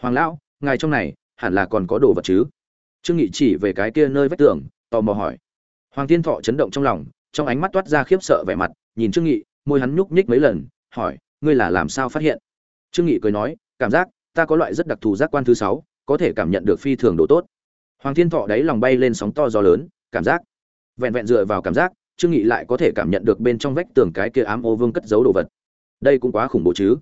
hoàng lão, ngài trong này, hẳn là còn có đồ vật chứ? Trương nghị chỉ về cái kia nơi vách tường, tò mò hỏi. Hoàng thiên thọ chấn động trong lòng, trong ánh mắt toát ra khiếp sợ vẻ mặt, nhìn trương nghị, môi hắn nhúc nhích mấy lần, hỏi, ngươi là làm sao phát hiện? Trương nghị cười nói, cảm giác, ta có loại rất đặc thù giác quan thứ sáu, có thể cảm nhận được phi thường độ tốt. Hoàng thiên thọ đáy lòng bay lên sóng to gió lớn, cảm giác. Vẹn vẹn dựa vào cảm giác, trương nghị lại có thể cảm nhận được bên trong vách tường cái kia ám ô vương cất giấu đồ vật. Đây cũng quá khủng bố chứ.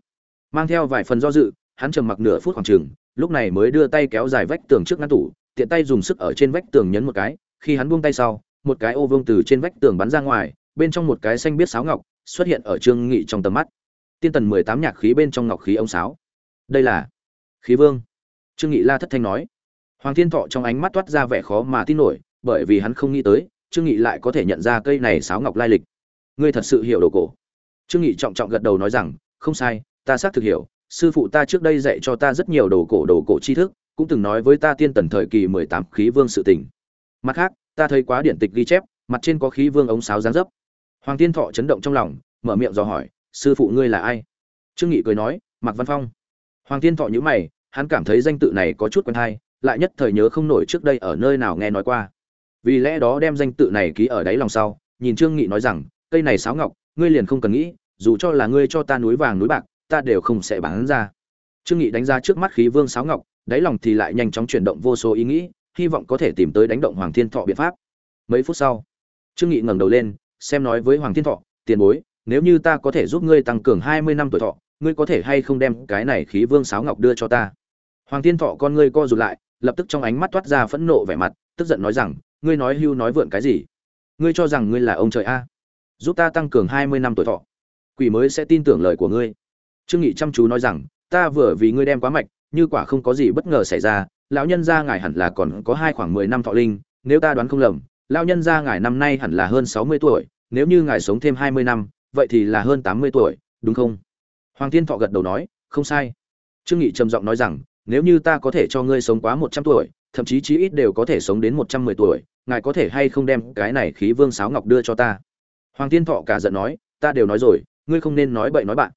Mang theo vài phần do dự hắn trầm mặc nửa phút khoảng chừng, lúc này mới đưa tay kéo dài vách tường trước ngăn tủ, tiện tay dùng sức ở trên vách tường nhấn một cái, khi hắn buông tay sau, một cái ô vương từ trên vách tường bắn ra ngoài, bên trong một cái xanh biết sáo ngọc xuất hiện ở trương nghị trong tầm mắt. Tiên tần mười tám nhạc khí bên trong ngọc khí ông sáo. Đây là khí vương. Trương nghị la thất thanh nói. Hoàng thiên thọ trong ánh mắt toát ra vẻ khó mà tin nổi, bởi vì hắn không nghĩ tới, trương nghị lại có thể nhận ra cây này sáo ngọc lai lịch. Ngươi thật sự hiểu đồ cổ. Trương nghị trọng trọng gật đầu nói rằng, không sai, ta xác thực hiểu sư phụ ta trước đây dạy cho ta rất nhiều đồ cổ đồ cổ tri thức, cũng từng nói với ta tiên tần thời kỳ mười tám khí vương sự tình. Mặt khác, ta thấy quá điển tịch ghi chép, mặt trên có khí vương ống sáo giáng dấp. Hoàng tiên thọ chấn động trong lòng, mở miệng dò hỏi, sư phụ ngươi là ai? Trương nghị cười nói, mạc văn phong. Hoàng tiên thọ nhíu mày, hắn cảm thấy danh tự này có chút quen hay, lại nhất thời nhớ không nổi trước đây ở nơi nào nghe nói qua. Vì lẽ đó đem danh tự này ký ở đáy lòng sau, nhìn trương nghị nói rằng, cây này sáo ngọc, ngươi liền không cần nghĩ, dù cho là ngươi cho ta núi vàng núi bạc ta đều không sẽ bán ra. Trương nghị đánh ra trước mắt khí vương sáo ngọc, đáy lòng thì lại nhanh chóng chuyển động vô số ý nghĩ, hy vọng có thể tìm tới đánh động hoàng thiên thọ biện pháp. Mấy phút sau, trương nghị ngẩng đầu lên, xem nói với hoàng thiên thọ, tiền bối, nếu như ta có thể giúp ngươi tăng cường hai mươi năm tuổi thọ, ngươi có thể hay không đem cái này khí vương sáo ngọc đưa cho ta? Hoàng thiên thọ con ngươi co rụt lại, lập tức trong ánh mắt toát ra phẫn nộ vẻ mặt, tức giận nói rằng, ngươi nói hưu nói vượn cái gì? Ngươi cho rằng ngươi là ông trời a? Giúp ta tăng cường hai mươi năm tuổi thọ, quỷ mới sẽ tin tưởng lời của ngươi trương nghị chăm chú nói rằng, ta vừa vì ngươi đem quá mạch, như quả không có gì bất ngờ xảy ra, lão nhân gia ngài hẳn là còn có hai khoảng mười năm thọ linh, nếu ta đoán không lầm, lão nhân gia ngài năm nay hẳn là hơn sáu mươi tuổi, nếu như ngài sống thêm hai mươi năm, vậy thì là hơn tám mươi tuổi, đúng không? Hoàng thiên thọ gật đầu nói, không sai. Trương nghị trầm giọng nói rằng, nếu như ta có thể cho ngươi sống quá một trăm tuổi, thậm chí chí ít đều có thể sống đến một trăm mười tuổi, ngài có thể hay không đem cái này khí vương sáo ngọc đưa cho ta? Hoàng thiên thọ cả giận nói, ta đều nói rồi, ngươi không nên nói bậy nói bạn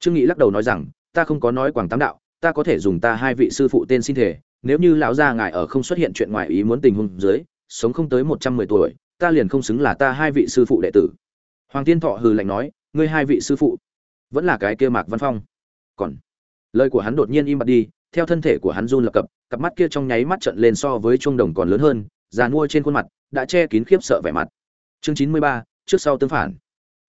trương nghị lắc đầu nói rằng, ta không có nói quảng tám đạo, ta có thể dùng ta hai vị sư phụ tên xin thể nếu như lão gia ngài ở không xuất hiện chuyện ngoài ý muốn tình huống dưới, sống không tới một trăm mười tuổi, ta liền không xứng là ta hai vị sư phụ đệ tử. Hoàng thiên thọ hừ lạnh nói, ngươi hai vị sư phụ vẫn là cái kia mạc văn phong. Còn lời của hắn đột nhiên im bặt đi, theo thân thể của hắn run lập cập, cặp mắt kia trong nháy mắt trận lên so với chuông đồng còn lớn hơn, già mua trên khuôn mặt, đã che kín khiếp sợ vẻ mặt. Chương chín mươi ba, trước sau tương phản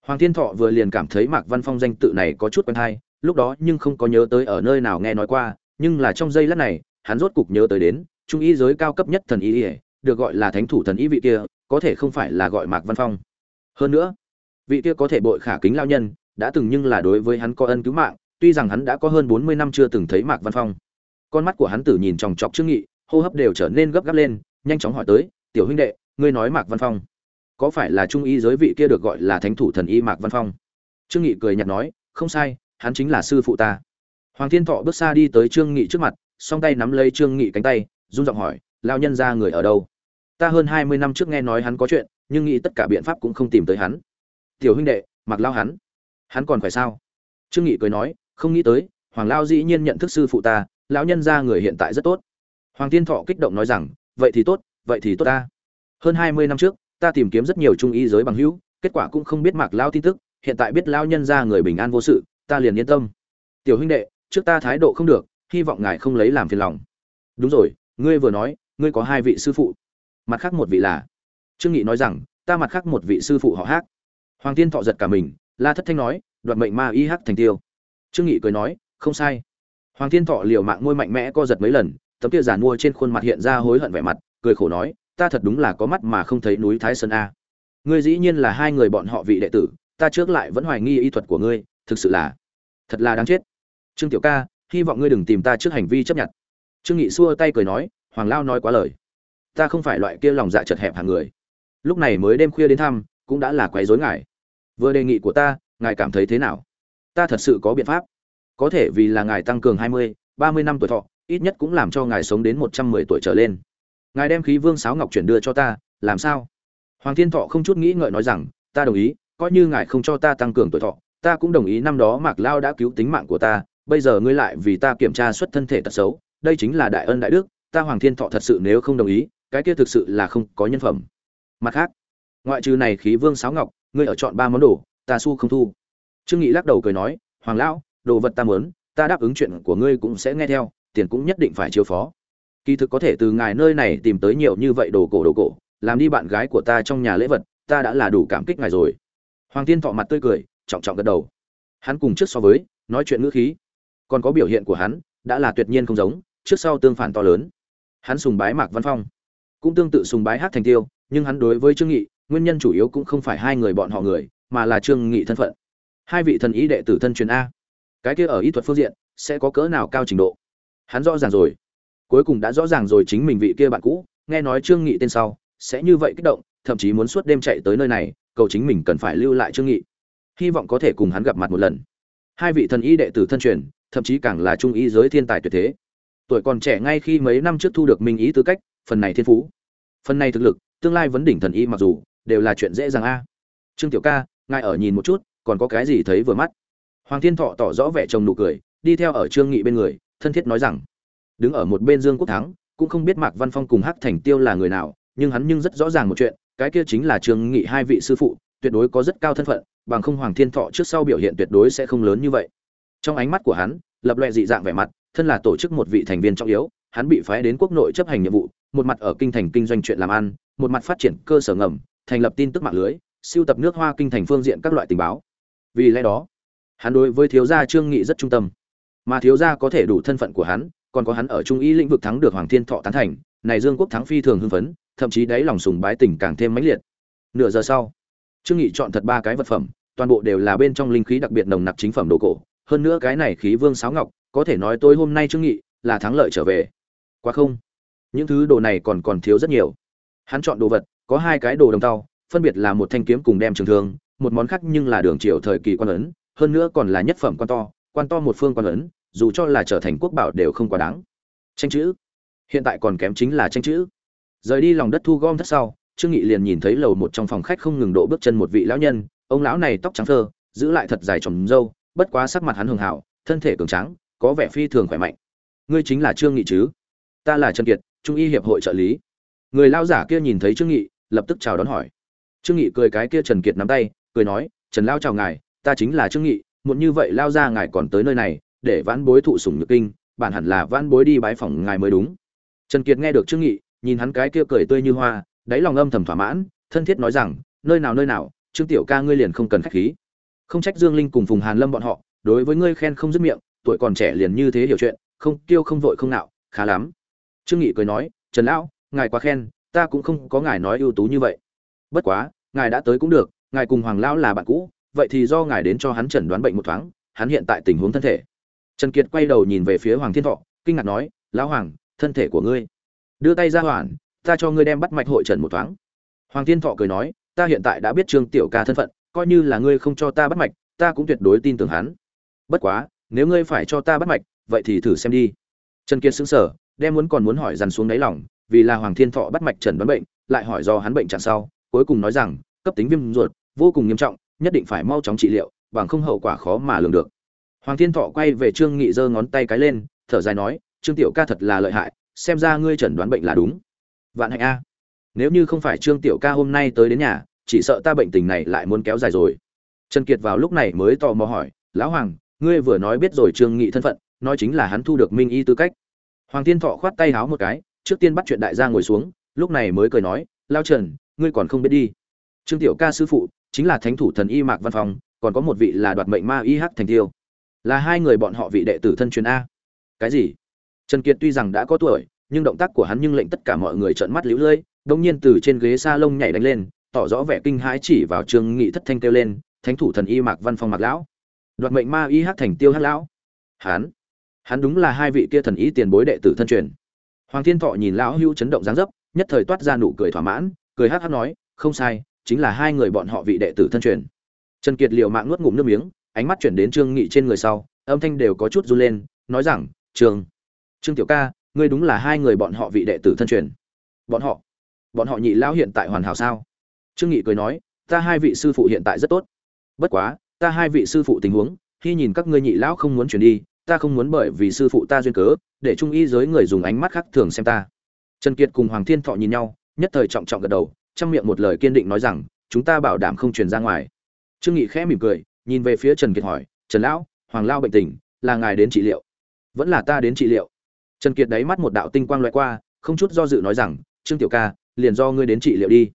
hoàng thiên thọ vừa liền cảm thấy mạc văn phong danh tự này có chút quen hay, lúc đó nhưng không có nhớ tới ở nơi nào nghe nói qua, nhưng là trong giây lát này, hắn rốt cục nhớ tới đến, trung y giới cao cấp nhất thần y, được gọi là thánh thủ thần y vị kia, có thể không phải là gọi mạc văn phong. Hơn nữa, vị kia có thể bội khả kính lao nhân, đã từng nhưng là đối với hắn có ân cứu mạng, tuy rằng hắn đã có hơn bốn mươi năm chưa từng thấy mạc văn phong. Con mắt của hắn tử nhìn chòng chọc trước nghị, hô hấp đều trở nên gấp gáp lên, nhanh chóng hỏi tới, tiểu huynh đệ, ngươi nói mạc văn phong? Có phải là trung y giới vị kia được gọi là thánh thủ thần y mạc văn phong? Trương nghị cười nhạt nói, không sai, hắn chính là sư phụ ta. Hoàng thiên thọ bước xa đi tới trương nghị trước mặt, song tay nắm lấy trương nghị cánh tay, run giọng hỏi lao nhân ra người ở đâu? Ta hơn hai mươi năm trước nghe nói hắn có chuyện, nhưng nghĩ tất cả biện pháp cũng không tìm tới hắn. Tiểu huynh đệ mặc lao hắn? Hắn còn phải sao? Trương nghị cười nói, không nghĩ tới, hoàng lao dĩ nhiên nhận thức sư phụ ta, lão nhân ra người hiện tại rất tốt. Hoàng thiên thọ kích động nói rằng, vậy thì tốt, vậy thì tốt ta. Hơn hai mươi năm trước ta tìm kiếm rất nhiều trung y giới bằng hữu, kết quả cũng không biết mạc lao tin tức, hiện tại biết lao nhân ra người bình an vô sự, ta liền yên tâm. Tiểu huynh đệ, trước ta thái độ không được, hy vọng ngài không lấy làm phiền lòng. Đúng rồi, ngươi vừa nói, ngươi có hai vị sư phụ. Mặt khác một vị là? Trương nghị nói rằng, ta mặt khác một vị sư phụ họ hát hoàng tiên thọ giật cả mình, la thất thanh nói, đoạt mệnh ma y hát thành tiêu. Trương nghị cười nói, không sai. Hoàng tiên thọ liều mạng môi mạnh mẽ co giật mấy lần, tấm kia giàn mua trên khuôn mặt hiện ra hối hận vẻ mặt, cười khổ nói ta thật đúng là có mắt mà không thấy núi thái sơn a. Ngươi dĩ nhiên là hai người bọn họ vị đệ tử ta trước lại vẫn hoài nghi y thuật của ngươi thực sự là thật là đáng chết. Trương tiểu ca hy vọng ngươi đừng tìm ta trước hành vi chấp nhận. Trương nghị xua tay cười nói hoàng lao nói quá lời. Ta không phải loại kia lòng dạ chật hẹp hàng người. Lúc này mới đêm khuya đến thăm cũng đã là quấy rối ngài. Vừa đề nghị của ta ngài cảm thấy thế nào? Ta thật sự có biện pháp. Có thể vì là ngài tăng cường hai mươi, ba mươi năm tuổi thọ ít nhất cũng làm cho ngài sống đến một trăm mười tuổi trở lên ngài đem khí vương sáo ngọc chuyển đưa cho ta, làm sao? Hoàng thiên thọ không chút nghĩ ngợi nói rằng, ta đồng ý, coi như ngài không cho ta tăng cường tuổi thọ, ta cũng đồng ý năm đó mạc lao đã cứu tính mạng của ta, bây giờ ngươi lại vì ta kiểm tra xuất thân thể tật xấu, đây chính là đại ân đại đức, ta hoàng thiên thọ thật sự nếu không đồng ý, cái kia thực sự là không có nhân phẩm. Mặt khác, ngoại trừ này khí vương sáo ngọc, ngươi ở chọn ba món đồ, ta su không thu. Trương nghị lắc đầu cười nói, hoàng lão, đồ vật ta muốn, ta đáp ứng chuyện của ngươi cũng sẽ nghe theo, tiền cũng nhất định phải chiếu phó kỳ thực có thể từ ngài nơi này tìm tới nhiều như vậy đồ cổ đồ cổ, làm đi bạn gái của ta trong nhà lễ vật, ta đã là đủ cảm kích ngài rồi. Hoàng tiên thọ mặt tươi cười, trọng trọng gật đầu. Hắn cùng trước so với, nói chuyện ngữ khí. Còn có biểu hiện của hắn, đã là tuyệt nhiên không giống, trước sau tương phản to lớn. Hắn sùng bái mạc văn phong, cũng tương tự sùng bái hát thành tiêu, nhưng hắn đối với trương nghị, nguyên nhân chủ yếu cũng không phải hai người bọn họ người, mà là trương nghị thân phận. Hai vị thần ý đệ tử thân truyền a. Cái kia ở ý thuật phương diện, sẽ có cỡ nào cao trình độ? Hắn rõ ràng rồi cuối cùng đã rõ ràng rồi chính mình vị kia bạn cũ, nghe nói trương nghị tên sau, sẽ như vậy kích động, thậm chí muốn suốt đêm chạy tới nơi này, cầu chính mình cần phải lưu lại trương nghị. Hy vọng có thể cùng hắn gặp mặt một lần. Hai vị thần y đệ tử thân truyền, thậm chí càng là trung y giới thiên tài tuyệt thế. Tuổi còn trẻ ngay khi mấy năm trước thu được minh ý tư cách, phần này thiên phú, phần này thực lực, tương lai vấn đỉnh thần y mặc dù, đều là chuyện dễ dàng a. Trương tiểu ca, ngài ở nhìn một chút, còn có cái gì thấy vừa mắt? Hoàng thiên thọ tỏ rõ vẻ chồng nụ cười, đi theo ở trương nghị bên người, thân thiết nói rằng đứng ở một bên dương quốc thắng, cũng không biết mạc văn phong cùng hắc thành tiêu là người nào, nhưng hắn nhưng rất rõ ràng một chuyện, cái kia chính là trương nghị hai vị sư phụ, tuyệt đối có rất cao thân phận, bằng không hoàng thiên thọ trước sau biểu hiện tuyệt đối sẽ không lớn như vậy. Trong ánh mắt của hắn, lập loè dị dạng vẻ mặt, thân là tổ chức một vị thành viên trọng yếu, hắn bị phái đến quốc nội chấp hành nhiệm vụ, một mặt ở kinh thành kinh doanh chuyện làm ăn, một mặt phát triển cơ sở ngầm, thành lập tin tức mạng lưới, siêu tập nước hoa kinh thành phương diện các loại tình báo. Vì lẽ đó, hắn đối với thiếu gia trương nghị rất trung tâm. Mà thiếu gia có thể đủ thân phận của hắn còn có hắn ở trung y lĩnh vực thắng được hoàng thiên thọ tán thành, này dương quốc thắng phi thường hưng phấn, thậm chí đáy lòng sùng bái tình càng thêm mãnh liệt. Nửa giờ sau, trương nghị chọn thật ba cái vật phẩm, toàn bộ đều là bên trong linh khí đặc biệt nồng nặc chính phẩm đồ cổ. Hơn nữa cái này khí vương sáo ngọc, có thể nói tôi hôm nay trương nghị là thắng lợi trở về. Quá không. Những thứ đồ này còn còn thiếu rất nhiều. Hắn chọn đồ vật, có hai cái đồ đồng tàu phân biệt là một thanh kiếm cùng đem trường thương, một món khác nhưng là đường triều thời kỳ quan ấn, hơn nữa còn là nhất phẩm quan to quan to một phương quan ấn dù cho là trở thành quốc bảo đều không quá đáng. Tranh chữ. Hiện tại còn kém chính là tranh chữ. Rời đi lòng đất thu gom thất sau, trương nghị liền nhìn thấy lầu một trong phòng khách không ngừng độ bước chân một vị lão nhân, ông lão này tóc trắng thơ giữ lại thật dài trồng râu, bất quá sắc mặt hắn hường hảo, thân thể cường tráng, có vẻ phi thường khỏe mạnh. Ngươi chính là trương nghị chứ? Ta là trần kiệt, trung y hiệp hội trợ lý. Người lao giả kia nhìn thấy trương nghị, lập tức chào đón hỏi. Trương nghị cười cái kia trần kiệt nắm tay, cười nói, trần lao chào ngài, ta chính là trương nghị, muộn như vậy lao ra ngài còn tới nơi này để vãn bối thụ sủng nhược kinh, bản hẳn là vãn bối đi bái phỏng ngài mới đúng. Trần kiệt nghe được trương nghị, nhìn hắn cái kia cười tươi như hoa, đáy lòng âm thầm thỏa mãn, thân thiết nói rằng, nơi nào nơi nào, trương tiểu ca ngươi liền không cần khách khí. Không trách dương linh cùng phùng hàn lâm bọn họ, đối với ngươi khen không dứt miệng, tuổi còn trẻ liền như thế hiểu chuyện, không tiêu không vội không nạo, khá lắm. Trương nghị cười nói, trần lão, ngài quá khen, ta cũng không có ngài nói ưu tú như vậy. Bất quá, ngài đã tới cũng được, ngài cùng hoàng lão là bạn cũ, vậy thì do ngài đến cho hắn chẩn đoán bệnh một thoáng, hắn hiện tại tình huống thân thể trần kiệt quay đầu nhìn về phía hoàng thiên thọ, kinh ngạc nói, lão hoàng, thân thể của ngươi. Đưa tay ra hoàn ta cho ngươi đem bắt mạch hội trần một thoáng. Hoàng thiên thọ cười nói, ta hiện tại đã biết trương tiểu ca thân phận, coi như là ngươi không cho ta bắt mạch, ta cũng tuyệt đối tin tưởng hắn. Bất quá, nếu ngươi phải cho ta bắt mạch, vậy thì thử xem đi. Trần kiệt xứng sở đem muốn còn muốn hỏi dằn xuống đáy lòng, vì là hoàng thiên thọ bắt mạch trần đoán bệnh, lại hỏi do hắn bệnh trạng sau, cuối cùng nói rằng, cấp tính viêm ruột, vô cùng nghiêm trọng, nhất định phải mau chóng trị liệu, bằng không hậu quả khó mà lường được hoàng thiên thọ quay về trương nghị giơ ngón tay cái lên, thở dài nói, trương tiểu ca thật là lợi hại, xem ra ngươi chẩn đoán bệnh là đúng. Vạn hạnh a. Nếu như không phải trương tiểu ca hôm nay tới đến nhà, chỉ sợ ta bệnh tình này lại muốn kéo dài rồi. Trần kiệt vào lúc này mới tò mò hỏi, lão hoàng, ngươi vừa nói biết rồi trương nghị thân phận, nói chính là hắn thu được minh y tư cách. Hoàng thiên thọ khoát tay háo một cái, trước tiên bắt chuyện đại gia ngồi xuống, lúc này mới cười nói Lão trần, ngươi còn không biết đi. Trương tiểu ca sư phụ, chính là thánh thủ thần y mạc văn phòng còn có một vị là đoạt mệnh ma y hắc thành tiêu là hai người bọn họ vị đệ tử thân truyền a. Cái gì? Trần kiệt tuy rằng đã có tuổi, nhưng động tác của hắn nhưng lệnh tất cả mọi người trợn mắt liễu lưỡi đông nhiên từ trên ghế sa lông nhảy đánh lên, tỏ rõ vẻ kinh hãi chỉ vào trương nghị thất thanh kêu lên, thánh thủ thần y mạc văn phong mạc lão. Đoạt mệnh ma y Hát thành tiêu hắc lão. Hắn hắn đúng là hai vị kia thần y tiền bối đệ tử thân truyền. Hoàng thiên thọ nhìn lão hưu chấn động dáng dấp, nhất thời toát ra nụ cười thỏa mãn, cười hát hát nói, không sai, chính là hai người bọn họ vị đệ tử thân truyền. Trần kiệt liều mạng nuốt ngụm nước miếng ánh mắt chuyển đến trương nghị trên người sau, âm thanh đều có chút run lên, nói rằng trương trương tiểu ca, ngươi đúng là hai người bọn họ vị đệ tử thân truyền. Bọn họ? Bọn họ nhị lão hiện tại hoàn hảo sao? Trương nghị cười nói, ta hai vị sư phụ hiện tại rất tốt. Bất quá, ta hai vị sư phụ tình huống, khi nhìn các ngươi nhị lão không muốn chuyển đi, ta không muốn bởi vì sư phụ ta duyên cớ, để trung y giới người dùng ánh mắt khác thường xem ta. Trần kiệt cùng hoàng thiên thọ nhìn nhau, nhất thời trọng trọng gật đầu, trong miệng một lời kiên định nói rằng, chúng ta bảo đảm không truyền ra ngoài. Trương nghị khẽ mỉm cười nhìn về phía trần kiệt hỏi, trần lão, hoàng lao bệnh tình, là ngài đến trị liệu? Vẫn là ta đến trị liệu. Trần kiệt đáy mắt một đạo tinh quang loại qua, không chút do dự nói rằng, trương tiểu ca, liền do ngươi đến trị liệu đi.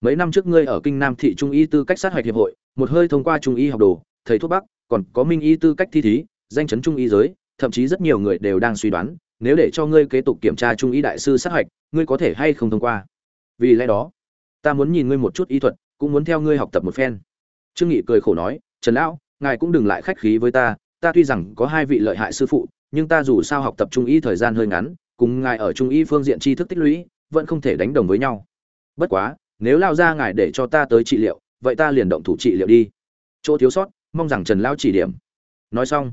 Mấy năm trước ngươi ở kinh nam thị trung y tư cách sát hạch hiệp hội, một hơi thông qua trung y học đồ, thầy thuốc bắc, còn có minh y tư cách thi thí, danh chấn trung y giới, thậm chí rất nhiều người đều đang suy đoán, nếu để cho ngươi kế tục kiểm tra trung y đại sư sát hạch ngươi có thể hay không thông qua? Vì lẽ đó, ta muốn nhìn ngươi một chút y thuật, cũng muốn theo ngươi học tập một phen. Trương nghị cười khổ nói trần lão, ngài cũng đừng lại khách khí với ta ta tuy rằng có hai vị lợi hại sư phụ, nhưng ta dù sao học tập trung y thời gian hơi ngắn, cùng ngài ở trung y phương diện tri thức tích lũy, vẫn không thể đánh đồng với nhau. Bất quá, nếu lao ra ngài để cho ta tới trị liệu, vậy ta liền động thủ trị liệu đi. Chỗ thiếu sót, mong rằng trần lão chỉ điểm. Nói xong,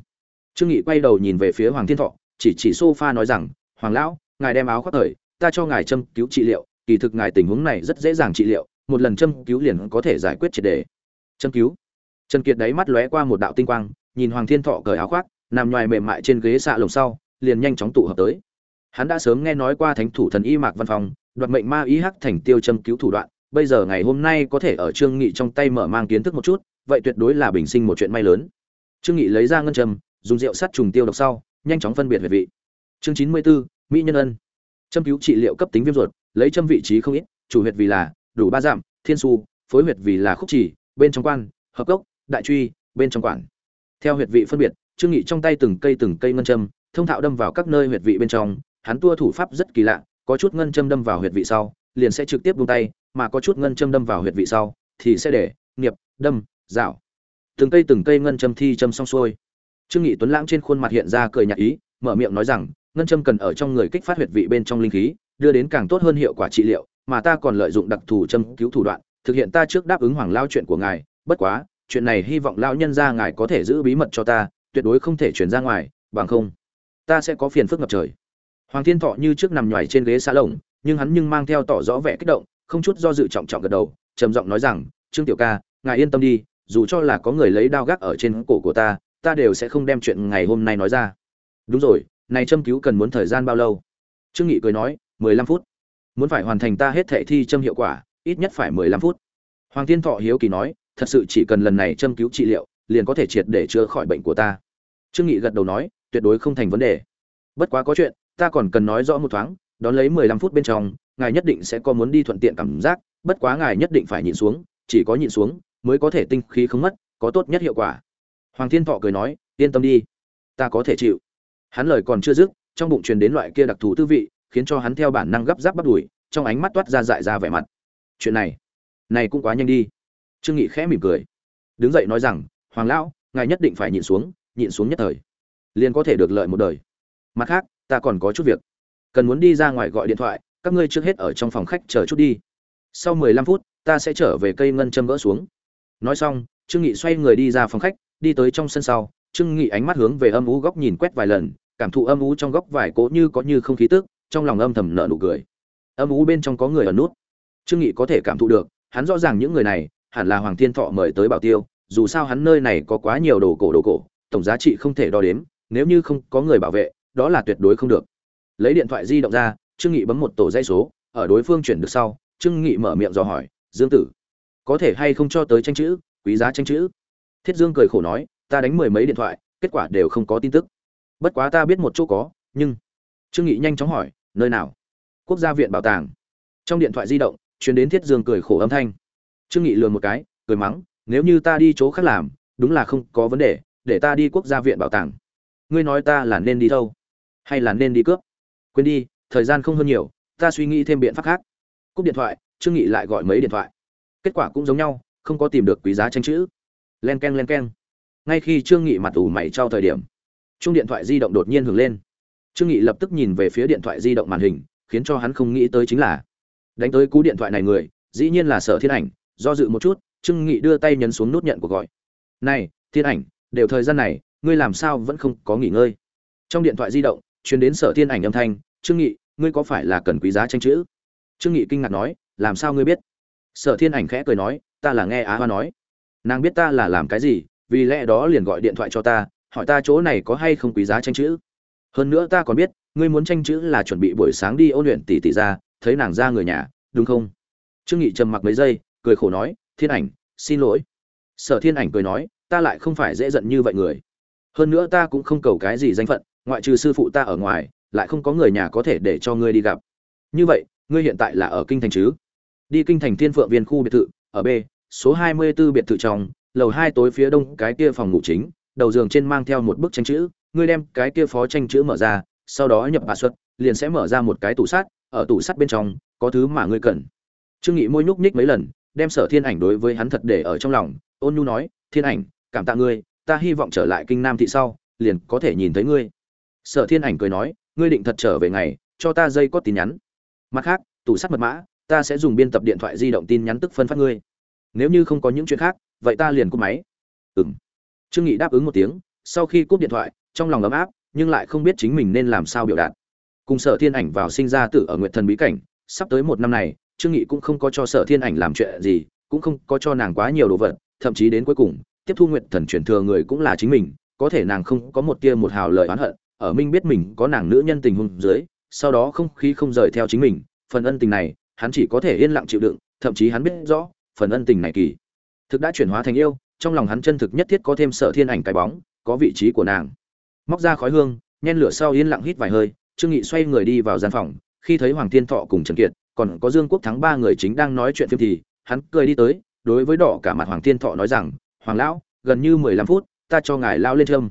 trương nghị quay đầu nhìn về phía hoàng thiên thọ, chỉ chỉ sofa nói rằng, hoàng lão, ngài đem áo khoác thời, ta cho ngài châm cứu trị liệu, kỳ thực ngài tình huống này rất dễ dàng trị liệu, một lần châm cứu liền có thể giải quyết triệt đề. Châm cứu? Trần kiệt đáy mắt lóe qua một đạo tinh quang nhìn hoàng thiên thọ cởi áo khoác nằm ngoài mềm mại trên ghế xạ lồng sau liền nhanh chóng tụ hợp tới. Hắn đã sớm nghe nói qua thánh thủ thần y mạc văn phòng đoạt mệnh ma ý hắc thành tiêu châm cứu thủ đoạn bây giờ ngày hôm nay có thể ở trương nghị trong tay mở mang kiến thức một chút vậy tuyệt đối là bình sinh một chuyện may lớn. Trương nghị lấy ra ngân châm dùng rượu sắt trùng tiêu độc sau nhanh chóng phân biệt về vị. Chương chín mươi 94, mỹ nhân ân. Châm cứu trị liệu cấp tính viêm ruột lấy châm vị trí không ít chủ huyệt vì là đủ ba giảm thiên su phối huyệt vì là khúc chỉ bên trong quan hợp cốc đại truy, bên trong quản theo huyệt vị phân biệt, trương nghị trong tay từng cây từng cây ngân châm, thông thạo đâm vào các nơi huyệt vị bên trong. Hắn tua thủ pháp rất kỳ lạ, có chút ngân châm đâm vào huyệt vị sau, liền sẽ trực tiếp buông tay, mà có chút ngân châm đâm vào huyệt vị sau, thì sẽ để nghiệp, đâm, rảo. Từng cây từng cây ngân châm thi châm xong xuôi. Trương nghị tuấn lãng trên khuôn mặt hiện ra cười nhạt ý, mở miệng nói rằng, ngân châm cần ở trong người kích phát huyệt vị bên trong linh khí, đưa đến càng tốt hơn hiệu quả trị liệu, mà ta còn lợi dụng đặc thù châm cứu thủ đoạn, thực hiện ta trước đáp ứng hoàng lao chuyện của ngài, bất quá chuyện này hy vọng lão nhân gia ngài có thể giữ bí mật cho ta, tuyệt đối không thể truyền ra ngoài, bằng không, ta sẽ có phiền phức ngập trời. Hoàng thiên thọ như trước nằm nhòi trên ghế xa lồng, nhưng hắn nhưng mang theo tỏ rõ vẻ kích động, không chút do dự trọng trọng gật đầu, trầm giọng nói rằng, trương tiểu ca, ngài yên tâm đi, dù cho là có người lấy đao gác ở trên cổ của ta ta đều sẽ không đem chuyện ngày hôm nay nói ra. Đúng rồi, này châm cứu cần muốn thời gian bao lâu? Trương nghị cười nói, mười lăm phút. Muốn phải hoàn thành ta hết thệ thi châm hiệu quả, ít nhất phải mười lăm phút. Hoàng thiên thọ hiếu kỳ nói thật sự chỉ cần lần này châm cứu trị liệu, liền có thể triệt để chữa khỏi bệnh của ta. Trương nghị gật đầu nói, tuyệt đối không thành vấn đề. Bất quá có chuyện, ta còn cần nói rõ một thoáng, đón lấy mười lăm phút bên trong, ngài nhất định sẽ có muốn đi thuận tiện cảm giác, bất quá ngài nhất định phải nhịn xuống, chỉ có nhịn xuống, mới có thể tinh khí không mất, có tốt nhất hiệu quả. Hoàng thiên thọ cười nói, yên tâm đi, ta có thể chịu. Hắn lời còn chưa dứt, trong bụng truyền đến loại kia đặc thù tư vị, khiến cho hắn theo bản năng gấp giáp bắt đuổi trong ánh mắt toát ra dại ra vẻ mặt. Chuyện này này cũng quá nhanh đi trương nghị khẽ mỉm cười. Đứng dậy nói rằng, hoàng lão, ngài nhất định phải nhịn xuống nhịn xuống nhất thời. Liền có thể được lợi một đời. Mặt khác, ta còn có chút việc. Cần muốn đi ra ngoài gọi điện thoại, các ngươi trước hết ở trong phòng khách chờ chút đi. Sau mười lăm phút, ta sẽ trở về cây ngân châm gỡ xuống. Nói xong, trương nghị xoay người đi ra phòng khách, đi tới trong sân sau. Trương nghị ánh mắt hướng về âm u góc nhìn quét vài lần, cảm thụ âm u trong góc vài cỗ như có như không khí tức, trong lòng âm thầm nở nụ cười. Âm u bên trong có người ở nút. Trương nghị có thể cảm thụ được, hắn rõ ràng những người này hẳn là hoàng thiên thọ mời tới bảo tiêu, dù sao hắn nơi này có quá nhiều đồ cổ đồ cổ, tổng giá trị không thể đo đếm, nếu như không có người bảo vệ, đó là tuyệt đối không được. Lấy điện thoại di động ra, trương nghị bấm một tổ dây số, ở đối phương chuyển được sau, trương nghị mở miệng dò hỏi, dương tử, có thể hay không cho tới tranh chữ, quý giá tranh chữ? Thiết dương cười khổ nói, ta đánh mười mấy điện thoại, kết quả đều không có tin tức. Bất quá ta biết một chỗ có, nhưng trương nghị nhanh chóng hỏi, nơi nào? Quốc gia viện bảo tàng. Trong điện thoại di động, truyền đến thiết dương cười khổ âm thanh trương nghị lừa một cái, cười mắng, nếu như ta đi chỗ khác làm, đúng là không có vấn đề, để ta đi quốc gia viện bảo tàng. Ngươi nói ta là nên đi đâu? Hay là nên đi cướp? Quên đi, thời gian không hơn nhiều, ta suy nghĩ thêm biện pháp khác. Cúp điện thoại, trương nghị lại gọi mấy điện thoại. Kết quả cũng giống nhau, không có tìm được quý giá tranh chữ. Len keng len keng. Ngay khi trương nghị mặt ủ mày trao thời điểm chung điện thoại di động đột nhiên hưởng lên. Trương nghị lập tức nhìn về phía điện thoại di động màn hình, khiến cho hắn không nghĩ tới chính là đánh tới cú điện thoại này người, dĩ nhiên là sở thiên ảnh do dự một chút, trương nghị đưa tay nhấn xuống nút nhận của gọi. Này, thiên ảnh, đều thời gian này, ngươi làm sao vẫn không có nghỉ ngơi? Trong điện thoại di động, truyền đến sở thiên ảnh âm thanh, trương nghị, ngươi có phải là cần quý giá tranh chữ? Trương nghị kinh ngạc nói, làm sao ngươi biết? Sở thiên ảnh khẽ cười nói, ta là nghe á hoa nói. Nàng biết ta là làm cái gì, vì lẽ đó liền gọi điện thoại cho ta, hỏi ta chỗ này có hay không quý giá tranh chữ. Hơn nữa ta còn biết, ngươi muốn tranh chữ là chuẩn bị buổi sáng đi ôn luyện tỷ tỷ ra, thấy nàng ra người nhà, đúng không? Trương nghị trầm mặc mấy giây cười khổ nói, thiên ảnh, xin lỗi. Sở thiên ảnh cười nói, ta lại không phải dễ giận như vậy người. Hơn nữa ta cũng không cầu cái gì danh phận, ngoại trừ sư phụ ta ở ngoài, lại không có người nhà có thể để cho ngươi đi gặp. Như vậy, ngươi hiện tại là ở kinh thành chứ? Đi kinh thành thiên phượng viên khu biệt thự, ở b, số 24 biệt thự trong, lầu hai tối phía đông, cái kia phòng ngủ chính, đầu giường trên mang theo một bức tranh chữ, ngươi đem cái kia phó tranh chữ mở ra, sau đó nhập bà xuất, liền sẽ mở ra một cái tủ sắt, ở tủ sắt bên trong, có thứ mà ngươi cần. Trương nghị môi nhúc nhích mấy lần đem sở thiên ảnh đối với hắn thật để ở trong lòng. Ôn nhu nói, thiên ảnh, cảm tạ ngươi, ta hy vọng trở lại kinh nam thị sau, liền có thể nhìn thấy ngươi. Sở thiên ảnh cười nói, ngươi định thật trở về ngày, cho ta dây có tin nhắn. Mặt khác, tủ sắt mật mã, ta sẽ dùng biên tập điện thoại di động tin nhắn tức phân phát ngươi. Nếu như không có những chuyện khác, vậy ta liền cúp máy. Ừm. Trương nghị đáp ứng một tiếng, sau khi cúp điện thoại, trong lòng ấm áp, nhưng lại không biết chính mình nên làm sao biểu đạt. Cùng sở thiên ảnh vào sinh ra tử ở nguyện thần bí cảnh, sắp tới một năm này trương nghị cũng không có cho sở thiên ảnh làm chuyện gì, cũng không có cho nàng quá nhiều đồ vật, thậm chí đến cuối cùng, tiếp thu nguyện thần chuyển thừa người cũng là chính mình, có thể nàng không có một tia một hào lời oán hận, ở minh biết mình có nàng nữ nhân tình hôn dưới, sau đó không khí không rời theo chính mình, phần ân tình này, hắn chỉ có thể yên lặng chịu đựng, thậm chí hắn biết rõ, phần ân tình này kỳ. Thực đã chuyển hóa thành yêu, trong lòng hắn chân thực nhất thiết có thêm sở thiên ảnh cái bóng, có vị trí của nàng. Móc ra khói hương, nhen lửa sau yên lặng hít vài hơi, trương nghị xoay người đi vào gian phòng, khi thấy hoàng thiên thọ cùng trần kiệt còn có dương quốc thắng ba người chính đang nói chuyện phim thì, hắn cười đi tới, đối với đỏ cả mặt hoàng thiên thọ nói rằng, hoàng lão, gần như mười lăm phút, ta cho ngài lao lên trâm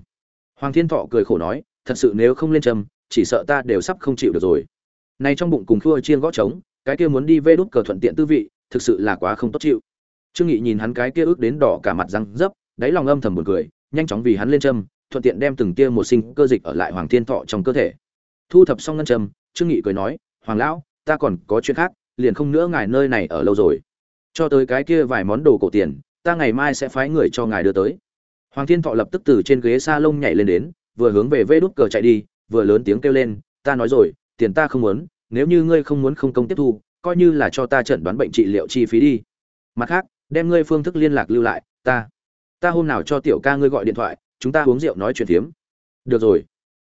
hoàng thiên thọ cười khổ nói, thật sự nếu không lên trâm chỉ sợ ta đều sắp không chịu được rồi. Nay trong bụng cùng khua chiên gõ trống, cái kia muốn đi vê đút cờ thuận tiện tư vị, thực sự là quá không tốt chịu. Trương nghị nhìn hắn cái kia ước đến đỏ cả mặt răng dấp, đáy lòng âm thầm buồn cười, nhanh chóng vì hắn lên châm, thuận tiện đem từng tia một sinh cơ dịch ở lại hoàng thiên thọ trong cơ thể. Thu thập xong ngân châm, trương nghị cười nói, hoàng lão ta còn có chuyện khác, liền không nữa ngài nơi này ở lâu rồi. Cho tới cái kia vài món đồ cổ tiền, ta ngày mai sẽ phái người cho ngài đưa tới. Hoàng thiên thọ lập tức từ trên ghế sa lông nhảy lên đến, vừa hướng về vê đút cờ chạy đi, vừa lớn tiếng kêu lên, ta nói rồi, tiền ta không muốn, nếu như ngươi không muốn không công tiếp thu, coi như là cho ta chẩn đoán bệnh trị liệu chi phí đi. Mặt khác, đem ngươi phương thức liên lạc lưu lại, ta ta hôm nào cho tiểu ca ngươi gọi điện thoại, chúng ta uống rượu nói chuyện tiếm. được rồi.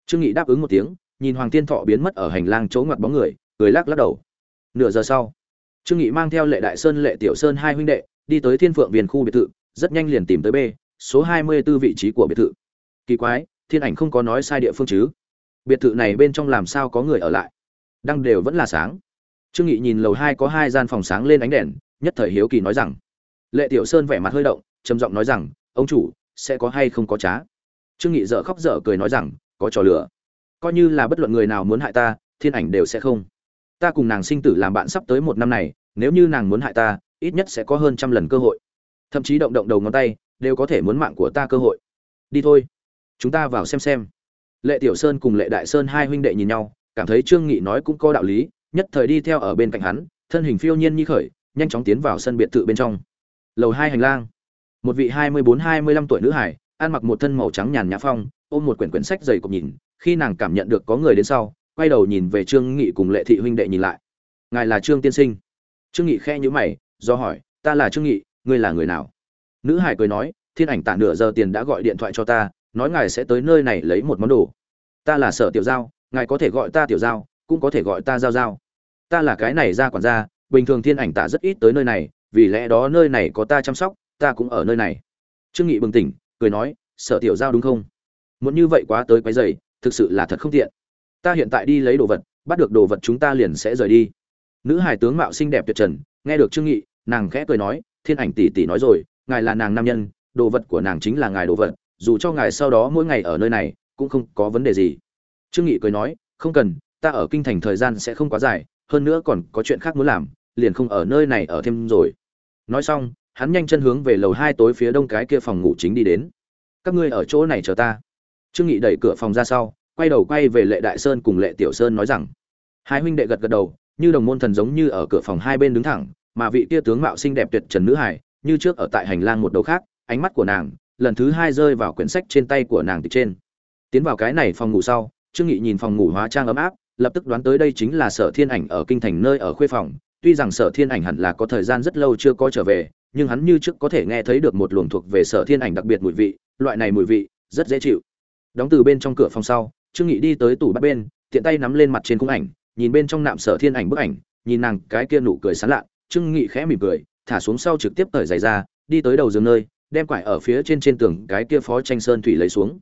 Trương nghị đáp ứng một tiếng, nhìn hoàng Thiên thọ biến mất ở hành lang chỗ ngoặt bóng người cười lắc lắc đầu. Nửa giờ sau, trương nghị mang theo lệ đại sơn, lệ tiểu sơn hai huynh đệ đi tới thiên phượng viên khu biệt thự, rất nhanh liền tìm tới b, số 24 vị trí của biệt thự. Kỳ quái, thiên ảnh không có nói sai địa phương chứ? Biệt thự này bên trong làm sao có người ở lại? Đăng đều vẫn là sáng. Trương nghị nhìn lầu hai có hai gian phòng sáng lên ánh đèn, nhất thời hiếu kỳ nói rằng, lệ tiểu sơn vẻ mặt hơi động, trầm giọng nói rằng, ông chủ, sẽ có hay không có trá? Trương nghị dở khóc dở cười nói rằng, có trò lửa coi như là bất luận người nào muốn hại ta, thiên ảnh đều sẽ không ta cùng nàng sinh tử làm bạn sắp tới một năm này, nếu như nàng muốn hại ta, ít nhất sẽ có hơn trăm lần cơ hội. Thậm chí động động đầu ngón tay, đều có thể muốn mạng của ta cơ hội. Đi thôi. Chúng ta vào xem xem. Lệ tiểu sơn cùng lệ đại sơn hai huynh đệ nhìn nhau, cảm thấy trương nghị nói cũng có đạo lý, nhất thời đi theo ở bên cạnh hắn, thân hình phiêu nhiên như khởi, nhanh chóng tiến vào sân biệt thự bên trong. Lầu hai hành lang. Một vị hai mươi bốn, hai mươi lăm tuổi nữ hải, ăn mặc một thân màu trắng nhàn nhã phong, ôm một quyển quyển sách dày cộp nhìn, khi nàng cảm nhận được có người đến sau quay đầu nhìn về trương nghị cùng lệ thị huynh đệ nhìn lại. Ngài là trương tiên sinh? Trương nghị khe nhíu mày, do hỏi, ta là trương nghị, ngươi là người nào? Nữ hải cười nói, thiên ảnh tạ nửa giờ tiền đã gọi điện thoại cho ta, nói ngài sẽ tới nơi này lấy một món đồ. Ta là sở tiểu giao, ngài có thể gọi ta tiểu giao, cũng có thể gọi ta giao giao. Ta là cái này ra quản gia, bình thường thiên ảnh tạ rất ít tới nơi này, vì lẽ đó nơi này có ta chăm sóc, ta cũng ở nơi này. Trương nghị bừng tỉnh, cười nói, sở tiểu giao đúng không? Muốn như vậy quá tới quấy rầy, thực sự là thật không tiện ta hiện tại đi lấy đồ vật, bắt được đồ vật chúng ta liền sẽ rời đi. Nữ hải tướng mạo xinh đẹp tuyệt trần, nghe được trương nghị, nàng khẽ cười nói, thiên ảnh tỷ tỷ nói rồi, ngài là nàng nam nhân, đồ vật của nàng chính là ngài đồ vật, dù cho ngài sau đó mỗi ngày ở nơi này, cũng không có vấn đề gì. Trương nghị cười nói, không cần, ta ở kinh thành thời gian sẽ không quá dài, hơn nữa còn có chuyện khác muốn làm, liền không ở nơi này ở thêm rồi. Nói xong, hắn nhanh chân hướng về lầu hai tối phía đông cái kia phòng ngủ chính đi đến. Các ngươi ở chỗ này chờ ta. Trương nghị đẩy cửa phòng ra sau quay đầu quay về lệ đại sơn cùng lệ tiểu sơn nói rằng, hai huynh đệ gật gật đầu, như đồng môn thần giống như ở cửa phòng hai bên đứng thẳng, mà vị kia tướng mạo xinh đẹp tuyệt trần nữ hải như trước ở tại hành lang một đầu khác, ánh mắt của nàng, lần thứ hai rơi vào quyển sách trên tay của nàng từ trên. Tiến vào cái này phòng ngủ sau, trương nghị nhìn phòng ngủ hóa trang ấm áp, lập tức đoán tới đây chính là sở thiên ảnh ở kinh thành nơi ở khuê phòng. Tuy rằng sở thiên ảnh hẳn là có thời gian rất lâu chưa có trở về, nhưng hắn như trước có thể nghe thấy được một luồng thuộc về sở thiên ảnh đặc biệt mùi vị, loại này mùi vị rất dễ chịu. Đóng từ bên trong cửa phòng sau trương nghị đi tới tủ bắt bên, tiện tay nắm lên mặt trên khung ảnh, nhìn bên trong nạm sở thiên ảnh bức ảnh, nhìn nàng cái kia nụ cười sán lạ. Trương nghị khẽ mỉm cười, thả xuống sau trực tiếp cởi giày ra, đi tới đầu giường nơi, đem quải ở phía trên trên tường cái kia phó tranh sơn thủy lấy xuống.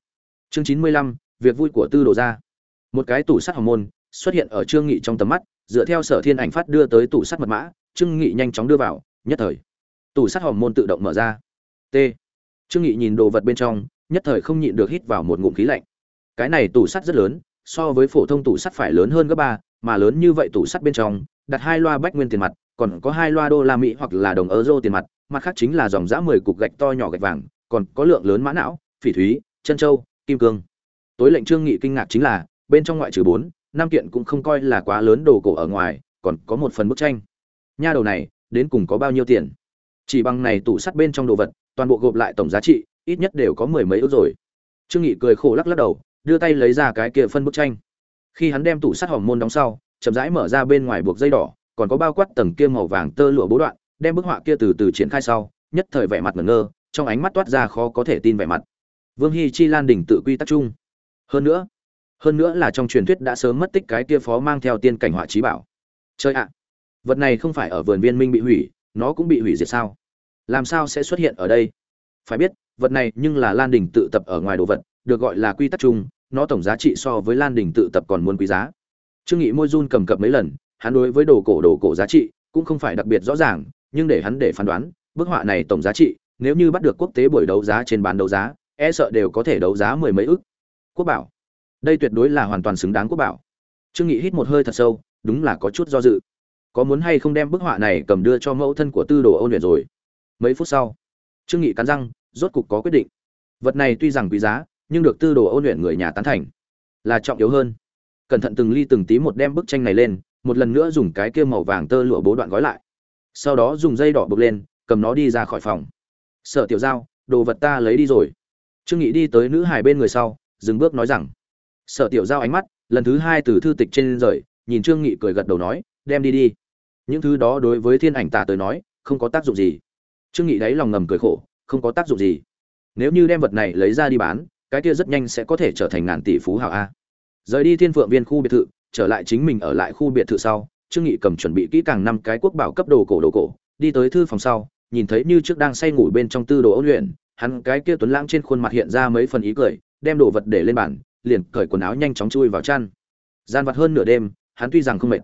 Chương chín mươi lăm, việc vui của tư đồ ra một cái tủ sắt hồng môn xuất hiện ở trương nghị trong tầm mắt, dựa theo sở thiên ảnh phát đưa tới tủ sắt mật mã, trương nghị nhanh chóng đưa vào, nhất thời, tủ sắt hồng môn tự động mở ra. T. Trương nghị nhìn đồ vật bên trong, nhất thời không nhịn được hít vào một ngụm khí lạnh cái này tủ sắt rất lớn, so với phổ thông tủ sắt phải lớn hơn gấp ba, mà lớn như vậy tủ sắt bên trong, đặt hai loa bách nguyên tiền mặt, còn có hai loa đô la mỹ hoặc là đồng euro tiền mặt mặt khác chính là dòng dã mười cục gạch to nhỏ gạch vàng, còn có lượng lớn mã não, phỉ thúy, chân châu, kim cương. Tối lệnh trương nghị kinh ngạc chính là, bên trong ngoại trừ bốn, năm kiện cũng không coi là quá lớn đồ cổ ở ngoài, còn có một phần bức tranh. Nha đầu này, đến cùng có bao nhiêu tiền? Chỉ bằng này tủ sắt bên trong đồ vật, toàn bộ gộp lại tổng giá trị, ít nhất đều có mười mấy ước rồi. Trương nghị cười khổ lắc lắc đầu đưa tay lấy ra cái kia phân bức tranh. Khi hắn đem tủ sắt hòm môn đóng sau, chậm rãi mở ra bên ngoài buộc dây đỏ, còn có bao quát tầng kia màu vàng tơ lụa bố đoạn, đem bức họa kia từ từ triển khai sau, nhất thời vẻ mặt ngẩn ngơ, trong ánh mắt toát ra khó có thể tin vẻ mặt. Vương hy chi lan đỉnh tự quy tắc chung. Hơn nữa hơn nữa là trong truyền thuyết đã sớm mất tích cái kia phó mang theo tiên cảnh họa trí bảo. Chơi ạ, vật này không phải ở vườn viên minh bị hủy, nó cũng bị hủy diệt sao? Làm sao sẽ xuất hiện ở đây? Phải biết, vật này nhưng là lan đình tự tập ở ngoài đồ vật được gọi là quy tắc chung, nó tổng giá trị so với lan đình tự tập còn muốn quý giá. Trương nghị môi run cầm cập mấy lần, hắn đối với đồ cổ đồ cổ giá trị cũng không phải đặc biệt rõ ràng, nhưng để hắn để phán đoán, bức họa này tổng giá trị, nếu như bắt được quốc tế buổi đấu giá trên bán đấu giá e sợ đều có thể đấu giá mười mấy ức. Quốc bảo. Đây tuyệt đối là hoàn toàn xứng đáng quốc bảo. Trương nghị hít một hơi thật sâu, đúng là có chút do dự. Có muốn hay không đem bức họa này cầm đưa cho mẫu thân của tư đồ ôn Uyển rồi? Mấy phút sau, trương nghị cắn răng, rốt cục có quyết định. Vật này tuy rằng quý giá nhưng được tư đồ ôn luyện người nhà tán thành, là trọng yếu hơn. Cẩn thận từng ly từng tí một đem bức tranh này lên, một lần nữa dùng cái kia màu vàng tơ lụa bố đoạn gói lại. Sau đó dùng dây đỏ buộc lên, cầm nó đi ra khỏi phòng. Sợ tiểu giao, đồ vật ta lấy đi rồi. Trương nghị đi tới nữ hài bên người sau, dừng bước nói rằng sợ tiểu giao ánh mắt, lần thứ hai từ thư tịch trên rời, nhìn trương nghị cười gật đầu nói, đem đi đi. Những thứ đó đối với thiên ảnh tà tới nói, không có tác dụng gì. Trương nghị đáy lòng ngầm cười khổ, không có tác dụng gì. Nếu như đem vật này lấy ra đi bán cái kia rất nhanh sẽ có thể trở thành ngàn tỷ phú hào a. Rời đi thiên phượng viên khu biệt thự, trở lại chính mình ở lại khu biệt thự sau, trương nghị cầm chuẩn bị kỹ càng năm cái quốc bảo cấp đồ cổ đồ cổ, đi tới thư phòng sau, nhìn thấy như trước đang say ngủ bên trong tư đồ ôn luyện, hắn cái kia tuấn lãng trên khuôn mặt hiện ra mấy phần ý cười, đem đồ vật để lên bàn, liền cởi quần áo nhanh chóng chui vào chăn. Gian vặt hơn nửa đêm, hắn tuy rằng không mệt,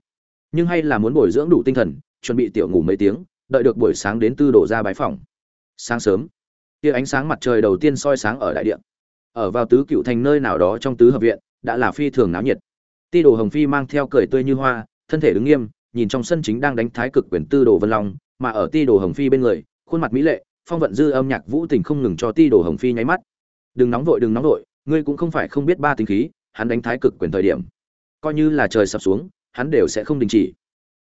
nhưng hay là muốn bồi dưỡng đủ tinh thần, chuẩn bị tiểu ngủ mấy tiếng, đợi được buổi sáng đến tư đồ ra bái phòng sáng sớm, tia ánh sáng mặt trời đầu tiên soi sáng ở đại địa ở vào tứ cựu thành nơi nào đó trong tứ hợp viện, đã là phi thường náo nhiệt. Ti đồ hồng phi mang theo cười tươi như hoa, thân thể đứng nghiêm, nhìn trong sân chính đang đánh thái cực quyền tư đồ vân long, mà ở ti đồ hồng phi bên người, khuôn mặt mỹ lệ, phong vận dư âm nhạc vũ tình không ngừng cho ti đồ hồng phi nháy mắt. Đừng nóng vội, đừng nóng vội, ngươi cũng không phải không biết ba tính khí, hắn đánh thái cực quyền thời điểm, coi như là trời sập xuống, hắn đều sẽ không đình chỉ.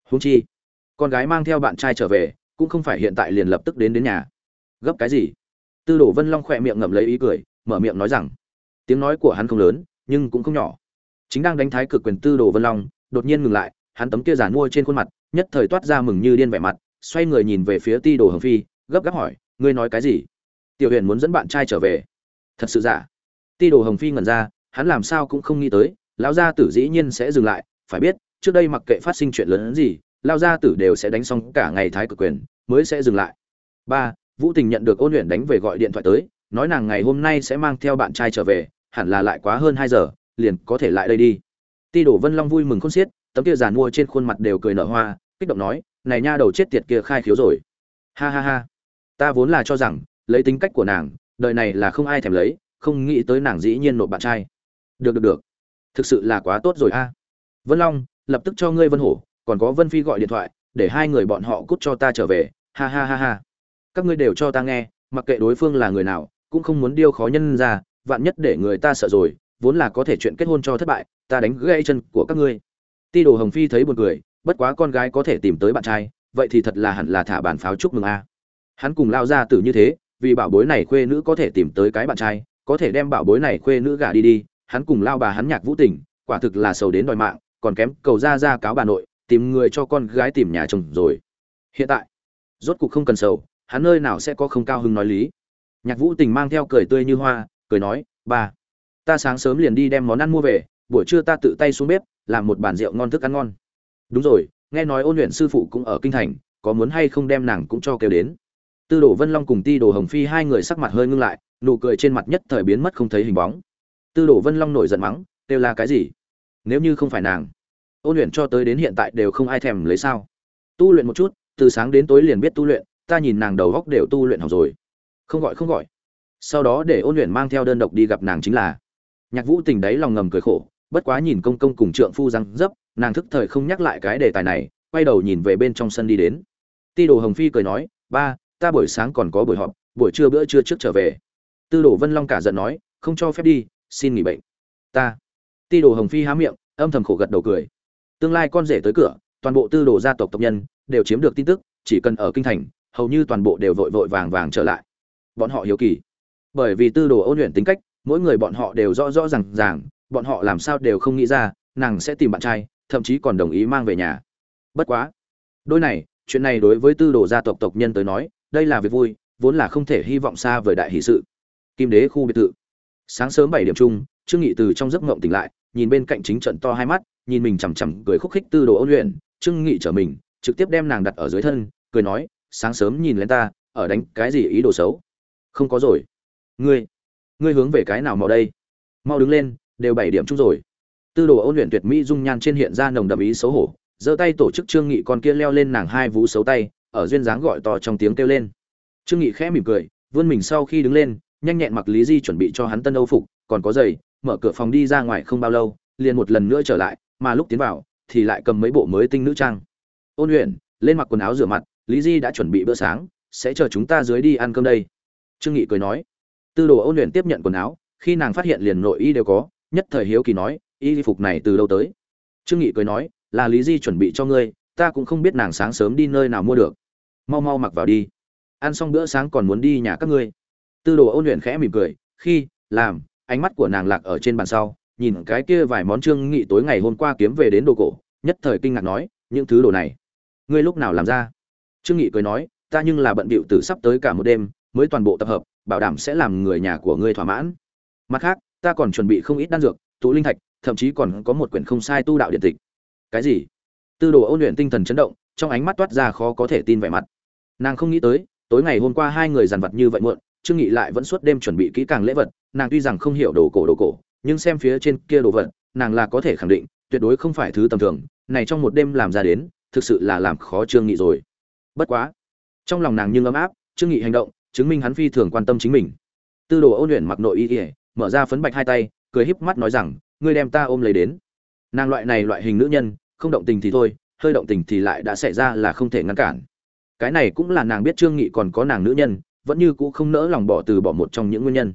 Huống chi, con gái mang theo bạn trai trở về, cũng không phải hiện tại liền lập tức đến đến nhà. Gấp cái gì? Tư đồ vân long khỏe miệng ngậm lấy ý cười mở miệng nói rằng, tiếng nói của hắn không lớn, nhưng cũng không nhỏ. Chính đang đánh thái cực quyền tư đồ vân long, đột nhiên ngừng lại, hắn tấm kia giàn mua trên khuôn mặt, nhất thời toát ra mừng như điên vẻ mặt, xoay người nhìn về phía ti đồ hồng phi, gấp gáp hỏi, ngươi nói cái gì? Tiểu huyền muốn dẫn bạn trai trở về. Thật sự giả? Ti đồ hồng phi ngẩn ra, hắn làm sao cũng không nghĩ tới, lão gia tử dĩ nhiên sẽ dừng lại, phải biết, trước đây mặc kệ phát sinh chuyện lớn hơn gì lao gia tử đều sẽ đánh xong cả ngày thái cực quyền, mới sẽ dừng lại. Ba, vũ tình nhận được ôn luyện đánh về gọi điện thoại tới nói nàng ngày hôm nay sẽ mang theo bạn trai trở về, hẳn là lại quá hơn hai giờ, liền có thể lại đây đi. Ti đổ vân long vui mừng khôn xiết, tấm kia giàn mua trên khuôn mặt đều cười nở hoa, kích động nói, này nha đầu chết tiệt kia khai khiếu rồi. Ha ha ha. Ta vốn là cho rằng, lấy tính cách của nàng, đời này là không ai thèm lấy, không nghĩ tới nàng dĩ nhiên nộp bạn trai. Được được được. Thực sự là quá tốt rồi a. Vân long, lập tức cho ngươi vân hổ, còn có vân phi gọi điện thoại, để hai người bọn họ cút cho ta trở về. Ha ha ha ha. Các ngươi đều cho ta nghe, mặc kệ đối phương là người nào cũng không muốn điêu khó nhân ra, vạn nhất để người ta sợ rồi, vốn là có thể chuyện kết hôn cho thất bại, ta đánh gãy chân của các ngươi. Ti đồ hồng phi thấy buồn cười, bất quá con gái có thể tìm tới bạn trai, vậy thì thật là hẳn là thả bàn pháo chúc mừng a. Hắn cùng lao ra tử như thế, vì bảo bối này khuê nữ có thể tìm tới cái bạn trai, có thể đem bảo bối này khuê nữ gả đi đi, hắn cùng lao bà hắn nhạc vũ tình, quả thực là sầu đến đòi mạng, còn kém cầu ra ra cáo bà nội, tìm người cho con gái tìm nhà chồng rồi. Hiện tại, rốt cục không cần sầu, hắn nơi nào sẽ có không cao hứng nói lý nhạc vũ tình mang theo cười tươi như hoa, cười nói, ba, ta sáng sớm liền đi đem món ăn mua về, buổi trưa ta tự tay xuống bếp, làm một bàn rượu ngon thức ăn ngon. Đúng rồi, nghe nói ôn luyện sư phụ cũng ở kinh thành, có muốn hay không đem nàng cũng cho kêu đến? Tư đồ vân long cùng ti đồ hồng phi hai người sắc mặt hơi ngưng lại, nụ cười trên mặt nhất thời biến mất không thấy hình bóng. Tư đồ vân long nổi giận mắng, kêu là cái gì? Nếu như không phải nàng, ôn luyện cho tới đến hiện tại đều không ai thèm lấy sao? Tu luyện một chút, từ sáng đến tối liền biết tu luyện, ta nhìn nàng đầu góc đều tu luyện học rồi không gọi không gọi. Sau đó để ôn luyện mang theo đơn độc đi gặp nàng chính là. Nhạc vũ tình đấy lòng ngầm cười khổ, bất quá nhìn công công cùng trượng phu răng dấp, nàng thức thời không nhắc lại cái đề tài này, quay đầu nhìn về bên trong sân đi đến. Ti đồ hồng phi cười nói, ba, ta buổi sáng còn có buổi họp, buổi trưa bữa trưa trước trở về. Tư đồ vân long cả giận nói, không cho phép đi, xin nghỉ bệnh. Ta. Ti đồ hồng phi há miệng, âm thầm khổ gật đầu cười. Tương lai con rể tới cửa, toàn bộ tư đồ gia tộc tộc nhân đều chiếm được tin tức, chỉ cần ở kinh thành, hầu như toàn bộ đều vội vội vàng vàng trở lại bọn họ hiếu kỳ. Bởi vì tư đồ ôn luyện tính cách, mỗi người bọn họ đều rõ rõ ràng ràng, bọn họ làm sao đều không nghĩ ra, nàng sẽ tìm bạn trai, thậm chí còn đồng ý mang về nhà. Bất quá. Đôi này, chuyện này đối với tư đồ gia tộc tộc nhân tới nói, đây là việc vui, vốn là không thể hy vọng xa vời đại hỷ sự. Kim đế khu biệt thự. Sáng sớm bảy điểm chung, trương nghị từ trong giấc mộng tỉnh lại, nhìn bên cạnh chính trận to hai mắt, nhìn mình chằm chằm cười khúc khích tư đồ ôn luyện. Trương nghị trở mình, trực tiếp đem nàng đặt ở dưới thân, cười nói, sáng sớm nhìn lên ta, ở đánh cái gì ý đồ xấu? Không có rồi. Ngươi ngươi hướng về cái nào mau đây? Mau đứng lên, đều bảy điểm chung rồi. Tư đồ ôn luyện tuyệt mỹ dung nhan trên hiện ra nồng đậm ý xấu hổ, giơ tay tổ chức trương nghị con kia leo lên nàng hai vú xấu tay, ở duyên dáng gọi to trong tiếng kêu lên. Trương nghị khẽ mỉm cười, vươn mình sau khi đứng lên, nhanh nhẹn mặc lý di chuẩn bị cho hắn tân âu phục, còn có giày, mở cửa phòng đi ra ngoài không bao lâu, liền một lần nữa trở lại, mà lúc tiến vào, thì lại cầm mấy bộ mới tinh nữ trang. Ôn luyện, lên mặc quần áo rửa mặt, lý di đã chuẩn bị bữa sáng, sẽ chờ chúng ta dưới đi ăn cơm đây trương nghị cười nói, tư đồ ôn luyện tiếp nhận quần áo, khi nàng phát hiện liền nội y đều có, nhất thời hiếu kỳ nói, y phục này từ đâu tới? Trương nghị cười nói, là lý di chuẩn bị cho ngươi, ta cũng không biết nàng sáng sớm đi nơi nào mua được. Mau mau mặc vào đi. Ăn xong bữa sáng còn muốn đi nhà các ngươi. Tư đồ ôn luyện khẽ mỉm cười, khi, làm, ánh mắt của nàng lạc ở trên bàn sau, nhìn cái kia vài món trương nghị tối ngày hôm qua kiếm về đến đồ cổ, nhất thời kinh ngạc nói, những thứ đồ này, ngươi lúc nào làm ra? Trương nghị cười nói, ta nhưng là bận bịu từ sắp tới cả một đêm mới toàn bộ tập hợp, bảo đảm sẽ làm người nhà của ngươi thỏa mãn. Mặt khác, ta còn chuẩn bị không ít đan dược, tụ linh thạch, thậm chí còn có một quyển không sai tu đạo điện tịch. Cái gì? Tư đồ ôn luyện tinh thần chấn động, trong ánh mắt toát ra khó có thể tin vẻ mặt. Nàng không nghĩ tới, tối ngày hôm qua hai người dàn vật như vậy muộn, trương nghị lại vẫn suốt đêm chuẩn bị kỹ càng lễ vật, nàng tuy rằng không hiểu đồ cổ đồ cổ, nhưng xem phía trên kia đồ vật, nàng là có thể khẳng định, tuyệt đối không phải thứ tầm thường, này trong một đêm làm ra đến, thực sự là làm khó trương nghị rồi. Bất quá, trong lòng nàng nhưng ấm áp, trương nghị hành động chứng minh hắn phi thường quan tâm chính mình. Tư đồ ôn luyện mặc nội y ỉa mở ra phấn bạch hai tay, cười híp mắt nói rằng, ngươi đem ta ôm lấy đến. Nàng loại này loại hình nữ nhân, không động tình thì thôi, hơi động tình thì lại đã xảy ra là không thể ngăn cản. Cái này cũng là nàng biết trương nghị còn có nàng nữ nhân, vẫn như cũ không nỡ lòng bỏ từ bỏ một trong những nguyên nhân.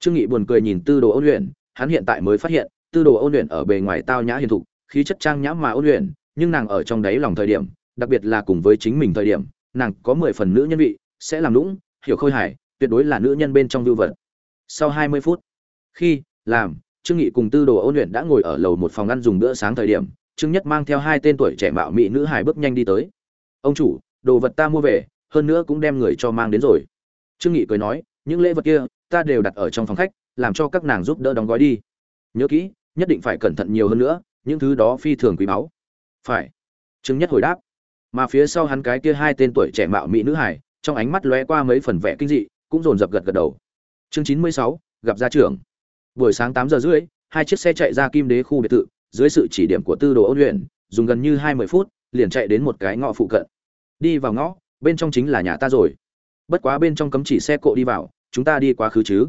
Trương nghị buồn cười nhìn tư đồ ôn luyện, hắn hiện tại mới phát hiện, tư đồ ôn luyện ở bề ngoài tao nhã hiền thục, khí chất trang nhã mà ôn luyện, nhưng nàng ở trong đáy lòng thời điểm, đặc biệt là cùng với chính mình thời điểm, nàng có mười phần nữ nhân vị, sẽ làm lũng hiểu khôi hài, tuyệt đối là nữ nhân bên trong vưu vật. Sau hai mươi phút, khi làm, trương nghị cùng tư đồ ôn luyện đã ngồi ở lầu một phòng ăn dùng bữa sáng thời điểm, trương nhất mang theo hai tên tuổi trẻ mạo mỹ nữ hài bước nhanh đi tới. Ông chủ, đồ vật ta mua về, hơn nữa cũng đem người cho mang đến rồi. Trương nghị cười nói, những lễ vật kia, ta đều đặt ở trong phòng khách, làm cho các nàng giúp đỡ đóng gói đi. Nhớ kỹ, nhất định phải cẩn thận nhiều hơn nữa, những thứ đó phi thường quý báu. Phải. Trương nhất hồi đáp. Mà phía sau hắn cái kia hai tên tuổi trẻ mạo mỹ nữ hải trong ánh mắt lóe qua mấy phần vẻ kinh dị, cũng dồn dập gật gật đầu. Chương chín mươi sáu, gặp gia trưởng. Buổi sáng tám giờ rưỡi, hai chiếc xe chạy ra kim đế khu biệt thự, dưới sự chỉ điểm của tư đồ ôn luyện, dùng gần như hai mươi phút, liền chạy đến một cái ngõ phụ cận. Đi vào ngõ, bên trong chính là nhà ta rồi. Bất quá bên trong cấm chỉ xe cộ đi vào, chúng ta đi quá khứ chứ?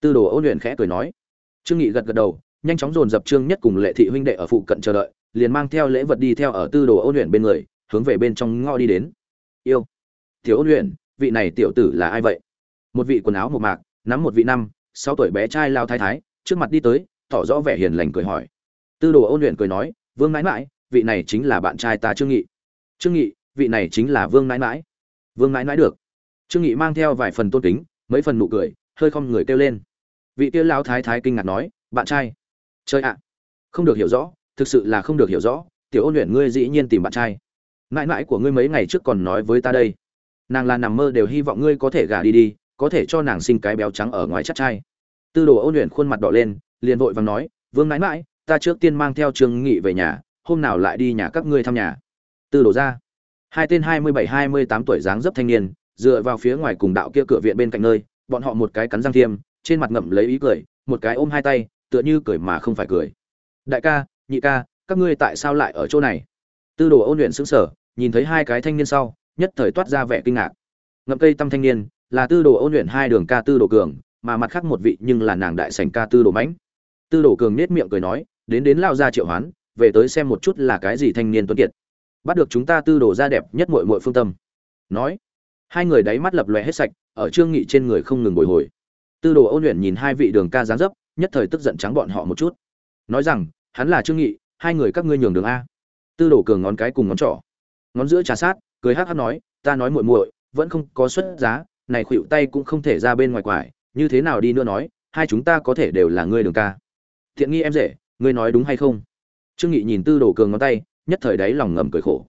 Tư đồ ôn luyện khẽ cười nói. Trương nghị gật gật đầu, nhanh chóng dồn dập trương nhất cùng lệ thị huynh đệ ở phụ cận chờ đợi, liền mang theo lễ vật đi theo ở tư đồ ôn luyện bên người, hướng về bên trong ngõ đi đến. Yêu thiếu ôn luyện, vị này tiểu tử là ai vậy? Một vị quần áo một mạc, nắm một vị năm, sáu tuổi bé trai lao thái thái, trước mặt đi tới, tỏ rõ vẻ hiền lành cười hỏi. Tư đồ ôn luyện cười nói, vương mãi mãi, vị này chính là bạn trai ta trương nghị. Trương nghị, vị này chính là vương mãi mãi. Vương mãi mãi được. Trương nghị mang theo vài phần tôn kính, mấy phần nụ cười, hơi không người kêu lên. Vị kia lão thái thái kinh ngạc nói, bạn trai. Chơi ạ. Không được hiểu rõ, thực sự là không được hiểu rõ, tiểu ôn luyện ngươi dĩ nhiên tìm bạn trai. Mãi mãi của ngươi mấy ngày trước còn nói với ta đây nàng là nằm mơ đều hy vọng ngươi có thể gả đi đi, có thể cho nàng sinh cái béo trắng ở ngoài chắc trai. Tư đồ ôn luyện khuôn mặt đỏ lên, liền vội vàng nói, vương mãi mãi, ta trước tiên mang theo trương nghị về nhà, hôm nào lại đi nhà các ngươi thăm nhà. Tư đồ ra. Hai tên hai mươi bảy, hai mươi tám tuổi dáng dấp thanh niên, dựa vào phía ngoài cùng đạo kia cửa viện bên cạnh nơi, bọn họ một cái cắn răng thiêm, trên mặt ngậm lấy ý cười, một cái ôm hai tay, tựa như cười mà không phải cười. Đại ca, nhị ca, các ngươi tại sao lại ở chỗ này? Tư đồ ôn luyện xứng sở nhìn thấy hai cái thanh niên sau nhất thời toát ra vẻ kinh ngạc. Ngậm cây tâm thanh niên, là tư đồ ôn luyện hai đường ca tư đồ cường, mà mặt khác một vị nhưng là nàng đại sảnh ca tư đồ mãnh. Tư đồ cường nết miệng cười nói, đến đến lao ra triệu hoán, về tới xem một chút là cái gì thanh niên tuấn kiệt. Bắt được chúng ta tư đồ ra đẹp nhất muội muội phương tâm. Nói, hai người đáy mắt lập lòe hết sạch, ở trương nghị trên người không ngừng bồi hồi. Tư đồ ôn luyện nhìn hai vị đường ca dáng dấp, nhất thời tức giận trắng bọn họ một chút. Nói rằng, hắn là trương nghị, hai người các ngươi nhường đường a. Tư đồ cường ngón cái cùng ngón trỏ. Ngón giữa trà sát cười hắc hắc nói, ta nói muội muội, vẫn không có xuất giá, này khuỷu tay cũng không thể ra bên ngoài quải, như thế nào đi nữa nói, hai chúng ta có thể đều là ngươi đường ca. Thiện nghi em rể, ngươi nói đúng hay không? Trương nghị nhìn tư đồ cường ngón tay, nhất thời đấy lòng ngầm cười khổ.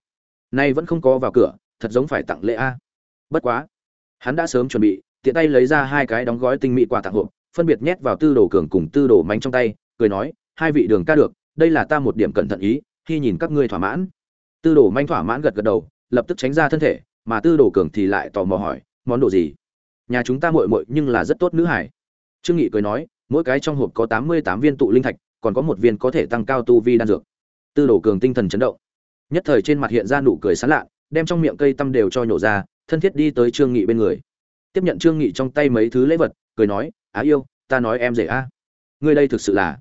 Nay vẫn không có vào cửa, thật giống phải tặng lễ a. Bất quá, hắn đã sớm chuẩn bị, tiện tay lấy ra hai cái đóng gói tinh mỹ quà tặng hộp, phân biệt nhét vào tư đồ cường cùng tư đồ mánh trong tay, cười nói, hai vị đường ca được, đây là ta một điểm cẩn thận ý, khi nhìn các ngươi thỏa mãn. Tư đồ manh thỏa mãn gật gật đầu lập tức tránh ra thân thể, mà tư đồ cường thì lại tò mò hỏi, món đồ gì? Nhà chúng ta muội muội nhưng là rất tốt nữ hải. Trương nghị cười nói, mỗi cái trong hộp có tám mươi tám viên tụ linh thạch, còn có một viên có thể tăng cao tu vi đan dược. Tư đồ cường tinh thần chấn động. Nhất thời trên mặt hiện ra nụ cười sán lạ, đem trong miệng cây tăm đều cho nhổ ra, thân thiết đi tới trương nghị bên người. Tiếp nhận trương nghị trong tay mấy thứ lễ vật, cười nói, á yêu, ta nói em dễ a. Ngươi đây thực sự là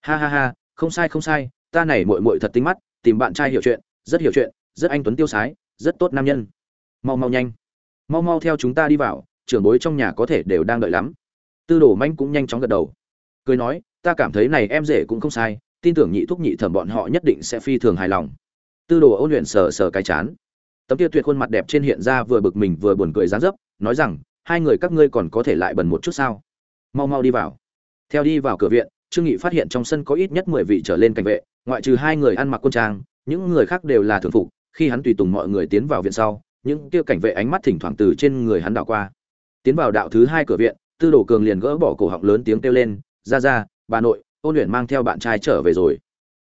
ha ha ha, không sai không sai, ta này muội muội thật tinh mắt, tìm bạn trai hiểu chuyện, rất hiểu chuyện, rất anh tuấn tiêu sái rất tốt nam nhân. Mau mau nhanh. Mau mau theo chúng ta đi vào, trưởng bối trong nhà có thể đều đang đợi lắm. Tư đồ manh cũng nhanh chóng gật đầu. Cười nói, ta cảm thấy này em rể cũng không sai, tin tưởng nhị thúc nhị thẩm bọn họ nhất định sẽ phi thường hài lòng. Tư đồ ôn luyện sờ sờ cái chán. Tấm kia tuyệt khuôn mặt đẹp trên hiện ra vừa bực mình vừa buồn cười dáng dấp, nói rằng, hai người các ngươi còn có thể lại bần một chút sao? Mau mau đi vào. Theo đi vào cửa viện, trương nghị phát hiện trong sân có ít nhất mười vị trở lên cảnh vệ, ngoại trừ hai người ăn mặc quân trang, những người khác đều là thường phục khi hắn tùy tùng mọi người tiến vào viện sau, những kia cảnh vệ ánh mắt thỉnh thoảng từ trên người hắn đảo qua. Tiến vào đạo thứ hai cửa viện, tư đồ cường liền gỡ bỏ cổ họng lớn tiếng kêu lên, ra ra, bà nội, ôn luyện mang theo bạn trai trở về rồi.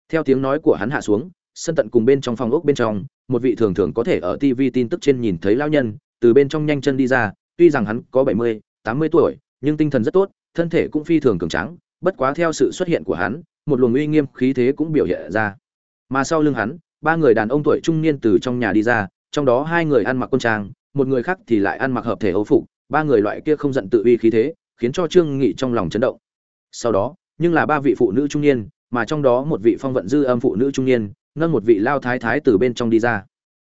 Theo tiếng nói của hắn hạ xuống, sân tận cùng bên trong phòng ốc bên trong, một vị thường thường có thể ở tv tin tức trên nhìn thấy lão nhân, từ bên trong nhanh chân đi ra, tuy rằng hắn có bảy mươi, tám mươi tuổi, nhưng tinh thần rất tốt, thân thể cũng phi thường cường tráng, bất quá theo sự xuất hiện của hắn, một luồng uy nghiêm khí thế cũng biểu hiện ra. Mà sau lưng hắn ba người đàn ông tuổi trung niên từ trong nhà đi ra, trong đó hai người ăn mặc quân trang, một người khác thì lại ăn mặc hợp thể âu phục, ba người loại kia không giận tự uy khí thế, khiến cho trương nghị trong lòng chấn động. Sau đó, nhưng là ba vị phụ nữ trung niên, mà trong đó một vị phong vận dư âm phụ nữ trung niên, nâng một vị lao thái thái từ bên trong đi ra.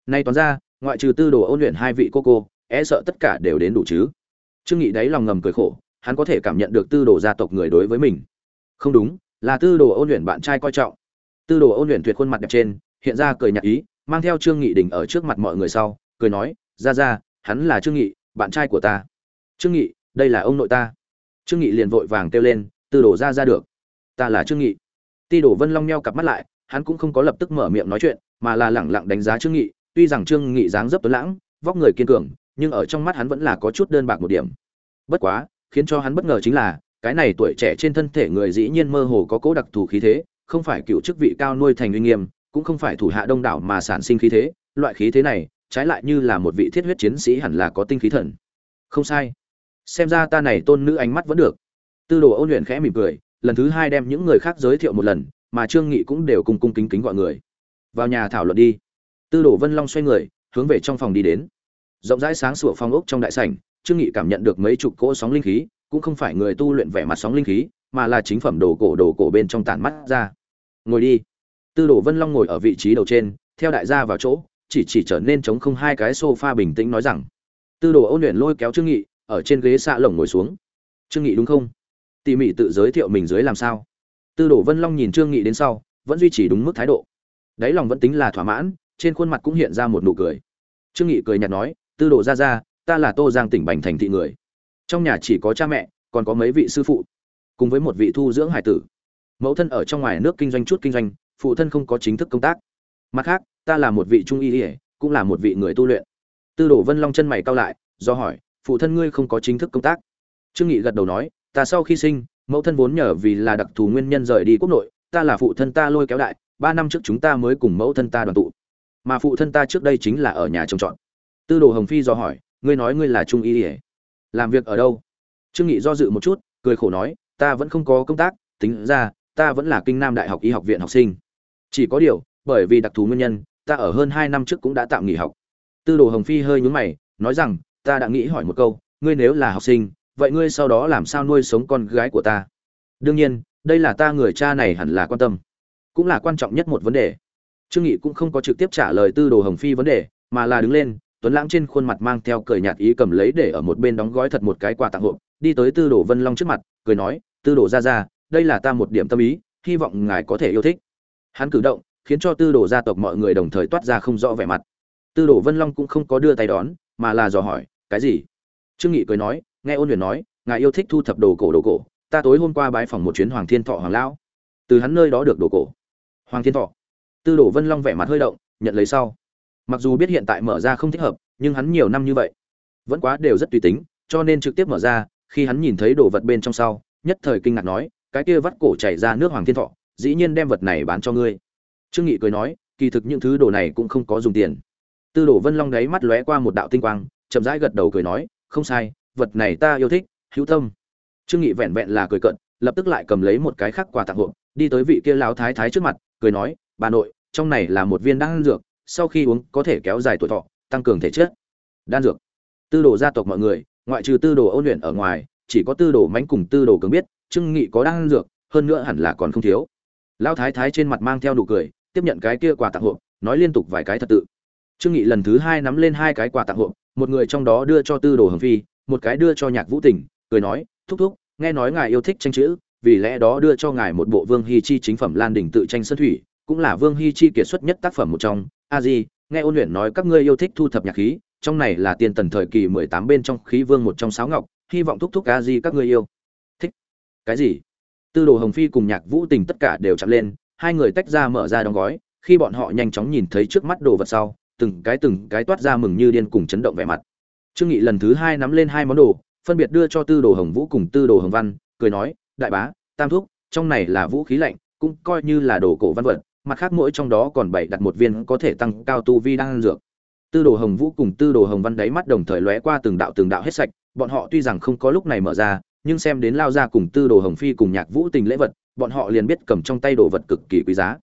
Nay toán ra, ngoại trừ tư đồ ôn luyện hai vị cô cô e sợ tất cả đều đến đủ chứ. Trương nghị đáy lòng ngầm cười khổ, hắn có thể cảm nhận được tư đồ gia tộc người đối với mình. Không đúng, là tư đồ ôn luyện bạn trai coi trọng. Tư đồ ôn luyện tuyệt khuôn mặt đẹp trên hiện ra cười nhạt ý, mang theo trương nghị đỉnh ở trước mặt mọi người sau, cười nói, ra ra, hắn là trương nghị, bạn trai của ta. Trương nghị, đây là ông nội ta. Trương nghị liền vội vàng kêu lên tư đổ ra ra được. Ta là trương nghị. Ti đổ vân long nheo cặp mắt lại, hắn cũng không có lập tức mở miệng nói chuyện, mà là lẳng lặng đánh giá trương nghị, tuy rằng trương nghị dáng dấp tuấn lãng, vóc người kiên cường, nhưng ở trong mắt hắn vẫn là có chút đơn bạc một điểm. Bất quá, khiến cho hắn bất ngờ chính là, cái này tuổi trẻ trên thân thể người dĩ nhiên mơ hồ có cố đặc thù khí thế, không phải cựu chức vị cao nuôi thành uy nghiêm cũng không phải thủ hạ đông đảo mà sản sinh khí thế, loại khí thế này, trái lại như là một vị thiết huyết chiến sĩ hẳn là có tinh khí thần. Không sai. Xem ra ta này tôn nữ ánh mắt vẫn được. Tư đồ ôn luyện khẽ mỉm cười, lần thứ hai đem những người khác giới thiệu một lần, mà trương nghị cũng đều cùng cung kính kính gọi người. Vào nhà thảo luận đi. Tư đồ vân long xoay người, hướng về trong phòng đi đến. Rộng rãi sáng sủa phong ốc trong đại sảnh, trương nghị cảm nhận được mấy chục cỗ sóng linh khí, cũng không phải người tu luyện vẻ mặt sóng linh khí, mà là chính phẩm đồ cổ đồ cổ bên trong tản mắt ra. Ngồi đi tư đồ vân long ngồi ở vị trí đầu trên theo đại gia vào chỗ chỉ chỉ trở nên chống không hai cái sofa bình tĩnh nói rằng tư đồ ôn luyện lôi kéo trương nghị ở trên ghế xạ lồng ngồi xuống. Trương nghị đúng không? Tỷ mị tự giới thiệu mình dưới làm sao? Tư đồ vân long nhìn trương nghị đến sau vẫn duy trì đúng mức thái độ. Đáy lòng vẫn tính là thỏa mãn trên khuôn mặt cũng hiện ra một nụ cười. Trương nghị cười nhạt nói tư đồ gia gia, ta là tô giang tỉnh bành thành thị người. Trong nhà chỉ có cha mẹ còn có mấy vị sư phụ cùng với một vị thu dưỡng hải tử. Mẫu thân ở trong ngoài nước kinh doanh chút kinh doanh phụ thân không có chính thức công tác. Mặt khác, ta là một vị trung y ỉa cũng là một vị người tu luyện. Tư đồ vân long chân mày cao lại, do hỏi, phụ thân ngươi không có chính thức công tác? Trương nghị gật đầu nói, ta sau khi sinh, mẫu thân vốn nhờ vì là đặc thù nguyên nhân rời đi quốc nội, ta là phụ thân ta lôi kéo đại, ba năm trước chúng ta mới cùng mẫu thân ta đoàn tụ. Mà phụ thân ta trước đây chính là ở nhà trồng trọt. Tư đồ hồng phi do hỏi, ngươi nói ngươi là trung y ỉa làm việc ở đâu? Trương nghị do dự một chút, cười khổ nói, ta vẫn không có công tác, tính ra, ta vẫn là kinh nam đại học y học viện học sinh chỉ có điều, bởi vì đặc thù nguyên nhân, ta ở hơn hai năm trước cũng đã tạm nghỉ học. Tư đồ hồng phi hơi nhún mày, nói rằng, ta đã nghĩ hỏi một câu, ngươi nếu là học sinh, vậy ngươi sau đó làm sao nuôi sống con gái của ta? Đương nhiên, đây là ta người cha này hẳn là quan tâm. Cũng là quan trọng nhất một vấn đề. Trương nghị cũng không có trực tiếp trả lời tư đồ hồng phi vấn đề, mà là đứng lên, tuấn lãng trên khuôn mặt mang theo cười nhạt ý cầm lấy để ở một bên đóng gói thật một cái quà tặng hộp, đi tới tư đồ vân long trước mặt, cười nói, tư đồ ra ra đây là ta một điểm tâm ý, hy vọng ngài có thể yêu thích hắn cử động, khiến cho tư đồ gia tộc mọi người đồng thời toát ra không rõ vẻ mặt. Tư đồ vân long cũng không có đưa tay đón, mà là dò hỏi, cái gì? Trương nghị cười nói, nghe ôn huyền nói, ngài yêu thích thu thập đồ cổ đồ cổ, ta tối hôm qua bái phòng một chuyến hoàng thiên thọ hoàng lão. Từ hắn nơi đó được đồ cổ. Hoàng thiên thọ. Tư đồ vân long vẻ mặt hơi động, nhận lấy sau. Mặc dù biết hiện tại mở ra không thích hợp, nhưng hắn nhiều năm như vậy, vẫn quá đều rất tùy tính, cho nên trực tiếp mở ra, khi hắn nhìn thấy đồ vật bên trong sau, nhất thời kinh ngạc nói, cái kia vắt cổ chảy ra nước hoàng thiên thọ dĩ nhiên đem vật này bán cho ngươi. Trương nghị cười nói, kỳ thực những thứ đồ này cũng không có dùng tiền. Tư đồ vân long đáy mắt lóe qua một đạo tinh quang, chậm rãi gật đầu cười nói, không sai, vật này ta yêu thích, hữu tâm. Trương nghị vẹn vẹn là cười cận lập tức lại cầm lấy một cái khác quà tặng hộp đi tới vị kia lão thái thái trước mặt, cười nói, bà nội, trong này là một viên đan dược, sau khi uống có thể kéo dài tuổi thọ, tăng cường thể chất. Đan dược. Tư đồ gia tộc mọi người, ngoại trừ tư đồ ôn luyện ở ngoài, chỉ có tư đồ mánh cùng tư đồ cường biết, trương nghị có đan dược, hơn nữa hẳn là còn không thiếu lão thái thái trên mặt mang theo nụ cười, tiếp nhận cái kia quà tặng hộp, nói liên tục vài cái thật tự. Trương nghị lần thứ hai nắm lên hai cái quà tặng hộp, một người trong đó đưa cho tư đồ hồng phi, một cái đưa cho nhạc vũ tình, cười nói, thúc thúc, nghe nói ngài yêu thích tranh chữ, vì lẽ đó đưa cho ngài một bộ vương hy chi chính phẩm lan đỉnh tự tranh sơn thủy, cũng là vương hy chi kiệt xuất nhất tác phẩm một trong. A di, nghe ôn luyện nói các ngươi yêu thích thu thập nhạc khí, trong này là tiền tần thời kỳ mười tám bên trong khí vương một trong sáu ngọc, hy vọng thúc thúc a di các ngươi yêu. Thích. Cái gì? Tư đồ hồng phi cùng nhạc vũ tình tất cả đều chạm lên, hai người tách ra mở ra đóng gói, khi bọn họ nhanh chóng nhìn thấy trước mắt đồ vật sau, từng cái từng cái toát ra mừng như điên cùng chấn động vẻ mặt. Trương nghị lần thứ hai nắm lên hai món đồ, phân biệt đưa cho tư đồ hồng vũ cùng tư đồ hồng văn, cười nói, đại bá, tam thúc, trong này là vũ khí lạnh, cũng coi như là đồ cổ văn vật, mặt khác mỗi trong đó còn bảy đặt một viên có thể tăng cao tu vi đang dược. Tư đồ hồng vũ cùng tư đồ hồng văn đáy mắt đồng thời lóe qua từng đạo từng đạo hết sạch, bọn họ tuy rằng không có lúc này mở ra nhưng xem đến lao ra cùng tư đồ hồng phi cùng nhạc vũ tình lễ vật, bọn họ liền biết cầm trong tay đồ vật cực kỳ quý giá.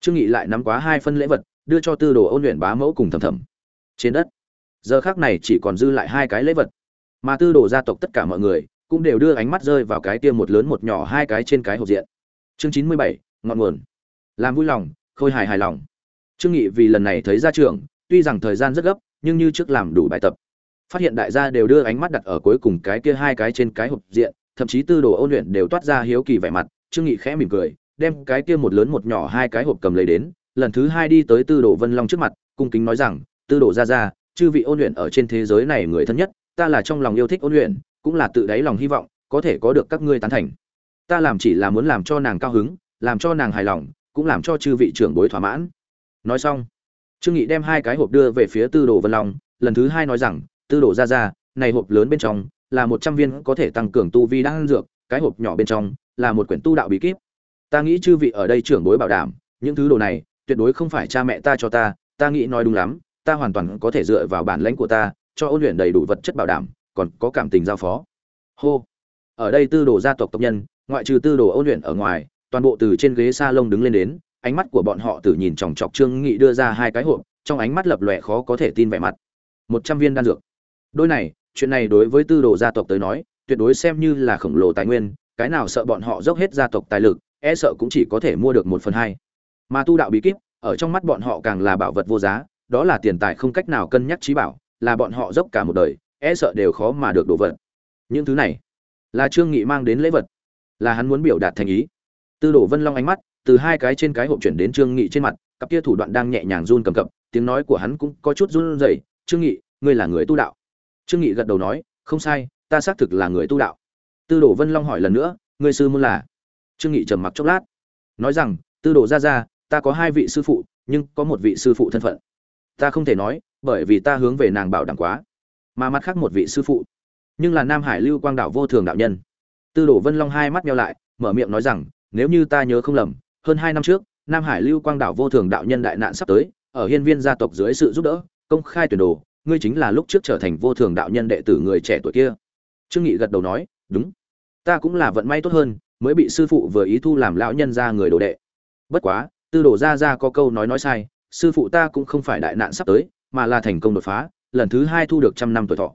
Trương nghị lại nắm quá hai phân lễ vật, đưa cho tư đồ ôn luyện bá mẫu cùng thầm thầm trên đất, giờ khác này chỉ còn dư lại hai cái lễ vật. Mà tư đồ gia tộc tất cả mọi người cũng đều đưa ánh mắt rơi vào cái kia một lớn một nhỏ hai cái trên cái hộp diện. Chương chín mươi bảy, ngọn nguồn. Làm vui lòng, khôi hài hài lòng. Trương nghị vì lần này thấy ra trường tuy rằng thời gian rất gấp, nhưng như trước làm đủ bài tập phát hiện đại gia đều đưa ánh mắt đặt ở cuối cùng cái kia hai cái trên cái hộp diện, thậm chí tư đồ ôn luyện đều toát ra hiếu kỳ vẻ mặt, trương nghị khẽ mỉm cười, đem cái kia một lớn một nhỏ hai cái hộp cầm lấy đến, lần thứ hai đi tới tư đồ vân long trước mặt, cung kính nói rằng, tư đồ ra ra chư vị ôn luyện ở trên thế giới này người thân nhất, ta là trong lòng yêu thích ôn luyện, cũng là tự đáy lòng hy vọng, có thể có được các ngươi tán thành. Ta làm chỉ là muốn làm cho nàng cao hứng, làm cho nàng hài lòng, cũng làm cho chư vị trưởng bối thỏa mãn. Nói xong, trương nghị đem hai cái hộp đưa về phía tư đồ vân long, lần thứ hai nói rằng tư đồ ra ra, này hộp lớn bên trong là một trăm viên có thể tăng cường tu vi đang dược, cái hộp nhỏ bên trong là một quyển tu đạo bí kíp. Ta nghĩ chư vị ở đây trưởng bối bảo đảm, những thứ đồ này tuyệt đối không phải cha mẹ ta cho ta ta nghĩ nói đúng lắm, ta hoàn toàn có thể dựa vào bản lãnh của ta cho ôn luyện đầy đủ vật chất bảo đảm, còn có cảm tình giao phó. Hô. Ở đây tư đồ gia tộc tộc nhân, ngoại trừ tư đồ ôn luyện ở ngoài, toàn bộ từ trên ghế sa lông đứng lên đến, ánh mắt của bọn họ từ nhìn chòng chọc trương nghị đưa ra hai cái hộp, trong ánh mắt lập lòe khó có thể tin vẻ mặt. Một trăm viên đan dược đôi này, chuyện này đối với tư đồ gia tộc tới nói, tuyệt đối xem như là khổng lồ tài nguyên, cái nào sợ bọn họ dốc hết gia tộc tài lực e sợ cũng chỉ có thể mua được một phần hai. Mà tu đạo bí kíp, ở trong mắt bọn họ càng là bảo vật vô giá, đó là tiền tài không cách nào cân nhắc trí bảo, là bọn họ dốc cả một đời e sợ đều khó mà được đồ vật. Những thứ này, là trương nghị mang đến lễ vật, là hắn muốn biểu đạt thành ý. Tư đồ vân long ánh mắt, từ hai cái trên cái hộp chuyển đến trương nghị trên mặt, cặp kia thủ đoạn đang nhẹ nhàng run cầm cập, tiếng nói của hắn cũng có chút run rẩy. Trương nghị, ngươi là người tu đạo trương nghị gật đầu nói, không sai, ta xác thực là người tu đạo. Tư đồ vân long hỏi lần nữa, ngươi sư môn là? Trương nghị trầm mặc chốc lát, nói rằng, tư đồ gia gia, ta có hai vị sư phụ, nhưng có một vị sư phụ thân phận. Ta không thể nói, bởi vì ta hướng về nàng bảo đảm quá. Mà mặt khác một vị sư phụ, nhưng là nam hải lưu quang đạo vô thường đạo nhân. Tư đồ vân long hai mắt nhau lại, mở miệng nói rằng, nếu như ta nhớ không lầm, hơn hai năm trước, nam hải lưu quang đảo vô thường đạo nhân đại nạn sắp tới, ở hiên viên gia tộc dưới sự giúp đỡ, công khai tuyển đồ ngươi chính là lúc trước trở thành vô thường đạo nhân đệ tử người trẻ tuổi kia. Trương nghị gật đầu nói, đúng, ta cũng là vận may tốt hơn, mới bị sư phụ vừa ý thu làm lão nhân ra người đồ đệ. Bất quá, tư đồ gia gia có câu nói nói sai, sư phụ ta cũng không phải đại nạn sắp tới, mà là thành công đột phá, lần thứ hai thu được trăm năm tuổi thọ.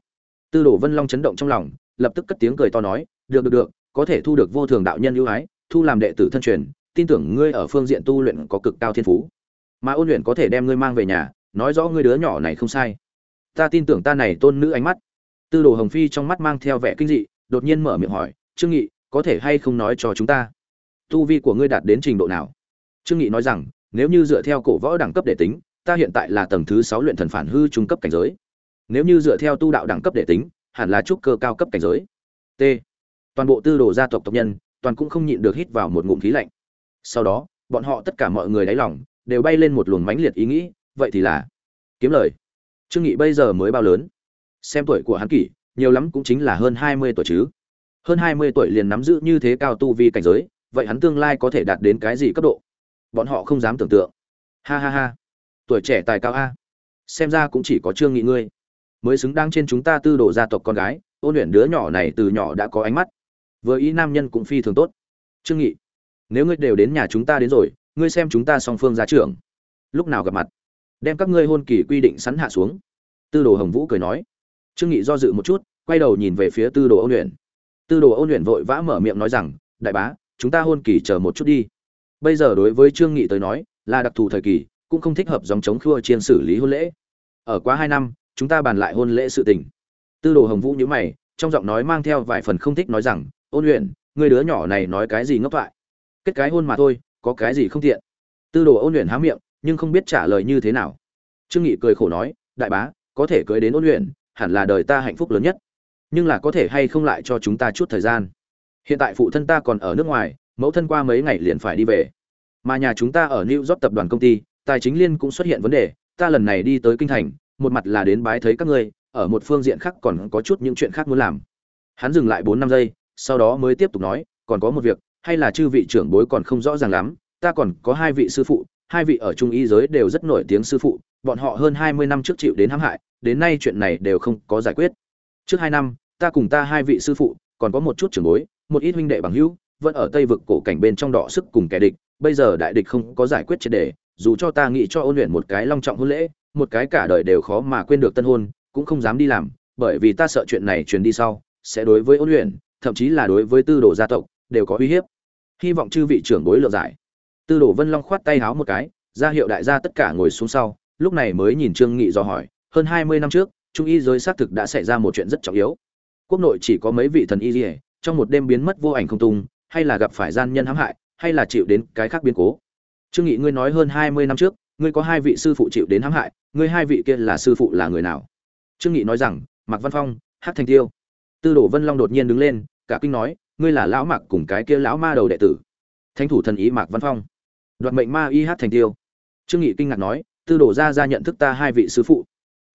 Tư đồ vân long chấn động trong lòng, lập tức cất tiếng cười to nói, được được được, có thể thu được vô thường đạo nhân ưu ái, thu làm đệ tử thân truyền, tin tưởng ngươi ở phương diện tu luyện có cực cao thiên phú. Mà ôn luyện có thể đem ngươi mang về nhà, nói rõ ngươi đứa nhỏ này không sai ta tin tưởng ta này tôn nữ ánh mắt. Tư đồ hồng phi trong mắt mang theo vẻ kinh dị, đột nhiên mở miệng hỏi, trương nghị, có thể hay không nói cho chúng ta tu vi của ngươi đạt đến trình độ nào? Trương nghị nói rằng, nếu như dựa theo cổ võ đẳng cấp để tính, ta hiện tại là tầng thứ sáu luyện thần phản hư trung cấp cảnh giới. Nếu như dựa theo tu đạo đẳng cấp để tính, hẳn là trúc cơ cao cấp cảnh giới. T. Toàn bộ tư đồ gia tộc tộc nhân, toàn cũng không nhịn được hít vào một ngụm khí lạnh. Sau đó, bọn họ tất cả mọi người đáy lòng đều bay lên một luồng mãnh liệt ý nghĩ, vậy thì là kiếm lời trương nghị bây giờ mới bao lớn? Xem tuổi của hắn kỷ, nhiều lắm cũng chính là hơn hai mươi tuổi chứ. Hơn hai mươi tuổi liền nắm giữ như thế cao tu vi cảnh giới, vậy hắn tương lai có thể đạt đến cái gì cấp độ? Bọn họ không dám tưởng tượng. Ha ha ha. Tuổi trẻ tài cao a. Xem ra cũng chỉ có trương nghị ngươi. Mới xứng đáng trên chúng ta tư đồ gia tộc con gái, ôn luyện đứa nhỏ này từ nhỏ đã có ánh mắt. Với ý nam nhân cũng phi thường tốt. Trương nghị, nếu ngươi đều đến nhà chúng ta đến rồi, ngươi xem chúng ta song phương gia trưởng. Lúc nào gặp mặt? Đem các ngươi hôn kỳ quy định sẵn hạ xuống. Tư đồ hồng vũ cười nói. Trương nghị do dự một chút, quay đầu nhìn về phía tư đồ ôn luyện. Tư đồ ôn luyện vội vã mở miệng nói rằng, đại bá, chúng ta hôn kỳ chờ một chút đi. Bây giờ đối với trương nghị tới nói, là đặc thù thời kỳ, cũng không thích hợp dòng chống khua chiên xử lý hôn lễ. Ở quá hai năm, chúng ta bàn lại hôn lễ sự tình. Tư đồ hồng vũ nhíu mày, trong giọng nói mang theo vài phần không thích nói rằng, ôn luyện, người đứa nhỏ này nói cái gì ngốc thoại? Kết cái hôn mà thôi, có cái gì không tiện? Tư đồ ôn luyện há miệng nhưng không biết trả lời như thế nào. Trương nghị cười khổ nói, đại bá, có thể cưới đến ôn luyện, hẳn là đời ta hạnh phúc lớn nhất. Nhưng là có thể hay không lại cho chúng ta chút thời gian? Hiện tại phụ thân ta còn ở nước ngoài, mẫu thân qua mấy ngày liền phải đi về. Mà nhà chúng ta ở new york tập đoàn công ty, tài chính liên cũng xuất hiện vấn đề, ta lần này đi tới kinh thành, một mặt là đến bái thấy các ngươi, ở một phương diện khác còn có chút những chuyện khác muốn làm. Hắn dừng lại bốn năm giây, sau đó mới tiếp tục nói, còn có một việc, hay là chư vị trưởng bối còn không rõ ràng lắm, ta còn có hai vị sư phụ hai vị ở trung y giới đều rất nổi tiếng sư phụ, bọn họ hơn hai mươi năm trước chịu đến hãm hại, đến nay chuyện này đều không có giải quyết. Trước hai năm, ta cùng ta hai vị sư phụ, còn có một chút trưởng bối, một ít huynh đệ bằng hữu, vẫn ở tây vực cổ cảnh bên trong đỏ sức cùng kẻ địch, bây giờ đại địch không có giải quyết triệt đề, dù cho ta nghĩ cho ôn luyện một cái long trọng hôn lễ, một cái cả đời đều khó mà quên được tân hôn, cũng không dám đi làm, bởi vì ta sợ chuyện này truyền đi sau, sẽ đối với ôn luyện, thậm chí là đối với tư đồ gia tộc, đều có uy hiếp. Hy vọng chư vị trưởng bối lượng giải tư đồ vân long khoát tay háo một cái, ra hiệu đại gia tất cả ngồi xuống sau, lúc này mới nhìn trương nghị do hỏi, hơn hai mươi năm trước, trung y giới xác thực đã xảy ra một chuyện rất trọng yếu. Quốc nội chỉ có mấy vị thần y lìa trong một đêm biến mất vô ảnh không tung, hay là gặp phải gian nhân hãm hại, hay là chịu đến cái khác biến cố? Trương nghị, ngươi nói hơn hai mươi năm trước, ngươi có hai vị sư phụ chịu đến hãm hại, ngươi hai vị kia là sư phụ là người nào? Trương nghị nói rằng, mạc văn phong hát thành tiêu. Tư đồ vân long đột nhiên đứng lên, cả kinh nói, ngươi là lão mạc cùng cái kia lão ma đầu đệ tử. Thánh thủ thần ý mạc văn phong đoạt mệnh ma y hát thành tiêu. Trương nghị kinh ngạc nói, tư đồ gia gia nhận thức ta hai vị sư phụ.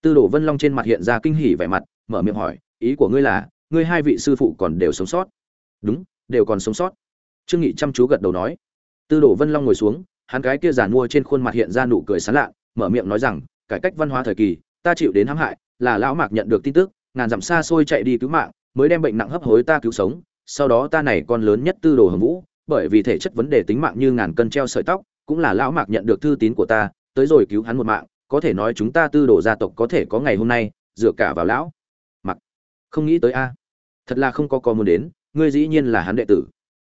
Tư đồ vân long trên mặt hiện ra kinh hỉ vẻ mặt, mở miệng hỏi, ý của ngươi là, ngươi hai vị sư phụ còn đều sống sót? Đúng, đều còn sống sót. Trương nghị chăm chú gật đầu nói. Tư đồ vân long ngồi xuống, hắn gái kia giàn mua trên khuôn mặt hiện ra nụ cười sán lạ, mở miệng nói rằng, cải cách văn hóa thời kỳ, ta chịu đến hãm hại, là lão mạc nhận được tin tức, ngàn dặm xa xôi chạy đi cứu mạng, mới đem bệnh nặng hấp hối ta cứu sống, sau đó ta này con lớn nhất tư đồ hồng vũ bởi vì thể chất vấn đề tính mạng như ngàn cân treo sợi tóc, cũng là lão mạc nhận được thư tín của ta, tới rồi cứu hắn một mạng, có thể nói chúng ta tư đồ gia tộc có thể có ngày hôm nay, dựa cả vào lão mặc không nghĩ tới a, thật là không có có muốn đến, ngươi dĩ nhiên là hắn đệ tử.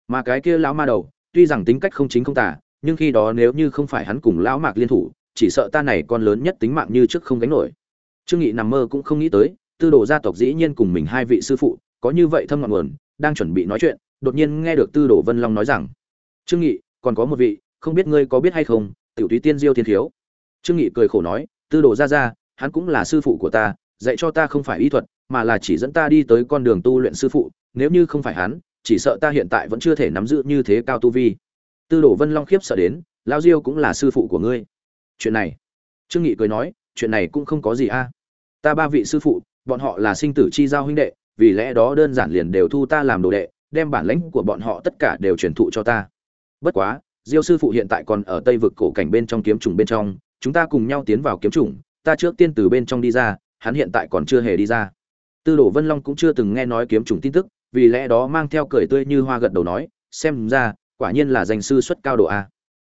Mà cái kia lão ma đầu, tuy rằng tính cách không chính không tà, nhưng khi đó nếu như không phải hắn cùng lão mạc liên thủ, chỉ sợ ta này con lớn nhất tính mạng như trước không gánh nổi. Trương nghị nằm mơ cũng không nghĩ tới, tư đồ gia tộc dĩ nhiên cùng mình hai vị sư phụ, có như vậy thâm ngọn nguồn, đang chuẩn bị nói chuyện đột nhiên nghe được tư đồ vân long nói rằng, trương nghị, còn có một vị, không biết ngươi có biết hay không, tiểu túy tiên diêu thiên thiếu. Trương nghị cười khổ nói, tư đồ gia gia, hắn cũng là sư phụ của ta, dạy cho ta không phải y thuật, mà là chỉ dẫn ta đi tới con đường tu luyện sư phụ, nếu như không phải hắn, chỉ sợ ta hiện tại vẫn chưa thể nắm giữ như thế cao tu vi. Tư đồ vân long khiếp sợ đến, Lão diêu cũng là sư phụ của ngươi. Chuyện này, trương nghị cười nói, chuyện này cũng không có gì a. Ta ba vị sư phụ, bọn họ là sinh tử chi giao huynh đệ, vì lẽ đó đơn giản liền đều thu ta làm đồ đệ đem bản lãnh của bọn họ tất cả đều truyền thụ cho ta. Bất quá, diêu sư phụ hiện tại còn ở tây vực cổ cảnh bên trong kiếm trùng bên trong, chúng ta cùng nhau tiến vào kiếm trùng, ta trước tiên từ bên trong đi ra, hắn hiện tại còn chưa hề đi ra. Tư đồ vân long cũng chưa từng nghe nói kiếm trùng tin tức, vì lẽ đó mang theo cười tươi như hoa gật đầu nói, xem ra, quả nhiên là danh sư xuất cao độ a.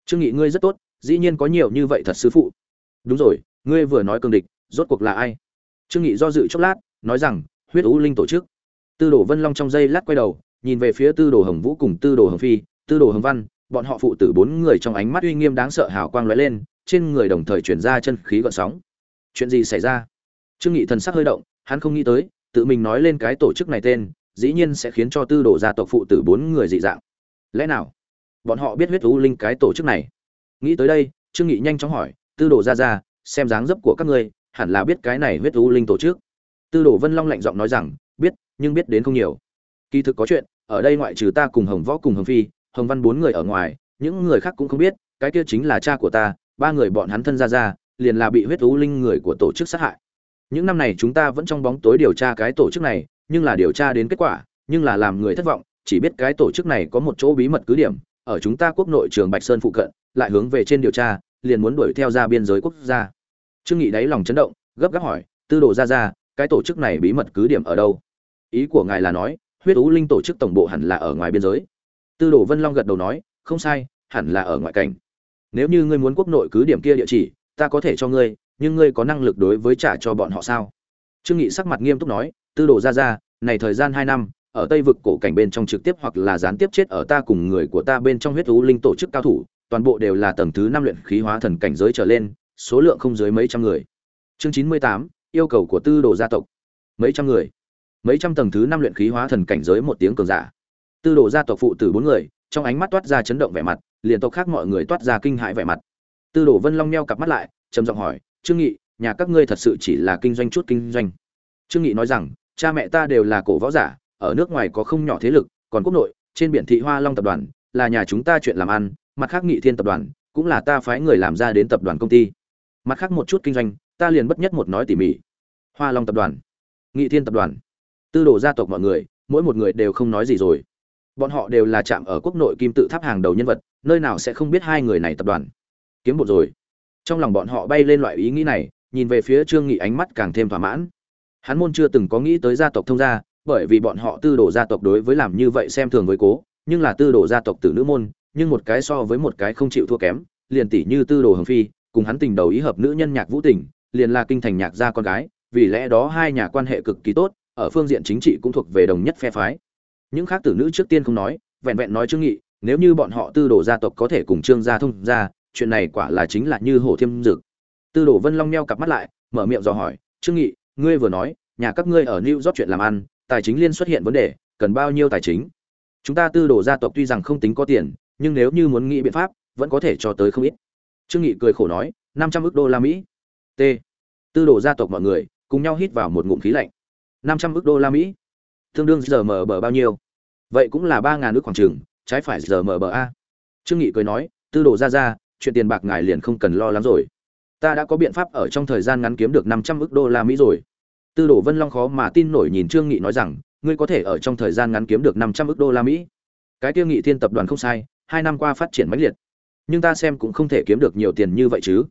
Trương nghị ngươi rất tốt, dĩ nhiên có nhiều như vậy thật sư phụ. Đúng rồi, ngươi vừa nói cương địch, rốt cuộc là ai? Trương nghị do dự chốc lát, nói rằng, huyết u linh tổ chức. Tư đồ vân long trong giây lát quay đầu nhìn về phía tư đồ hồng vũ cùng tư đồ hồng phi, tư đồ hồng văn, bọn họ phụ tử bốn người trong ánh mắt uy nghiêm đáng sợ hào quang lóe lên, trên người đồng thời chuyển ra chân khí gợn sóng. Chuyện gì xảy ra? Trương nghị thần sắc hơi động, hắn không nghĩ tới, tự mình nói lên cái tổ chức này tên, dĩ nhiên sẽ khiến cho tư đồ gia tộc phụ tử bốn người dị dạng. Lẽ nào? Bọn họ biết huyết u linh cái tổ chức này. Nghĩ tới đây, trương nghị nhanh chóng hỏi, tư đồ gia gia, xem dáng dấp của các ngươi, hẳn là biết cái này huyết u linh tổ chức. Tư đồ vân long lạnh giọng nói rằng, biết, nhưng biết đến không nhiều. Kỳ thực có chuyện ở đây ngoại trừ ta cùng hồng võ cùng hồng phi, hồng văn bốn người ở ngoài, những người khác cũng không biết, cái kia chính là cha của ta, ba người bọn hắn thân ra ra liền là bị huyết u linh người của tổ chức sát hại. Những năm này chúng ta vẫn trong bóng tối điều tra cái tổ chức này, nhưng là điều tra đến kết quả, nhưng là làm người thất vọng, chỉ biết cái tổ chức này có một chỗ bí mật cứ điểm, ở chúng ta quốc nội trường bạch sơn phụ cận, lại hướng về trên điều tra, liền muốn đuổi theo ra biên giới quốc gia. Trương nghị đáy lòng chấn động, gấp gáp hỏi, tư đồ ra ra cái tổ chức này bí mật cứ điểm ở đâu? Ý của ngài là nói huyết ú linh tổ chức tổng bộ hẳn là ở ngoài biên giới. Tư đồ vân long gật đầu nói, không sai, hẳn là ở ngoại cảnh. Nếu như ngươi muốn quốc nội cứ điểm kia địa chỉ, ta có thể cho ngươi, nhưng ngươi có năng lực đối với trả cho bọn họ sao? Trương nghị sắc mặt nghiêm túc nói, tư đồ ra ra, này thời gian hai năm, ở tây vực cổ cảnh bên trong trực tiếp hoặc là gián tiếp chết ở ta cùng người của ta bên trong huyết ú linh tổ chức cao thủ, toàn bộ đều là tầng thứ năm luyện khí hóa thần cảnh giới trở lên, số lượng không dưới mấy trăm người. Chương chín mươi tám, yêu cầu của tư đồ gia tộc. Mấy trăm người mấy trăm tầng thứ năm luyện khí hóa thần cảnh giới một tiếng cường giả. Tư đồ gia tộc phụ tử bốn người, trong ánh mắt toát ra chấn động vẻ mặt, liền tộc khác mọi người toát ra kinh hãi vẻ mặt. Tư đồ vân long neo cặp mắt lại, trầm giọng hỏi, trương nghị, nhà các ngươi thật sự chỉ là kinh doanh chút kinh doanh? Trương nghị nói rằng, cha mẹ ta đều là cổ võ giả, ở nước ngoài có không nhỏ thế lực, còn quốc nội, trên biển thị hoa long tập đoàn, là nhà chúng ta chuyện làm ăn, mặt khác nghị thiên tập đoàn, cũng là ta phái người làm ra đến tập đoàn công ty. Mặt khác một chút kinh doanh, ta liền bất nhất một nói tỉ mỉ. Hoa long tập đoàn. Nghị thiên tập đoàn tư đồ gia tộc mọi người, mỗi một người đều không nói gì rồi. Bọn họ đều là chạm ở quốc nội kim tự tháp hàng đầu nhân vật, nơi nào sẽ không biết hai người này tập đoàn. Kiếm một rồi. Trong lòng bọn họ bay lên loại ý nghĩ này, nhìn về phía trương nghị ánh mắt càng thêm thỏa mãn. Hắn môn chưa từng có nghĩ tới gia tộc thông gia, bởi vì bọn họ tư đồ gia tộc đối với làm như vậy xem thường với cố, nhưng là tư đồ gia tộc tử nữ môn, nhưng một cái so với một cái không chịu thua kém, liền tỷ như tư đồ hồng phi, cùng hắn tình đầu ý hợp nữ nhân nhạc vũ tình, liền là kinh thành nhạc gia con gái, vì lẽ đó hai nhà quan hệ cực kỳ tốt ở phương diện chính trị cũng thuộc về đồng nhất phe phái. Những khác tử nữ trước tiên không nói, vẹn vẹn nói trương nghị, nếu như bọn họ tư đồ gia tộc có thể cùng trương gia thông gia, chuyện này quả là chính là như hổ thiêm dực tư đồ vân long neo cặp mắt lại, mở miệng dò hỏi, trương nghị, ngươi vừa nói, nhà các ngươi ở new york chuyện làm ăn, tài chính liên xuất hiện vấn đề, cần bao nhiêu tài chính? Chúng ta tư đồ gia tộc tuy rằng không tính có tiền, nhưng nếu như muốn nghĩ biện pháp, vẫn có thể cho tới không ít. Trương nghị cười khổ nói, năm trăm ước đô la mỹ. T. Tư đồ gia tộc mọi người, cùng nhau hít vào một ngụm khí lạnh năm trăm đô la mỹ. Tương đương giờ mở bờ bao nhiêu? Vậy cũng là ba ngàn ức khoảng trường trái phải giờ mở bờ a. Trương nghị cười nói, tư đồ ra ra, chuyện tiền bạc ngài liền không cần lo lắng rồi. Ta đã có biện pháp ở trong thời gian ngắn kiếm được năm trăm đô la mỹ rồi. Tư đồ vân long khó mà tin nổi nhìn trương nghị nói rằng, ngươi có thể ở trong thời gian ngắn kiếm được năm trăm đô la mỹ. Cái tiêu nghị thiên tập đoàn không sai, hai năm qua phát triển mãnh liệt. Nhưng ta xem cũng không thể kiếm được nhiều tiền như vậy chứ.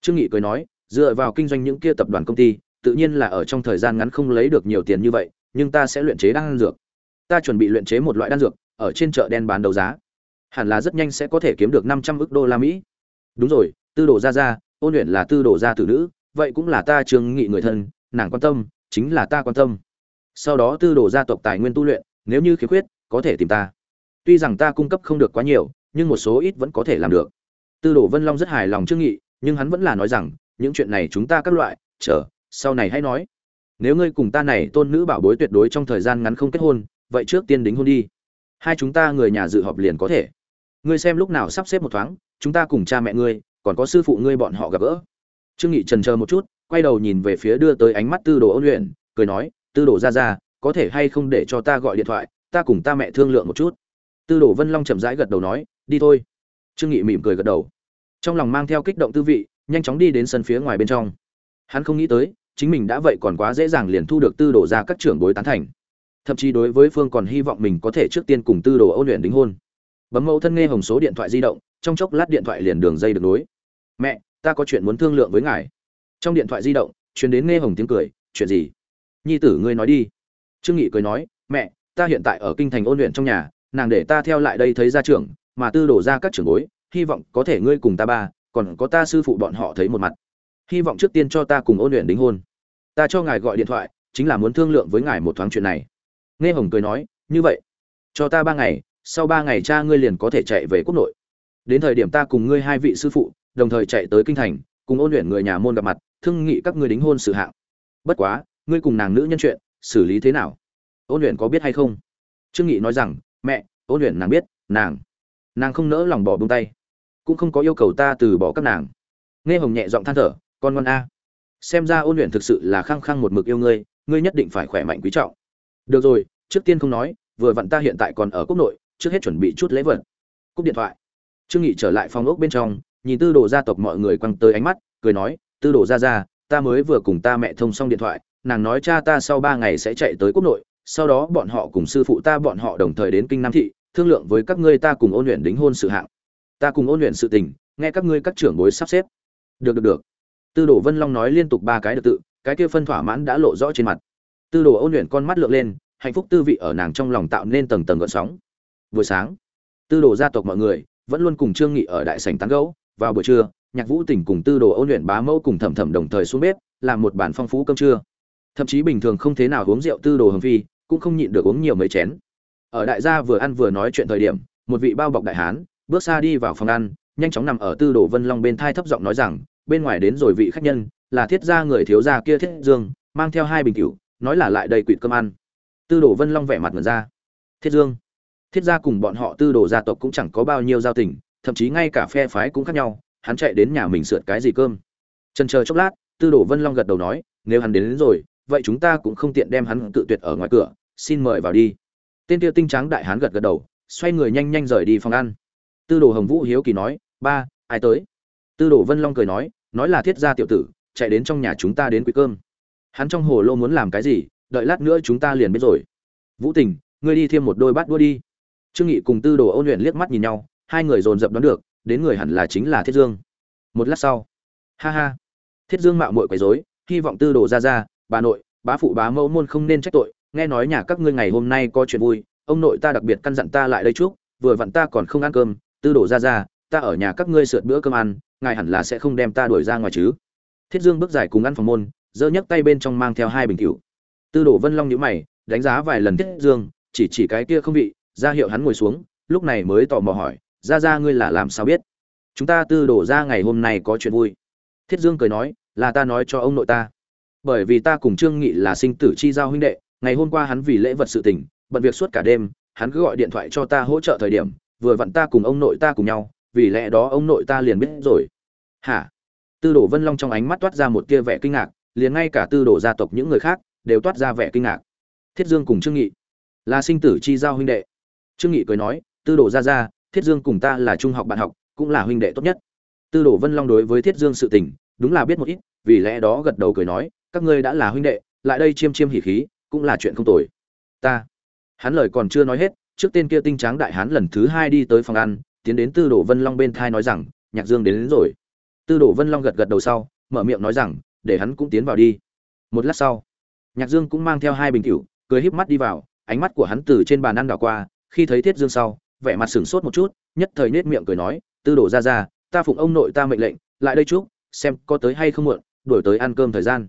Trương nghị cười nói, dựa vào kinh doanh những kia tập đoàn công ty tự nhiên là ở trong thời gian ngắn không lấy được nhiều tiền như vậy, nhưng ta sẽ luyện chế đan dược. Ta chuẩn bị luyện chế một loại đan dược, ở trên chợ đen bán đấu giá. Hẳn là rất nhanh sẽ có thể kiếm được năm trăm ức đô la mỹ. Đúng rồi, tư đồ gia gia, ôn luyện là tư đồ gia tử nữ, vậy cũng là ta trường nghị người thân, nàng quan tâm, chính là ta quan tâm. Sau đó tư đồ gia tộc tài nguyên tu luyện, nếu như khiếm khuyết, có thể tìm ta. Tuy rằng ta cung cấp không được quá nhiều, nhưng một số ít vẫn có thể làm được. Tư đồ vân long rất hài lòng trương nghị, nhưng hắn vẫn là nói rằng, những chuyện này chúng ta các loại, chờ sau này hãy nói. Nếu ngươi cùng ta này tôn nữ bảo bối tuyệt đối trong thời gian ngắn không kết hôn, vậy trước tiên đính hôn đi. Hai chúng ta người nhà dự họp liền có thể. Ngươi xem lúc nào sắp xếp một thoáng, chúng ta cùng cha mẹ ngươi, còn có sư phụ ngươi bọn họ gặp gỡ. Trương nghị trần chờ một chút, quay đầu nhìn về phía đưa tới ánh mắt tư đồ ôn luyện, cười nói, tư đồ ra ra, có thể hay không để cho ta gọi điện thoại, ta cùng ta mẹ thương lượng một chút. Tư đồ vân long chậm rãi gật đầu nói, đi thôi. Trương nghị mỉm cười gật đầu. Trong lòng mang theo kích động tư vị, nhanh chóng đi đến sân phía ngoài bên trong. Hắn không nghĩ tới chính mình đã vậy còn quá dễ dàng liền thu được tư đồ ra các trưởng bối tán thành. Thậm chí đối với phương còn hy vọng mình có thể trước tiên cùng tư đồ ôn luyện đính hôn. Bấm mẫu thân nghe hồng số điện thoại di động, trong chốc lát điện thoại liền đường dây được nối. Mẹ, ta có chuyện muốn thương lượng với ngài. Trong điện thoại di động, truyền đến nghe hồng tiếng cười, chuyện gì? Nhi tử ngươi nói đi. Trương nghị cười nói, mẹ, ta hiện tại ở kinh thành ôn luyện trong nhà, nàng để ta theo lại đây thấy gia trưởng, mà tư đổ ra các trưởng bối, hy vọng có thể ngươi cùng ta ba, còn có ta sư phụ bọn họ thấy một mặt hy vọng trước tiên cho ta cùng ôn luyện đính hôn. Ta cho ngài gọi điện thoại, chính là muốn thương lượng với ngài một thoáng chuyện này. Nghe hồng cười nói, như vậy. Cho ta ba ngày, sau ba ngày cha ngươi liền có thể chạy về quốc nội. Đến thời điểm ta cùng ngươi hai vị sư phụ, đồng thời chạy tới kinh thành, cùng ôn luyện người nhà môn gặp mặt, thương nghị các ngươi đính hôn sự hạng. Bất quá, ngươi cùng nàng nữ nhân chuyện, xử lý thế nào? Ôn luyện có biết hay không? Trương nghị nói rằng, mẹ, ôn luyện nàng biết, nàng. Nàng không nỡ lòng bỏ buông tay. Cũng không có yêu cầu ta từ bỏ các nàng. Nghe hồng nhẹ giọng than thở con ngoan a. Xem ra ôn luyện thực sự là khăng khăng một mực yêu ngươi ngươi nhất định phải khỏe mạnh quý trọng. Được rồi, trước tiên không nói, vừa vặn ta hiện tại còn ở quốc nội, trước hết chuẩn bị chút lễ vật. Cúp điện thoại. Trương nghị trở lại phòng ốc bên trong, nhìn tư đồ gia tộc mọi người quăng tới ánh mắt, cười nói, tư đồ gia gia, ta mới vừa cùng ta mẹ thông xong điện thoại, nàng nói cha ta sau ba ngày sẽ chạy tới quốc nội, sau đó bọn họ cùng sư phụ ta bọn họ đồng thời đến kinh nam thị, thương lượng với các ngươi ta cùng ôn luyện đính hôn sự hạng. Ta cùng ôn luyện sự tình, nghe các ngươi các trưởng bối sắp xếp. Được được được tư đồ vân long nói liên tục ba cái được tự, cái kia phân thỏa mãn đã lộ rõ trên mặt. Tư đồ ôn luyện con mắt lượn lên, hạnh phúc tư vị ở nàng trong lòng tạo nên tầng tầng gợn sóng. Buổi sáng, tư đồ gia tộc mọi người vẫn luôn cùng trương nghị ở đại sảnh tán gẫu. Vào buổi trưa, nhạc vũ tỉnh cùng tư đồ ôn luyện bá mẫu cùng thẩm thẩm đồng thời xuống bếp, làm một bản phong phú cơm trưa. Thậm chí bình thường không thế nào uống rượu tư đồ hồng phi cũng không nhịn được uống nhiều mấy chén. Ở đại gia vừa ăn vừa nói chuyện thời điểm, một vị bao bọc đại hán bước xa đi vào phòng ăn, nhanh chóng nằm ở tư đồ vân long bên thai thấp giọng nói rằng bên ngoài đến rồi vị khách nhân là thiết gia người thiếu gia kia thiết dương mang theo hai bình cửu nói là lại đầy quỵt cơm ăn. Tư đồ vân long vẻ mặt ngẩn ra. Thiết dương thiết gia cùng bọn họ tư đồ gia tộc cũng chẳng có bao nhiêu giao tình thậm chí ngay cả phe phái cũng khác nhau hắn chạy đến nhà mình sượt cái gì cơm. Trần chờ chốc lát tư đồ vân long gật đầu nói nếu hắn đến, đến rồi vậy chúng ta cũng không tiện đem hắn tự tuyệt ở ngoài cửa xin mời vào đi. Tên tiêu tinh trắng đại hán gật gật đầu xoay người nhanh nhanh rời đi phòng ăn. Tư đồ hồng vũ hiếu kỳ nói ba ai tới? Tư đồ vân long cười nói nói là thiết gia tiểu tử, chạy đến trong nhà chúng ta đến quý cơm. Hắn trong hồ lô muốn làm cái gì, đợi lát nữa chúng ta liền biết rồi. Vũ tình, ngươi đi thêm một đôi bát đua đi. Trương nghị cùng tư đồ ôn luyện liếc mắt nhìn nhau, hai người dồn dập đoán được, đến người hẳn là chính là thiết dương. Một lát sau, ha ha, thiết dương mạo muội quấy rối, hy vọng tư đồ ra ra bà nội, bá phụ bá mẫu môn không nên trách tội, nghe nói nhà các ngươi ngày hôm nay có chuyện vui, ông nội ta đặc biệt căn dặn ta lại đây trước vừa vặn ta còn không ăn cơm, tư đồ ra ra ta ở nhà các ngươi sượt bữa cơm ăn, ngài hẳn là sẽ không đem ta đuổi ra ngoài chứ. Thiết dương bước dài cùng ăn phòng môn, giơ nhấc tay bên trong mang theo hai bình cựu tư đồ vân long nhíu mày, đánh giá vài lần thiết dương, chỉ chỉ cái kia không vị ra hiệu hắn ngồi xuống, lúc này mới tò mò hỏi ra ra ngươi là làm sao biết? Chúng ta tư đổ ra ngày hôm nay có chuyện vui. Thiết dương cười nói, là ta nói cho ông nội ta. Bởi vì ta cùng trương nghị là sinh tử chi giao huynh đệ, ngày hôm qua hắn vì lễ vật sự tình, bận việc suốt cả đêm, hắn cứ gọi điện thoại cho ta hỗ trợ thời điểm, vừa vặn ta cùng ông nội ta cùng nhau vì lẽ đó ông nội ta liền biết rồi. Hả? Tư đồ vân long trong ánh mắt toát ra một tia vẻ kinh ngạc, liền ngay cả tư đồ gia tộc những người khác đều toát ra vẻ kinh ngạc. Thiết dương cùng trương nghị. Là sinh tử chi giao huynh đệ. Trương nghị cười nói, tư đồ gia gia, thiết dương cùng ta là trung học bạn học, cũng là huynh đệ tốt nhất. Tư đồ vân long đối với thiết dương sự tình, đúng là biết một ít, vì lẽ đó gật đầu cười nói, các ngươi đã là huynh đệ, lại đây chiêm chiêm hỉ khí, cũng là chuyện không tồi. Ta. Hắn lời còn chưa nói hết, trước tên kia tinh tráng đại hán lần thứ hai đi tới phòng ăn tiến đến tư đồ vân long bên thai nói rằng nhạc dương đến, đến rồi. Tư đồ vân long gật gật đầu sau mở miệng nói rằng để hắn cũng tiến vào đi. Một lát sau nhạc dương cũng mang theo hai bình rượu, cười híp mắt đi vào ánh mắt của hắn từ trên bàn ăn đảo qua khi thấy thiết dương sau vẻ mặt sửng sốt một chút nhất thời nết miệng cười nói tư đồ ra ra ta phụng ông nội ta mệnh lệnh lại đây chúc xem có tới hay không muộn đổi tới ăn cơm thời gian.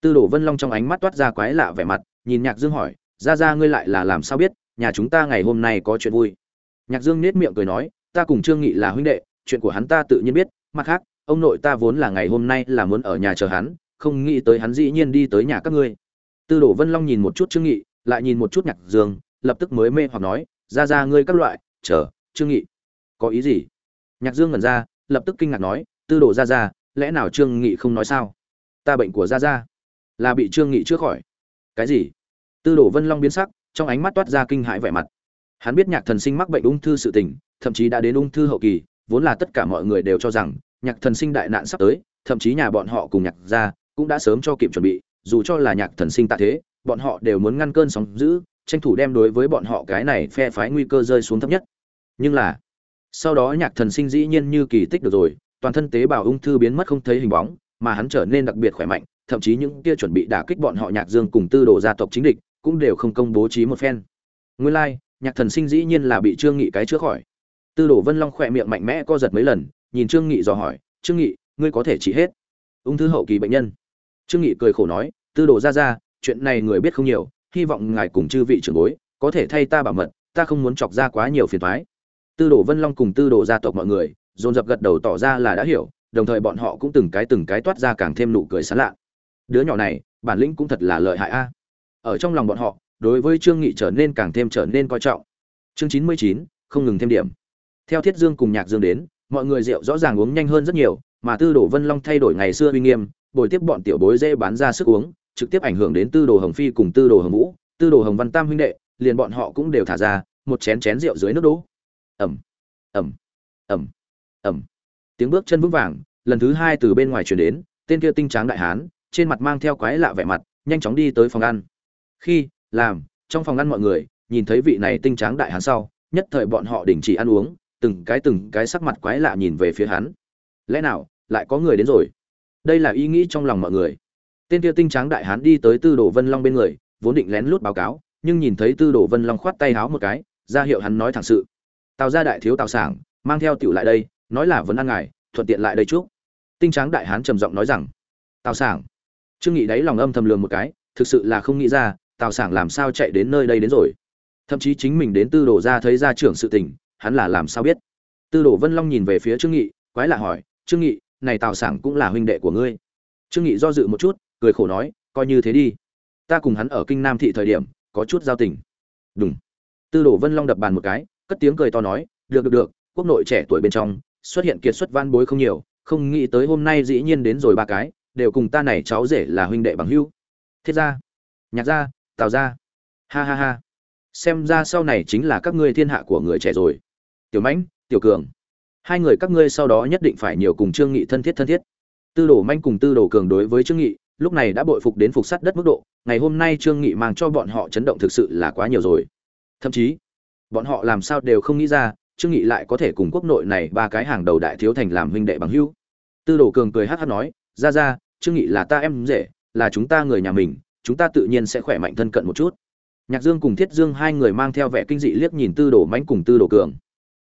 Tư đồ vân long trong ánh mắt toát ra quái lạ vẻ mặt nhìn nhạc dương hỏi ra ra ngươi lại là làm sao biết nhà chúng ta ngày hôm nay có chuyện vui? Nhạc dương nết miệng cười nói ta cùng trương nghị là huynh đệ, chuyện của hắn ta tự nhiên biết, mặt khác, ông nội ta vốn là ngày hôm nay là muốn ở nhà chờ hắn, không nghĩ tới hắn dĩ nhiên đi tới nhà các ngươi. Tư đồ vân long nhìn một chút trương nghị, lại nhìn một chút nhạc dương, lập tức mới mê hoặc nói, ra ra ngươi các loại, chờ, trương nghị, có ý gì? Nhạc dương ngẩn ra, lập tức kinh ngạc nói, tư đồ ra ra, lẽ nào trương nghị không nói sao? Ta bệnh của ra ra, là bị trương nghị chữa khỏi. Cái gì? Tư đồ vân long biến sắc, trong ánh mắt toát ra kinh hãi vẻ mặt. Hắn biết nhạc thần sinh mắc bệnh ung thư sự tình thậm chí đã đến ung thư hậu kỳ vốn là tất cả mọi người đều cho rằng nhạc thần sinh đại nạn sắp tới thậm chí nhà bọn họ cùng nhạc gia cũng đã sớm cho kịp chuẩn bị dù cho là nhạc thần sinh tạ thế bọn họ đều muốn ngăn cơn sóng dữ tranh thủ đem đối với bọn họ cái này phe phái nguy cơ rơi xuống thấp nhất. Nhưng là sau đó nhạc thần sinh dĩ nhiên như kỳ tích được rồi toàn thân tế bào ung thư biến mất không thấy hình bóng mà hắn trở nên đặc biệt khỏe mạnh thậm chí những kia chuẩn bị đả kích bọn họ nhạc dương cùng tư đồ gia tộc chính địch cũng đều không công bố trí một phen. Nguyên lai like, nhạc thần sinh dĩ nhiên là bị trương nghị cái chữa khỏi tư đồ vân long khỏe miệng mạnh mẽ co giật mấy lần, nhìn trương nghị dò hỏi, trương nghị, ngươi có thể trị hết? Ung thư hậu kỳ bệnh nhân. Trương nghị cười khổ nói, tư đồ ra ra, chuyện này người biết không nhiều, hy vọng ngài cùng chư vị trưởng bối có thể thay ta bảo mật, ta không muốn chọc ra quá nhiều phiền toái. Tư đồ vân long cùng tư đồ gia tộc mọi người, dồn dập gật đầu tỏ ra là đã hiểu, đồng thời bọn họ cũng từng cái từng cái toát ra càng thêm nụ cười sán lạ. Đứa nhỏ này, bản lĩnh cũng thật là lợi hại a. Ở trong lòng bọn họ, đối với trương nghị trở nên càng thêm trở nên coi trọng. Chương chín mươi chín, không ngừng thêm điểm theo thiết dương cùng nhạc dương đến, mọi người rượu rõ ràng uống nhanh hơn rất nhiều, mà tư đồ vân long thay đổi ngày xưa uy nghiêm, bồi tiếp bọn tiểu bối dễ bán ra sức uống, trực tiếp ảnh hưởng đến tư đồ hồng phi cùng tư đồ hồng vũ, tư đồ hồng văn tam huynh đệ, liền bọn họ cũng đều thả ra, một chén chén rượu dưới nước đỗ. Ẩm ẩm ẩm ẩm tiếng bước chân vững vàng, lần thứ hai từ bên ngoài chuyển đến, tên kia tinh tráng đại hán, trên mặt mang theo quái lạ vẻ mặt, nhanh chóng đi tới phòng ăn. Khi, làm, trong phòng ăn mọi người, nhìn thấy vị này tinh tráng đại hán sau, nhất thời bọn họ đình chỉ ăn uống từng cái từng cái sắc mặt quái lạ nhìn về phía hắn. Lẽ nào, lại có người đến rồi? Đây là ý nghĩ trong lòng mọi người. Tên kia tinh tráng đại hán đi tới tư đồ vân long bên người, vốn định lén lút báo cáo, nhưng nhìn thấy tư đồ vân long khoát tay háo một cái, ra hiệu hắn nói thẳng sự. Tào gia đại thiếu tào sảng, mang theo tiểu lại đây, nói là vẫn ăn ngài, thuận tiện lại đây trước tinh tráng đại hán trầm giọng nói rằng, tào sảng. Trương nghị đáy lòng âm thầm lường một cái, thực sự là không nghĩ ra, tào sảng làm sao chạy đến nơi đây đến rồi. Thậm chí chính mình đến tư đồ ra thấy ra trưởng sự tình hắn là làm sao biết? Tư đồ vân long nhìn về phía trương nghị, quái lạ hỏi, trương nghị, này tào sảng cũng là huynh đệ của ngươi? Trương nghị do dự một chút, cười khổ nói, coi như thế đi. Ta cùng hắn ở kinh nam thị thời điểm, có chút giao tình. Đúng tư đồ vân long đập bàn một cái, cất tiếng cười to nói, được được được, quốc nội trẻ tuổi bên trong, xuất hiện kiệt xuất văn bối không nhiều, không nghĩ tới hôm nay dĩ nhiên đến rồi ba cái, đều cùng ta này cháu rể là huynh đệ bằng hữu. Thiết gia, nhạc gia, tào gia. Ha ha ha. Xem ra sau này chính là các ngươi thiên hạ của người trẻ rồi tiểu mãnh, tiểu cường. Hai người các ngươi sau đó nhất định phải nhiều cùng trương nghị thân thiết thân thiết. Tư đồ manh cùng tư đồ cường đối với trương nghị, lúc này đã bội phục đến phục sắt đất mức độ, ngày hôm nay trương nghị mang cho bọn họ chấn động thực sự là quá nhiều rồi. Thậm chí, bọn họ làm sao đều không nghĩ ra, trương nghị lại có thể cùng quốc nội này ba cái hàng đầu đại thiếu thành làm huynh đệ bằng hữu. Tư đồ cường cười hát hát nói, ra ra, trương nghị là ta em rể, là chúng ta người nhà mình, chúng ta tự nhiên sẽ khỏe mạnh thân cận một chút. Nhạc dương cùng thiết dương hai người mang theo vẻ kinh dị liếc nhìn tư đồ mãnh cùng tư đồ cường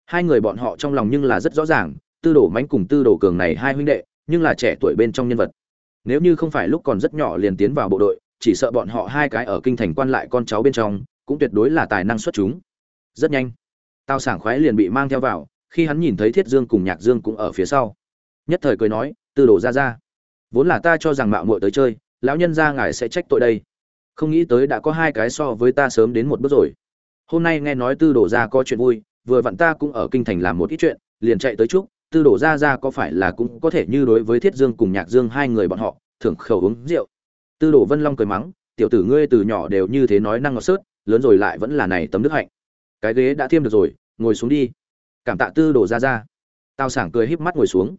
hai người bọn họ trong lòng nhưng là rất rõ ràng, tư đồ mánh cùng tư đồ cường này hai huynh đệ, nhưng là trẻ tuổi bên trong nhân vật. Nếu như không phải lúc còn rất nhỏ liền tiến vào bộ đội, chỉ sợ bọn họ hai cái ở kinh thành quan lại con cháu bên trong, cũng tuyệt đối là tài năng xuất chúng. Rất nhanh tao sảng khoái liền bị mang theo vào, khi hắn nhìn thấy thiết dương cùng nhạc dương cũng ở phía sau. Nhất thời cười nói, tư đồ ra ra, vốn là ta cho rằng mạo muội tới chơi, lão nhân gia ngài sẽ trách tội đây. Không nghĩ tới đã có hai cái so với ta sớm đến một bước rồi. Hôm nay nghe nói tư đồ ra có chuyện vui vừa vặn ta cũng ở kinh thành làm một ít chuyện, liền chạy tới chúc, tư đồ ra ra có phải là cũng có thể như đối với thiết dương cùng nhạc dương hai người bọn họ, thưởng khẩu uống rượu. Tư đồ vân long cười mắng, tiểu tử ngươi từ nhỏ đều như thế nói năng ngọt sớt, lớn rồi lại vẫn là này tấm đức hạnh. Cái ghế đã thiêm được rồi, ngồi xuống đi. Cảm tạ tư đồ ra ra. Tao sảng cười híp mắt ngồi xuống.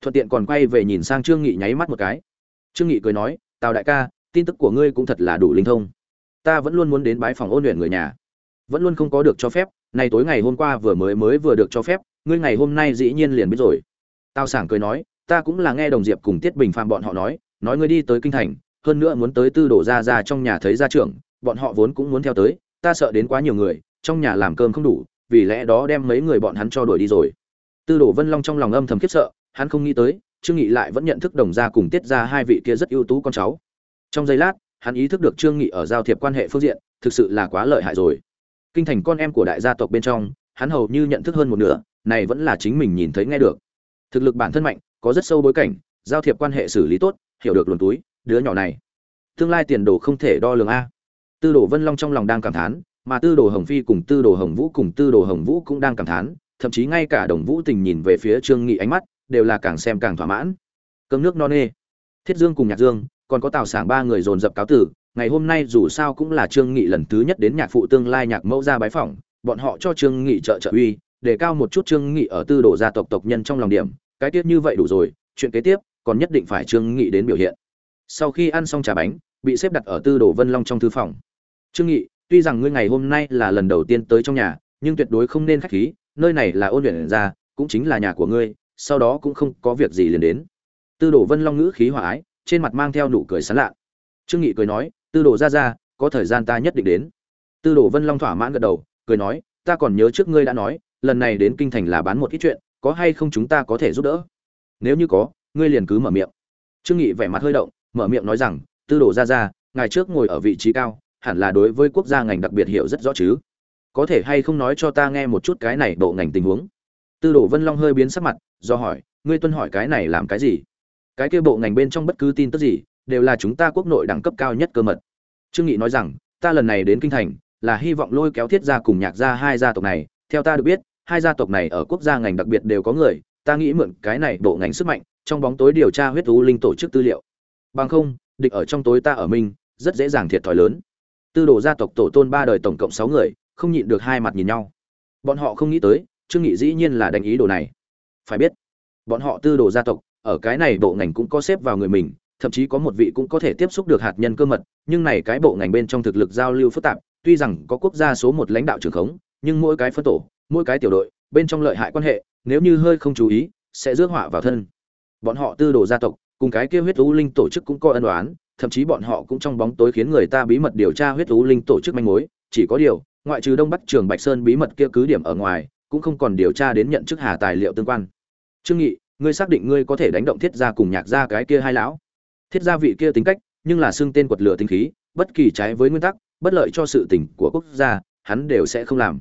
Thuận tiện còn quay về nhìn sang trương nghị nháy mắt một cái. Trương nghị cười nói, tào đại ca, tin tức của ngươi cũng thật là đủ linh thông. Ta vẫn luôn muốn đến bái phòng ôn luyện người nhà. Vẫn luôn không có được cho phép này tối ngày hôm qua vừa mới mới vừa được cho phép, ngươi ngày hôm nay dĩ nhiên liền biết rồi. Tao sảng cười nói, ta cũng là nghe đồng diệp cùng tiết bình phàm bọn họ nói nói ngươi đi tới kinh thành, hơn nữa muốn tới tư đổ ra ra trong nhà thấy gia trưởng, bọn họ vốn cũng muốn theo tới, ta sợ đến quá nhiều người, trong nhà làm cơm không đủ, vì lẽ đó đem mấy người bọn hắn cho đuổi đi rồi. Tư đổ vân long trong lòng âm thầm khiếp sợ, hắn không nghĩ tới, trương nghị lại vẫn nhận thức đồng gia cùng tiết ra hai vị kia rất ưu tú con cháu. Trong giây lát, hắn ý thức được trương nghị ở giao thiệp quan hệ phương diện, thực sự là quá lợi hại rồi kinh thành con em của đại gia tộc bên trong, hắn hầu như nhận thức hơn một nửa, này vẫn là chính mình nhìn thấy nghe được. Thực lực bản thân mạnh, có rất sâu bối cảnh, giao thiệp quan hệ xử lý tốt, hiểu được luồn túi, đứa nhỏ này. Tương lai tiền đồ không thể đo lường a. Tư đồ vân long trong lòng đang cảm thán, mà tư đồ hồng phi cùng tư đồ hồng vũ cùng tư đồ hồng vũ cũng đang cảm thán, thậm chí ngay cả đồng vũ tình nhìn về phía trương nghị ánh mắt, đều là càng xem càng thỏa mãn. Cơm nước no nê. Thiết dương cùng nhạc dương, còn có tào sảng ba người dồn dập cáo tử ngày hôm nay dù sao cũng là trương nghị lần thứ nhất đến nhạc phụ tương lai nhạc mẫu ra bái phỏng, bọn họ cho trương nghị trợ trợ uy, để cao một chút trương nghị ở tư đồ gia tộc tộc nhân trong lòng điểm, cái tiết như vậy đủ rồi, chuyện kế tiếp, còn nhất định phải trương nghị đến biểu hiện. Sau khi ăn xong trà bánh, bị xếp đặt ở tư đồ vân long trong thư phòng. Trương nghị, tuy rằng ngươi ngày hôm nay là lần đầu tiên tới trong nhà, nhưng tuyệt đối không nên khách khí, nơi này là ôn luyện ra, cũng chính là nhà của ngươi, sau đó cũng không có việc gì liền đến. Tư đồ vân long ngữ khí hòa ái, trên mặt mang theo nụ cười sán lạ. Trương nghị cười nói tư đồ ra ra, có thời gian ta nhất định đến. Tư đồ vân long thỏa mãn gật đầu, cười nói, ta còn nhớ trước ngươi đã nói, lần này đến kinh thành là bán một ít chuyện, có hay không chúng ta có thể giúp đỡ? Nếu như có, ngươi liền cứ mở miệng. Trương nghị vẻ mặt hơi động, mở miệng nói rằng, tư đồ ra ra ngày trước ngồi ở vị trí cao, hẳn là đối với quốc gia ngành đặc biệt hiểu rất rõ chứ. Có thể hay không nói cho ta nghe một chút cái này bộ ngành tình huống? Tư đồ vân long hơi biến sắc mặt, do hỏi, ngươi tuân hỏi cái này làm cái gì? Cái kia bộ ngành bên trong bất cứ tin tức gì đều là chúng ta quốc nội đẳng cấp cao nhất cơ mật. Trương nghị nói rằng, ta lần này đến kinh thành, là hy vọng lôi kéo thiết gia cùng nhạc gia hai gia tộc này. Theo ta được biết, hai gia tộc này ở quốc gia ngành đặc biệt đều có người, ta nghĩ mượn cái này bộ ngành sức mạnh, trong bóng tối điều tra huyết u linh tổ chức tư liệu. Bằng không, địch ở trong tối ta ở mình, rất dễ dàng thiệt thòi lớn. Tư đồ gia tộc tổ tôn ba đời tổng cộng sáu người, không nhịn được hai mặt nhìn nhau. Bọn họ không nghĩ tới, trương nghị dĩ nhiên là đánh ý đồ này. Phải biết, bọn họ tư đồ gia tộc, ở cái này bộ ngành cũng có xếp vào người mình thậm chí có một vị cũng có thể tiếp xúc được hạt nhân cơ mật, nhưng này cái bộ ngành bên trong thực lực giao lưu phức tạp, tuy rằng có quốc gia số một lãnh đạo trưởng khống, nhưng mỗi cái phân tổ, mỗi cái tiểu đội, bên trong lợi hại quan hệ, nếu như hơi không chú ý, sẽ rước họa vào thân. Bọn họ tư đồ gia tộc, cùng cái kia huyết u linh tổ chức cũng có ân đoán thậm chí bọn họ cũng trong bóng tối khiến người ta bí mật điều tra huyết u linh tổ chức manh mối, chỉ có điều, ngoại trừ đông bắc trường bạch sơn bí mật kia cứ điểm ở ngoài, cũng không còn điều tra đến nhận chức hà tài liệu tương quan. Trương nghị, ngươi xác định ngươi có thể đánh động thiết gia cùng nhạc gia cái kia hai lão? Thiết gia vị kia tính cách, nhưng là xưng tên quật lửa tinh khí, bất kỳ trái với nguyên tắc, bất lợi cho sự tình của quốc gia, hắn đều sẽ không làm.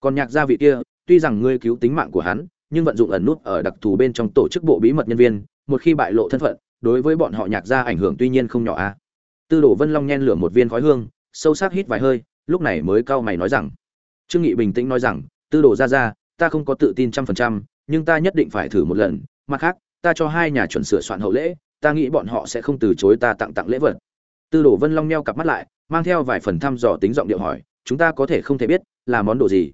Còn nhạc gia vị kia, tuy rằng ngươi cứu tính mạng của hắn, nhưng vận dụng ẩn nút ở đặc thù bên trong tổ chức bộ bí mật nhân viên, một khi bại lộ thân phận, đối với bọn họ nhạc gia ảnh hưởng tuy nhiên không nhỏ a. Tư đồ vân long nhen lửa một viên khói hương, sâu sắc hít vài hơi, lúc này mới cau mày nói rằng, trương nghị bình tĩnh nói rằng, tư đồ gia gia, ta không có tự tin trăm phần trăm, nhưng ta nhất định phải thử một lần, mặt khác, ta cho hai nhà chuẩn sửa soạn hậu lễ ta nghĩ bọn họ sẽ không từ chối ta tặng tặng lễ vật. Tư đồ vân long neo cặp mắt lại, mang theo vài phần thăm dò tính giọng điệu hỏi, chúng ta có thể không thể biết, là món đồ gì?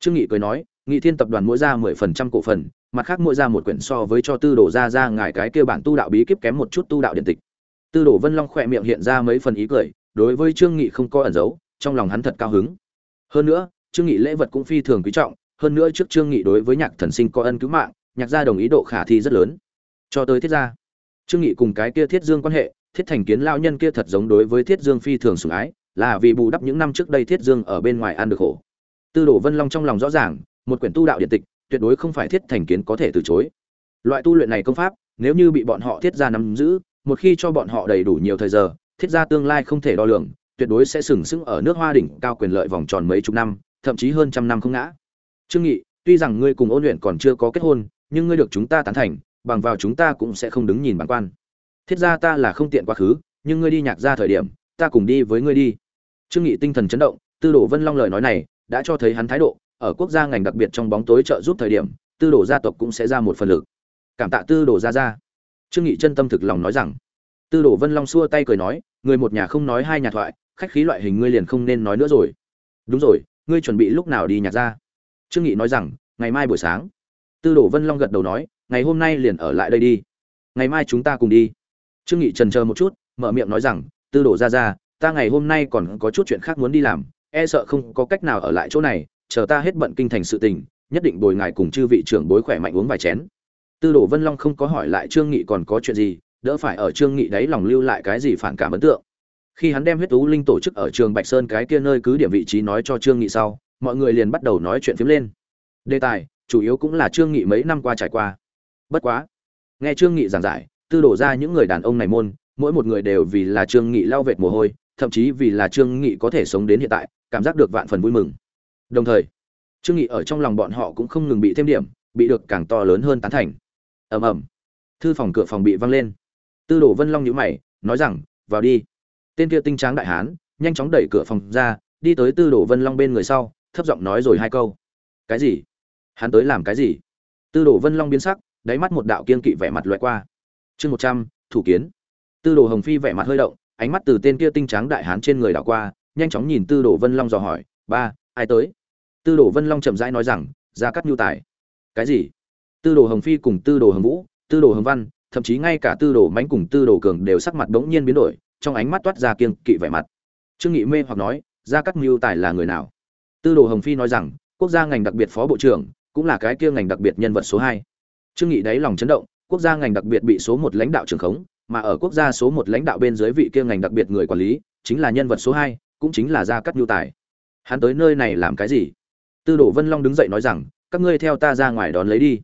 Trương nghị cười nói, nghị thiên tập đoàn mỗi ra mười phần trăm cổ phần, mặt khác mỗi ra một quyển so với cho tư đồ ra ra ngài cái kia bản tu đạo bí kíp kém một chút tu đạo điện tịch. Tư đồ vân long khỏe miệng hiện ra mấy phần ý cười, đối với trương nghị không có ẩn giấu, trong lòng hắn thật cao hứng. Hơn nữa, trương nghị lễ vật cũng phi thường quý trọng, hơn nữa trước trương nghị đối với nhạc thần sinh có ân cứu mạng, nhạc gia đồng ý độ khả thi rất lớn. Cho tới thiết gia trương nghị cùng cái kia thiết dương quan hệ, thiết thành kiến lao nhân kia thật giống đối với thiết dương phi thường sủng ái, là vì bù đắp những năm trước đây thiết dương ở bên ngoài ăn được khổ. Tư đồ vân long trong lòng rõ ràng, một quyển tu đạo điện tịch, tuyệt đối không phải thiết thành kiến có thể từ chối. Loại tu luyện này công pháp, nếu như bị bọn họ thiết gia nắm giữ, một khi cho bọn họ đầy đủ nhiều thời giờ, thiết gia tương lai không thể đo lường, tuyệt đối sẽ sừng sững ở nước hoa đỉnh cao quyền lợi vòng tròn mấy chục năm, thậm chí hơn trăm năm không ngã. Trương nghị, tuy rằng ngươi cùng ôn luyện còn chưa có kết hôn, nhưng ngươi được chúng ta tán thành bằng vào chúng ta cũng sẽ không đứng nhìn bản quan. Thiết ra ta là không tiện quá khứ, nhưng ngươi đi nhạc ra thời điểm, ta cùng đi với ngươi đi. Trương nghị tinh thần chấn động, tư đồ vân long lời nói này đã cho thấy hắn thái độ, ở quốc gia ngành đặc biệt trong bóng tối trợ giúp thời điểm, tư đồ gia tộc cũng sẽ ra một phần lực. Cảm tạ tư đồ gia gia. Trương nghị chân tâm thực lòng nói rằng. Tư đồ vân long xua tay cười nói, người một nhà không nói hai nhà thoại, khách khí loại hình ngươi liền không nên nói nữa rồi. Đúng rồi, ngươi chuẩn bị lúc nào đi nhạc ra? Trương nghị nói rằng, ngày mai buổi sáng. Tư đồ vân long gật đầu nói ngày hôm nay liền ở lại đây đi. Ngày mai chúng ta cùng đi. Trương nghị trần chờ một chút, mở miệng nói rằng, tư đồ ra ra, ta ngày hôm nay còn có chút chuyện khác muốn đi làm e sợ không có cách nào ở lại chỗ này, chờ ta hết bận kinh thành sự tình, nhất định bồi ngài cùng chư vị trưởng bối khỏe mạnh uống vài chén. Tư đồ vân long không có hỏi lại trương nghị còn có chuyện gì, đỡ phải ở trương nghị đấy lòng lưu lại cái gì phản cảm ấn tượng. Khi hắn đem huyết tú linh tổ chức ở trường bạch sơn cái kia nơi cứ điểm vị trí nói cho trương nghị sau, mọi người liền bắt đầu nói chuyện phím lên. Đề tài, chủ yếu cũng là trương nghị mấy năm qua trải qua bất quá. Nghe trương nghị giảng giải, tư đổ ra những người đàn ông này môn, mỗi một người đều vì là trương nghị lao vệt mồ hôi, thậm chí vì là trương nghị có thể sống đến hiện tại, cảm giác được vạn phần vui mừng. Đồng thời, trương nghị ở trong lòng bọn họ cũng không ngừng bị thêm điểm, bị được càng to lớn hơn tán thành. Ầm ầm. Thư phòng cửa phòng bị văng lên. Tư đồ vân long nhíu mày, nói rằng, vào đi. Tên kia tinh tráng đại hán, nhanh chóng đẩy cửa phòng ra, đi tới tư đồ vân long bên người sau, thấp giọng nói rồi hai câu. Cái gì? Hắn tới làm cái gì? Tư đồ vân long biến sắc đáy mắt một đạo kiên kỵ vẻ mặt loại qua. Chương một trăm, thủ kiến. Tư đồ hồng phi vẻ mặt hơi động, ánh mắt từ tên kia tinh tráng đại hán trên người đảo qua, nhanh chóng nhìn tư đồ vân long dò hỏi, ba, ai tới? Tư đồ vân long chậm rãi nói rằng ra cắt nhu tài. Cái gì? Tư đồ hồng phi cùng tư đồ hồng vũ, tư đồ hồng văn, thậm chí ngay cả tư đồ mánh cùng tư đồ cường đều sắc mặt đống nhiên biến đổi, trong ánh mắt toát ra kiên kỵ vẻ mặt. Trương nghị mê hoặc nói, gia cắt mưu tài là người nào? Tư đồ hồng phi nói rằng, quốc gia ngành đặc biệt phó bộ trưởng, cũng là cái kia ngành đặc biệt nhân vật số hai trương nghị đáy lòng chấn động, quốc gia ngành đặc biệt bị số một lãnh đạo trưởng khống, mà ở quốc gia số một lãnh đạo bên dưới vị kia ngành đặc biệt người quản lý, chính là nhân vật số hai, cũng chính là gia cát nhu tài. Hắn tới nơi này làm cái gì? Tư đồ vân long đứng dậy nói rằng, các ngươi theo ta ra ngoài đón lấy đi.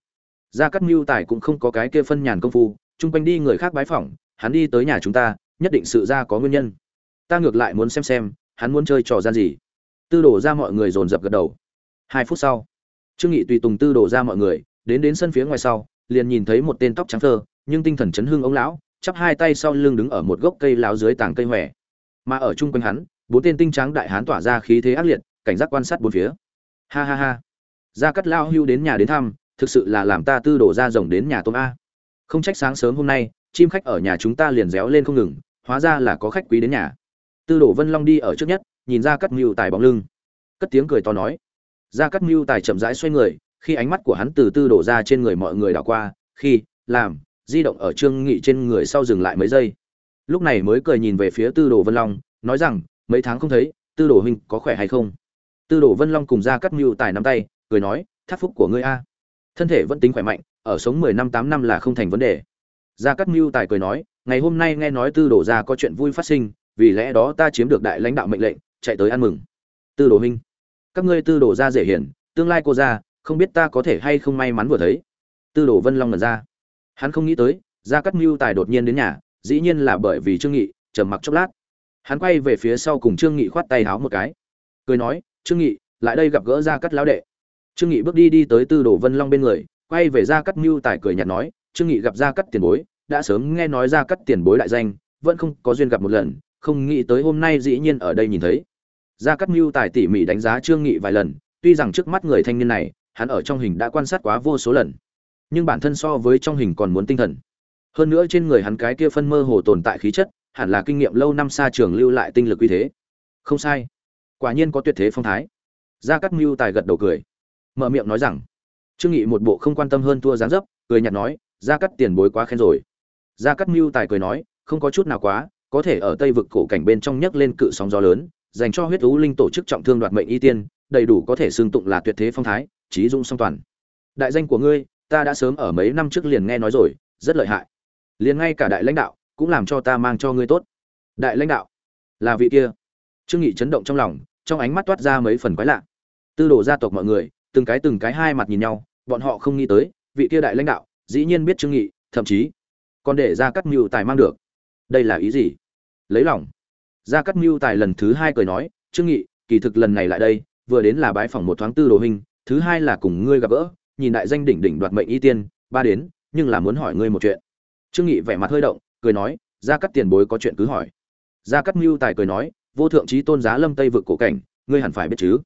Gia cát nhu tài cũng không có cái kia phân nhàn công phu, chung quanh đi người khác bái phỏng, hắn đi tới nhà chúng ta, nhất định sự ra có nguyên nhân. Ta ngược lại muốn xem xem, hắn muốn chơi trò gian gì. Tư đồ ra mọi người dồn dập gật đầu. Hai phút sau, trương nghị tùy tùng tư đồ ra mọi người đến đến sân phía ngoài sau, liền nhìn thấy một tên tóc trắng thơ, nhưng tinh thần chấn hương ông lão, chắp hai tay sau lưng đứng ở một gốc cây láo dưới tàng cây hòe. Mà ở chung quanh hắn, bốn tên tinh trắng đại hán tỏa ra khí thế ác liệt, cảnh giác quan sát bốn phía. Ha ha ha. Gia cắt lao hưu đến nhà đến thăm, thực sự là làm ta tư đổ ra rồng đến nhà tôm a. Không trách sáng sớm hôm nay, chim khách ở nhà chúng ta liền réo lên không ngừng, hóa ra là có khách quý đến nhà. Tư đổ vân long đi ở trước nhất, nhìn ra cắt mưu tài bóng lưng. Cất tiếng cười to nói. Ra cắt mưu tài chậm rãi xoay người khi ánh mắt của hắn từ từ đổ ra trên người mọi người đảo qua, khi, làm, di động ở trương nghị trên người sau dừng lại mấy giây. Lúc này mới cười nhìn về phía tư đồ vân long, nói rằng, mấy tháng không thấy, tư đồ huynh có khỏe hay không? Tư đồ vân long cùng ra cắt mưu tài nắm tay, cười nói, thác phúc của ngươi a. Thân thể vẫn tính khỏe mạnh, ở sống mười năm tám năm là không thành vấn đề. Gia cát mưu tài cười nói, ngày hôm nay nghe nói tư đồ gia có chuyện vui phát sinh, vì lẽ đó ta chiếm được đại lãnh đạo mệnh lệnh, chạy tới ăn mừng. Tư đồ huynh, các ngươi tư đồ gia dễ hiển tương lai cô gia không biết ta có thể hay không may mắn vừa thấy. Tư đồ vân long ngẩn ra. Hắn không nghĩ tới, gia cát mưu tài đột nhiên đến nhà, dĩ nhiên là bởi vì trương nghị, trầm mặc chốc lát. Hắn quay về phía sau cùng trương nghị khoát tay háo một cái. Cười nói, trương nghị, lại đây gặp gỡ gia cát lão đệ. Trương nghị bước đi đi tới tư đồ vân long bên người, quay về gia cát mưu tài cười nhạt nói, trương nghị gặp gia cát tiền bối, đã sớm nghe nói gia cát tiền bối đại danh, vẫn không có duyên gặp một lần, không nghĩ tới hôm nay dĩ nhiên ở đây nhìn thấy. Gia cát mưu tài tỉ mỉ đánh giá trương nghị vài lần, tuy rằng trước mắt người thanh niên này hắn ở trong hình đã quan sát quá vô số lần, nhưng bản thân so với trong hình còn muốn tinh thần. Hơn nữa trên người hắn cái kia phân mơ hồ tồn tại khí chất, hẳn là kinh nghiệm lâu năm xa trường lưu lại tinh lực uy thế. Không sai. Quả nhiên có tuyệt thế phong thái. Gia cát mưu tài gật đầu cười, mở miệng nói rằng, trương nghị một bộ không quan tâm hơn thua gián dấp, cười nhạt nói, gia cát tiền bối quá khen rồi. Gia cát mưu tài cười nói, không có chút nào quá, có thể ở tây vực cổ cảnh bên trong nhấc lên cự sóng gió lớn, dành cho huyết ú linh tổ chức trọng thương đoạt mệnh y tiên, đầy đủ có thể xương tụng là tuyệt thế phong thái trí dung song toàn. Đại danh của ngươi, ta đã sớm ở mấy năm trước liền nghe nói rồi, rất lợi hại. Liền ngay cả đại lãnh đạo, cũng làm cho ta mang cho ngươi tốt. Đại lãnh đạo, là vị kia. Trương nghị chấn động trong lòng, trong ánh mắt toát ra mấy phần quái lạ. Tư đồ gia tộc mọi người, từng cái từng cái hai mặt nhìn nhau, bọn họ không nghĩ tới, vị kia đại lãnh đạo, dĩ nhiên biết trương nghị, thậm chí còn để ra cắt mưu tài mang được. Đây là ý gì? Lấy lòng. Ra cắt mưu tài lần thứ hai cười nói, trương nghị, kỳ thực lần này lại đây, vừa đến là bái phỏng một thoáng tư đồ hình thứ hai là cùng ngươi gặp gỡ, nhìn đại danh đỉnh đỉnh đoạt mệnh y tiên, ba đến, nhưng là muốn hỏi ngươi một chuyện. Trương nghị vẻ mặt hơi động, cười nói, gia cắt tiền bối có chuyện cứ hỏi. Gia cắt mưu tài cười nói, vô thượng trí tôn giá lâm tây vực cổ cảnh, ngươi hẳn phải biết chứ?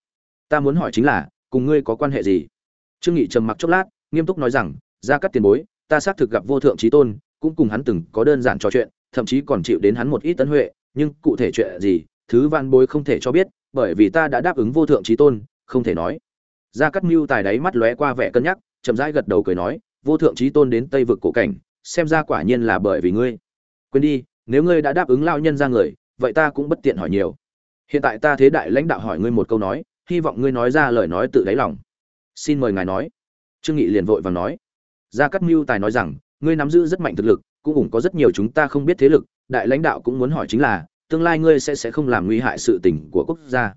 Ta muốn hỏi chính là, cùng ngươi có quan hệ gì? Trương nghị trầm mặc chốc lát, nghiêm túc nói rằng, gia cắt tiền bối, ta xác thực gặp vô thượng trí tôn, cũng cùng hắn từng có đơn giản trò chuyện, thậm chí còn chịu đến hắn một ít tấn huệ, nhưng cụ thể chuyện gì, thứ văn bối không thể cho biết, bởi vì ta đã đáp ứng vô thượng trí tôn, không thể nói gia Cát mưu tài đáy mắt lóe qua vẻ cân nhắc, chậm rãi gật đầu cười nói, vô thượng trí tôn đến tây vực cổ cảnh, xem ra quả nhiên là bởi vì ngươi. Quên đi, nếu ngươi đã đáp ứng lão nhân ra người, vậy ta cũng bất tiện hỏi nhiều. Hiện tại ta thế đại lãnh đạo hỏi ngươi một câu nói, hy vọng ngươi nói ra lời nói tự đáy lòng. Xin mời ngài nói. Trương nghị liền vội vàng nói. Gia cát mưu tài nói rằng, ngươi nắm giữ rất mạnh thực lực, cũng cũng có rất nhiều chúng ta không biết thế lực, đại lãnh đạo cũng muốn hỏi chính là, tương lai ngươi sẽ sẽ không làm nguy hại sự tình của quốc gia.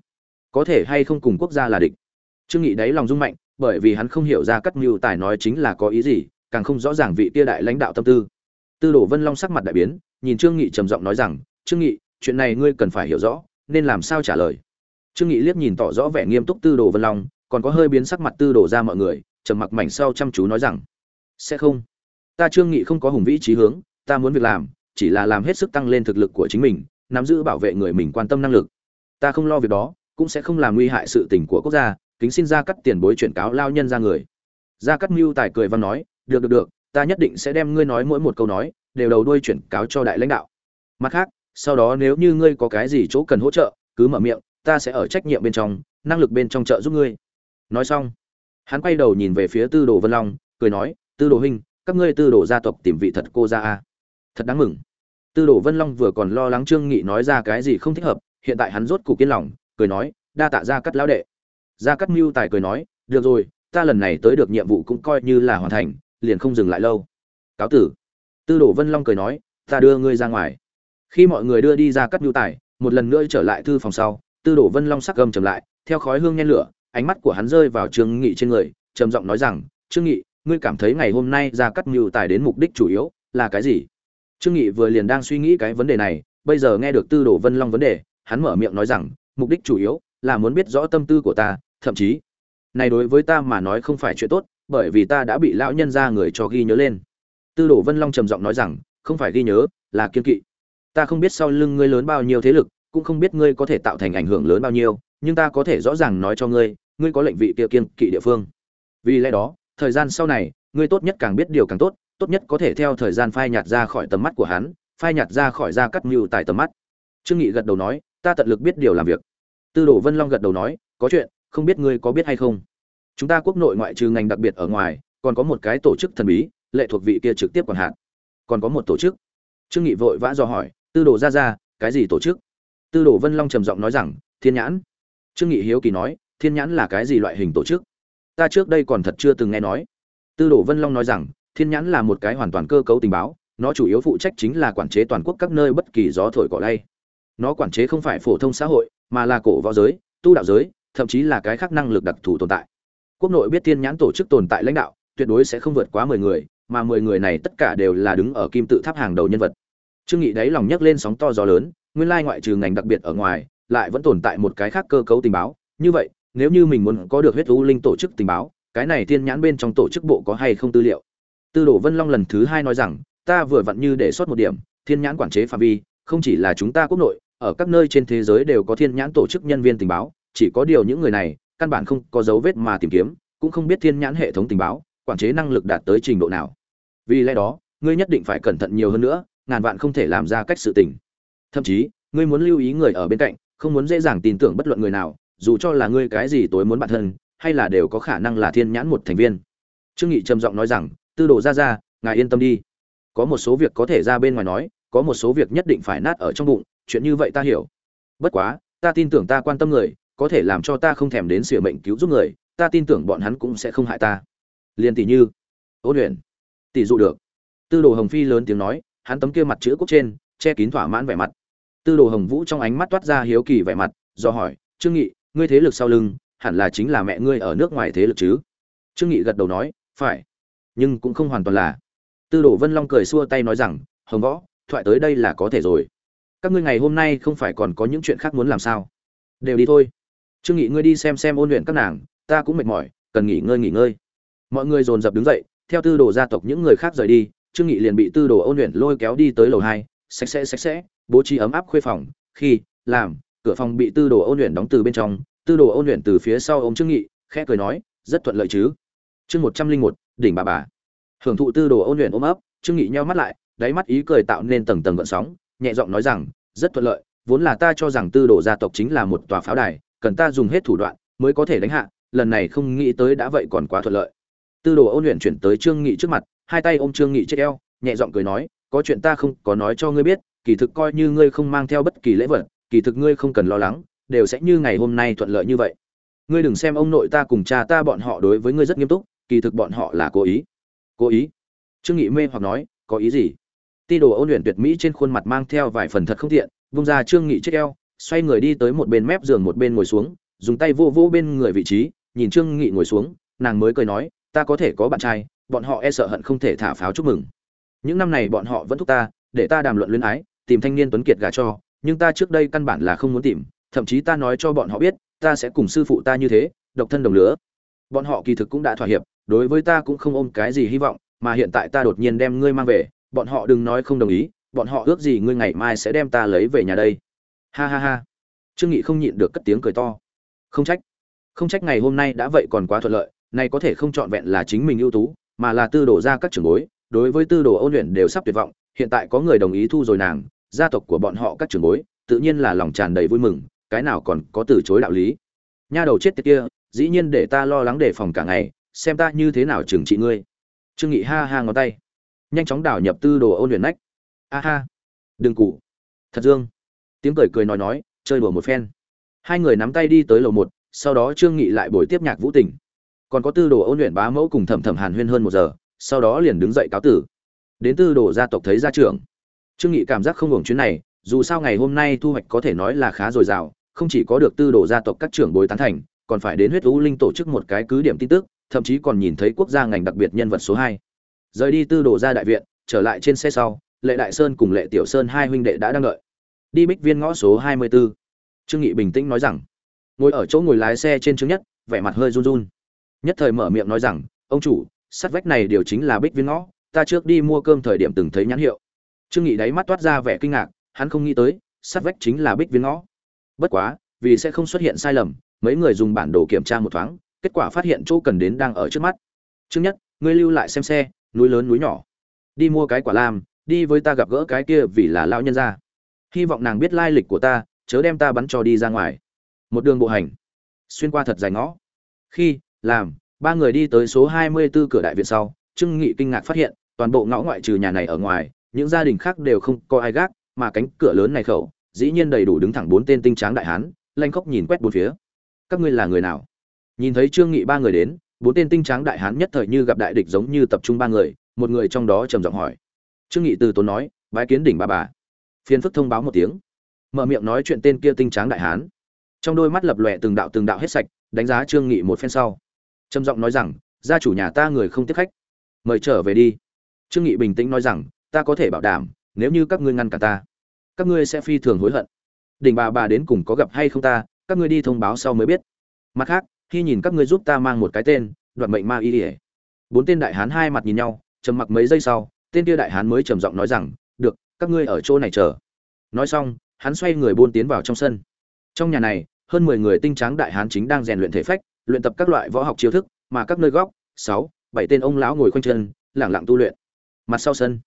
Có thể hay không cùng quốc gia là địch? Trương nghị đáy lòng rung mạnh, bởi vì hắn không hiểu ra cắt mưu tài nói chính là có ý gì, càng không rõ ràng vị kia đại lãnh đạo tâm tư. Tư đồ vân long sắc mặt đại biến, nhìn trương nghị trầm giọng nói rằng, trương nghị, chuyện này ngươi cần phải hiểu rõ, nên làm sao trả lời? Trương nghị liếc nhìn tỏ rõ vẻ nghiêm túc tư đồ vân long, còn có hơi biến sắc mặt tư đồ ra mọi người, trầm mặc mảnh sau chăm chú nói rằng, sẽ không. Ta trương nghị không có hùng vĩ trí hướng, ta muốn việc làm, chỉ là làm hết sức tăng lên thực lực của chính mình, nắm giữ bảo vệ người mình quan tâm năng lực. Ta không lo việc đó, cũng sẽ không làm nguy hại sự tình của quốc gia kính xin ra cắt tiền bối chuyển cáo lao nhân ra người. Ra cắt mưu tài cười văn nói, được được được, ta nhất định sẽ đem ngươi nói mỗi một câu nói, đều đầu đuôi chuyển cáo cho đại lãnh đạo. Mặt khác, sau đó nếu như ngươi có cái gì chỗ cần hỗ trợ, cứ mở miệng, ta sẽ ở trách nhiệm bên trong, năng lực bên trong trợ giúp ngươi. Nói xong, hắn quay đầu nhìn về phía tư đồ vân long, cười nói, tư đồ huynh, các ngươi tư đồ gia tộc tìm vị thật cô ra a. Thật đáng mừng. Tư đồ vân long vừa còn lo lắng trương nghị nói ra cái gì không thích hợp, hiện tại hắn rốt cục yên lòng, cười nói, đa tạ gia cắt lão đệ gia cắt mưu tài cười nói, được rồi, ta lần này tới được nhiệm vụ cũng coi như là hoàn thành, liền không dừng lại lâu. Cáo tử. Tư đồ vân long cười nói, ta đưa ngươi ra ngoài. Khi mọi người đưa đi ra cắt mưu tài, một lần nữa trở lại thư phòng sau, tư đồ vân long sắc gầm trầm lại, theo khói hương nhen lửa, ánh mắt của hắn rơi vào trương nghị trên người, trầm giọng nói rằng, trương nghị, ngươi cảm thấy ngày hôm nay ra cắt mưu tài đến mục đích chủ yếu là cái gì? Trương nghị vừa liền đang suy nghĩ cái vấn đề này, bây giờ nghe được tư đồ vân long vấn đề, hắn mở miệng nói rằng, mục đích chủ yếu là muốn biết rõ tâm tư của ta thậm chí, này đối với ta mà nói không phải chuyện tốt, bởi vì ta đã bị lão nhân gia người cho ghi nhớ lên. Tư đồ vân long trầm giọng nói rằng, không phải ghi nhớ, là kiên kỵ. Ta không biết sau lưng ngươi lớn bao nhiêu thế lực, cũng không biết ngươi có thể tạo thành ảnh hưởng lớn bao nhiêu, nhưng ta có thể rõ ràng nói cho ngươi ngươi có lệnh vị kia kiên kỵ địa phương. Vì lẽ đó, thời gian sau này, ngươi tốt nhất càng biết điều càng tốt tốt nhất có thể theo thời gian phai nhạt ra khỏi tầm mắt của hắn, phai nhạt ra khỏi ra cắt mưu tại tầm mắt. Trương nghị gật đầu nói, ta tận lực biết điều làm việc. Tư đồ vân long gật đầu nói, có chuyện không biết ngươi có biết hay không? Chúng ta quốc nội ngoại trừ ngành đặc biệt ở ngoài, còn có một cái tổ chức thần bí, lệ thuộc vị kia trực tiếp quản hạn còn có một tổ chức. Trương nghị vội vã do hỏi, tư đồ ra ra, cái gì tổ chức? Tư đồ vân long trầm giọng nói rằng, thiên nhãn. Trương nghị hiếu kỳ nói, thiên nhãn là cái gì loại hình tổ chức? Ta trước đây còn thật chưa từng nghe nói. Tư đồ vân long nói rằng, thiên nhãn là một cái hoàn toàn cơ cấu tình báo, nó chủ yếu phụ trách chính là quản chế toàn quốc các nơi bất kỳ gió thổi cỏ lay. Nó quản chế không phải phổ thông xã hội, mà là cổ võ giới, tu đạo giới thậm chí là cái khác năng lực đặc thù tồn tại. Quốc nội biết thiên nhãn tổ chức tồn tại lãnh đạo, tuyệt đối sẽ không vượt quá mười người, mà mười người này tất cả đều là đứng ở kim tự tháp hàng đầu nhân vật. Trương nghị đáy lòng nhấc lên sóng to gió lớn, nguyên lai ngoại trừ ngành đặc biệt ở ngoài, lại vẫn tồn tại một cái khác cơ cấu tình báo. Như vậy, nếu như mình muốn có được huyết u linh tổ chức tình báo, cái này thiên nhãn bên trong tổ chức bộ có hay không tư liệu? Tư đồ vân long lần thứ hai nói rằng, ta vừa vặn như để sót một điểm, thiên nhãn quản chế phạm vi, không chỉ là chúng ta quốc nội, ở các nơi trên thế giới đều có thiên nhãn tổ chức nhân viên tình báo chỉ có điều những người này, căn bản không có dấu vết mà tìm kiếm, cũng không biết thiên nhãn hệ thống tình báo, quản chế năng lực đạt tới trình độ nào. Vì lẽ đó, ngươi nhất định phải cẩn thận nhiều hơn nữa, ngàn vạn không thể làm ra cách sự tình. Thậm chí, ngươi muốn lưu ý người ở bên cạnh, không muốn dễ dàng tin tưởng bất luận người nào, dù cho là ngươi cái gì tối muốn bản thân, hay là đều có khả năng là thiên nhãn một thành viên. Trương nghị trầm giọng nói rằng, tư đồ ra ra, ngài yên tâm đi. Có một số việc có thể ra bên ngoài nói, có một số việc nhất định phải nát ở trong bụng, chuyện như vậy ta hiểu. Bất quá, ta tin tưởng ta quan tâm người có thể làm cho ta không thèm đến sửa mệnh cứu giúp người, ta tin tưởng bọn hắn cũng sẽ không hại ta. Liền tỷ như, ôn luyện tỷ dụ được. Tư đồ hồng phi lớn tiếng nói, hắn tấm kia mặt chữ quốc trên, che kín thỏa mãn vẻ mặt. Tư đồ hồng vũ trong ánh mắt toát ra hiếu kỳ vẻ mặt, do hỏi, trương nghị, ngươi thế lực sau lưng, hẳn là chính là mẹ ngươi ở nước ngoài thế lực chứ? Trương nghị gật đầu nói, phải, nhưng cũng không hoàn toàn là. Tư đồ vân long cười xua tay nói rằng, hồng võ, thoại tới đây là có thể rồi. Các ngươi ngày hôm nay không phải còn có những chuyện khác muốn làm sao? Đều đi thôi trương nghị, ngươi đi xem xem ôn luyện các nàng, ta cũng mệt mỏi, cần nghỉ ngơi nghỉ ngơi. Mọi người dồn dập đứng dậy, theo tư đồ gia tộc những người khác rời đi, trương nghị liền bị tư đồ ôn luyện lôi kéo đi tới lầu hai, sạch sẽ sạch sẽ, bố trí ấm áp khuê phòng, khi, làm, cửa phòng bị tư đồ ôn luyện đóng từ bên trong, tư đồ ôn luyện từ phía sau ôm trương nghị, khẽ cười nói, rất thuận lợi chứ? Chương một trăm linh một, đỉnh bà bà. Hưởng thụ tư đồ ôn luyện ôm ấp, trương nghị nheo mắt lại, đáy mắt ý cười tạo nên tầng tầng gợn sóng, nhẹ giọng nói rằng, rất thuận lợi, vốn là ta cho rằng tư đồ gia tộc chính là một tòa pháo đài cần ta dùng hết thủ đoạn mới có thể đánh hạ, lần này không nghĩ tới đã vậy còn quá thuận lợi. Tư đồ ôn luyện chuyển tới trương nghị trước mặt, hai tay ôm trương nghị chết eo, nhẹ giọng cười nói, có chuyện ta không có nói cho ngươi biết, kỳ thực coi như ngươi không mang theo bất kỳ lễ vật, kỳ thực ngươi không cần lo lắng, đều sẽ như ngày hôm nay thuận lợi như vậy. Ngươi đừng xem ông nội ta cùng cha ta bọn họ đối với ngươi rất nghiêm túc, kỳ thực bọn họ là cố ý. Cố ý? Trương nghị mê hoặc nói, có ý gì? Ti đồ ôn luyện tuyệt mỹ trên khuôn mặt mang theo vài phần thật không tiện, vung ra trương nghị chết eo xoay người đi tới một bên mép giường một bên ngồi xuống, dùng tay vô vô bên người vị trí, nhìn trương nghị ngồi xuống, nàng mới cười nói, ta có thể có bạn trai, bọn họ e sợ hận không thể thả pháo chúc mừng. Những năm này bọn họ vẫn thúc ta, để ta đàm luận luyến ái, tìm thanh niên tuấn kiệt gả cho, nhưng ta trước đây căn bản là không muốn tìm, thậm chí ta nói cho bọn họ biết, ta sẽ cùng sư phụ ta như thế, độc thân đồng lứa. Bọn họ kỳ thực cũng đã thỏa hiệp, đối với ta cũng không ôm cái gì hy vọng, mà hiện tại ta đột nhiên đem ngươi mang về, bọn họ đừng nói không đồng ý, bọn họ ước gì ngươi ngày mai sẽ đem ta lấy về nhà đây ha ha ha. Trương nghị không nhịn được cất tiếng cười to. Không trách. Không trách ngày hôm nay đã vậy còn quá thuận lợi này có thể không chọn vẹn là chính mình ưu tú, mà là tư đồ ra các trưởng bối, đối với tư đồ ôn luyện đều sắp tuyệt vọng, hiện tại có người đồng ý thu rồi nàng, gia tộc của bọn họ các trưởng bối, tự nhiên là lòng tràn đầy vui mừng, cái nào còn có từ chối đạo lý. Nha đầu chết tiệt kia, dĩ nhiên để ta lo lắng đề phòng cả ngày, xem ta như thế nào trừng trị ngươi. Trương nghị ha ha ngón tay, nhanh chóng đảo nhập tư đồ ôn luyện nách. A ha. Đừng cụ thật dương tiếng cười cười nói nói, chơi đùa một phen. Hai người nắm tay đi tới lầu một, sau đó trương nghị lại buổi tiếp nhạc vũ tình còn có tư đồ ôn luyện bá mẫu cùng thẩm thẩm hàn huyên hơn một giờ, sau đó liền đứng dậy cáo tử. Đến tư đồ gia tộc thấy gia trưởng. Trương nghị cảm giác không hưởng chuyến này, dù sao ngày hôm nay thu hoạch có thể nói là khá dồi dào, không chỉ có được tư đồ gia tộc các trưởng bối tán thành, còn phải đến huyết u linh tổ chức một cái cứ điểm tin tức, thậm chí còn nhìn thấy quốc gia ngành đặc biệt nhân vật số hai. Rời đi tư đồ gia đại viện, trở lại trên xe sau, lệ đại sơn cùng lệ tiểu sơn hai huynh đệ đã đang đợi đi bích viên ngõ số 24. trương nghị bình tĩnh nói rằng, ngồi ở chỗ ngồi lái xe trên trước nhất, vẻ mặt hơi run run. Nhất thời mở miệng nói rằng, ông chủ, sắt vách này điều chính là bích viên ngõ, ta trước đi mua cơm thời điểm từng thấy nhãn hiệu. Trương nghị đáy mắt toát ra vẻ kinh ngạc, hắn không nghĩ tới, sắt vách chính là bích viên ngõ. Bất quá, vì sẽ không xuất hiện sai lầm, mấy người dùng bản đồ kiểm tra một thoáng, kết quả phát hiện chỗ cần đến đang ở trước mắt. Trước nhất, ngươi lưu lại xem xe, núi lớn núi nhỏ. Đi mua cái quả lam, đi với ta gặp gỡ cái kia vì là lão nhân gia hy vọng nàng biết lai lịch của ta, chớ đem ta bắn cho đi ra ngoài. Một đường bộ hành. Xuyên qua thật dài ngõ. Khi, làm, ba người đi tới số 24 cửa đại viện sau, trương nghị kinh ngạc phát hiện, toàn bộ ngõ ngoại trừ nhà này ở ngoài, những gia đình khác đều không có ai gác, mà cánh cửa lớn này khẩu, dĩ nhiên đầy đủ đứng thẳng bốn tên tinh tráng đại hán, lanh khóc nhìn quét bốn phía. Các ngươi là người nào? Nhìn thấy trương nghị ba người đến, bốn tên tinh tráng đại hán nhất thời như gặp đại địch giống như tập trung ba người, một người trong đó trầm giọng hỏi. Trương nghị từ tốn nói, bái kiến đỉnh bà bà phiền phức thông báo một tiếng. Mở miệng nói chuyện tên kia tinh tráng đại hán. Trong đôi mắt lập lòe từng đạo từng đạo hết sạch, đánh giá trương nghị một phen sau. Trầm giọng nói rằng, gia chủ nhà ta người không tiếp khách. Mời trở về đi. Trương nghị bình tĩnh nói rằng, ta có thể bảo đảm, nếu như các ngươi ngăn cả ta, các ngươi sẽ phi thường hối hận. Đỉnh bà bà đến cùng có gặp hay không ta, các ngươi đi thông báo sau mới biết. Mặt khác, khi nhìn các ngươi giúp ta mang một cái tên đoạt mệnh ma y ỉa bốn tên đại hán hai mặt nhìn nhau, trầm mặc mấy giây sau, tên kia đại hán mới trầm giọng nói rằng các ngươi ở chỗ này chờ. Nói xong, hắn xoay người buôn tiến vào trong sân. Trong nhà này, hơn mười người tinh tráng đại hán chính đang rèn luyện thể phách, luyện tập các loại võ học chiêu thức, mà các nơi góc, sáu, bảy tên ông lão ngồi khoanh chân, lẳng lặng tu luyện. Mặt sau sân,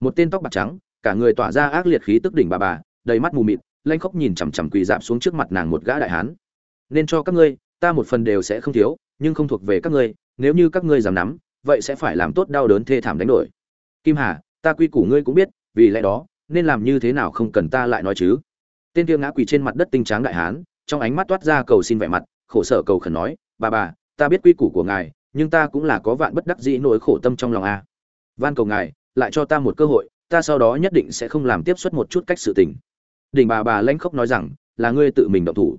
một tên tóc bạc trắng, cả người tỏa ra ác liệt khí tức đỉnh bà bà, đầy mắt mù mịt lanh khóc nhìn chằm chằm quỳ dạp xuống trước mặt nàng một gã đại hán. Nên cho các ngươi, ta một phần đều sẽ không thiếu, nhưng không thuộc về các ngươi, nếu như các ngươi dám nắm, vậy sẽ phải làm tốt đau đớn thê thảm đánh đổi. Kim hà, ta quy củ ngươi cũng biết vì lẽ đó, nên làm như thế nào không cần ta lại nói chứ? Tên kia ngã quỳ trên mặt đất tinh tráng đại hán, trong ánh mắt toát ra cầu xin vẻ mặt, khổ sở cầu khẩn nói, bà bà, ta biết quy củ của ngài, nhưng ta cũng là có vạn bất đắc dĩ nỗi khổ tâm trong lòng a. Van cầu ngài, lại cho ta một cơ hội, ta sau đó nhất định sẽ không làm tiếp xuất một chút cách sự tình. Đỉnh bà bà lanh khóc nói rằng, là ngươi tự mình động thủ,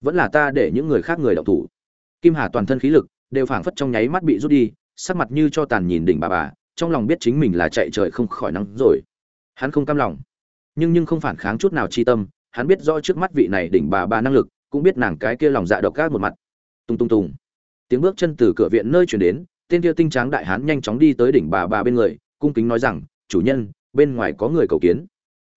vẫn là ta để những người khác người động thủ. Kim hà toàn thân khí lực đều phảng phất trong nháy mắt bị rút đi, sắc mặt như cho tàn nhìn đỉnh bà bà, trong lòng biết chính mình là chạy trời không khỏi nắng rồi hắn không cam lòng. Nhưng nhưng không phản kháng chút nào chi tâm, hắn biết rõ trước mắt vị này đỉnh bà bà năng lực, cũng biết nàng cái kia lòng dạ độc ác một mặt. Tung tung tung tiếng bước chân từ cửa viện nơi chuyển đến, tên kia tinh tráng đại hán nhanh chóng đi tới đỉnh bà bà bên người, cung kính nói rằng, chủ nhân, bên ngoài có người cầu kiến.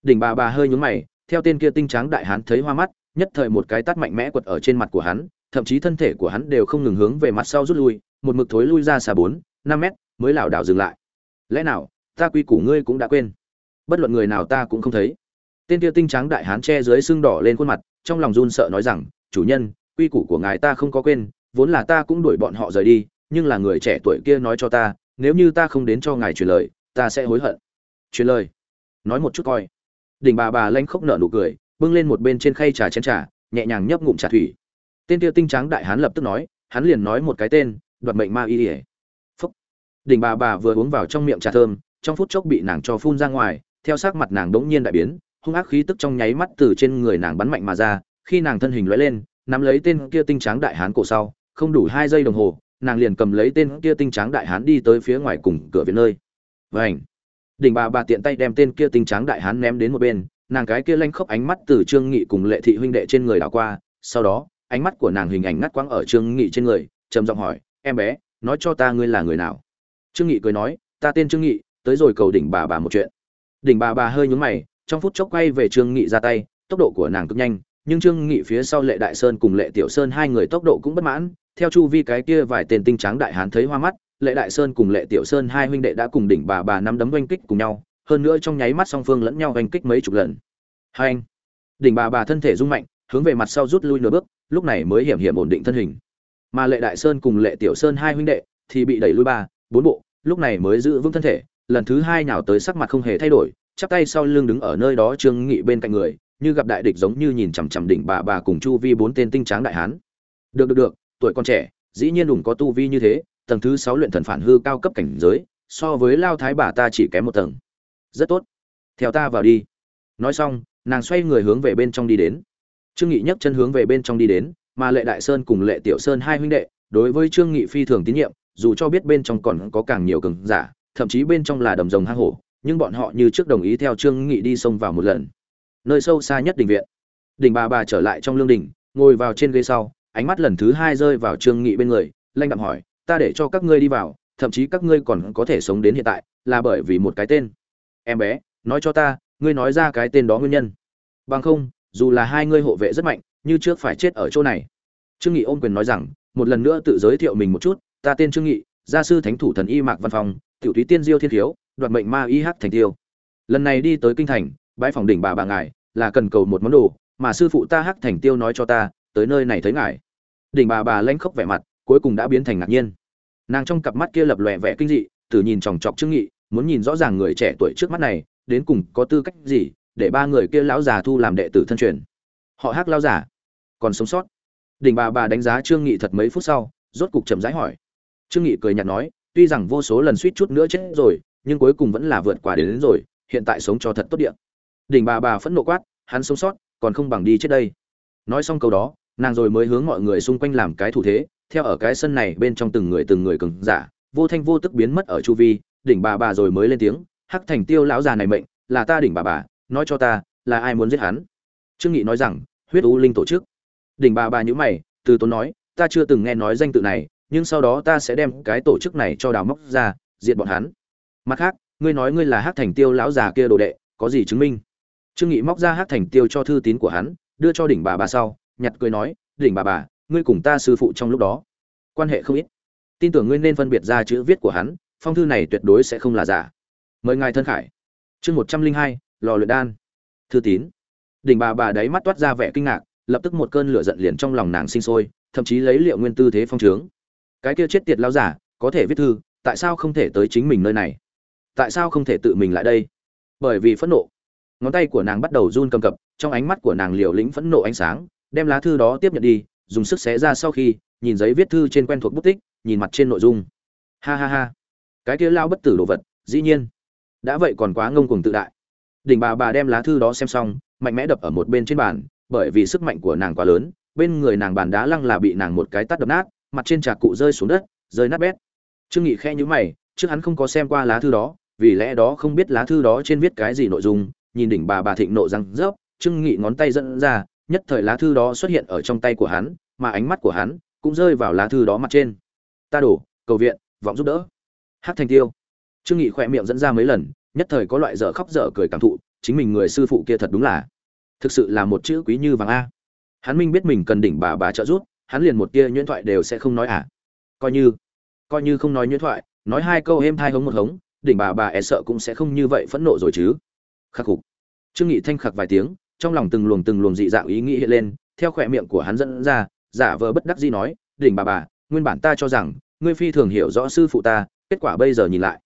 Đỉnh bà bà hơi nhúng mày, theo tên kia tinh tráng đại hán thấy hoa mắt, nhất thời một cái tát mạnh mẽ quật ở trên mặt của hắn, thậm chí thân thể của hắn đều không ngừng hướng về mặt sau rút lui, một mực thối lui ra xa bốn, năm mét, mới lảo đảo dừng lại. Lẽ nào, ta quy củ ngươi cũng đã quên? Bất luận người nào ta cũng không thấy. Tên kia tinh trắng đại hán che dưới xương đỏ lên khuôn mặt, trong lòng run sợ nói rằng, chủ nhân, quy củ của ngài ta không có quên, vốn là ta cũng đuổi bọn họ rời đi, nhưng là người trẻ tuổi kia nói cho ta, nếu như ta không đến cho ngài truyền lời, ta sẽ hối hận. Truyền lời? Nói một chút coi. Đỉnh bà bà lanh khóc nở nụ cười, bưng lên một bên trên khay trà chén trà, nhẹ nhàng nhấp ngụm trà thủy. Tên kia tinh trắng đại hán lập tức nói, hắn liền nói một cái tên, đoạt mệnh ma y ỉa phúc. Đỉnh bà bà vừa uống vào trong miệng trà thơm, trong phút chốc bị nàng cho phun ra ngoài theo sắc mặt nàng đống nhiên đại biến, hung ác khí tức trong nháy mắt từ trên người nàng bắn mạnh mà ra, khi nàng thân hình lóe lên, nắm lấy tên kia tinh tráng đại hán cổ sau, không đủ hai giây đồng hồ, nàng liền cầm lấy tên kia tinh tráng đại hán đi tới phía ngoài cùng cửa viện nơi. Vành! Đỉnh bà bà tiện tay đem tên kia tinh tráng đại hán ném đến một bên, nàng cái kia lanh khóc ánh mắt từ trương nghị cùng lệ thị huynh đệ trên người đảo qua, sau đó, ánh mắt của nàng hình ảnh ngắt quãng ở trương nghị trên người, trầm giọng hỏi, em bé, nói cho ta ngươi là người nào? Trương nghị cười nói, ta tên trương nghị, tới rồi cầu đỉnh bà bà một chuyện đỉnh bà bà hơi nhún mày, trong phút chốc quay về trương nghị ra tay, tốc độ của nàng cực nhanh, nhưng trương nghị phía sau lệ đại sơn cùng lệ tiểu sơn hai người tốc độ cũng bất mãn. Theo chu vi cái kia vài tên tinh tráng đại hán thấy hoa mắt, lệ đại sơn cùng lệ tiểu sơn hai huynh đệ đã cùng đỉnh bà bà năm đấm oanh kích cùng nhau, hơn nữa trong nháy mắt song phương lẫn nhau oanh kích mấy chục lần. Hai anh. Đỉnh bà bà thân thể rung mạnh, hướng về mặt sau rút lui nửa bước, lúc này mới hiểm hiểm ổn định thân hình. Mà lệ đại sơn cùng lệ tiểu sơn hai huynh đệ thì bị đẩy lui ba, bốn bộ, lúc này mới giữ vững thân thể lần thứ hai nhào tới sắc mặt không hề thay đổi, chắp tay sau lưng đứng ở nơi đó trương nghị bên cạnh người, như gặp đại địch giống như nhìn chằm chằm đỉnh bà bà cùng chu vi bốn tên tinh tráng đại hán. Được được được, tuổi còn trẻ, dĩ nhiên đủng có tu vi như thế, tầng thứ sáu luyện thần phản hư cao cấp cảnh giới, so với lao thái bà ta chỉ kém một tầng. Rất tốt. Theo ta vào đi. Nói xong, nàng xoay người hướng về bên trong đi đến. Trương nghị nhấc chân hướng về bên trong đi đến, mà lệ đại sơn cùng lệ tiểu sơn hai huynh đệ, đối với trương nghị phi thường tín nhiệm, dù cho biết bên trong còn có càng nhiều cường giả thậm chí bên trong là đầm rồng hang hổ, nhưng bọn họ như trước đồng ý theo trương nghị đi xông vào một lần. Nơi sâu xa nhất đình viện. Đỉnh bà bà trở lại trong lương đình, ngồi vào trên ghế sau, ánh mắt lần thứ hai rơi vào trương nghị bên người lanh đạm hỏi, ta để cho các ngươi đi vào, thậm chí các ngươi còn có thể sống đến hiện tại, là bởi vì một cái tên. Em bé, nói cho ta, ngươi nói ra cái tên đó nguyên nhân. Bằng không, dù là hai ngươi hộ vệ rất mạnh, như trước phải chết ở chỗ này. Trương nghị ôm quyền nói rằng, một lần nữa tự giới thiệu mình một chút, ta tên trương nghị, gia sư thánh thủ thần y mạc văn phòng tiểu thúy tiên diêu thiên thiếu đoạt mệnh ma y hắc thành tiêu. Lần này đi tới kinh thành bãi phòng đỉnh bà bà ngài, là cần cầu một món đồ, mà sư phụ ta hắc thành tiêu nói cho ta, tới nơi này thấy ngài. Đỉnh bà bà lanh khóc vẻ mặt, cuối cùng đã biến thành ngạc nhiên. Nàng trong cặp mắt kia lập lòe vẻ kinh dị, thử nhìn chòng chọc trương nghị, muốn nhìn rõ ràng người trẻ tuổi trước mắt này, đến cùng có tư cách gì để ba người kia lão già thu làm đệ tử thân truyền. Họ hắc lão giả còn sống sót. Đỉnh bà bà đánh giá trương nghị thật mấy phút sau, rốt cục chậm rãi hỏi. Trương nghị cười nhạt nói tuy rằng vô số lần suýt chút nữa chết rồi nhưng cuối cùng vẫn là vượt qua đến, đến rồi hiện tại sống cho thật tốt địa. Đỉnh bà bà phẫn nộ quát hắn sống sót còn không bằng đi chết đây. Nói xong câu đó nàng rồi mới hướng mọi người xung quanh làm cái thủ thế theo ở cái sân này bên trong từng người từng người cứng giả vô thanh vô tức biến mất ở chu vi đỉnh bà bà rồi mới lên tiếng hắc thành tiêu lão già này mệnh là ta đỉnh bà bà nói cho ta là ai muốn giết hắn? Trương nghị nói rằng huyết u linh tổ chức. Đỉnh bà bà nhíu mày từ tốn nói ta chưa từng nghe nói danh tự này nhưng sau đó ta sẽ đem cái tổ chức này cho đào móc ra, diệt bọn hắn. Mặt khác, ngươi nói ngươi là hắc thành tiêu lão già kia đồ đệ, có gì chứng minh? Trương nghị móc ra hắc thành tiêu cho thư tín của hắn, đưa cho đỉnh bà bà sau, nhặt cười nói, đỉnh bà bà, ngươi cùng ta sư phụ trong lúc đó, quan hệ không ít. Tin tưởng ngươi nên phân biệt ra chữ viết của hắn, phong thư này tuyệt đối sẽ không là giả. Mời ngài thân khải. Chương một trăm linh hai, lò luyện đan. Thư tín. Đỉnh bà bà đáy mắt toát ra vẻ kinh ngạc, lập tức một cơn lửa giận liền trong lòng nàng sinh sôi, thậm chí lấy liệu nguyên tư thế phong trướng cái kia chết tiệt lao giả, có thể viết thư, tại sao không thể tới chính mình nơi này? Tại sao không thể tự mình lại đây? Bởi vì phẫn nộ. Ngón tay của nàng bắt đầu run cầm cập, trong ánh mắt của nàng liều lĩnh phẫn nộ ánh sáng, đem lá thư đó tiếp nhận đi, dùng sức xé ra sau khi, nhìn giấy viết thư trên quen thuộc bút tích, nhìn mặt trên nội dung. Ha ha ha. Cái kia lao bất tử đồ vật, dĩ nhiên. Đã vậy còn quá ngông cuồng tự đại. Đỉnh bà bà đem lá thư đó xem xong, mạnh mẽ đập ở một bên trên bàn, bởi vì sức mạnh của nàng quá lớn, bên người nàng bàn đá lăng là bị nàng một cái tắt đập nát mặt trên trà cụ rơi xuống đất, rơi nát bét. Trương nghị khe nhíu mày, trước hắn không có xem qua lá thư đó, vì lẽ đó không biết lá thư đó trên viết cái gì nội dung, nhìn đỉnh bà bà thịnh nộ răng rớp, trương nghị ngón tay dẫn ra, nhất thời lá thư đó xuất hiện ở trong tay của hắn, mà ánh mắt của hắn cũng rơi vào lá thư đó mặt trên. Ta đổ, cầu viện, vọng giúp đỡ. Hát thành tiêu. Trương nghị khỏe miệng dẫn ra mấy lần, nhất thời có loại dở khóc dở cười cảm thụ, chính mình người sư phụ kia thật đúng là, thực sự là một chữ quý như vàng a. Hắn minh biết mình cần đỉnh bà bà trợ giúp hắn liền một tia nhuyễn thoại đều sẽ không nói à. Coi như coi như không nói nhuyễn thoại, nói hai câu êm thai hống một hống, đỉnh bà bà e sợ cũng sẽ không như vậy phẫn nộ rồi chứ. Khắc phục. Trương nghị thanh khặc vài tiếng, trong lòng từng luồng từng luồng dị dạng ý nghĩ hiện lên, theo khỏe miệng của hắn dẫn ra, giả vờ bất đắc dĩ nói, đỉnh bà bà, nguyên bản ta cho rằng, ngươi phi thường hiểu rõ sư phụ ta, kết quả bây giờ nhìn lại.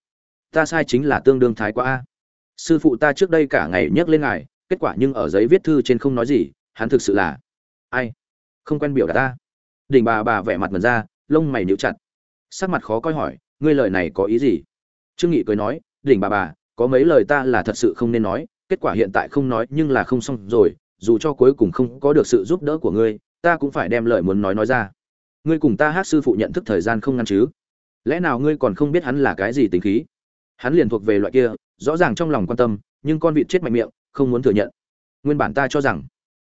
Ta sai chính là tương đương thái quá a. Sư phụ ta trước đây cả ngày nhắc lên ngài, kết quả nhưng ở giấy viết thư trên không nói gì, hắn thực sự là, ai? Không quen biểu đạt ta đỉnh bà bà vẻ mặt mần ra, lông mày níu chặt. Sắc mặt khó coi hỏi, ngươi lời này có ý gì? Trương nghị cười nói, đỉnh bà bà, có mấy lời ta là thật sự không nên nói, kết quả hiện tại không nói nhưng là không xong rồi, dù cho cuối cùng không có được sự giúp đỡ của ngươi, ta cũng phải đem lời muốn nói nói ra. Ngươi cùng ta hát sư phụ nhận thức thời gian không ngăn chứ? Lẽ nào ngươi còn không biết hắn là cái gì tính khí? Hắn liền thuộc về loại kia, rõ ràng trong lòng quan tâm, nhưng con vịt chết mạnh miệng, không muốn thừa nhận. Nguyên bản ta cho rằng,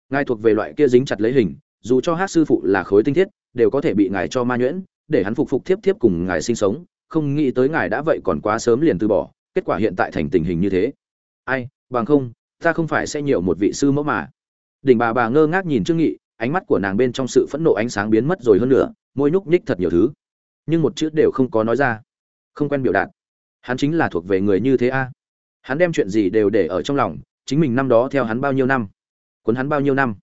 ngài thuộc về loại kia dính chặt lấy hình dù cho hát sư phụ là khối tinh thiết, đều có thể bị ngài cho ma nhuyễn, để hắn phục phục tiếp tiếp cùng ngài sinh sống. Không nghĩ tới ngài đã vậy còn quá sớm liền từ bỏ, kết quả hiện tại thành tình hình như thế. Ai, bằng không, ta không phải sẽ nhiều một vị sư mẫu mà. Đỉnh bà bà ngơ ngác nhìn trương nghị, ánh mắt của nàng bên trong sự phẫn nộ ánh sáng biến mất rồi hơn nữa, môi nhúc nhích thật nhiều thứ. Nhưng một chữ đều không có nói ra. Không quen biểu đạt. Hắn chính là thuộc về người như thế a. Hắn đem chuyện gì đều để ở trong lòng, chính mình năm đó theo hắn bao nhiêu năm cuốn hắn bao nhiêu năm.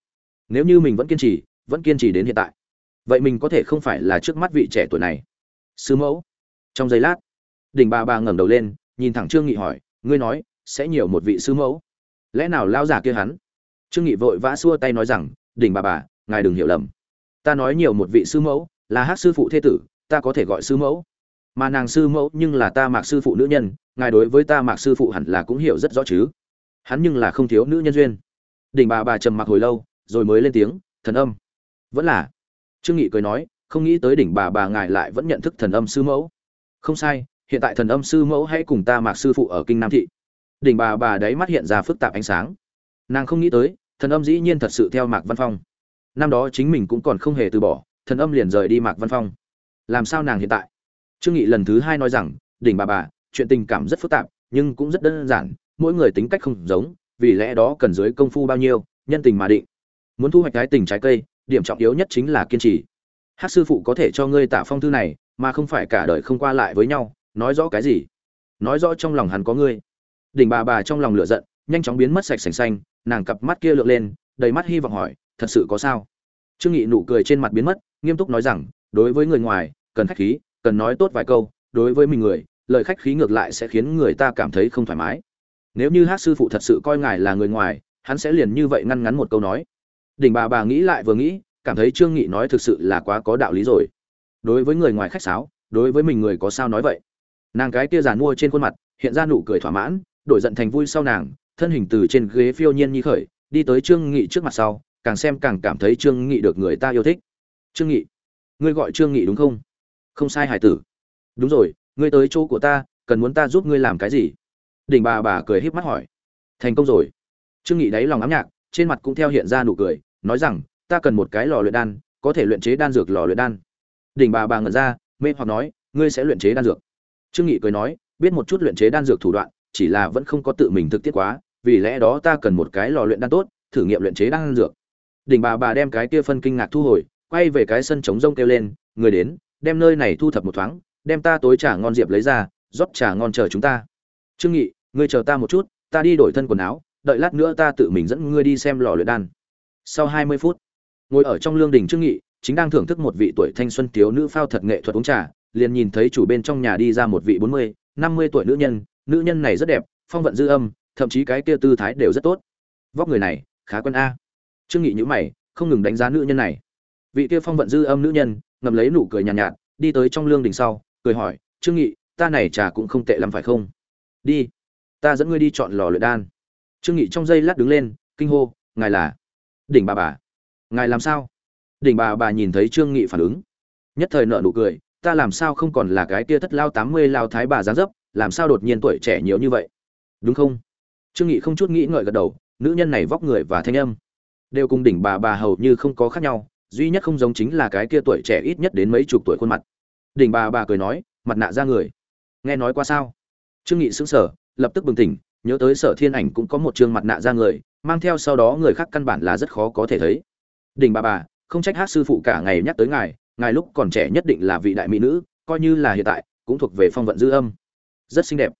Nếu như mình vẫn kiên trì vẫn kiên trì đến hiện tại. Vậy mình có thể không phải là trước mắt vị trẻ tuổi này? Sư mẫu. Trong giây lát, đỉnh bà bà ngẩng đầu lên, nhìn thẳng trương nghị hỏi, ngươi nói, sẽ nhiều một vị sư mẫu? Lẽ nào lao giả kia hắn? Trương nghị vội vã xua tay nói rằng, đỉnh bà bà, ngài đừng hiểu lầm. Ta nói nhiều một vị sư mẫu, là hát sư phụ thế tử, ta có thể gọi sư mẫu. Mà nàng sư mẫu nhưng là ta mạc sư phụ nữ nhân, ngài đối với ta mạc sư phụ hẳn là cũng hiểu rất rõ chứ. Hắn nhưng là không thiếu nữ nhân duyên. Đỉnh bà bà trầm mặc hồi lâu, rồi mới lên tiếng, thần âm vẫn là. Trương nghị cười nói, không nghĩ tới đỉnh bà bà ngài lại vẫn nhận thức thần âm sư mẫu. Không sai, hiện tại thần âm sư mẫu hãy cùng ta mạc sư phụ ở kinh nam thị. Đỉnh bà bà đấy mắt hiện ra phức tạp ánh sáng. Nàng không nghĩ tới, thần âm dĩ nhiên thật sự theo mạc văn phong. Năm đó chính mình cũng còn không hề từ bỏ, thần âm liền rời đi mạc văn phong. Làm sao nàng hiện tại? Trương nghị lần thứ hai nói rằng, đỉnh bà bà, chuyện tình cảm rất phức tạp, nhưng cũng rất đơn giản, mỗi người tính cách không giống, vì lẽ đó cần dưới công phu bao nhiêu, nhân tình mà định. Muốn thu hoạch cái tình trái cây điểm trọng yếu nhất chính là kiên trì. Hát sư phụ có thể cho ngươi tả phong thư này, mà không phải cả đời không qua lại với nhau, nói rõ cái gì? Nói rõ trong lòng hắn có ngươi. Đỉnh bà bà trong lòng lửa giận, nhanh chóng biến mất sạch sành xanh, nàng cặp mắt kia lượn lên, đầy mắt hy vọng hỏi, thật sự có sao? Trương nghị nụ cười trên mặt biến mất, nghiêm túc nói rằng, đối với người ngoài, cần khách khí, cần nói tốt vài câu, đối với mình người, lời khách khí ngược lại sẽ khiến người ta cảm thấy không thoải mái. Nếu như hát sư phụ thật sự coi ngài là người ngoài, hắn sẽ liền như vậy ngăn ngắn một câu nói đỉnh bà bà nghĩ lại vừa nghĩ, cảm thấy trương nghị nói thực sự là quá có đạo lý rồi. Đối với người ngoài khách sáo, đối với mình người có sao nói vậy? Nàng cái kia giàn mua trên khuôn mặt, hiện ra nụ cười thỏa mãn, đổi giận thành vui sau nàng, thân hình từ trên ghế phiêu nhiên như khởi, đi tới trương nghị trước mặt sau, càng xem càng cảm thấy trương nghị được người ta yêu thích. Trương nghị, ngươi gọi trương nghị đúng không? Không sai hải tử. Đúng rồi, ngươi tới chỗ của ta, cần muốn ta giúp ngươi làm cái gì? Đỉnh bà bà cười híp mắt hỏi. Thành công rồi. Trương nghị đáy lòng ám nhạc, trên mặt cũng theo hiện ra nụ cười nói rằng, ta cần một cái lò luyện đan, có thể luyện chế đan dược lò luyện đan. Đỉnh bà bà ngẩn ra, mê hoặc nói, ngươi sẽ luyện chế đan dược. Trương nghị cười nói, biết một chút luyện chế đan dược thủ đoạn, chỉ là vẫn không có tự mình thực tiết quá, vì lẽ đó ta cần một cái lò luyện đan tốt, thử nghiệm luyện chế đan dược. Đỉnh bà bà đem cái kia phân kinh ngạc thu hồi, quay về cái sân trống rông kêu lên, người đến, đem nơi này thu thập một thoáng, đem ta tối trà ngon diệp lấy ra, rót trà ngon chờ chúng ta. Trương nghị, ngươi chờ ta một chút, ta đi đổi thân quần áo, đợi lát nữa ta tự mình dẫn ngươi đi xem lò luyện đan sau hai mươi phút ngồi ở trong lương đình trương nghị chính đang thưởng thức một vị tuổi thanh xuân thiếu nữ phao thật nghệ thuật uống trà liền nhìn thấy chủ bên trong nhà đi ra một vị bốn mươi, năm mươi tuổi nữ nhân. Nữ nhân này rất đẹp phong vận dư âm thậm chí cái kia tư thái đều rất tốt. Vóc người này khá quân a. Trương nghị nhíu mày không ngừng đánh giá nữ nhân này. Vị kia phong vận dư âm nữ nhân ngầm lấy nụ cười nhàn nhạt, nhạt đi tới trong lương đình sau cười hỏi trương nghị ta này trà cũng không tệ lắm phải không? Đi ta dẫn ngươi đi chọn lò luyện đan. Trương nghị trong giây lát đứng lên kinh hô ngài là đỉnh bà bà. Ngài làm sao? Đỉnh bà bà nhìn thấy trương nghị phản ứng. Nhất thời nợ nụ cười, ta làm sao không còn là cái kia thất lao tám mươi lao thái bà dáng dấp, làm sao đột nhiên tuổi trẻ nhiều như vậy? Đúng không? Trương nghị không chút nghĩ ngợi gật đầu, nữ nhân này vóc người và thanh âm đều cùng đỉnh bà bà hầu như không có khác nhau, duy nhất không giống chính là cái kia tuổi trẻ ít nhất đến mấy chục tuổi khuôn mặt. Đỉnh bà bà cười nói, mặt nạ ra người. Nghe nói qua sao? Trương nghị sững sờ, lập tức bừng tỉnh, nhớ tới sở thiên ảnh cũng có một trương mặt nạ ra người mang theo sau đó người khác căn bản là rất khó có thể thấy. Đỉnh bà bà, không trách hát sư phụ cả ngày nhắc tới ngài ngài lúc còn trẻ nhất định là vị đại mỹ nữ, coi như là hiện tại, cũng thuộc về phong vận dư âm. Rất xinh đẹp.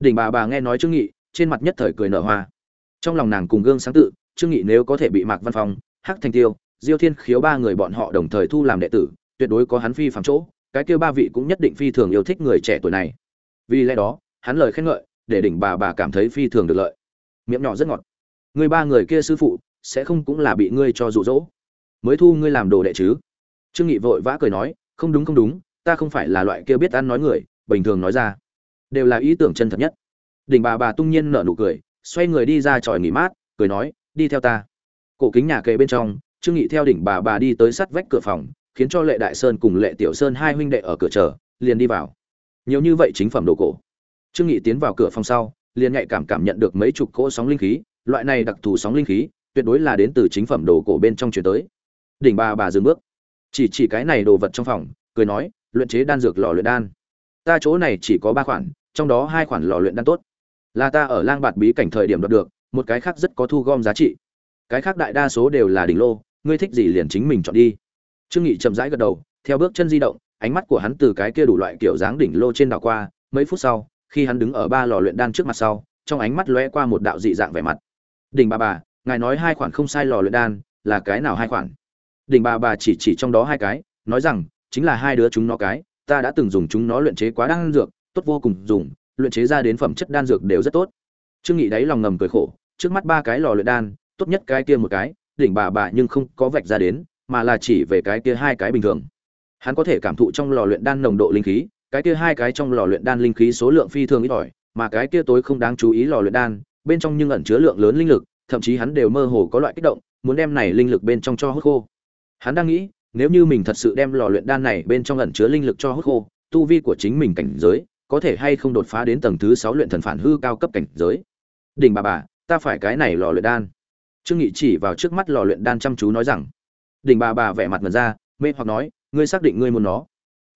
Đỉnh bà bà nghe nói trương nghị, trên mặt nhất thời cười nở hoa. Trong lòng nàng cùng gương sáng tự, trương nghị nếu có thể bị mạc văn phong, hắc thành tiêu, diêu thiên khiếu ba người bọn họ đồng thời thu làm đệ tử, tuyệt đối có hắn phi phàm chỗ, cái kia ba vị cũng nhất định phi thường yêu thích người trẻ tuổi này. Vì lẽ đó, hắn lời khen ngợi, để đỉnh bà bà cảm thấy phi thường được lợi. Miệng nhỏ rất ngọt người ba người kia sư phụ, sẽ không cũng là bị ngươi cho dụ dỗ. Mới thu ngươi làm đồ đệ chứ? Trương nghị vội vã cười nói, không đúng không đúng, ta không phải là loại kia biết ăn nói người, bình thường nói ra, đều là ý tưởng chân thật nhất. Đỉnh bà bà tung nhiên nở nụ cười, xoay người đi ra tròi nghỉ mát, cười nói, đi theo ta. Cổ kính nhà kề bên trong, trương nghị theo đỉnh bà bà đi tới sắt vách cửa phòng, khiến cho lệ đại sơn cùng lệ tiểu sơn hai huynh đệ ở cửa chờ, liền đi vào. Nhiều như vậy chính phẩm đồ cổ. Trương nghị tiến vào cửa phòng sau, liền nhạy cảm cảm nhận được mấy chục cỗ sóng linh khí loại này đặc thù sóng linh khí, tuyệt đối là đến từ chính phẩm đồ cổ bên trong chuyển tới. Đỉnh bà bà dừng bước. Chỉ chỉ cái này đồ vật trong phòng, cười nói, luyện chế đan dược lò luyện đan. Ta chỗ này chỉ có ba khoản, trong đó hai khoản lò luyện đan tốt. Là ta ở lang bạt bí cảnh thời điểm đoạt được, một cái khác rất có thu gom giá trị. Cái khác đại đa số đều là đỉnh lô, ngươi thích gì liền chính mình chọn đi. Trương nghị chậm rãi gật đầu, theo bước chân di động, ánh mắt của hắn từ cái kia đủ loại kiểu dáng đỉnh lô trên đảo qua, mấy phút sau, khi hắn đứng ở ba lò luyện đan trước mặt sau, trong ánh mắt lóe qua một đạo dị dạng vẻ mặt đỉnh bà bà, ngài nói hai khoản không sai lò luyện đan, là cái nào hai khoản? Đỉnh bà bà chỉ chỉ trong đó hai cái, nói rằng, chính là hai đứa chúng nó cái, ta đã từng dùng chúng nó luyện chế quá đan dược, tốt vô cùng dùng, luyện chế ra đến phẩm chất đan dược đều rất tốt. Trương nghị đáy lòng ngầm cười khổ, trước mắt ba cái lò luyện đan, tốt nhất cái kia một cái đỉnh bà bà nhưng không có vạch ra đến, mà là chỉ về cái kia hai cái bình thường. Hắn có thể cảm thụ trong lò luyện đan nồng độ linh khí, cái kia hai cái trong lò luyện đan linh khí số lượng phi thường ít ỏi, mà cái kia tối không đáng chú ý lò luyện đan bên trong nhưng ẩn chứa lượng lớn linh lực, thậm chí hắn đều mơ hồ có loại kích động, muốn đem này linh lực bên trong cho hút khô. Hắn đang nghĩ, nếu như mình thật sự đem lò luyện đan này bên trong ẩn chứa linh lực cho hút khô, tu vi của chính mình cảnh giới, có thể hay không đột phá đến tầng thứ sáu luyện thần phản hư cao cấp cảnh giới? Đỉnh bà bà, ta phải cái này lò luyện đan. Trương nghị chỉ vào trước mắt lò luyện đan chăm chú nói rằng. Đỉnh bà bà vẻ mặt ngần ra, mê hoặc nói, ngươi xác định ngươi muốn nó.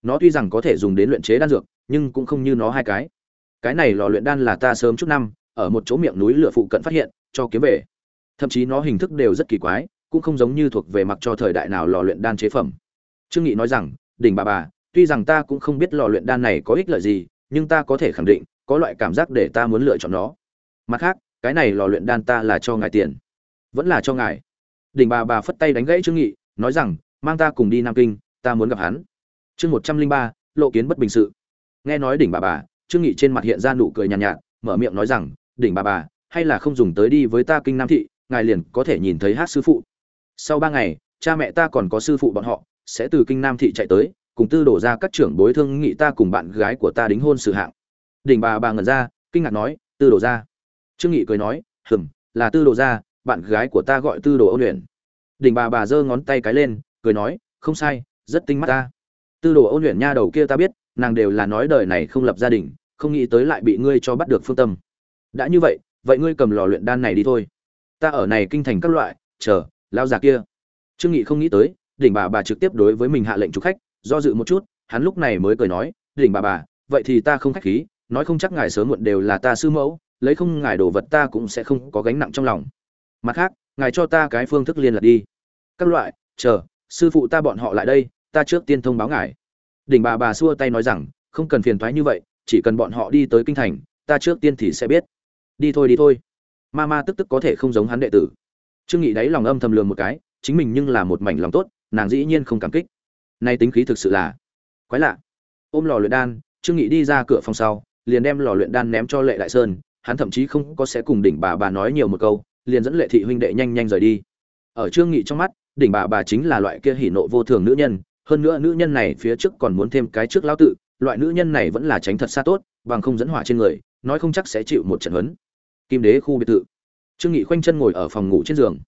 Nó tuy rằng có thể dùng đến luyện chế đan dược, nhưng cũng không như nó hai cái. Cái này lò luyện đan là ta sớm chút năm ở một chỗ miệng núi lửa phụ cận phát hiện cho kiếm về. Thậm chí nó hình thức đều rất kỳ quái cũng không giống như thuộc về mặc cho thời đại nào lò luyện đan chế phẩm. Trương nghị nói rằng đỉnh bà bà tuy rằng ta cũng không biết lò luyện đan này có ích lợi gì nhưng ta có thể khẳng định có loại cảm giác để ta muốn lựa chọn nó. Mặt khác cái này lò luyện đan ta là cho ngài tiền. Vẫn là cho ngài. Đỉnh bà bà phất tay đánh gãy trương nghị nói rằng mang ta cùng đi nam kinh ta muốn gặp hắn. Chương một trăm linh ba lộ kiến bất bình sự. Nghe nói đỉnh bà bà trương nghị trên mặt hiện ra nụ cười nhàn nhạt, nhạt mở miệng nói rằng đỉnh bà bà, hay là không dùng tới đi với ta kinh nam thị, ngài liền có thể nhìn thấy hát sư phụ. Sau ba ngày, cha mẹ ta còn có sư phụ bọn họ, sẽ từ kinh nam thị chạy tới, cùng tư đổ ra các trưởng bối thương nghị ta cùng bạn gái của ta đính hôn sự hạng. Đỉnh bà bà ngẩn ra, kinh ngạc nói, tư đổ ra. Trương nghị cười nói, hừm, là tư đổ ra, bạn gái của ta gọi tư đồ ôn luyện. Đỉnh bà bà giơ ngón tay cái lên, cười nói, không sai, rất tinh mắt ta. Tư đồ ôn luyện nha đầu kia ta biết, nàng đều là nói đời này không lập gia đình, không nghĩ tới lại bị ngươi cho bắt được phương tâm đã như vậy vậy ngươi cầm lò luyện đan này đi thôi. Ta ở này kinh thành các loại, chờ, lao già kia. Trương nghị không nghĩ tới, đỉnh bà bà trực tiếp đối với mình hạ lệnh chủ khách, do dự một chút, hắn lúc này mới cười nói, đỉnh bà bà, vậy thì ta không khách khí, nói không chắc ngài sớm muộn đều là ta sư mẫu, lấy không ngài đồ vật ta cũng sẽ không có gánh nặng trong lòng. Mặt khác, ngài cho ta cái phương thức liên lạc đi. Các loại, chờ, sư phụ ta bọn họ lại đây, ta trước tiên thông báo ngài. Đỉnh bà bà xua tay nói rằng, không cần phiền thoái như vậy, chỉ cần bọn họ đi tới kinh thành, ta trước tiên thì sẽ biết đi thôi đi thôi. Ma ma tức tức có thể không giống hắn đệ tử. Trương nghị đáy lòng âm thầm lường một cái, chính mình nhưng là một mảnh lòng tốt, nàng dĩ nhiên không cảm kích. Nay tính khí thực sự là quái lạ. Ôm lò luyện đan, trương nghị đi ra cửa phòng sau, liền đem lò luyện đan ném cho lệ đại sơn, hắn thậm chí không có sẽ cùng đỉnh bà bà nói nhiều một câu, liền dẫn lệ thị huynh đệ nhanh nhanh rời đi. Ở trương nghị trong mắt, đỉnh bà bà chính là loại kia hỉ nộ vô thường nữ nhân, hơn nữa nữ nhân này phía trước còn muốn thêm cái trước lão tự, loại nữ nhân này vẫn là tránh thật xa tốt, bằng không dẫn hỏa trên người, nói không chắc sẽ chịu một trận huấn kim đế khu biệt thự. Trương nghị khoanh chân ngồi ở phòng ngủ trên giường.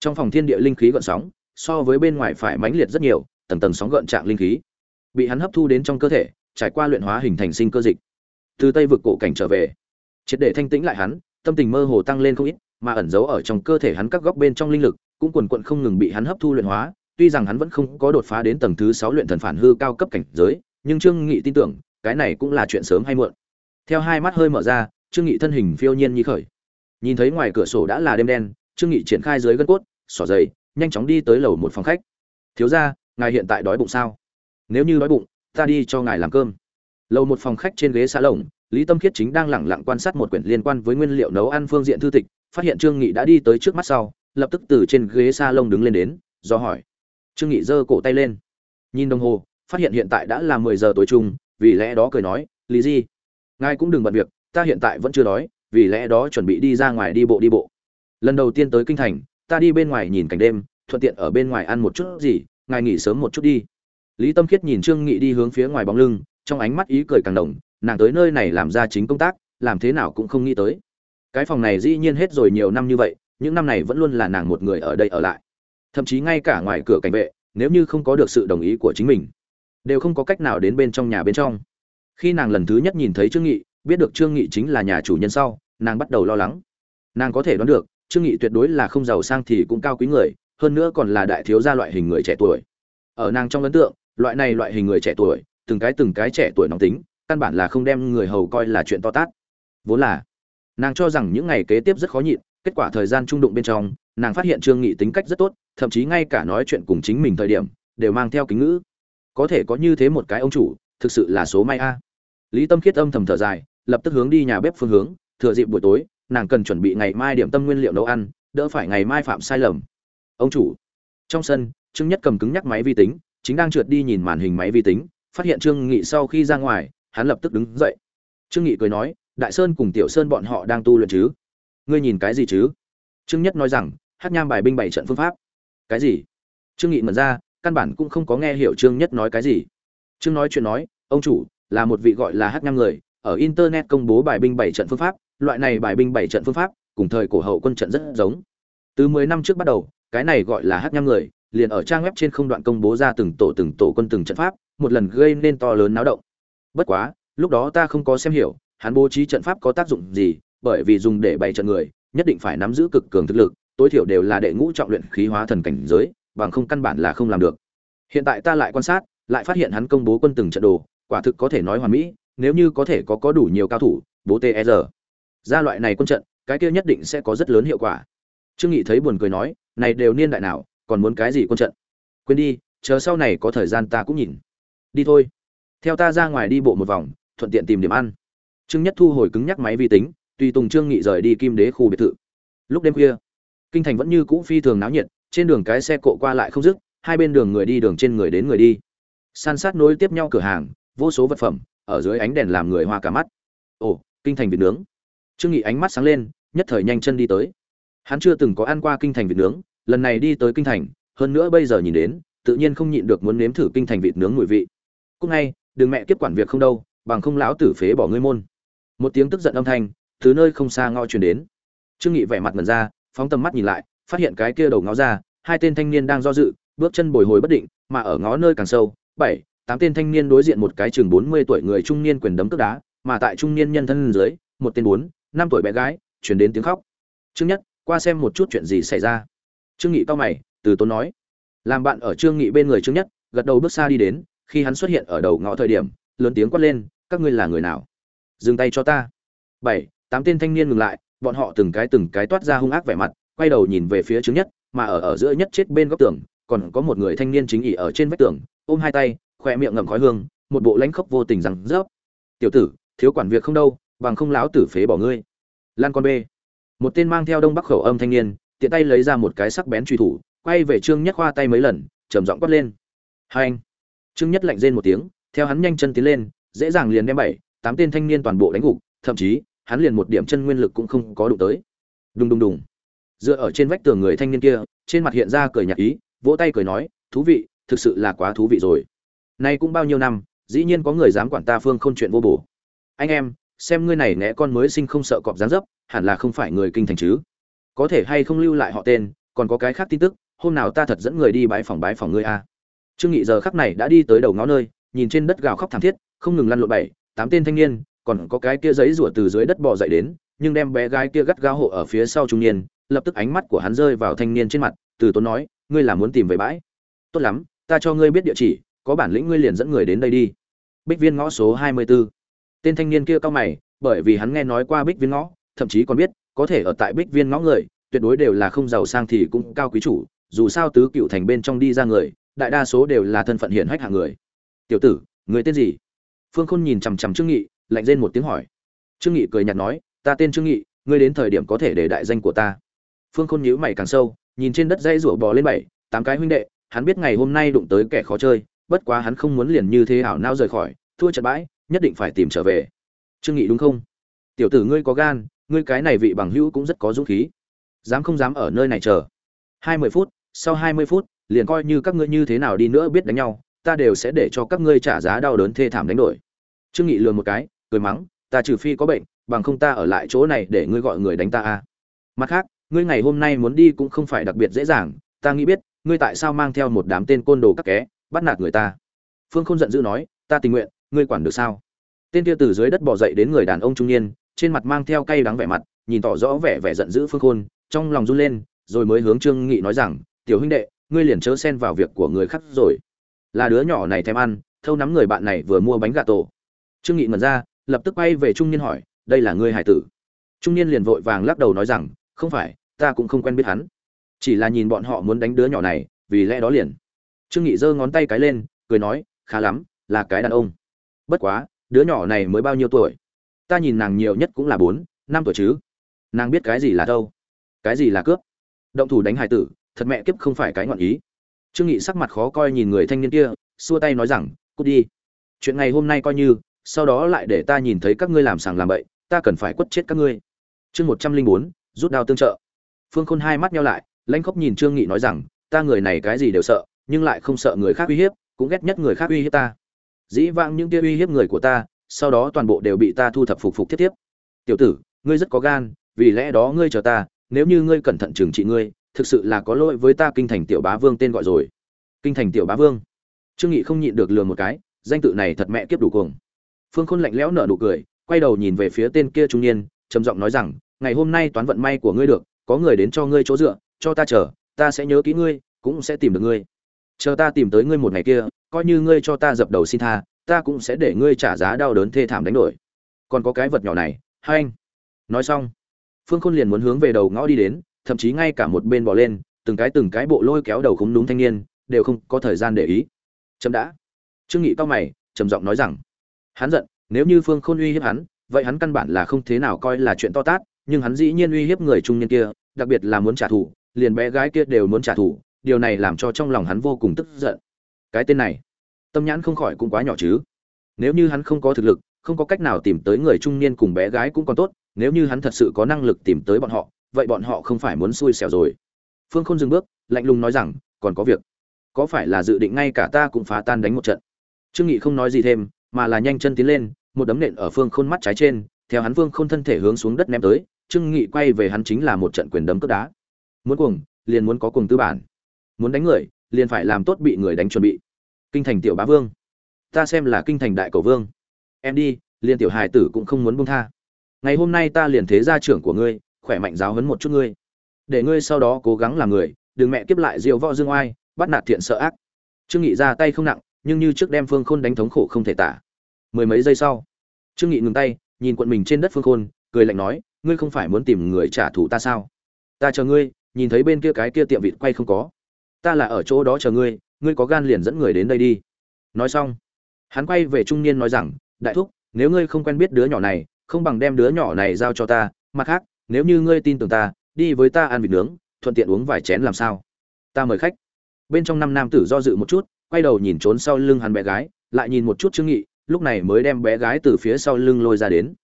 Trong phòng thiên địa linh khí gợn sóng, so với bên ngoài phải mãnh liệt rất nhiều, tầng tầng sóng gợn trạng linh khí. Bị hắn hấp thu đến trong cơ thể, trải qua luyện hóa hình thành sinh cơ dịch. Từ tây vực cổ cảnh trở về, triệt để thanh tĩnh lại hắn, tâm tình mơ hồ tăng lên không ít, mà ẩn giấu ở trong cơ thể hắn các góc bên trong linh lực, cũng quần quận không ngừng bị hắn hấp thu luyện hóa. Tuy rằng hắn vẫn không có đột phá đến tầng thứ sáu luyện thần phản hư cao cấp cảnh giới, nhưng trương nghị tin tưởng, cái này cũng là chuyện sớm hay muộn. Theo hai mắt hơi mở ra trương nghị thân hình phiêu nhiên như khởi. Nhìn thấy ngoài cửa sổ đã là đêm đen trương nghị triển khai dưới gân cốt xỏ giày, nhanh chóng đi tới lầu một phòng khách. Thiếu gia ngài hiện tại đói bụng sao? Nếu như đói bụng ta đi cho ngài làm cơm. Lầu một phòng khách trên ghế xa lồng lý tâm khiết chính đang lẳng lặng quan sát một quyển liên quan với nguyên liệu nấu ăn phương diện thư tịch phát hiện trương nghị đã đi tới trước mắt sau lập tức từ trên ghế sa lông đứng lên đến do hỏi. Trương nghị giơ cổ tay lên. Nhìn đồng hồ phát hiện hiện tại đã là mười giờ tối trung vì lẽ đó cười nói lý gì ngài cũng đừng bận việc ta hiện tại vẫn chưa đói, vì lẽ đó chuẩn bị đi ra ngoài đi bộ đi bộ. Lần đầu tiên tới kinh thành, ta đi bên ngoài nhìn cảnh đêm, thuận tiện ở bên ngoài ăn một chút gì, ngài nghỉ sớm một chút đi. Lý tâm khiết nhìn trương nghị đi hướng phía ngoài bóng lưng, trong ánh mắt ý cười càng đồng, nàng tới nơi này làm ra chính công tác, làm thế nào cũng không nghĩ tới. Cái phòng này dĩ nhiên hết rồi nhiều năm như vậy, những năm này vẫn luôn là nàng một người ở đây ở lại. Thậm chí ngay cả ngoài cửa cảnh vệ, nếu như không có được sự đồng ý của chính mình, đều không có cách nào đến bên trong nhà bên trong. Khi nàng lần thứ nhất nhìn thấy trương nghị biết được trương nghị chính là nhà chủ nhân sau, nàng bắt đầu lo lắng. Nàng có thể đoán được, trương nghị tuyệt đối là không giàu sang thì cũng cao quý người, hơn nữa còn là đại thiếu gia loại hình người trẻ tuổi. Ở nàng trong ấn tượng, loại này loại hình người trẻ tuổi, từng cái từng cái trẻ tuổi nóng tính, căn bản là không đem người hầu coi là chuyện to tát. Vốn là, nàng cho rằng những ngày kế tiếp rất khó nhịn, kết quả thời gian trung đụng bên trong, nàng phát hiện trương nghị tính cách rất tốt, thậm chí ngay cả nói chuyện cùng chính mình thời điểm, đều mang theo kính ngữ. Có thể có như thế một cái ông chủ, thực sự là số may a. Lý tâm khiết âm thầm thở dài lập tức hướng đi nhà bếp phương hướng, thừa dịp buổi tối, nàng cần chuẩn bị ngày mai điểm tâm nguyên liệu nấu ăn, đỡ phải ngày mai phạm sai lầm. Ông chủ, trong sân, trương nhất cầm cứng nhắc máy vi tính, chính đang trượt đi nhìn màn hình máy vi tính, phát hiện trương nghị sau khi ra ngoài, hắn lập tức đứng dậy. Trương nghị cười nói, đại sơn cùng tiểu sơn bọn họ đang tu luyện chứ? Ngươi nhìn cái gì chứ? Trương nhất nói rằng, hát nham bài binh bảy trận phương pháp. Cái gì? Trương nghị mật ra, căn bản cũng không có nghe hiểu trương nhất nói cái gì. Trương nói chuyện nói, ông chủ, là một vị gọi là hát nham người ở internet công bố bài binh bảy trận phương pháp, loại này bài binh bảy trận phương pháp, cùng thời cổ hậu quân trận rất giống. Từ 10 năm trước bắt đầu, cái này gọi là hát nham người, liền ở trang web trên không đoạn công bố ra từng tổ từng tổ quân từng trận pháp, một lần gây nên to lớn náo động. Bất quá, lúc đó ta không có xem hiểu, hắn bố trí trận pháp có tác dụng gì, bởi vì dùng để bày trận người, nhất định phải nắm giữ cực cường thực lực, tối thiểu đều là đệ ngũ trọng luyện khí hóa thần cảnh giới, bằng không căn bản là không làm được. Hiện tại ta lại quan sát, lại phát hiện hắn công bố quân từng trận đồ, quả thực có thể nói hoàn mỹ nếu như có thể có có đủ nhiều cao thủ, bố tr e ra loại này quân trận, cái kia nhất định sẽ có rất lớn hiệu quả. Trương nghị thấy buồn cười nói, này đều niên đại nào, còn muốn cái gì quân trận? Quên đi, chờ sau này có thời gian ta cũng nhìn. Đi thôi. Theo ta ra ngoài đi bộ một vòng, thuận tiện tìm điểm ăn. Trương nhất thu hồi cứng nhắc máy vi tính, tùy tùng trương nghị rời đi kim đế khu biệt thự. Lúc đêm khuya, kinh thành vẫn như cũ phi thường náo nhiệt, trên đường cái xe cộ qua lại không dứt, hai bên đường người đi đường trên người đến người đi. San sát nối tiếp nhau cửa hàng, vô số vật phẩm ở dưới ánh đèn làm người hoa cả mắt. Ồ, kinh thành vịt nướng. Trương nghị ánh mắt sáng lên, nhất thời nhanh chân đi tới. Hắn chưa từng có ăn qua kinh thành vịt nướng, lần này đi tới kinh thành, hơn nữa bây giờ nhìn đến, tự nhiên không nhịn được muốn nếm thử kinh thành vịt nướng mùi vị. Cúc ngay, đừng mẹ kiếp quản việc không đâu, bằng không lão tử phế bỏ ngươi môn. Một tiếng tức giận âm thanh từ nơi không xa ngõ truyền đến. Trương nghị vẻ mặt mẩn ra, phóng tầm mắt nhìn lại, phát hiện cái kia đầu ngõ ra, hai tên thanh niên đang do dự, bước chân bồi hồi bất định, mà ở ngõ nơi càng sâu, bảy tám tên thanh niên đối diện một cái chừng mươi tuổi người trung niên quyền đấm cước đá, mà tại trung niên nhân thân dưới, một tên bốn, năm tuổi bé gái, chuyển đến tiếng khóc. Trương nhất, qua xem một chút chuyện gì xảy ra. Trương nghị cao mày, từ tốn nói, làm bạn ở trương nghị bên người trương nhất, gật đầu bước xa đi đến, khi hắn xuất hiện ở đầu ngõ thời điểm, lớn tiếng quát lên, các ngươi là người nào? Dừng tay cho ta. Bảy, tám tên thanh niên ngừng lại, bọn họ từng cái từng cái toát ra hung ác vẻ mặt, quay đầu nhìn về phía trương nhất, mà ở ở giữa nhất chết bên góc tường, còn có một người thanh niên chính ỉ ở trên vách tường, ôm hai tay khoe miệng ngậm khói hương, một bộ lãnh khốc vô tình rằng rớp tiểu tử, thiếu quản việc không đâu, bằng không láo tử phế bỏ ngươi. Lan con b một tên mang theo đông bắc khẩu âm thanh niên, tiện tay lấy ra một cái sắc bén truy thủ, quay về trương nhất khoa tay mấy lần, trầm giọng quát lên. Hai anh. Trương nhất lạnh rên một tiếng, theo hắn nhanh chân tiến lên, dễ dàng liền đem bảy, tám tên thanh niên toàn bộ đánh gục, thậm chí, hắn liền một điểm chân nguyên lực cũng không có đủ tới. Đùng đùng đùng. Dựa ở trên vách tường người thanh niên kia, trên mặt hiện ra cười nhạt ý, vỗ tay cười nói, thú vị, thực sự là quá thú vị rồi nay cũng bao nhiêu năm, dĩ nhiên có người dám quản ta phương không chuyện vô bổ. Anh em, xem ngươi này né con mới sinh không sợ cọp dáng dấp, hẳn là không phải người kinh thành chứ. Có thể hay không lưu lại họ tên, còn có cái khác tin tức, hôm nào ta thật dẫn người đi bái phòng bái phòng ngươi a. Trương nghị giờ khắc này đã đi tới đầu ngõ nơi, nhìn trên đất gào khóc thảm thiết, không ngừng lăn lộn bảy, tám tên thanh niên, còn có cái kia giấy rủa từ dưới đất bò dậy đến, nhưng đem bé gái kia gắt gao hộ ở phía sau trung niên, lập tức ánh mắt của hắn rơi vào thanh niên trên mặt, từ tốn nói, ngươi là muốn tìm về bãi? Tốt lắm, ta cho ngươi biết địa chỉ có bản lĩnh ngươi liền dẫn người đến đây đi. Bích viên ngõ số hai mươi 24. tên thanh niên kia cao mày, bởi vì hắn nghe nói qua bích viên ngõ, thậm chí còn biết, có thể ở tại bích viên ngõ người, tuyệt đối đều là không giàu sang thì cũng cao quý chủ, dù sao tứ cựu thành bên trong đi ra người, đại đa số đều là thân phận hiển hách hạng người. Tiểu tử, người tên gì? Phương khôn nhìn chằm chằm trương nghị, lạnh rên một tiếng hỏi. Trương nghị cười nhạt nói, ta tên trương nghị, ngươi đến thời điểm có thể để đại danh của ta. Phương khôn nhíu mày càng sâu, nhìn trên đất dây rủa bò lên bảy, tám cái huynh đệ, hắn biết ngày hôm nay đụng tới kẻ khó chơi bất quá hắn không muốn liền như thế ảo não rời khỏi, thua trận bãi, nhất định phải tìm trở về. Trương nghị đúng không? Tiểu tử ngươi có gan, ngươi cái này vị bằng hữu cũng rất có dũng khí. Dám không dám ở nơi này chờ. Hai mươi phút, sau hai mươi phút, liền coi như các ngươi như thế nào đi nữa biết đánh nhau, ta đều sẽ để cho các ngươi trả giá đau đớn thê thảm đánh đổi. Trương nghị lườn một cái, cười mắng, ta trừ phi có bệnh, bằng không ta ở lại chỗ này để ngươi gọi người đánh ta a mặt khác, ngươi ngày hôm nay muốn đi cũng không phải đặc biệt dễ dàng, ta nghĩ biết, ngươi tại sao mang theo một đám tên côn đồ các ké bắt nạt người ta. Phương không giận dữ nói, ta tình nguyện, ngươi quản được sao? Tên kia từ dưới đất bò dậy đến người đàn ông trung niên, trên mặt mang theo cay đắng vẻ mặt, nhìn tỏ rõ vẻ vẻ giận dữ phương khôn, trong lòng run lên, rồi mới hướng trương nghị nói rằng, tiểu huynh đệ, ngươi liền chớ xen vào việc của người khác rồi. Là đứa nhỏ này thèm ăn, thâu nắm người bạn này vừa mua bánh gà tổ. Trương nghị ngẩn ra, lập tức quay về trung niên hỏi, đây là ngươi hải tử? Trung niên liền vội vàng lắc đầu nói rằng, không phải, ta cũng không quen biết hắn. Chỉ là nhìn bọn họ muốn đánh đứa nhỏ này, vì lẽ đó liền trương nghị giơ ngón tay cái lên, cười nói, khá lắm, là cái đàn ông. Bất quá, đứa nhỏ này mới bao nhiêu tuổi? Ta nhìn nàng nhiều nhất cũng là bốn, năm tuổi chứ. Nàng biết cái gì là đâu cái gì là cướp? Động thủ đánh hải tử, thật mẹ kiếp không phải cái ngọn ý. Trương nghị sắc mặt khó coi nhìn người thanh niên kia, xua tay nói rằng, cút đi. Chuyện ngày hôm nay coi như, sau đó lại để ta nhìn thấy các ngươi làm sàng làm bậy, ta cần phải quất chết các ngươi. Chương một trăm linh bốn, rút đao tương trợ. Phương khôn hai mắt nhau lại, lãnh khóc nhìn trương nghị nói rằng, ta người này cái gì đều sợ nhưng lại không sợ người khác uy hiếp, cũng ghét nhất người khác uy hiếp ta. Dĩ vãng những kia uy hiếp người của ta, sau đó toàn bộ đều bị ta thu thập phục phục thiết tiếp tiểu tử, ngươi rất có gan, vì lẽ đó ngươi chờ ta, nếu như ngươi cẩn thận trừng trị ngươi, thực sự là có lỗi với ta kinh thành tiểu bá vương tên gọi rồi. Kinh thành tiểu bá vương. Trương nghị không nhịn được lừa một cái, danh tự này thật mẹ kiếp đủ cuồng. Phương khôn lạnh lẽo nở nụ cười, quay đầu nhìn về phía tên kia trung niên, trầm giọng nói rằng, ngày hôm nay toán vận may của ngươi được, có người đến cho ngươi chỗ dựa, cho ta chờ, ta sẽ nhớ kỹ ngươi, cũng sẽ tìm được ngươi chờ ta tìm tới ngươi một ngày kia, coi như ngươi cho ta dập đầu xin tha, ta cũng sẽ để ngươi trả giá đau đớn thê thảm đánh đổi. Còn có cái vật nhỏ này, hai anh. Nói xong, phương khôn liền muốn hướng về đầu ngõ đi đến, thậm chí ngay cả một bên bỏ lên, từng cái từng cái bộ lôi kéo đầu khúng đúng thanh niên, đều không có thời gian để ý. Chậm đã. Trương nghị cao mày, trầm giọng nói rằng, hắn giận, nếu như phương khôn uy hiếp hắn, vậy hắn căn bản là không thế nào coi là chuyện to tát, nhưng hắn dĩ nhiên uy hiếp người trung niên kia, đặc biệt là muốn trả thù, liền bé gái kia đều muốn trả thù điều này làm cho trong lòng hắn vô cùng tức giận. Cái tên này, tâm nhãn không khỏi cũng quá nhỏ chứ. Nếu như hắn không có thực lực, không có cách nào tìm tới người trung niên cùng bé gái cũng còn tốt, nếu như hắn thật sự có năng lực tìm tới bọn họ, vậy bọn họ không phải muốn xui xẻo rồi. Phương Khôn dừng bước, lạnh lùng nói rằng, còn có việc. Có phải là dự định ngay cả ta cũng phá tan đánh một trận? Trương nghị không nói gì thêm, mà là nhanh chân tiến lên, một đấm nện ở phương khôn mắt trái trên, theo hắn phương khôn thân thể hướng xuống đất ném tới, trương nghị quay về hắn chính là một trận quyền đấm cướp đá. Muốn cuồng, liền muốn có cuồng tư bản muốn đánh người, liền phải làm tốt bị người đánh chuẩn bị. Kinh thành tiểu bá vương. Ta xem là kinh thành đại cầu vương. Em đi, liền tiểu hài tử cũng không muốn buông tha. Ngày hôm nay ta liền thế gia trưởng của ngươi, khỏe mạnh giáo huấn một chút ngươi. Để ngươi sau đó cố gắng làm người, đừng mẹ kiếp lại diệu võ dương oai, bắt nạt thiện sợ ác. Trương nghị ra tay không nặng, nhưng như trước đem phương khôn đánh thống khổ không thể tả. Mười mấy giây sau, trương nghị ngừng tay, nhìn quận mình trên đất phương khôn, cười lạnh nói, ngươi không phải muốn tìm người trả thù ta sao? Ta chờ ngươi, nhìn thấy bên kia cái kia tiệm vịt quay không có ta là ở chỗ đó chờ ngươi ngươi có gan liền dẫn người đến đây đi. Nói xong, hắn quay về trung niên nói rằng, đại thúc, nếu ngươi không quen biết đứa nhỏ này, không bằng đem đứa nhỏ này giao cho ta. Mặt khác, nếu như ngươi tin tưởng ta, đi với ta ăn vịt nướng, thuận tiện uống vài chén làm sao? Ta mời khách. Bên trong năm nam tử do dự một chút, quay đầu nhìn trốn sau lưng hắn bé gái, lại nhìn một chút trương nghị, lúc này mới đem bé gái từ phía sau lưng lôi ra đến.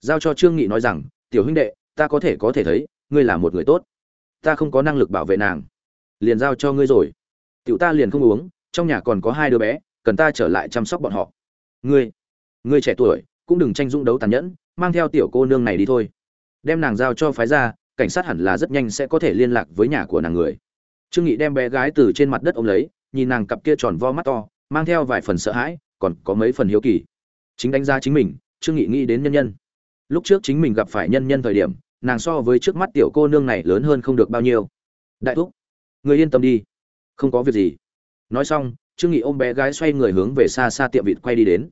Giao cho trương nghị nói rằng, tiểu huynh đệ, ta có thể có thể thấy, ngươi là một người tốt. Ta không có năng lực bảo vệ nàng liền giao cho ngươi rồi. Tiểu ta liền không uống, trong nhà còn có hai đứa bé, cần ta trở lại chăm sóc bọn họ. Ngươi ngươi trẻ tuổi, cũng đừng tranh dũng đấu tàn nhẫn, mang theo tiểu cô nương này đi thôi. Đem nàng giao cho phái ra cảnh sát hẳn là rất nhanh sẽ có thể liên lạc với nhà của nàng người. Trương nghị đem bé gái từ trên mặt đất ôm lấy, nhìn nàng cặp kia tròn vo mắt to, mang theo vài phần sợ hãi, còn có mấy phần hiếu kỳ. Chính đánh giá chính mình, trương nghị nghĩ đến nhân nhân. Lúc trước chính mình gặp phải nhân nhân thời điểm, nàng so với trước mắt tiểu cô nương này lớn hơn không được bao nhiêu. Đại thúc người yên tâm đi. Không có việc gì. Nói xong, trương nghị ôm bé gái xoay người hướng về xa xa tiệm vịt quay đi đến.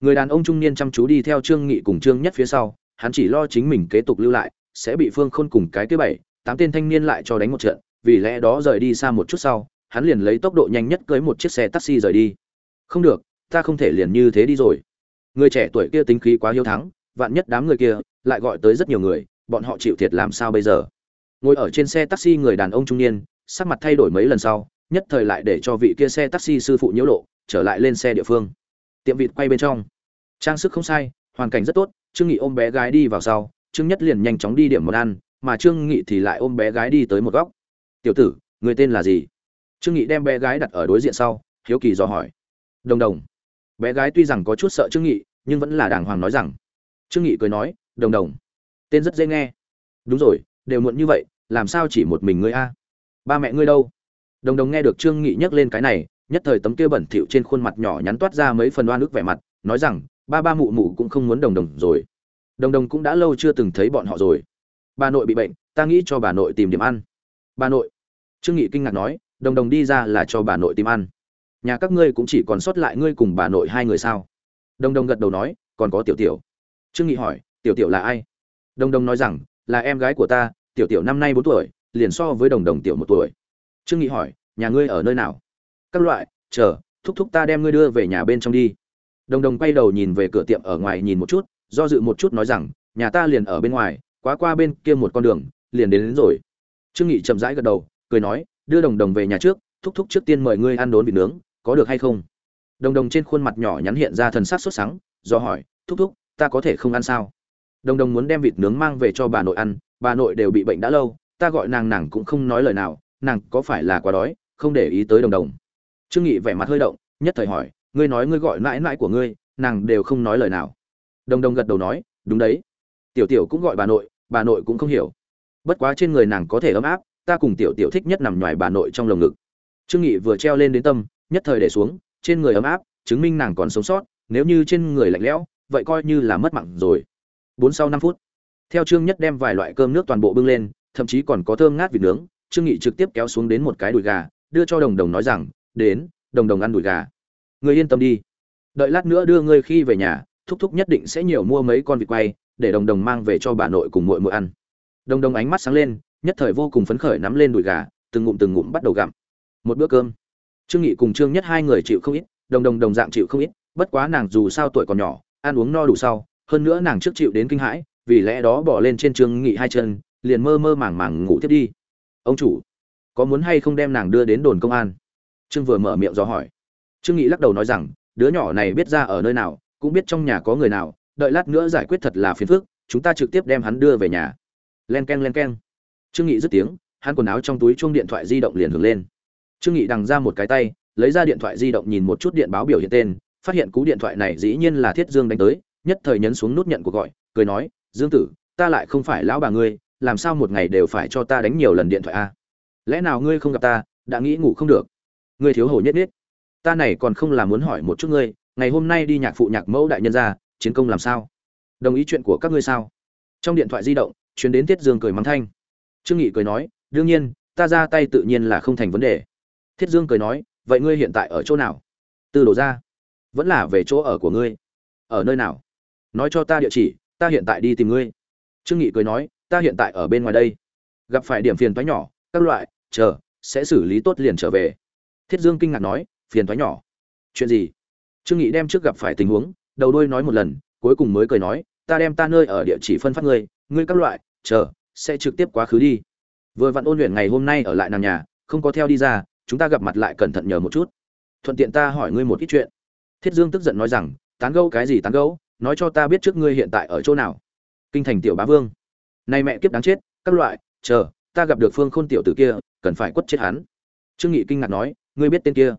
Người đàn ông trung niên chăm chú đi theo trương nghị cùng trương nhất phía sau, hắn chỉ lo chính mình kế tục lưu lại, sẽ bị phương khôn cùng cái thứ bảy, tám tên thanh niên lại cho đánh một trận, vì lẽ đó rời đi xa một chút sau, hắn liền lấy tốc độ nhanh nhất cưới một chiếc xe taxi rời đi. Không được, ta không thể liền như thế đi rồi. Người trẻ tuổi kia tính khí quá hiếu thắng, vạn nhất đám người kia lại gọi tới rất nhiều người, bọn họ chịu thiệt làm sao bây giờ? Ngồi ở trên xe taxi người đàn ông trung niên sắc mặt thay đổi mấy lần sau, nhất thời lại để cho vị kia xe taxi sư phụ nhiễu lộ, trở lại lên xe địa phương. Tiệm vịt quay bên trong. Trang sức không sai, hoàn cảnh rất tốt, trương nghị ôm bé gái đi vào sau, trương nhất liền nhanh chóng đi điểm món ăn, mà trương nghị thì lại ôm bé gái đi tới một góc. Tiểu tử, người tên là gì? Trương nghị đem bé gái đặt ở đối diện sau, hiếu kỳ dò hỏi. Đồng đồng. Bé gái tuy rằng có chút sợ trương nghị, nhưng vẫn là đàng hoàng nói rằng. Trương nghị cười nói, đồng đồng, tên rất dễ nghe. Đúng rồi, đều muộn như vậy, làm sao chỉ một mình ngươi a? Ba mẹ ngươi đâu? Đồng đồng nghe được trương nghị nhắc lên cái này, nhất thời tấm kia bẩn thỉu trên khuôn mặt nhỏ nhắn toát ra mấy phần oan ức vẻ mặt, nói rằng, ba ba mụ mụ cũng không muốn đồng đồng rồi. Đồng đồng cũng đã lâu chưa từng thấy bọn họ rồi. Bà nội bị bệnh, ta nghĩ cho bà nội tìm điểm ăn. Bà nội. Trương nghị kinh ngạc nói, đồng đồng đi ra là cho bà nội tìm ăn. Nhà các ngươi cũng chỉ còn sót lại ngươi cùng bà nội hai người sao? Đồng đồng gật đầu nói, còn có tiểu tiểu. Trương nghị hỏi, tiểu tiểu là ai? Đồng đồng nói rằng, là em gái của ta, tiểu tiểu năm nay bốn tuổi liền so với đồng đồng tiểu một tuổi. Trương nghị hỏi nhà ngươi ở nơi nào? Các loại chờ thúc thúc ta đem ngươi đưa về nhà bên trong đi. Đồng đồng quay đầu nhìn về cửa tiệm ở ngoài nhìn một chút do dự một chút nói rằng nhà ta liền ở bên ngoài quá qua bên kia một con đường liền đến, đến rồi. Trương nghị chậm rãi gật đầu cười nói đưa đồng đồng về nhà trước thúc thúc trước tiên mời ngươi ăn đốn vịt nướng có được hay không? Đồng đồng trên khuôn mặt nhỏ nhắn hiện ra thần sắc sốt sắng do hỏi thúc thúc ta có thể không ăn sao? Đồng đồng muốn đem vịt nướng mang về cho bà nội ăn bà nội đều bị bệnh đã lâu ta gọi nàng nàng cũng không nói lời nào, nàng có phải là quá đói, không để ý tới đồng đồng. Trương nghị vẻ mặt hơi động, nhất thời hỏi, ngươi nói ngươi gọi mãi mãi của ngươi, nàng đều không nói lời nào. Đồng đồng gật đầu nói, đúng đấy. Tiểu tiểu cũng gọi bà nội bà nội cũng không hiểu. Bất quá trên người nàng có thể ấm áp, ta cùng tiểu tiểu thích nhất nằm ngoài bà nội trong lồng ngực. Trương nghị vừa treo lên đến tâm, nhất thời để xuống, trên người ấm áp, chứng minh nàng còn sống sót, nếu như trên người lạnh lẽo, vậy coi như là mất mạng rồi. Bốn sau năm phút, theo trương nhất đem vài loại cơm nước toàn bộ bưng lên thậm chí còn có thơm ngát vịt nướng. Trương nghị trực tiếp kéo xuống đến một cái đùi gà, đưa cho đồng đồng nói rằng, đến, đồng đồng ăn đùi gà. Người yên tâm đi. Đợi lát nữa đưa ngươi khi về nhà, thúc thúc nhất định sẽ nhiều mua mấy con vịt quay, để đồng đồng mang về cho bà nội cùng muội muội ăn. Đồng đồng ánh mắt sáng lên, nhất thời vô cùng phấn khởi nắm lên đùi gà, từng ngụm từng ngụm bắt đầu gặm. Một bữa cơm. Trương nghị cùng trương nhất hai người chịu không ít, đồng đồng đồng dạng chịu không ít, bất quá nàng dù sao tuổi còn nhỏ, ăn uống no đủ sau, hơn nữa nàng trước chịu đến kinh hãi, vì lẽ đó bỏ lên trên trương nghị hai chân liền mơ mơ màng màng ngủ tiếp đi. Ông chủ, có muốn hay không đem nàng đưa đến đồn công an? Trương vừa mở miệng do hỏi. Trương nghị lắc đầu nói rằng, đứa nhỏ này biết ra ở nơi nào, cũng biết trong nhà có người nào, đợi lát nữa giải quyết thật là phiền phức, chúng ta trực tiếp đem hắn đưa về nhà. Len ken len ken trương nghị dứt tiếng, hắn quần áo trong túi chuông điện thoại di động liền hưởng lên. Trương nghị đằng ra một cái tay, lấy ra điện thoại di động nhìn một chút điện báo biểu hiện tên, phát hiện cú điện thoại này dĩ nhiên là thiết dương đánh tới, nhất thời nhấn xuống nút nhận cuộc gọi, cười nói, dương tử, ta lại không phải lão bà ngươi làm sao một ngày đều phải cho ta đánh nhiều lần điện thoại a lẽ nào ngươi không gặp ta, đã nghĩ ngủ không được? Ngươi thiếu hổ nhất biết. Ta này còn không là muốn hỏi một chút ngươi, ngày hôm nay đi nhạc phụ nhạc mẫu đại nhân ra, chiến công làm sao? Đồng ý chuyện của các ngươi sao? Trong điện thoại di động chuyến đến tiết dương cười mắng thanh. Trương nghị cười nói, đương nhiên, ta ra tay tự nhiên là không thành vấn đề. Thiết dương cười nói, vậy ngươi hiện tại ở chỗ nào? Từ đổ ra. Vẫn là về chỗ ở của ngươi. Ở nơi nào? Nói cho ta địa chỉ, ta hiện tại đi tìm ngươi. Trương nghị cười nói ta hiện tại ở bên ngoài đây. Gặp phải điểm phiền toái nhỏ, các loại, chờ, sẽ xử lý tốt liền trở về. Thiết dương kinh ngạc nói, phiền toái nhỏ. Chuyện gì? Trương nghị đem trước gặp phải tình huống, đầu đuôi nói một lần, cuối cùng mới cười nói, ta đem ta nơi ở địa chỉ phân phát ngươi ngươi các loại, chờ, sẽ trực tiếp quá khứ đi. Vừa vặn ôn luyện ngày hôm nay ở lại nàng nhà, không có theo đi ra, chúng ta gặp mặt lại cẩn thận nhờ một chút. Thuận tiện ta hỏi ngươi một ít chuyện. Thiết dương tức giận nói rằng, tán gẫu cái gì tán gẫu? Nói cho ta biết trước ngươi hiện tại ở chỗ nào. Kinh thành tiểu bá vương nay mẹ kiếp đáng chết, các loại, chờ, ta gặp được phương khôn tiểu tử kia, cần phải quất chết hắn. Trương nghị kinh ngạc nói, ngươi biết tên kia?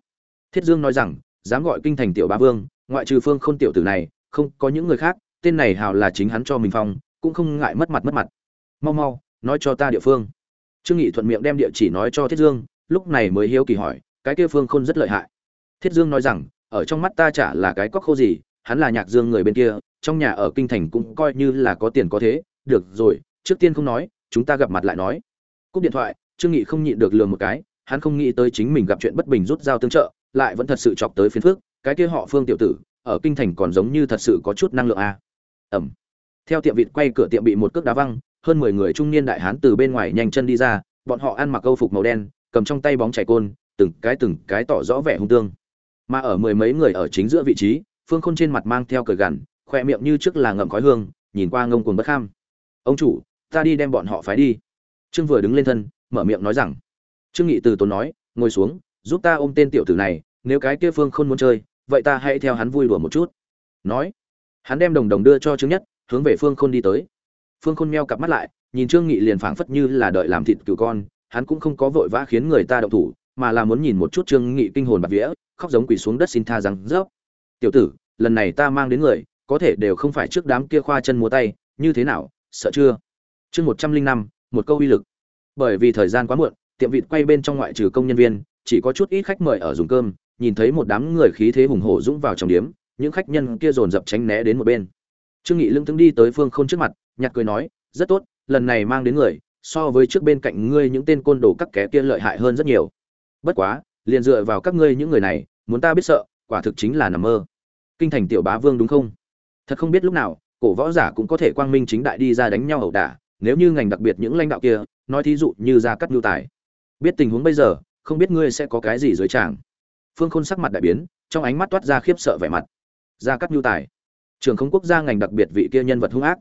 Thiết dương nói rằng, dám gọi kinh thành tiểu bá vương, ngoại trừ phương khôn tiểu tử này, không có những người khác, tên này hào là chính hắn cho mình phong, cũng không ngại mất mặt mất mặt. Mau mau, nói cho ta địa phương. Trương nghị thuận miệng đem địa chỉ nói cho thiết dương, lúc này mới hiếu kỳ hỏi, cái kia phương khôn rất lợi hại. Thiết dương nói rằng, ở trong mắt ta chả là cái cóc khô gì, hắn là nhạc dương người bên kia, trong nhà ở kinh thành cũng coi như là có tiền có thế, được rồi trước tiên không nói, chúng ta gặp mặt lại nói. Cúp điện thoại, trương nghị không nhịn được lừa một cái, hắn không nghĩ tới chính mình gặp chuyện bất bình rút dao tương trợ, lại vẫn thật sự chọc tới phiền phức, cái kia họ phương tiểu tử, ở kinh thành còn giống như thật sự có chút năng lượng a à. ẩm. Theo tiệm vịt quay cửa tiệm bị một cước đá văng, hơn mười người trung niên đại hán từ bên ngoài nhanh chân đi ra, bọn họ ăn mặc câu phục màu đen, cầm trong tay bóng chảy côn, từng cái từng cái tỏ rõ vẻ hung tương. Mà ở mười mấy người ở chính giữa vị trí, phương khôn trên mặt mang theo cờ gằn, khoe miệng như trước là ngậm khói hương, nhìn qua ngông cuồng bất kham. Ông chủ ta đi đem bọn họ phái đi. Trương vừa đứng lên thân, mở miệng nói rằng, trương nghị từ tốn nói, ngồi xuống, giúp ta ôm tên tiểu tử này, nếu cái kia phương không muốn chơi, vậy ta hãy theo hắn vui đùa một chút. Nói, hắn đem đồng đồng đưa cho trương nhất, hướng về phương khôn đi tới. Phương khôn meo cặp mắt lại, nhìn trương nghị liền phảng phất như là đợi làm thịt cừu con, hắn cũng không có vội vã khiến người ta động thủ, mà là muốn nhìn một chút trương nghị kinh hồn bạt vía, khóc giống quỳ xuống đất xin tha rằng rớp tiểu tử, lần này ta mang đến người, có thể đều không phải trước đám kia khoa chân múa tay, như thế nào, sợ chưa? Chương một trăm linh năm, một câu uy lực. Bởi vì thời gian quá muộn, tiệm vịt quay bên trong ngoại trừ công nhân viên, chỉ có chút ít khách mời ở dùng cơm, nhìn thấy một đám người khí thế hùng hổ dũng vào trong điếm, những khách nhân kia dồn dập tránh né đến một bên. Trương nghị lưng thững đi tới phương khôn trước mặt, nhặt cười nói, rất tốt, lần này mang đến người, so với trước bên cạnh ngươi những tên côn đồ các kẻ kia lợi hại hơn rất nhiều. Bất quá, liền dựa vào các ngươi những người này, muốn ta biết sợ, quả thực chính là nằm mơ. Kinh thành tiểu bá vương đúng không? Thật không biết lúc nào, cổ võ giả cũng có thể quang minh chính đại đi ra đánh nhau ẩu đả nếu như ngành đặc biệt những lãnh đạo kia, nói thí dụ như ra cắt nhu tài. Biết tình huống bây giờ, không biết ngươi sẽ có cái gì dưới tràng. Phương khôn sắc mặt đại biến, trong ánh mắt toát ra khiếp sợ vẻ mặt. Ra cắt nhu tài. Trường không quốc gia ngành đặc biệt vị kia nhân vật hung ác.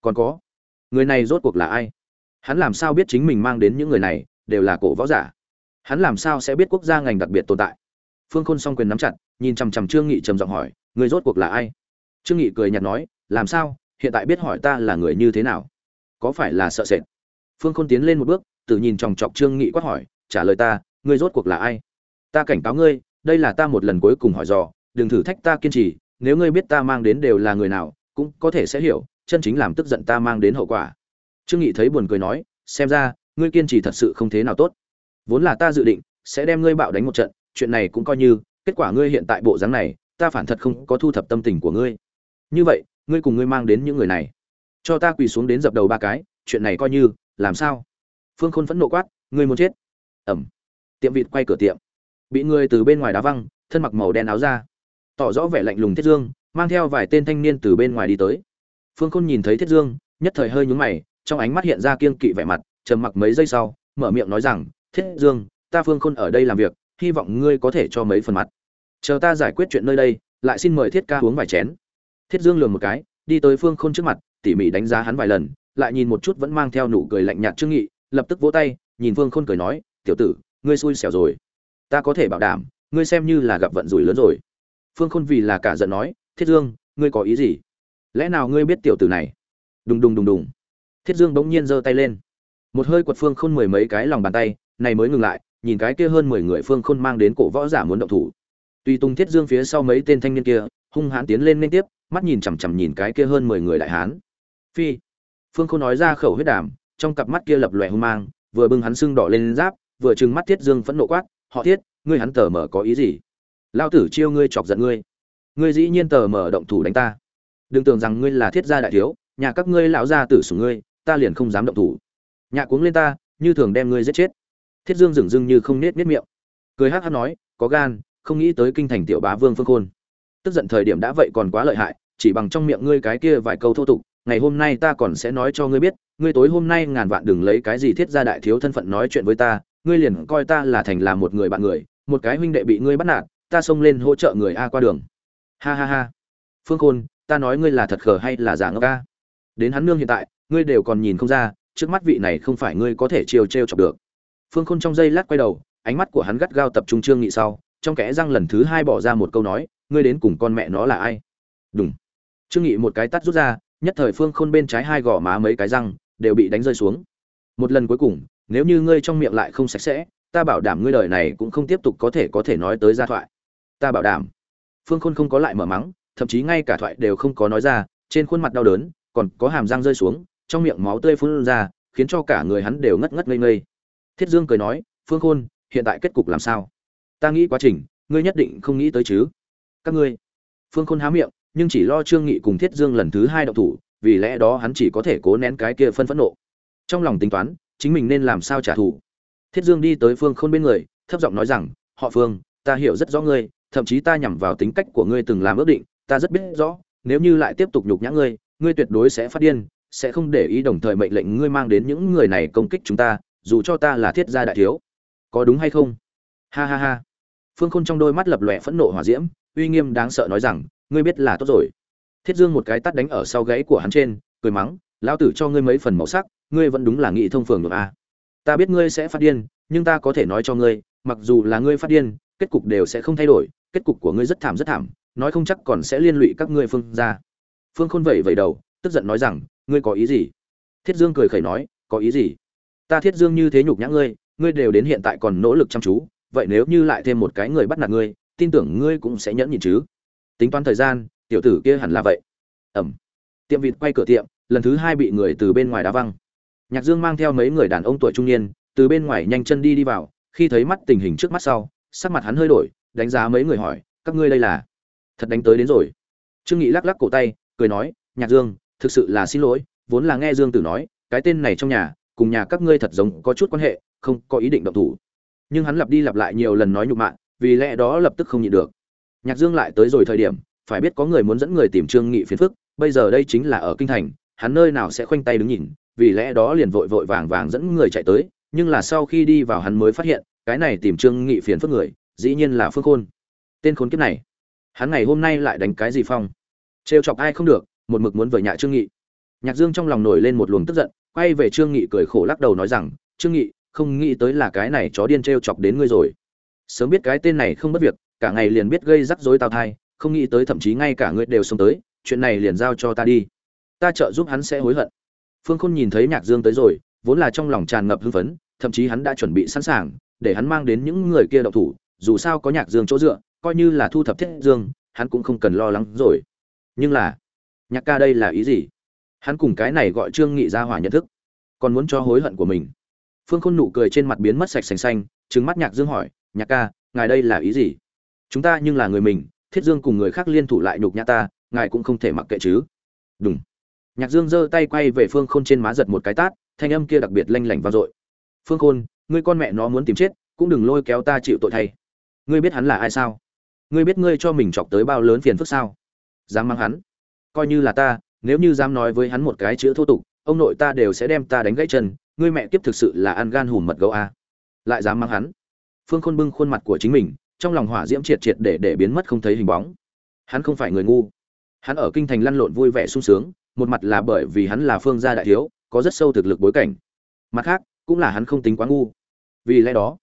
Còn có, người này rốt cuộc là ai? Hắn làm sao biết chính mình mang đến những người này, đều là cổ võ giả? Hắn làm sao sẽ biết quốc gia ngành đặc biệt tồn tại? Phương khôn song quyền nắm chặt, nhìn chằm chằm trương nghị trầm giọng hỏi, người rốt cuộc là ai? Trương nghị cười nhạt nói, làm sao? Hiện tại biết hỏi ta là người như thế nào? Có phải là sợ sệt? Phương khôn tiến lên một bước tự nhìn chòng chọc trương nghị quát hỏi, trả lời ta, ngươi rốt cuộc là ai? Ta cảnh cáo ngươi, đây là ta một lần cuối cùng hỏi dò, đừng thử thách ta kiên trì, nếu ngươi biết ta mang đến đều là người nào, cũng có thể sẽ hiểu, chân chính làm tức giận ta mang đến hậu quả. Trương nghị thấy buồn cười nói, xem ra, ngươi kiên trì thật sự không thế nào tốt. Vốn là ta dự định, sẽ đem ngươi bạo đánh một trận, chuyện này cũng coi như, kết quả ngươi hiện tại bộ dáng này, ta phản thật không có thu thập tâm tình của ngươi. Như vậy, ngươi cùng ngươi mang đến những người này cho ta quỳ xuống đến dập đầu ba cái, chuyện này coi như, làm sao? Phương khôn phẫn nộ quát, ngươi muốn chết? Ẩm. Tiệm vịt quay cửa tiệm. Bị người từ bên ngoài đá văng, thân mặc màu đen áo ra tỏ rõ vẻ lạnh lùng thiết dương, mang theo vài tên thanh niên từ bên ngoài đi tới. Phương khôn nhìn thấy thiết dương, nhất thời hơi nhúng mày, trong ánh mắt hiện ra kiên kỵ vẻ mặt, trầm mặc mấy giây sau, mở miệng nói rằng, thiết dương, ta phương khôn ở đây làm việc, hy vọng ngươi có thể cho mấy phần mặt. Chờ ta giải quyết chuyện nơi đây, lại xin mời thiết ca uống vài chén. Thiết dương lường một cái, đi tới phương khôn trước mặt tỉ mỉ đánh giá hắn vài lần, lại nhìn một chút vẫn mang theo nụ cười lạnh nhạt trương nghị, lập tức vỗ tay, nhìn phương khôn cười nói, tiểu tử, ngươi xui xẻo rồi. Ta có thể bảo đảm, ngươi xem như là gặp vận rủi lớn rồi. Phương khôn vì là cả giận nói, thiết dương, ngươi có ý gì? Lẽ nào ngươi biết tiểu tử này? Đùng đùng đùng đùng. Thiết dương bỗng nhiên giơ tay lên. Một hơi quật phương khôn mười mấy cái lòng bàn tay, này mới ngừng lại, nhìn cái kia hơn mười người phương khôn mang đến cổ võ giả muốn động thủ. Tuy tung thiết dương phía sau mấy tên thanh niên kia, hung hãn tiến lên liên tiếp, mắt nhìn chằm chằm nhìn cái kia hơn mười người đại hán phi. Phương khôn nói ra khẩu huyết đàm, trong cặp mắt kia lập lòe hung mang, vừa bưng hắn sưng đỏ lên giáp, vừa trừng mắt thiết dương phẫn nộ quát, họ thiết, ngươi hắn tờ mở có ý gì? Lao tử chiêu ngươi chọc giận ngươi. Ngươi dĩ nhiên tờ mở động thủ đánh ta. Đừng tưởng rằng ngươi là thiết gia đại thiếu, nhà các ngươi lão gia tử sủng ngươi, ta liền không dám động thủ. Nhạ cuống lên ta, như thường đem ngươi giết chết. Thiết dương dửng dưng như không nết nết miệng. Cười hát hát nói, có gan, không nghĩ tới kinh thành tiểu bá vương phương khôn. Tức giận thời điểm đã vậy còn quá lợi hại, chỉ bằng trong miệng ngươi cái kia vài câu thô tục ngày hôm nay ta còn sẽ nói cho ngươi biết, ngươi tối hôm nay ngàn vạn đừng lấy cái gì thiết gia đại thiếu thân phận nói chuyện với ta, ngươi liền coi ta là thành là một người bạn người, một cái huynh đệ bị ngươi bắt nạt, ta xông lên hỗ trợ người a qua đường. Ha ha ha. Phương khôn, ta nói ngươi là thật khờ hay là giả ngốc a? đến hắn nương hiện tại, ngươi đều còn nhìn không ra, trước mắt vị này không phải ngươi có thể chiều t chọc được. Phương khôn trong giây lát quay đầu, ánh mắt của hắn gắt gao tập trung trương nghị sau, trong kẽ răng lần thứ hai bỏ ra một câu nói, ngươi đến cùng con mẹ nó là ai? Đúng trương nghị một cái tắt rút ra nhất thời phương khôn bên trái hai gò má mấy cái răng đều bị đánh rơi xuống. Một lần cuối cùng, nếu như ngươi trong miệng lại không sạch sẽ, ta bảo đảm ngươi đời này cũng không tiếp tục có thể có thể nói tới gia thoại. Ta bảo đảm. Phương khôn không có lại mở mắng, thậm chí ngay cả thoại đều không có nói ra, trên khuôn mặt đau đớn, còn có hàm răng rơi xuống, trong miệng máu tươi phun ra, khiến cho cả người hắn đều ngất ngất ngây ngây. Thiết dương cười nói, phương khôn, hiện tại kết cục làm sao? Ta nghĩ quá trình, ngươi nhất định không nghĩ tới chứ. Các ngươi? Phương khôn há miệng nhưng chỉ lo trương nghị cùng thiết dương lần thứ hai động thủ, vì lẽ đó hắn chỉ có thể cố nén cái kia phân phẫn nộ. Trong lòng tính toán, chính mình nên làm sao trả thù? Thiết dương đi tới phương khôn bên người, thấp giọng nói rằng, họ phương, ta hiểu rất rõ ngươi, thậm chí ta nhằm vào tính cách của ngươi từng làm ước định, ta rất biết rõ, nếu như lại tiếp tục nhục nhã ngươi ngươi tuyệt đối sẽ phát điên, sẽ không để ý đồng thời mệnh lệnh ngươi mang đến những người này công kích chúng ta, dù cho ta là thiết gia đại thiếu. Có đúng hay không? Ha ha ha. Phương khôn trong đôi mắt lập lòe phẫn nộ hỏa diễm, uy nghiêm đáng sợ nói rằng ngươi biết là tốt rồi. Thiết dương một cái tắt đánh ở sau gáy của hắn trên, cười mắng, lão tử cho ngươi mấy phần màu sắc, ngươi vẫn đúng là nghị thông phường được à. ta biết ngươi sẽ phát điên, nhưng ta có thể nói cho ngươi, mặc dù là ngươi phát điên, kết cục đều sẽ không thay đổi, kết cục của ngươi rất thảm rất thảm, nói không chắc còn sẽ liên lụy các ngươi phương ra phương khôn vẩy vẩy đầu, tức giận nói rằng, ngươi có ý gì? Thiết dương cười khẩy nói, có ý gì? Ta thiết dương như thế nhục nhã ngươi ngươi đều đến hiện tại còn nỗ lực chăm chú, vậy nếu như lại thêm một cái người bắt nạt ngươi, tin tưởng ngươi cũng sẽ nhẫn nhịn chứ tính toán thời gian, tiểu tử kia hẳn là vậy. Ẩm. Tiệm vịt quay cửa tiệm, lần thứ hai bị người từ bên ngoài đá văng. Nhạc dương mang theo mấy người đàn ông tuổi trung niên, từ bên ngoài nhanh chân đi đi vào, khi thấy mắt tình hình trước mắt sau, sắc mặt hắn hơi đổi, đánh giá mấy người hỏi, các ngươi đây là? Thật đánh tới đến rồi. Trương nghị lắc lắc cổ tay, cười nói, nhạc dương, thực sự là xin lỗi, vốn là nghe dương tử nói, cái tên này trong nhà, cùng nhà các ngươi thật giống có chút quan hệ, không có ý định động thủ. Nhưng hắn lặp đi lặp lại nhiều lần nói nhục mạ, vì lẽ đó lập tức không nhịn được nhạc dương lại tới rồi thời điểm, phải biết có người muốn dẫn người tìm trương nghị phiền phức, bây giờ đây chính là ở kinh thành, hắn nơi nào sẽ khoanh tay đứng nhìn, vì lẽ đó liền vội vội vàng vàng dẫn người chạy tới, nhưng là sau khi đi vào hắn mới phát hiện, cái này tìm trương nghị phiền phức người, dĩ nhiên là phương khôn. Tên khốn kiếp này, hắn ngày hôm nay lại đánh cái gì phong? Trêu chọc ai không được, một mực muốn vời nhạ trương nghị. Nhạc dương trong lòng nổi lên một luồng tức giận, quay về trương nghị cười khổ lắc đầu nói rằng, trương nghị, không nghĩ tới là cái này chó điên trêu chọc đến ngươi rồi. Sớm biết cái tên này không bất việc cả ngày liền biết gây rắc rối tao thai, không nghĩ tới thậm chí ngay cả ngươi đều xông tới, chuyện này liền giao cho ta đi. Ta trợ giúp hắn sẽ hối hận. Phương khôn nhìn thấy nhạc dương tới rồi, vốn là trong lòng tràn ngập hưng phấn, thậm chí hắn đã chuẩn bị sẵn sàng, để hắn mang đến những người kia độc thủ, dù sao có nhạc dương chỗ dựa, coi như là thu thập thiết dương, hắn cũng không cần lo lắng rồi. Nhưng là, nhạc ca đây là ý gì? Hắn cùng cái này gọi trương nghị ra hỏa nhận thức, còn muốn cho hối hận của mình. Phương khôn nụ cười trên mặt biến mất sạch sành xanh, trừng mắt nhạc dương hỏi, nhạc ca, ngài đây là ý gì? Chúng ta nhưng là người mình, thiết dương cùng người khác liên thủ lại nhục nhã ta, ngài cũng không thể mặc kệ chứ. Đúng nhạc dương giơ tay quay về phương khôn trên má giật một cái tát, thanh âm kia đặc biệt lanh lảnh vang dội. Phương khôn, ngươi con mẹ nó muốn tìm chết, cũng đừng lôi kéo ta chịu tội thay. Ngươi biết hắn là ai sao? Ngươi biết ngươi cho mình chọc tới bao lớn phiền phức sao? Dám mang hắn? Coi như là ta, nếu như dám nói với hắn một cái chữ thô tục, ông nội ta đều sẽ đem ta đánh gãy chân, ngươi mẹ kiếp thực sự là ăn gan hùm mật gấu a. Lại dám mang hắn? Phương khôn bưng khuôn mặt của chính mình trong lòng hỏa diễm triệt triệt để để biến mất không thấy hình bóng. Hắn không phải người ngu. Hắn ở kinh thành lăn lộn vui vẻ sung sướng, một mặt là bởi vì hắn là phương gia đại thiếu, có rất sâu thực lực bối cảnh. Mặt khác, cũng là hắn không tính quá ngu. Vì lẽ đó,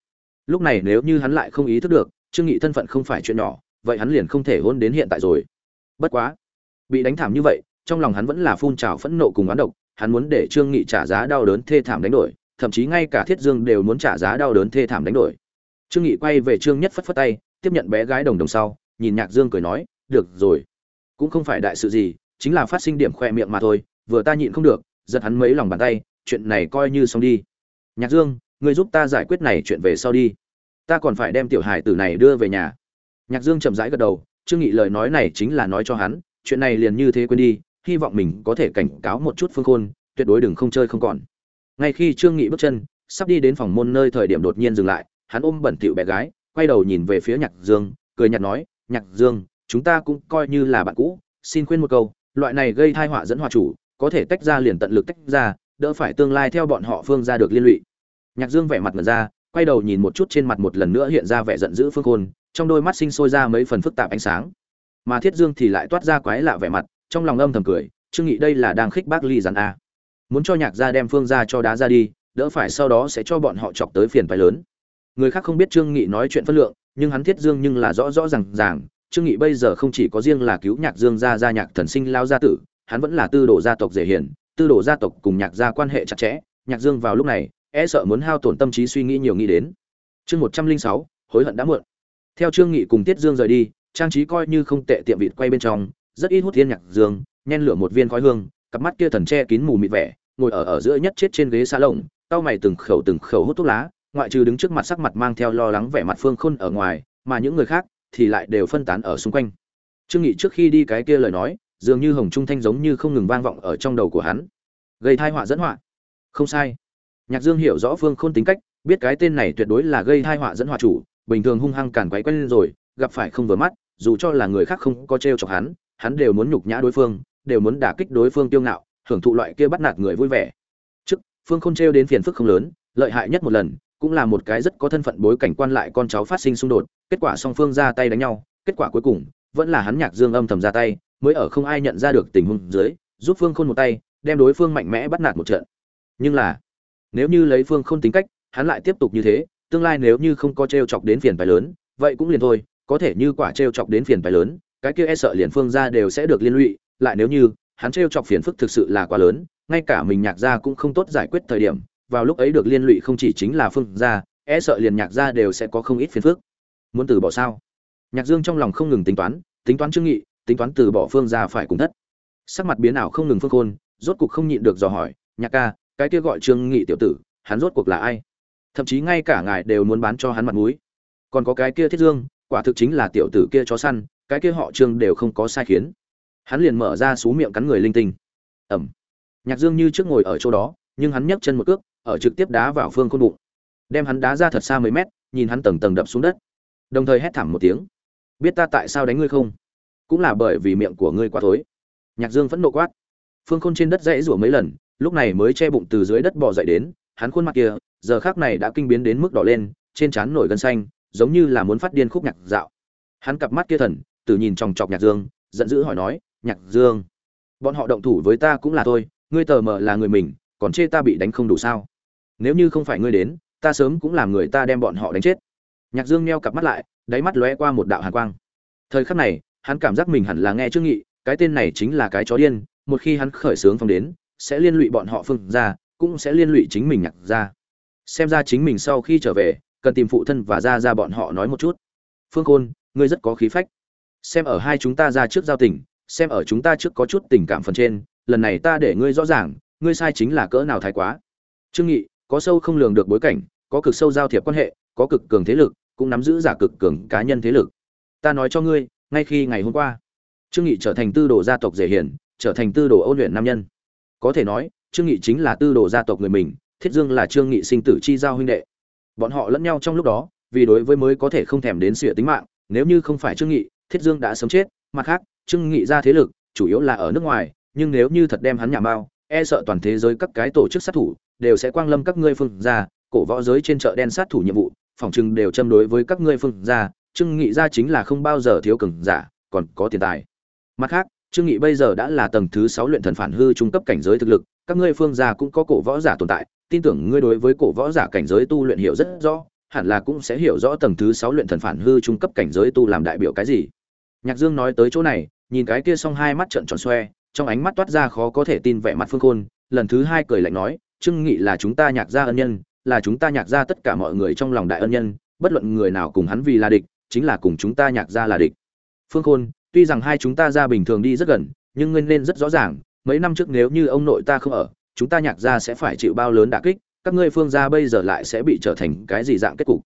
lúc này nếu như hắn lại không ý thức được, trương nghị thân phận không phải chuyện nhỏ, vậy hắn liền không thể hôn đến hiện tại rồi. Bất quá, bị đánh thảm như vậy, trong lòng hắn vẫn là phun trào phẫn nộ cùng oán độc, hắn muốn để trương nghị trả giá đau đớn thê thảm đánh đổi, thậm chí ngay cả thiết dương đều muốn trả giá đau đớn thê thảm đánh đổi trương nghị quay về trương nhất phất phất tay, tiếp nhận bé gái đồng đồng sau, nhìn nhạc dương cười nói, được rồi. Cũng không phải đại sự gì, chính là phát sinh điểm khoe miệng mà thôi, vừa ta nhịn không được, giật hắn mấy lòng bàn tay, chuyện này coi như xong đi. Nhạc dương, ngươi giúp ta giải quyết này chuyện về sau đi. Ta còn phải đem tiểu hải tử này đưa về nhà. Nhạc dương chậm rãi gật đầu, trương nghị lời nói này chính là nói cho hắn, chuyện này liền như thế quên đi, hy vọng mình có thể cảnh cáo một chút phương khôn, tuyệt đối đừng không chơi không còn. Ngay khi trương nghị bước chân, sắp đi đến phòng môn nơi thời điểm đột nhiên dừng lại hắn ôm bẩn thỉu bé gái, quay đầu nhìn về phía nhạc dương, cười nhạt nói, nhạc dương, chúng ta cũng coi như là bạn cũ, xin khuyên một câu, loại này gây tai họa dẫn họa chủ, có thể tách ra liền tận lực tách ra, đỡ phải tương lai theo bọn họ phương ra được liên lụy. Nhạc dương vẻ mặt mở ra, quay đầu nhìn một chút trên mặt một lần nữa hiện ra vẻ giận dữ phương khôn trong đôi mắt sinh sôi ra mấy phần phức tạp ánh sáng. Mà thiết dương thì lại toát ra quái lạ vẻ mặt, trong lòng âm thầm cười, trương nghị đây là đang khích bác ly rắn a. Muốn cho nhạc gia đem phương gia cho đá ra đi, đỡ phải sau đó sẽ cho bọn họ chọc tới phiền phải lớn người khác không biết trương nghị nói chuyện phân lượng, nhưng hắn thiết dương nhưng là rõ rõ ràng ràng. Trương nghị bây giờ không chỉ có riêng là cứu nhạc dương gia gia nhạc thần sinh lao gia tử, hắn vẫn là tư đồ gia tộc dễ hiển, tư đồ gia tộc cùng nhạc gia quan hệ chặt chẽ. Nhạc dương vào lúc này e sợ muốn hao tổn tâm trí suy nghĩ nhiều nghĩ đến. Chương một trăm linh sáu, hối hận đã muộn. Theo trương nghị cùng tiết dương rời đi, trang trí coi như không tệ tiệm vịt quay bên trong, rất ít hút thiên nhạc dương, nhen lửa một viên khói hương, cặp mắt kia thần che kín mù mịt vẻ, ngồi ở ở giữa nhất chết trên ghế xa lồng tao mày từng khẩu từng khẩu hút thuốc lá ngoại trừ đứng trước mặt sắc mặt mang theo lo lắng vẻ mặt phương khôn ở ngoài, mà những người khác thì lại đều phân tán ở xung quanh. Trương nghị trước khi đi cái kia lời nói, dường như hồng trung thanh giống như không ngừng vang vọng ở trong đầu của hắn. Gây thai họa dẫn họa. Không sai. Nhạc dương hiểu rõ phương khôn tính cách, biết cái tên này tuyệt đối là gây thai họa dẫn họa chủ, bình thường hung hăng càn quấy quen rồi, gặp phải không vừa mắt, dù cho là người khác không có trêu chọc hắn hắn đều muốn nhục nhã đối phương, đều muốn đả kích đối phương tiêu ngạo, hưởng thụ loại kia bắt nạt người vui vẻ. Trước, phương khôn trêu đến phiền phức không lớn, lợi hại nhất một lần cũng là một cái rất có thân phận bối cảnh quan lại con cháu phát sinh xung đột, kết quả song phương ra tay đánh nhau, kết quả cuối cùng, vẫn là hắn nhạc dương âm thầm ra tay, mới ở không ai nhận ra được tình huống dưới, giúp phương khôn một tay, đem đối phương mạnh mẽ bắt nạt một trận. Nhưng là, nếu như lấy phương khôn tính cách, hắn lại tiếp tục như thế, tương lai nếu như không có trêu chọc đến phiền phải lớn, vậy cũng liền thôi, có thể như quả trêu chọc đến phiền phải lớn, cái kia e sợ liền phương gia đều sẽ được liên lụy, lại nếu như hắn trêu chọc phiền phức thực sự là quá lớn, ngay cả mình nhạc gia cũng không tốt giải quyết thời điểm vào lúc ấy được liên lụy không chỉ chính là phương gia e sợ liền nhạc gia đều sẽ có không ít phiền phức. Muốn từ bỏ sao? Nhạc dương trong lòng không ngừng tính toán tính toán trương nghị, tính toán từ bỏ phương gia phải cùng thất. Sắc mặt biến ảo không ngừng phương khôn rốt cuộc không nhịn được dò hỏi, nhạc ca, cái kia gọi trương nghị tiểu tử, hắn rốt cuộc là ai? Thậm chí ngay cả ngài đều muốn bán cho hắn mặt mũi. Còn có cái kia thiết dương, quả thực chính là tiểu tử kia chó săn, cái kia họ trương đều không có sai khiến. Hắn liền mở ra xú miệng cắn người linh tinh. Ẩm. Nhạc dương như trước ngồi ở chỗ đó, nhưng hắn nhấc chân một cước ở trực tiếp đá vào phương khôn bụng. Đem hắn đá ra thật xa mấy mét nhìn hắn tầng tầng đập xuống đất. Đồng thời hét thảm một tiếng. Biết ta tại sao đánh ngươi không? Cũng là bởi vì miệng của ngươi quá thối. Nhạc dương phẫn nộ quát. Phương khôn trên đất dãy rủa mấy lần lúc này mới che bụng từ dưới đất bò dậy đến hắn khuôn mặt kia giờ khác này đã kinh biến đến mức đỏ lên trên trán nổi gân xanh giống như là muốn phát điên khúc nhạc dạo. Hắn cặp mắt kia thần từ nhìn chòng chọc nhạc dương giận dữ hỏi nói nhạc dương bọn họ động thủ với ta cũng là thôi, ngươi tờ mờ là người mình còn chê ta bị đánh không đủ sao? Nếu như không phải ngươi đến, ta sớm cũng làm người ta đem bọn họ đánh chết. Nhạc dương meo cặp mắt lại, đáy mắt lóe qua một đạo hàn quang. Thời khắc này, hắn cảm giác mình hẳn là nghe trương nghị, cái tên này chính là cái chó điên, một khi hắn khởi sướng phong đến, sẽ liên lụy bọn họ phương ra cũng sẽ liên lụy chính mình nhạc ra xem ra chính mình sau khi trở về, cần tìm phụ thân và ra ra bọn họ nói một chút. Phương khôn, ngươi rất có khí phách. Xem ở hai chúng ta ra trước giao tình, xem ở chúng ta trước có chút tình cảm phần trên, lần này ta để ngươi rõ ràng ngươi sai chính là cỡ nào thái quá. Trương nghị, có sâu không lường được bối cảnh, có cực sâu giao thiệp quan hệ, có cực cường thế lực, cũng nắm giữ giả cực cường cá nhân thế lực. Ta nói cho ngươi, ngay khi ngày hôm qua, trương nghị trở thành tư đồ gia tộc dễ hiển trở thành tư đồ ôn luyện nam nhân. Có thể nói, trương nghị chính là tư đồ gia tộc người mình, thiết dương là trương nghị sinh tử chi giao huynh đệ. Bọn họ lẫn nhau trong lúc đó, vì đối với mới có thể không thèm đến sửa tính mạng, nếu như không phải trương nghị, thiết dương đã sớm chết, mặt khác, trương nghị ra thế lực, chủ yếu là ở nước ngoài, nhưng nếu như thật đem hắn nhà bao e sợ toàn thế giới các cái tổ chức sát thủ đều sẽ quang lâm các ngươi phương ra cổ võ giới trên chợ đen sát thủ nhiệm vụ, phòng trừng đều châm đối với các ngươi phương ra trương nghị ra chính là không bao giờ thiếu cường giả, còn có tiền tài. Mặt khác, trương nghị bây giờ đã là tầng thứ sáu luyện thần phản hư trung cấp cảnh giới thực lực, các ngươi phương gia cũng có cổ võ giả tồn tại, tin tưởng ngươi đối với cổ võ giả cảnh giới tu luyện hiểu rất rõ, hẳn là cũng sẽ hiểu rõ tầng thứ sáu luyện thần phản hư trung cấp cảnh giới tu làm đại biểu cái gì. Nhạc dương nói tới chỗ này, nhìn cái kia xong hai mắt trợn tròn xoe trong ánh mắt toát ra khó có thể tin vẻ mặt phương khôn, lần thứ hai cười lạnh nói, trương nghị là chúng ta nhạc gia ân nhân, là chúng ta nhạc gia tất cả mọi người trong lòng đại ân nhân, bất luận người nào cùng hắn vì là địch, chính là cùng chúng ta nhạc gia là địch. Phương khôn, tuy rằng hai chúng ta ra bình thường đi rất gần, nhưng ngươi nên rất rõ ràng, mấy năm trước nếu như ông nội ta không ở, chúng ta nhạc gia sẽ phải chịu bao lớn đả kích, các ngươi phương gia bây giờ lại sẽ bị trở thành cái gì dạng kết cục?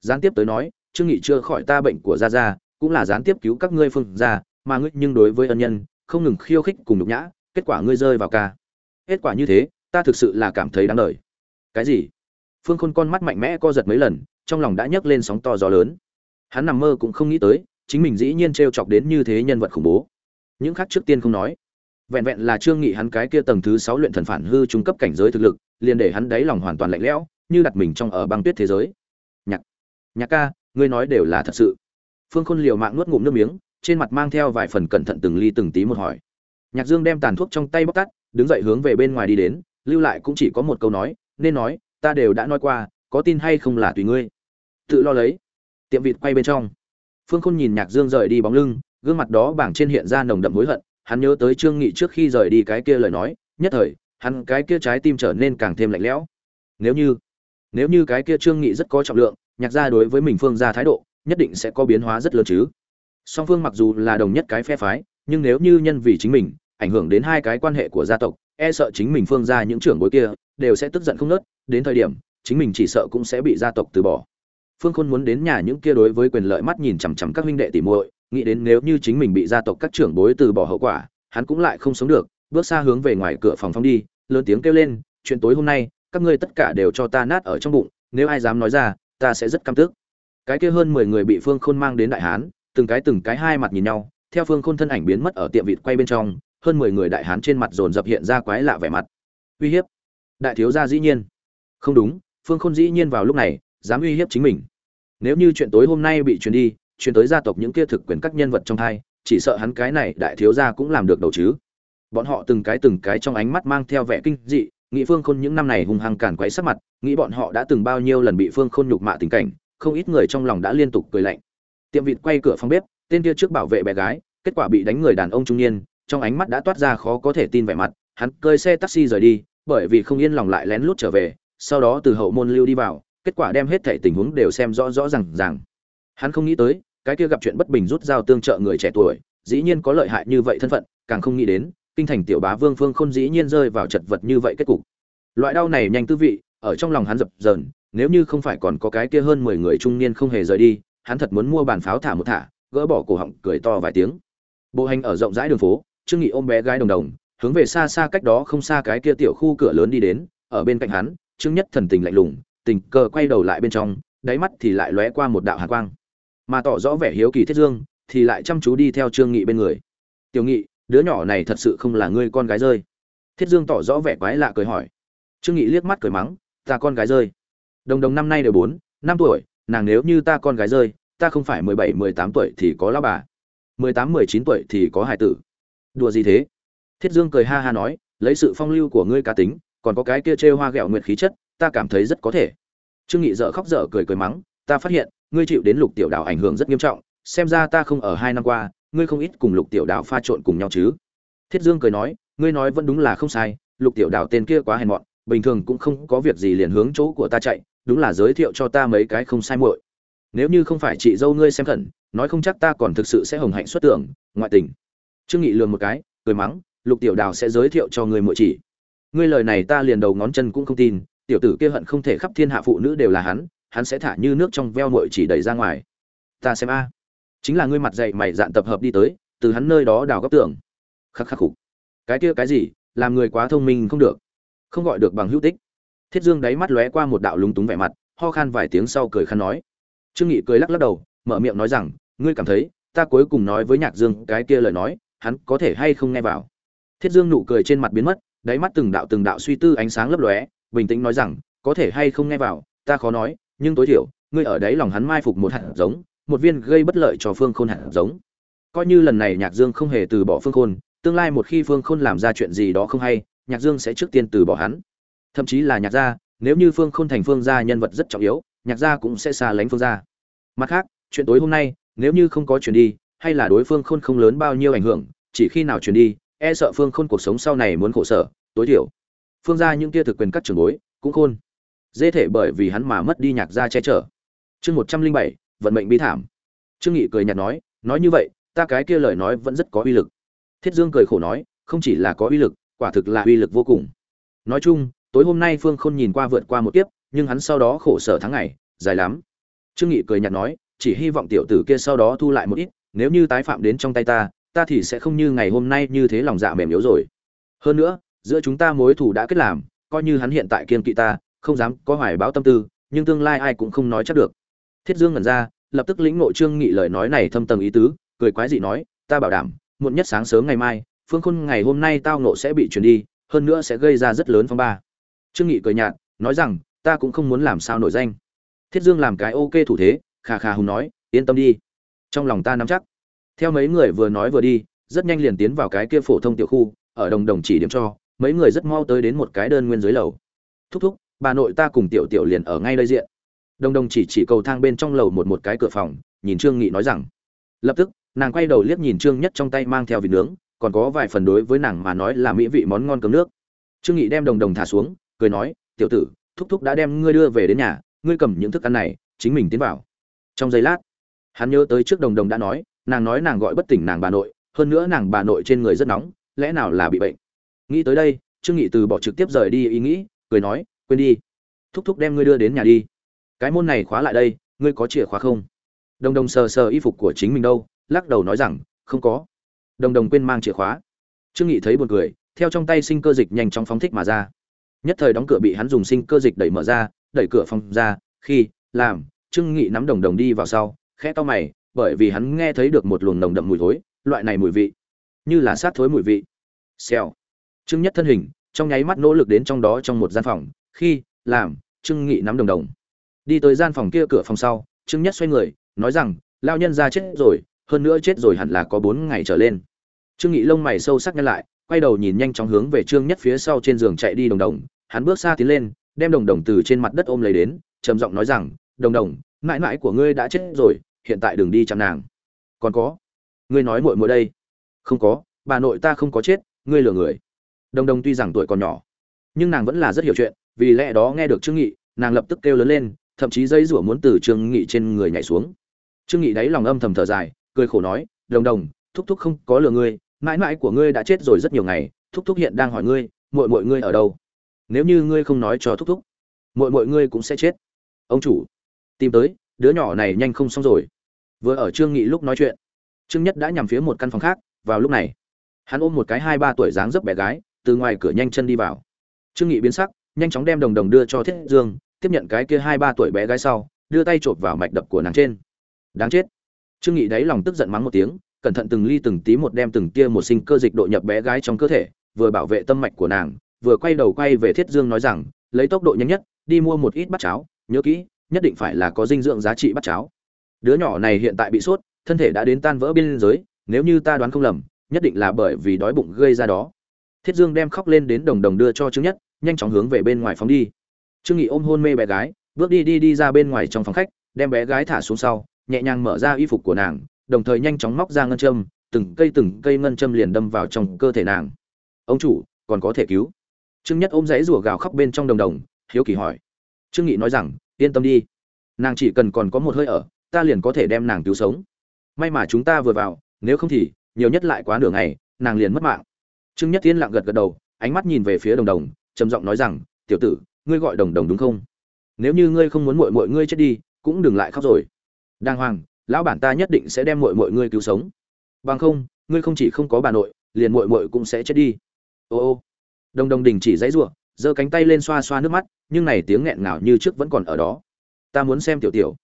Gián tiếp tới nói, trương nghị chưa khỏi ta bệnh của gia gia, cũng là gián tiếp cứu các ngươi phương gia, mà ngươi nhưng đối với ân nhân không ngừng khiêu khích cùng nhục nhã, kết quả ngươi rơi vào ca. Kết quả như thế, ta thực sự là cảm thấy đáng đời. Cái gì? Phương khôn con mắt mạnh mẽ co giật mấy lần, trong lòng đã nhấc lên sóng to gió lớn. Hắn nằm mơ cũng không nghĩ tới, chính mình dĩ nhiên t chọc đến như thế nhân vật khủng bố. Những khác trước tiên không nói. Vẹn vẹn là trương nghị hắn cái kia tầng thứ sáu luyện thần phản hư trung cấp cảnh giới thực lực, liền để hắn đáy lòng hoàn toàn lạnh lẽo, như đặt mình trong ở băng tuyết thế giới. Nhạc. Nhạc ca, ngươi nói đều là thật sự. Phương khôn liều mạng nuốt ngụm nước miếng trên mặt mang theo vài phần cẩn thận từng ly từng tí một hỏi. Nhạc dương đem tàn thuốc trong tay bóc tắt, đứng dậy hướng về bên ngoài đi đến, lưu lại cũng chỉ có một câu nói, nên nói, ta đều đã nói qua, có tin hay không là tùy ngươi. Tự lo lấy. Tiệm vịt quay bên trong. Phương khôn nhìn nhạc dương rời đi bóng lưng, gương mặt đó bảng trên hiện ra nồng đậm hối hận, hắn nhớ tới trương nghị trước khi rời đi cái kia lời nói, nhất thời, hắn cái kia trái tim trở nên càng thêm lạnh lẽo. Nếu như nếu như cái kia trương nghị rất có trọng lượng, nhạc gia đối với mình phương gia thái độ, nhất định sẽ có biến hóa rất lớn chứ song phương mặc dù là đồng nhất cái phe phái, nhưng nếu như nhân vì chính mình, ảnh hưởng đến hai cái quan hệ của gia tộc e sợ chính mình phương ra những trưởng bối kia, đều sẽ tức giận không nớt, đến thời điểm, chính mình chỉ sợ cũng sẽ bị gia tộc từ bỏ. Phương khôn muốn đến nhà những kia đối với quyền lợi mắt nhìn chằm chằm các huynh đệ tỉ muội, nghĩ đến nếu như chính mình bị gia tộc các trưởng bối từ bỏ hậu quả, hắn cũng lại không sống được, bước xa hướng về ngoài cửa phòng phong đi, lớn tiếng kêu lên, chuyện tối hôm nay, các ngươi tất cả đều cho ta nát ở trong bụng, nếu ai dám nói ra, ta sẽ rất căm tức. Cái kia hơn mười người bị phương khôn mang đến đại hán từng cái từng cái hai mặt nhìn nhau, theo phương khôn thân ảnh biến mất ở tiệm vịt quay bên trong, hơn mười người đại hán trên mặt dồn dập hiện ra quái lạ vẻ mặt. Uy hiếp. Đại thiếu gia dĩ nhiên. Không đúng, phương khôn dĩ nhiên vào lúc này, dám uy hiếp chính mình. Nếu như chuyện tối hôm nay bị truyền đi, truyền tới gia tộc những kia thực quyền các nhân vật trong thai, chỉ sợ hắn cái này đại thiếu gia cũng làm được đầu chứ. Bọn họ từng cái từng cái trong ánh mắt mang theo vẻ kinh dị, nghĩ phương khôn những năm này hung hăng cản quấy sắc mặt, nghĩ bọn họ đã từng bao nhiêu lần bị phương khôn nhục mạ tình cảnh, không ít người trong lòng đã liên tục cười lạnh tiệm vịt quay cửa phòng bếp, tên kia trước bảo vệ bé gái, kết quả bị đánh người đàn ông trung niên, trong ánh mắt đã toát ra khó có thể tin vẻ mặt, hắn cơi xe taxi rời đi, bởi vì không yên lòng lại lén lút trở về, sau đó từ hậu môn lưu đi vào, kết quả đem hết thảy tình huống đều xem rõ rõ ràng ràng. Hắn không nghĩ tới, cái kia gặp chuyện bất bình rút dao tương trợ người trẻ tuổi, dĩ nhiên có lợi hại như vậy thân phận, càng không nghĩ đến, kinh thành tiểu bá vương phương khôn dĩ nhiên rơi vào chật vật như vậy kết cục. Loại đau này nhanh tư vị, ở trong lòng hắn dập dờn, nếu như không phải còn có cái kia hơn mười người trung niên không hề rời đi hắn thật muốn mua bàn pháo thả một thả, gỡ bỏ cổ họng, cười to vài tiếng. Bộ hành ở rộng rãi đường phố, trương nghị ôm bé gái đồng đồng, hướng về xa xa cách đó không xa cái kia tiểu khu cửa lớn đi đến, ở bên cạnh hắn, trương nhất thần tình lạnh lùng, tình cờ quay đầu lại bên trong, đáy mắt thì lại lóe qua một đạo hàn quang. Mà tỏ rõ vẻ hiếu kỳ thiết dương, thì lại chăm chú đi theo trương nghị bên người. Tiểu nghị, đứa nhỏ này thật sự không là ngươi con gái rơi. Thiết dương tỏ rõ vẻ quái lạ cười hỏi. Trương nghị liếc mắt cười mắng, ta con gái rơi. Đồng đồng năm nay đều bốn, năm tuổi nàng nếu như ta con gái rơi, ta không phải mười bảy, mười tám tuổi thì có lão bà. Mười tám, mười chín tuổi thì có hài tử. Đùa gì thế? Thiết dương cười ha ha nói, lấy sự phong lưu của ngươi cá tính, còn có cái kia trêu hoa ghẹo nguyệt khí chất, ta cảm thấy rất có thể. Trương nghị dở khóc dở cười cười mắng, ta phát hiện, ngươi chịu đến lục tiểu đào ảnh hưởng rất nghiêm trọng, xem ra ta không ở hai năm qua, ngươi không ít cùng lục tiểu đào pha trộn cùng nhau chứ. Thiết dương cười nói, ngươi nói vẫn đúng là không sai, lục tiểu đào tên kia quá hèn mọn, bình thường cũng không có việc gì liền hướng chỗ của ta chạy đúng là giới thiệu cho ta mấy cái không sai muội. Nếu như không phải chị dâu ngươi xem khẩn, nói không chắc ta còn thực sự sẽ hồng hạnh xuất tưởng, ngoại tình. Trương nghị lườm một cái, cười mắng, lục tiểu đào sẽ giới thiệu cho ngươi muội chỉ. Ngươi lời này ta liền đầu ngón chân cũng không tin, tiểu tử kia hận không thể khắp thiên hạ phụ nữ đều là hắn hắn sẽ thả như nước trong veo muội chỉ đẩy ra ngoài. Ta xem a. Chính là ngươi mặt dậy mày dạn tập hợp đi tới, từ hắn nơi đó đào góc tưởng. khắc khắc khục. Cái kia cái gì, làm người quá thông minh không được. Không gọi được bằng hữu tích thiết dương đáy mắt lóe qua một đạo lúng túng vẻ mặt, ho khan vài tiếng sau cười khăn nói. Trương nghị cười lắc lắc đầu, mở miệng nói rằng, ngươi cảm thấy, ta cuối cùng nói với nhạc dương cái kia lời nói, hắn có thể hay không nghe vào? Thiết dương nụ cười trên mặt biến mất, đáy mắt từng đạo từng đạo suy tư ánh sáng lấp lóe, bình tĩnh nói rằng, có thể hay không nghe vào, ta khó nói, nhưng tối thiểu, ngươi ở đấy lòng hắn mai phục một hạt giống, một viên gây bất lợi cho phương khôn hạt giống. Coi như lần này nhạc dương không hề từ bỏ phương khôn, tương lai một khi phương khôn làm ra chuyện gì đó không hay, nhạc dương sẽ trước tiên từ bỏ hắn thậm chí là nhạc gia, nếu như phương khôn thành phương gia nhân vật rất trọng yếu, nhạc gia cũng sẽ xa lánh phương gia. Mặt khác, chuyện tối hôm nay, nếu như không có chuyển đi, hay là đối phương khôn không lớn bao nhiêu ảnh hưởng, chỉ khi nào chuyển đi e sợ phương khôn cuộc sống sau này muốn khổ sở, tối thiểu. Phương gia những tia thực quyền các trường bối, cũng khôn. Dễ thể bởi vì hắn mà mất đi nhạc gia che chở. Chương một trăm linh bảy, vận mệnh bi thảm. Trương nghị cười nhạt nói nói như vậy, ta cái kia lời nói vẫn rất có uy lực. Thiết dương cười khổ nói, không chỉ là có uy lực, quả thực là uy lực vô cùng. Nói chung tối hôm nay phương khôn nhìn qua vượt qua một kiếp, nhưng hắn sau đó khổ sở tháng ngày, dài lắm. Trương nghị cười nhạt nói, chỉ hy vọng tiểu tử kia sau đó thu lại một ít, nếu như tái phạm đến trong tay ta ta thì sẽ không như ngày hôm nay như thế lòng dạ mềm yếu rồi. Hơn nữa, giữa chúng ta mối thù đã kết làm, coi như hắn hiện tại kiên kỵ ta, không dám có hoài báo tâm tư, nhưng tương lai ai cũng không nói chắc được. Thiết dương ngẩn ra, lập tức lĩnh ngộ trương nghị lời nói này thâm tầng ý tứ, cười quái dị nói, ta bảo đảm, muộn nhất sáng sớm ngày mai, phương khôn ngày hôm nay tao nộ sẽ bị chuyển đi, hơn nữa sẽ gây ra rất lớn phong ba trương nghị cười nhạt, nói rằng, ta cũng không muốn làm sao nổi danh. Thiết dương làm cái ok thủ thế, khà khà hùng nói, yên tâm đi. Trong lòng ta nắm chắc. Theo mấy người vừa nói vừa đi, rất nhanh liền tiến vào cái kia phổ thông tiểu khu, ở đồng đồng chỉ điểm cho, mấy người rất mau tới đến một cái đơn nguyên dưới lầu. Thúc thúc, bà nội ta cùng tiểu tiểu liền ở ngay đây diện. Đồng đồng chỉ chỉ cầu thang bên trong lầu một một cái cửa phòng, nhìn trương nghị nói rằng. Lập tức, nàng quay đầu liếc nhìn trương nhất trong tay mang theo vịt nướng, còn có vài phần đối với nàng mà nói là mỹ vị món ngon cơm nước. Trương nghị đem đồng đồng thả xuống cười nói, tiểu tử, thúc thúc đã đem ngươi đưa về đến nhà, ngươi cầm những thức ăn này, chính mình tiến vào. Trong giây lát, hắn nhớ tới trước đồng đồng đã nói, nàng nói nàng gọi bất tỉnh nàng bà nội, hơn nữa nàng bà nội trên người rất nóng, lẽ nào là bị bệnh? Nghĩ tới đây, trương nghị từ bỏ trực tiếp rời đi ý nghĩ, cười nói, quên đi. Thúc thúc đem ngươi đưa đến nhà đi. Cái môn này khóa lại đây, ngươi có chìa khóa không? Đồng đồng sờ sờ y phục của chính mình đâu, lắc đầu nói rằng, không có. Đồng đồng quên mang chìa khóa. Trương nghị thấy buồn cười, theo trong tay sinh cơ dịch nhanh chóng phóng thích mà ra nhất thời đóng cửa bị hắn dùng sinh cơ dịch đẩy mở ra, đẩy cửa phòng ra, khi, làm, trương nghị nắm đồng đồng đi vào sau, khẽ to mày, bởi vì hắn nghe thấy được một luồng nồng đậm mùi thối, loại này mùi vị. Như là sát thối mùi vị. Xèo. Trương nhất thân hình, trong nháy mắt nỗ lực đến trong đó trong một gian phòng, khi, làm, trương nghị nắm đồng đồng. Đi tới gian phòng kia cửa phòng sau, trương nhất xoay người, nói rằng lao nhân ra chết rồi, hơn nữa chết rồi hẳn là có bốn ngày trở lên. Trương nghị lông mày sâu sắc nhăn lại, quay đầu nhìn nhanh chóng hướng về trương nhất phía sau trên giường chạy đi đồng đồng hắn bước xa tiến lên, đem đồng đồng từ trên mặt đất ôm lấy đến, trầm giọng nói rằng, đồng đồng, mãi mãi của ngươi đã chết rồi, hiện tại đừng đi chăm nàng. Còn có? Ngươi nói muội muội đây. Không có, bà nội ta không có chết, ngươi lừa người. Đồng đồng tuy rằng tuổi còn nhỏ, nhưng nàng vẫn là rất hiểu chuyện, vì lẽ đó nghe được trương nghị, nàng lập tức kêu lớn lên, thậm chí dây rủa muốn từ trương nghị trên người nhảy xuống. Trương nghị đáy lòng âm thầm thở dài, cười khổ nói, đồng đồng, thúc thúc không có lừa ngươi, mãi mãi của ngươi đã chết rồi rất nhiều ngày, thúc thúc hiện đang hỏi ngươi, muội muội ngươi ở đâu? Nếu như ngươi không nói cho thúc thúc mọi mọi ngươi cũng sẽ chết. Ông chủ, tìm tới, đứa nhỏ này nhanh không xong rồi. Vừa ở trương nghị lúc nói chuyện, trương nhất đã nhằm phía một căn phòng khác, vào lúc này, hắn ôm một cái hai ba tuổi dáng dấp bé gái, từ ngoài cửa nhanh chân đi vào. Trương nghị biến sắc, nhanh chóng đem đồng đồng đưa cho thiết dương, tiếp nhận cái kia hai ba tuổi bé gái sau, đưa tay chộp vào mạch đập của nàng trên. Đáng chết. Trương nghị đáy lòng tức giận mắng một tiếng, cẩn thận từng ly từng tí một đem từng tia một sinh cơ dịch độ nhập bé gái trong cơ thể, vừa bảo vệ tâm mạch của nàng vừa quay đầu quay về thiết dương nói rằng, lấy tốc độ nhanh nhất, đi mua một ít bát cháo, nhớ kỹ, nhất định phải là có dinh dưỡng giá trị bát cháo. Đứa nhỏ này hiện tại bị sốt, thân thể đã đến tan vỡ biên giới, nếu như ta đoán không lầm, nhất định là bởi vì đói bụng gây ra đó. Thiết dương đem khóc lên đến đồng đồng đưa cho trương nhất, nhanh chóng hướng về bên ngoài phóng đi. Trương nghị ôm hôn mê bé gái, bước đi đi đi ra bên ngoài trong phòng khách, đem bé gái thả xuống sau, nhẹ nhàng mở ra y phục của nàng, đồng thời nhanh chóng móc ra ngân châm, từng cây từng cây ngân châm liền đâm vào trong cơ thể nàng. Ông chủ, còn có thể cứu trương nhất ôm rẫy rủa gào khóc bên trong đồng đồng, hiếu kỳ hỏi. Trương nghị nói rằng, yên tâm đi, nàng chỉ cần còn có một hơi ở, ta liền có thể đem nàng cứu sống. May mà chúng ta vừa vào, nếu không thì, nhiều nhất lại quá nửa ngày, nàng liền mất mạng. Trương nhất tiên lặng gật gật đầu, ánh mắt nhìn về phía đồng đồng, trầm giọng nói rằng, tiểu tử, ngươi gọi đồng đồng đúng không? Nếu như ngươi không muốn muội muội ngươi chết đi, cũng đừng lại khóc rồi. Đàng hoàng, lão bản ta nhất định sẽ đem muội muội ngươi cứu sống. Bằng không, ngươi không chỉ không có bà nội, liền muội muội cũng sẽ chết đi. Ô ô đồng đồng đình chỉ dãy rủa, giơ cánh tay lên xoa xoa nước mắt, nhưng này tiếng nghẹn ngào như trước vẫn còn ở đó. Ta muốn xem tiểu tiểu.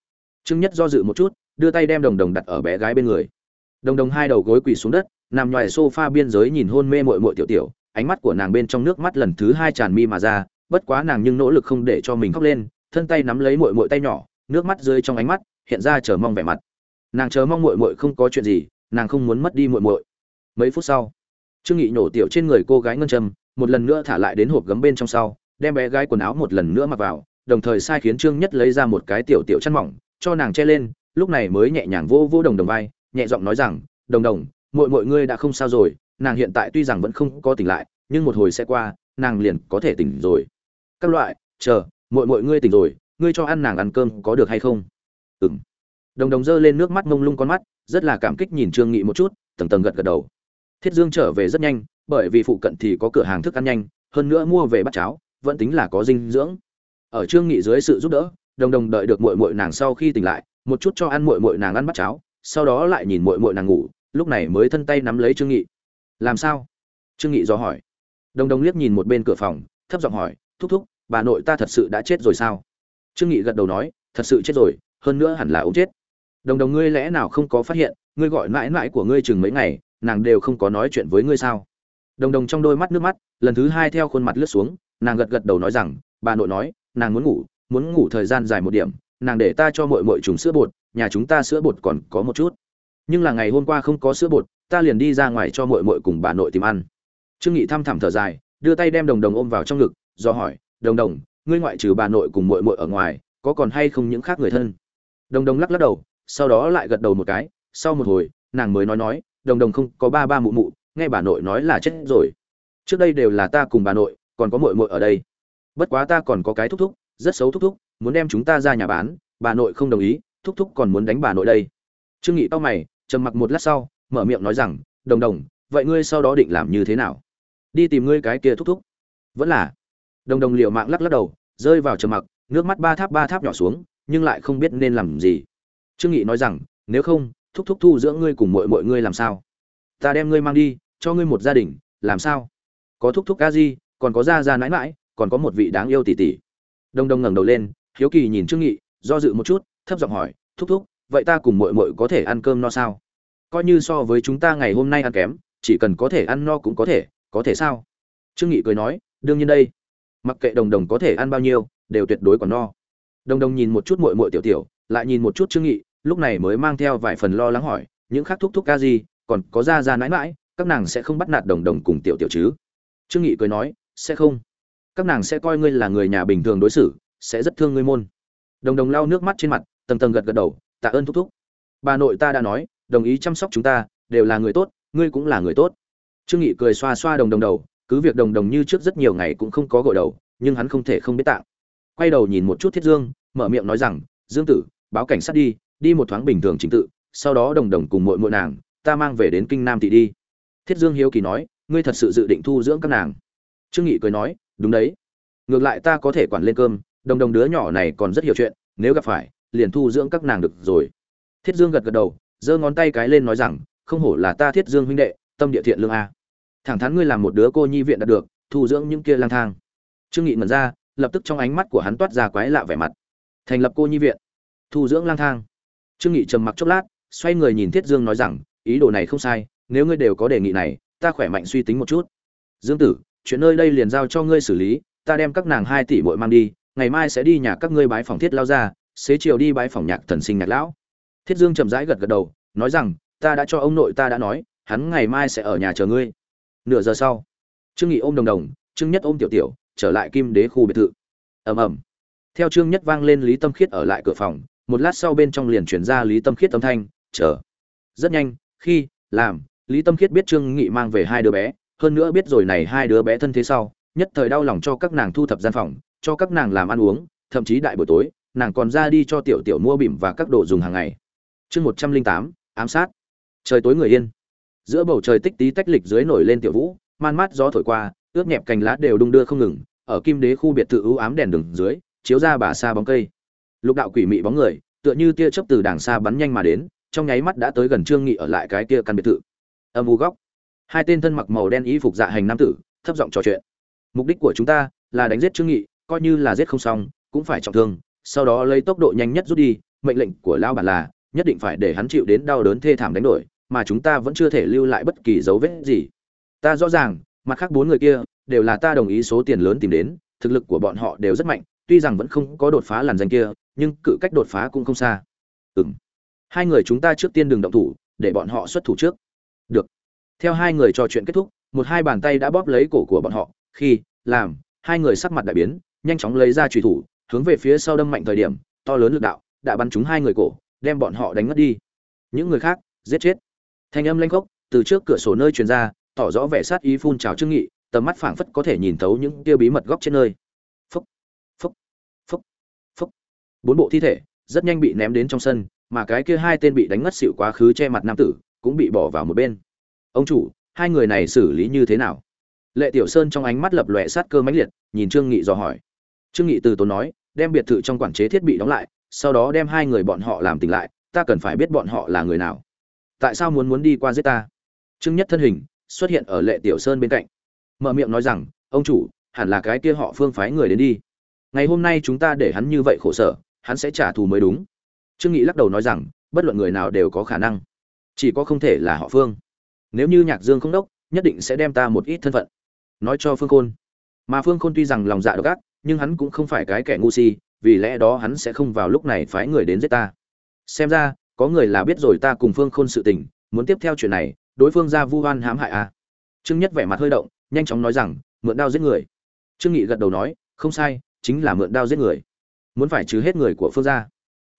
Trương nhất do dự một chút, đưa tay đem đồng đồng đặt ở bé gái bên người. Đồng đồng hai đầu gối quỳ xuống đất, nằm ngoài sofa biên giới nhìn hôn mê muội muội tiểu tiểu, ánh mắt của nàng bên trong nước mắt lần thứ hai tràn mi mà ra, bất quá nàng nhưng nỗ lực không để cho mình khóc lên, thân tay nắm lấy muội muội tay nhỏ, nước mắt rơi trong ánh mắt, hiện ra chờ mong vẻ mặt. Nàng chờ mong muội muội không có chuyện gì, nàng không muốn mất đi muội muội. Mấy phút sau, trương nghị nổ tiểu trên người cô gái ngân trầm một lần nữa thả lại đến hộp gấm bên trong sau, đem bé gái quần áo một lần nữa mặc vào, đồng thời sai khiến trương nhất lấy ra một cái tiểu tiểu chăn mỏng, cho nàng che lên, lúc này mới nhẹ nhàng vô vô đồng đồng vai, nhẹ giọng nói rằng, đồng đồng mọi mọi ngươi đã không sao rồi, nàng hiện tại tuy rằng vẫn không có tỉnh lại, nhưng một hồi sẽ qua, nàng liền có thể tỉnh rồi. Các loại, chờ mọi mọi ngươi tỉnh rồi, ngươi cho ăn nàng ăn cơm có được hay không? Ừm. Đồng đồng giơ lên nước mắt mông lung con mắt, rất là cảm kích nhìn trương nghị một chút, tầng tầng gật gật đầu thiết dương trở về rất nhanh, bởi vì phụ cận thì có cửa hàng thức ăn nhanh, hơn nữa mua về bắt cháo, vẫn tính là có dinh dưỡng. Ở trương nghị dưới sự giúp đỡ, đồng đồng đợi được muội muội nàng sau khi tỉnh lại, một chút cho ăn muội muội nàng ăn bắt cháo, sau đó lại nhìn muội muội nàng ngủ, lúc này mới thân tay nắm lấy trương nghị. Làm sao? Trương nghị do hỏi. Đồng đồng liếc nhìn một bên cửa phòng, thấp giọng hỏi, thúc thúc, bà nội ta thật sự đã chết rồi sao? Trương nghị gật đầu nói, thật sự chết rồi, hơn nữa hẳn là ống chết. Đồng đồng ngươi lẽ nào không có phát hiện, ngươi gọi mãi mãi của ngươi chừng mấy ngày nàng đều không có nói chuyện với ngươi sao? Đồng đồng trong đôi mắt nước mắt, lần thứ hai theo khuôn mặt lướt xuống, nàng gật gật đầu nói rằng, bà nội nói, nàng muốn ngủ muốn ngủ thời gian dài một điểm, nàng để ta cho mội mội trùng sữa bột, nhà chúng ta sữa bột còn có một chút. Nhưng là ngày hôm qua không có sữa bột, ta liền đi ra ngoài cho mội mội cùng bà nội tìm ăn. Trương nghị thăm thẳm thở dài, đưa tay đem đồng đồng ôm vào trong ngực, do hỏi, đồng đồng, ngươi ngoại trừ bà nội cùng mội mội ở ngoài, có còn hay không những khác người thân? Đồng đồng lắc lắc đầu, sau đó lại gật đầu một cái, sau một hồi, nàng mới nói nói đồng đồng không có ba ba mụ mụ, nghe bà nội nói là chết rồi. Trước đây đều là ta cùng bà nội, còn có mội mội ở đây. Bất quá ta còn có cái thúc thúc, rất xấu thúc thúc, muốn đem chúng ta ra nhà bán, bà nội không đồng ý, thúc thúc còn muốn đánh bà nội đây. Trương nghị tao mày, trầm mặc một lát sau, mở miệng nói rằng, đồng đồng, vậy ngươi sau đó định làm như thế nào? Đi tìm ngươi cái kia thúc thúc. Vẫn là. Đồng đồng liều mạng lắc lắc đầu, rơi vào trầm mặc, nước mắt ba tháp ba tháp nhỏ xuống, nhưng lại không biết nên làm gì. Trương nghị nói rằng, nếu không thúc thúc thu dưỡng ngươi cùng mọi mọi ngươi làm sao? Ta đem ngươi mang đi, cho ngươi một gia đình, làm sao? Có thúc thúc ca di còn có gia gia nãi nãi, còn có một vị đáng yêu tỷ tỷ. Đông đông ngẩng đầu lên, hiếu kỳ nhìn trương nghị, do dự một chút, thấp giọng hỏi, thúc thúc, vậy ta cùng muội muội có thể ăn cơm no sao? Coi như so với chúng ta ngày hôm nay ăn kém, chỉ cần có thể ăn no cũng có thể có thể sao? Trương nghị cười nói, đương nhiên đây. Mặc kệ đồng đồng có thể ăn bao nhiêu, đều tuyệt đối còn no. Đồng đồng nhìn một chút muội muội tiểu tiểu, lại nhìn một chút trương nghị lúc này mới mang theo vài phần lo lắng hỏi, những khác thúc thúc ca gì, còn có ra ra nãi mãi các nàng sẽ không bắt nạt đồng đồng cùng tiểu tiểu chứ? Trương nghị cười nói, sẽ không. Các nàng sẽ coi ngươi là người nhà bình thường đối xử, sẽ rất thương ngươi môn. Đồng đồng lau nước mắt trên mặt, tầng tầng gật gật đầu, tạ ơn thúc thúc. Bà nội ta đã nói, đồng ý chăm sóc chúng ta, đều là người tốt, ngươi cũng là người tốt. Trương nghị cười xoa xoa đồng đồng đầu, cứ việc đồng đồng như trước rất nhiều ngày cũng không có gội đầu, nhưng hắn không thể không biết tạng quay đầu nhìn một chút thiết dương, mở miệng nói rằng, dương tử, báo cảnh sát đi đi một thoáng bình thường chính tự, sau đó đồng đồng cùng muội muội nàng, ta mang về đến kinh nam thị đi. Thiết dương hiếu kỳ nói, ngươi thật sự dự định thu dưỡng các nàng? Trương nghị cười nói, đúng đấy. Ngược lại ta có thể quản lên cơm, đồng đồng đứa nhỏ này còn rất hiểu chuyện, nếu gặp phải, liền thu dưỡng các nàng được rồi. Thiết dương gật gật đầu, giơ ngón tay cái lên nói rằng, không hổ là ta thiết dương huynh đệ, tâm địa thiện lương a. Thẳng thắn ngươi làm một đứa cô nhi viện đạt được, thu dưỡng những kia lang thang. Trương nghị mẩn ra, lập tức trong ánh mắt của hắn toát ra quái lạ vẻ mặt. Thành lập cô nhi viện, thu dưỡng lang thang trương nghị trầm mặc chốc lát, xoay người nhìn thiết dương nói rằng, ý đồ này không sai, nếu ngươi đều có đề nghị này, ta khỏe mạnh suy tính một chút. Dương tử, chuyện nơi đây liền giao cho ngươi xử lý, ta đem các nàng hai tỷ muội mang đi, ngày mai sẽ đi nhà các ngươi bái phòng thiết lao ra xế chiều đi bái phòng nhạc thần sinh nhạc lão. Thiết dương chậm rãi gật gật đầu, nói rằng, ta đã cho ông nội ta đã nói, hắn ngày mai sẽ ở nhà chờ ngươi. Nửa giờ sau, trương nghị ôm đồng đồng, trương nhất ôm tiểu tiểu, trở lại kim đế khu biệt thự. Ầm ầm. Theo trương nhất vang lên lý tâm khiết ở lại cửa phòng một lát sau bên trong liền chuyển ra lý tâm khiết âm thanh, chờ. Rất nhanh, khi, làm, lý tâm khiết biết trương nghị mang về hai đứa bé, hơn nữa biết rồi này hai đứa bé thân thế sau, nhất thời đau lòng cho các nàng thu thập gian phòng, cho các nàng làm ăn uống, thậm chí đại buổi tối, nàng còn ra đi cho tiểu tiểu mua bỉm và các đồ dùng hàng ngày. Chương một trăm linh tám, ám sát. Trời tối người yên. Giữa bầu trời tích tí tách lịch dưới nổi lên tiểu vũ, man mát gió thổi qua, ướt nhẹp cành lá đều đung đưa không ngừng, ở kim đế khu biệt thự ưu ám đèn đường dưới, chiếu ra bà xa bóng cây lục đạo quỷ mị bóng người, tựa như tia chớp từ đàng xa bắn nhanh mà đến, trong nháy mắt đã tới gần trương nghị ở lại cái kia căn biệt thự. Âm u góc. Hai tên thân mặc màu đen y phục dạ hành nam tử, thấp giọng trò chuyện. Mục đích của chúng ta là đánh giết trương nghị, coi như là giết không xong, cũng phải trọng thương, sau đó lấy tốc độ nhanh nhất rút đi, mệnh lệnh của lao bản là nhất định phải để hắn chịu đến đau đớn thê thảm đánh đổi, mà chúng ta vẫn chưa thể lưu lại bất kỳ dấu vết gì. Ta rõ ràng, mặt khác bốn người kia đều là ta đồng ý số tiền lớn tìm đến, thực lực của bọn họ đều rất mạnh, tuy rằng vẫn không có đột phá làn danh kia nhưng cự cách đột phá cũng không xa. Ừm. Hai người chúng ta trước tiên đừng động thủ, để bọn họ xuất thủ trước. Được. Theo hai người trò chuyện kết thúc, một hai bàn tay đã bóp lấy cổ của bọn họ. Khi, làm, hai người sắc mặt đại biến, nhanh chóng lấy ra trùy thủ, hướng về phía sau đâm mạnh thời điểm, to lớn lực đạo đã bắn trúng hai người cổ, đem bọn họ đánh ngất đi. Những người khác, giết chết. Thanh âm lanh khốc, từ trước cửa sổ nơi truyền ra, tỏ rõ vẻ sát ý phun trào trương nghị, tầm mắt phảng phất có thể nhìn thấu những tiêu bí mật góc trên nơi phúc phúc phúc phúc bốn bộ thi thể rất nhanh bị ném đến trong sân, mà cái kia hai tên bị đánh ngất xỉu quá khứ che mặt nam tử cũng bị bỏ vào một bên. Ông chủ, hai người này xử lý như thế nào? Lệ tiểu sơn trong ánh mắt lập lòe sát cơ mãnh liệt, nhìn trương nghị dò hỏi. Trương nghị từ tốn nói, đem biệt thự trong quản chế thiết bị đóng lại, sau đó đem hai người bọn họ làm tỉnh lại, ta cần phải biết bọn họ là người nào. Tại sao muốn muốn đi qua giết ta? Trương nhất thân hình xuất hiện ở lệ tiểu sơn bên cạnh. Mở miệng nói rằng, ông chủ, hẳn là cái kia họ phương phái người đến đi. Ngày hôm nay chúng ta để hắn như vậy khổ sở hắn sẽ trả thù mới đúng. Trương nghị lắc đầu nói rằng, bất luận người nào đều có khả năng. Chỉ có không thể là họ phương. Nếu như nhạc dương không đốc, nhất định sẽ đem ta một ít thân phận. Nói cho phương khôn. Mà phương khôn tuy rằng lòng dạ độc ác, nhưng hắn cũng không phải cái kẻ ngu si, vì lẽ đó hắn sẽ không vào lúc này phái người đến giết ta. Xem ra, có người là biết rồi ta cùng phương khôn sự tình, muốn tiếp theo chuyện này, đối phương ra vu oan hãm hại a à. trương nhất vẻ mặt hơi động, nhanh chóng nói rằng, mượn đao giết người. Trương nghị gật đầu nói, không sai, chính là mượn đao giết người muốn phải trừ hết người của phương gia.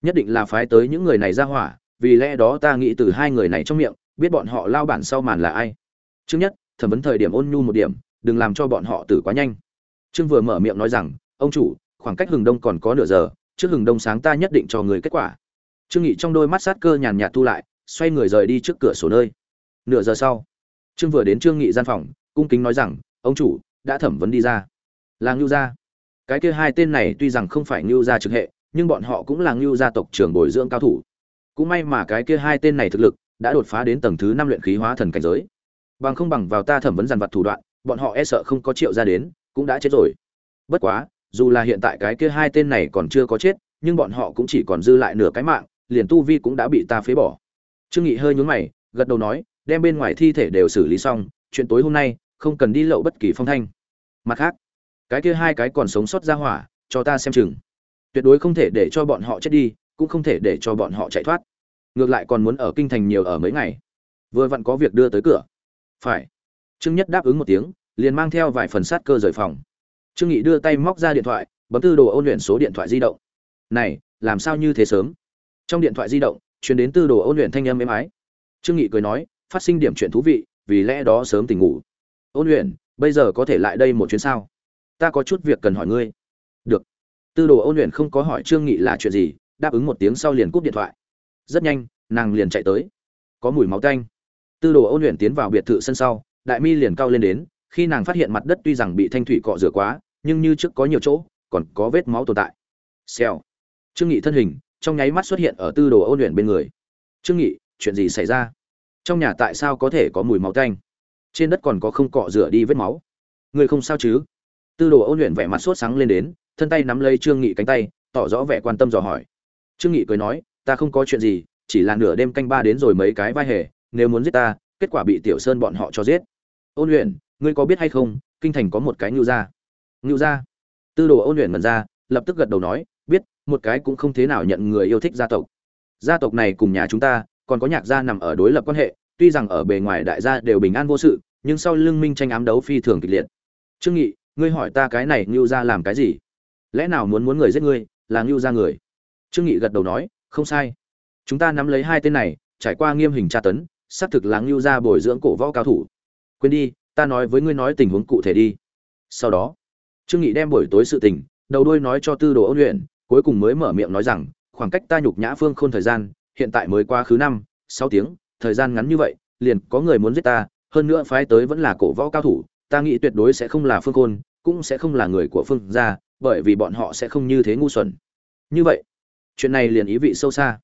Nhất định là phái tới những người này ra hỏa, vì lẽ đó ta nghĩ từ hai người này trong miệng, biết bọn họ lao bản sau màn là ai. Trước nhất, thẩm vấn thời điểm ôn nhu một điểm, đừng làm cho bọn họ tử quá nhanh. Trương vừa mở miệng nói rằng, ông chủ, khoảng cách hừng đông còn có nửa giờ, trước hừng đông sáng ta nhất định cho người kết quả. Trương nghị trong đôi mắt sát cơ nhàn nhạt thu lại, xoay người rời đi trước cửa sổ nơi. Nửa giờ sau, trương vừa đến trương nghị gian phòng, cung kính nói rằng, ông chủ, đã thẩm vấn đi ra. Làng lưu gia cái kia hai tên này tuy rằng không phải ngưu gia trực hệ, nhưng bọn họ cũng là ngưu gia tộc trưởng bồi dưỡng cao thủ. Cũng may mà cái kia hai tên này thực lực đã đột phá đến tầng thứ năm luyện khí hóa thần cảnh giới. Bằng không bằng vào ta thẩm vấn dàn vật thủ đoạn, bọn họ e sợ không có triệu ra đến, cũng đã chết rồi. Bất quá, dù là hiện tại cái kia hai tên này còn chưa có chết, nhưng bọn họ cũng chỉ còn dư lại nửa cái mạng, liền tu vi cũng đã bị ta phế bỏ. Trương nghị hơi nhún mày, gật đầu nói, đem bên ngoài thi thể đều xử lý xong, chuyện tối hôm nay, không cần đi lậu bất kỳ phong thanh. Mặt khác cái kia hai cái còn sống sót ra hỏa, cho ta xem chừng. Tuyệt đối không thể để cho bọn họ chết đi, cũng không thể để cho bọn họ chạy thoát. Ngược lại còn muốn ở kinh thành nhiều ở mấy ngày. Vừa vặn có việc đưa tới cửa. Phải. Trương nhất đáp ứng một tiếng, liền mang theo vài phần sát cơ rời phòng. Trương nghị đưa tay móc ra điện thoại, bấm tư đồ ôn luyện số điện thoại di động. Này, làm sao như thế sớm? Trong điện thoại di động, truyền đến tư đồ ôn luyện thanh âm êm ái. Trương nghị cười nói, phát sinh điểm chuyện thú vị, vì lẽ đó sớm tỉnh ngủ. Ôn luyện, bây giờ có thể lại đây một chuyến sao? Ta có chút việc cần hỏi ngươi. Được. Tư đồ ôn luyện không có hỏi trương nghị là chuyện gì, đáp ứng một tiếng sau liền cúp điện thoại. Rất nhanh, nàng liền chạy tới. Có mùi máu tanh. Tư đồ ôn luyện tiến vào biệt thự sân sau, đại mi liền cao lên đến, khi nàng phát hiện mặt đất tuy rằng bị thanh thủy cọ rửa quá, nhưng như trước có nhiều chỗ, còn có vết máu tồn tại. Xèo. Trương nghị thân hình, trong nháy mắt xuất hiện ở tư đồ ôn luyện bên người. Trương nghị, chuyện gì xảy ra? Trong nhà tại sao có thể có mùi máu tanh? Trên đất còn có không cọ rửa đi vết máu? Người không sao chứ? Tư đồ ôn luyện vẻ mặt sốt sáng lên đến, thân tay nắm lấy trương nghị cánh tay, tỏ rõ vẻ quan tâm dò hỏi. Trương nghị cười nói, ta không có chuyện gì, chỉ là nửa đêm canh ba đến rồi mấy cái vai hề, nếu muốn giết ta, kết quả bị tiểu sơn bọn họ cho giết. Ôn luyện, ngươi có biết hay không, kinh thành có một cái ngưu gia. Ngưu gia? Tư đồ ôn luyện mần ra, lập tức gật đầu nói, biết, một cái cũng không thế nào nhận người yêu thích gia tộc. Gia tộc này cùng nhà chúng ta, còn có nhạc gia nằm ở đối lập quan hệ, tuy rằng ở bề ngoài đại gia đều bình an vô sự, nhưng sau lưng minh tranh ám đấu phi thường kịch liệt. Trương nghị ngươi hỏi ta cái này ngưu gia làm cái gì? Lẽ nào muốn muốn người giết ngươi, là ngưu gia người? Trương nghị gật đầu nói, không sai. Chúng ta nắm lấy hai tên này, trải qua nghiêm hình tra tấn, xác thực là ngưu gia bồi dưỡng cổ võ cao thủ. Quên đi, ta nói với ngươi nói tình huống cụ thể đi. Sau đó, trương nghị đem buổi tối sự tình, đầu đuôi nói cho tư đồ ôn luyện, cuối cùng mới mở miệng nói rằng, khoảng cách ta nhục nhã phương khôn thời gian, hiện tại mới qua khứ năm, sáu tiếng, thời gian ngắn như vậy, liền có người muốn giết ta, hơn nữa phái tới vẫn là cổ võ cao thủ, ta nghĩ tuyệt đối sẽ không là phương khôn cũng sẽ không là người của phương gia, bởi vì bọn họ sẽ không như thế ngu xuẩn. Như vậy, chuyện này liền ý vị sâu xa.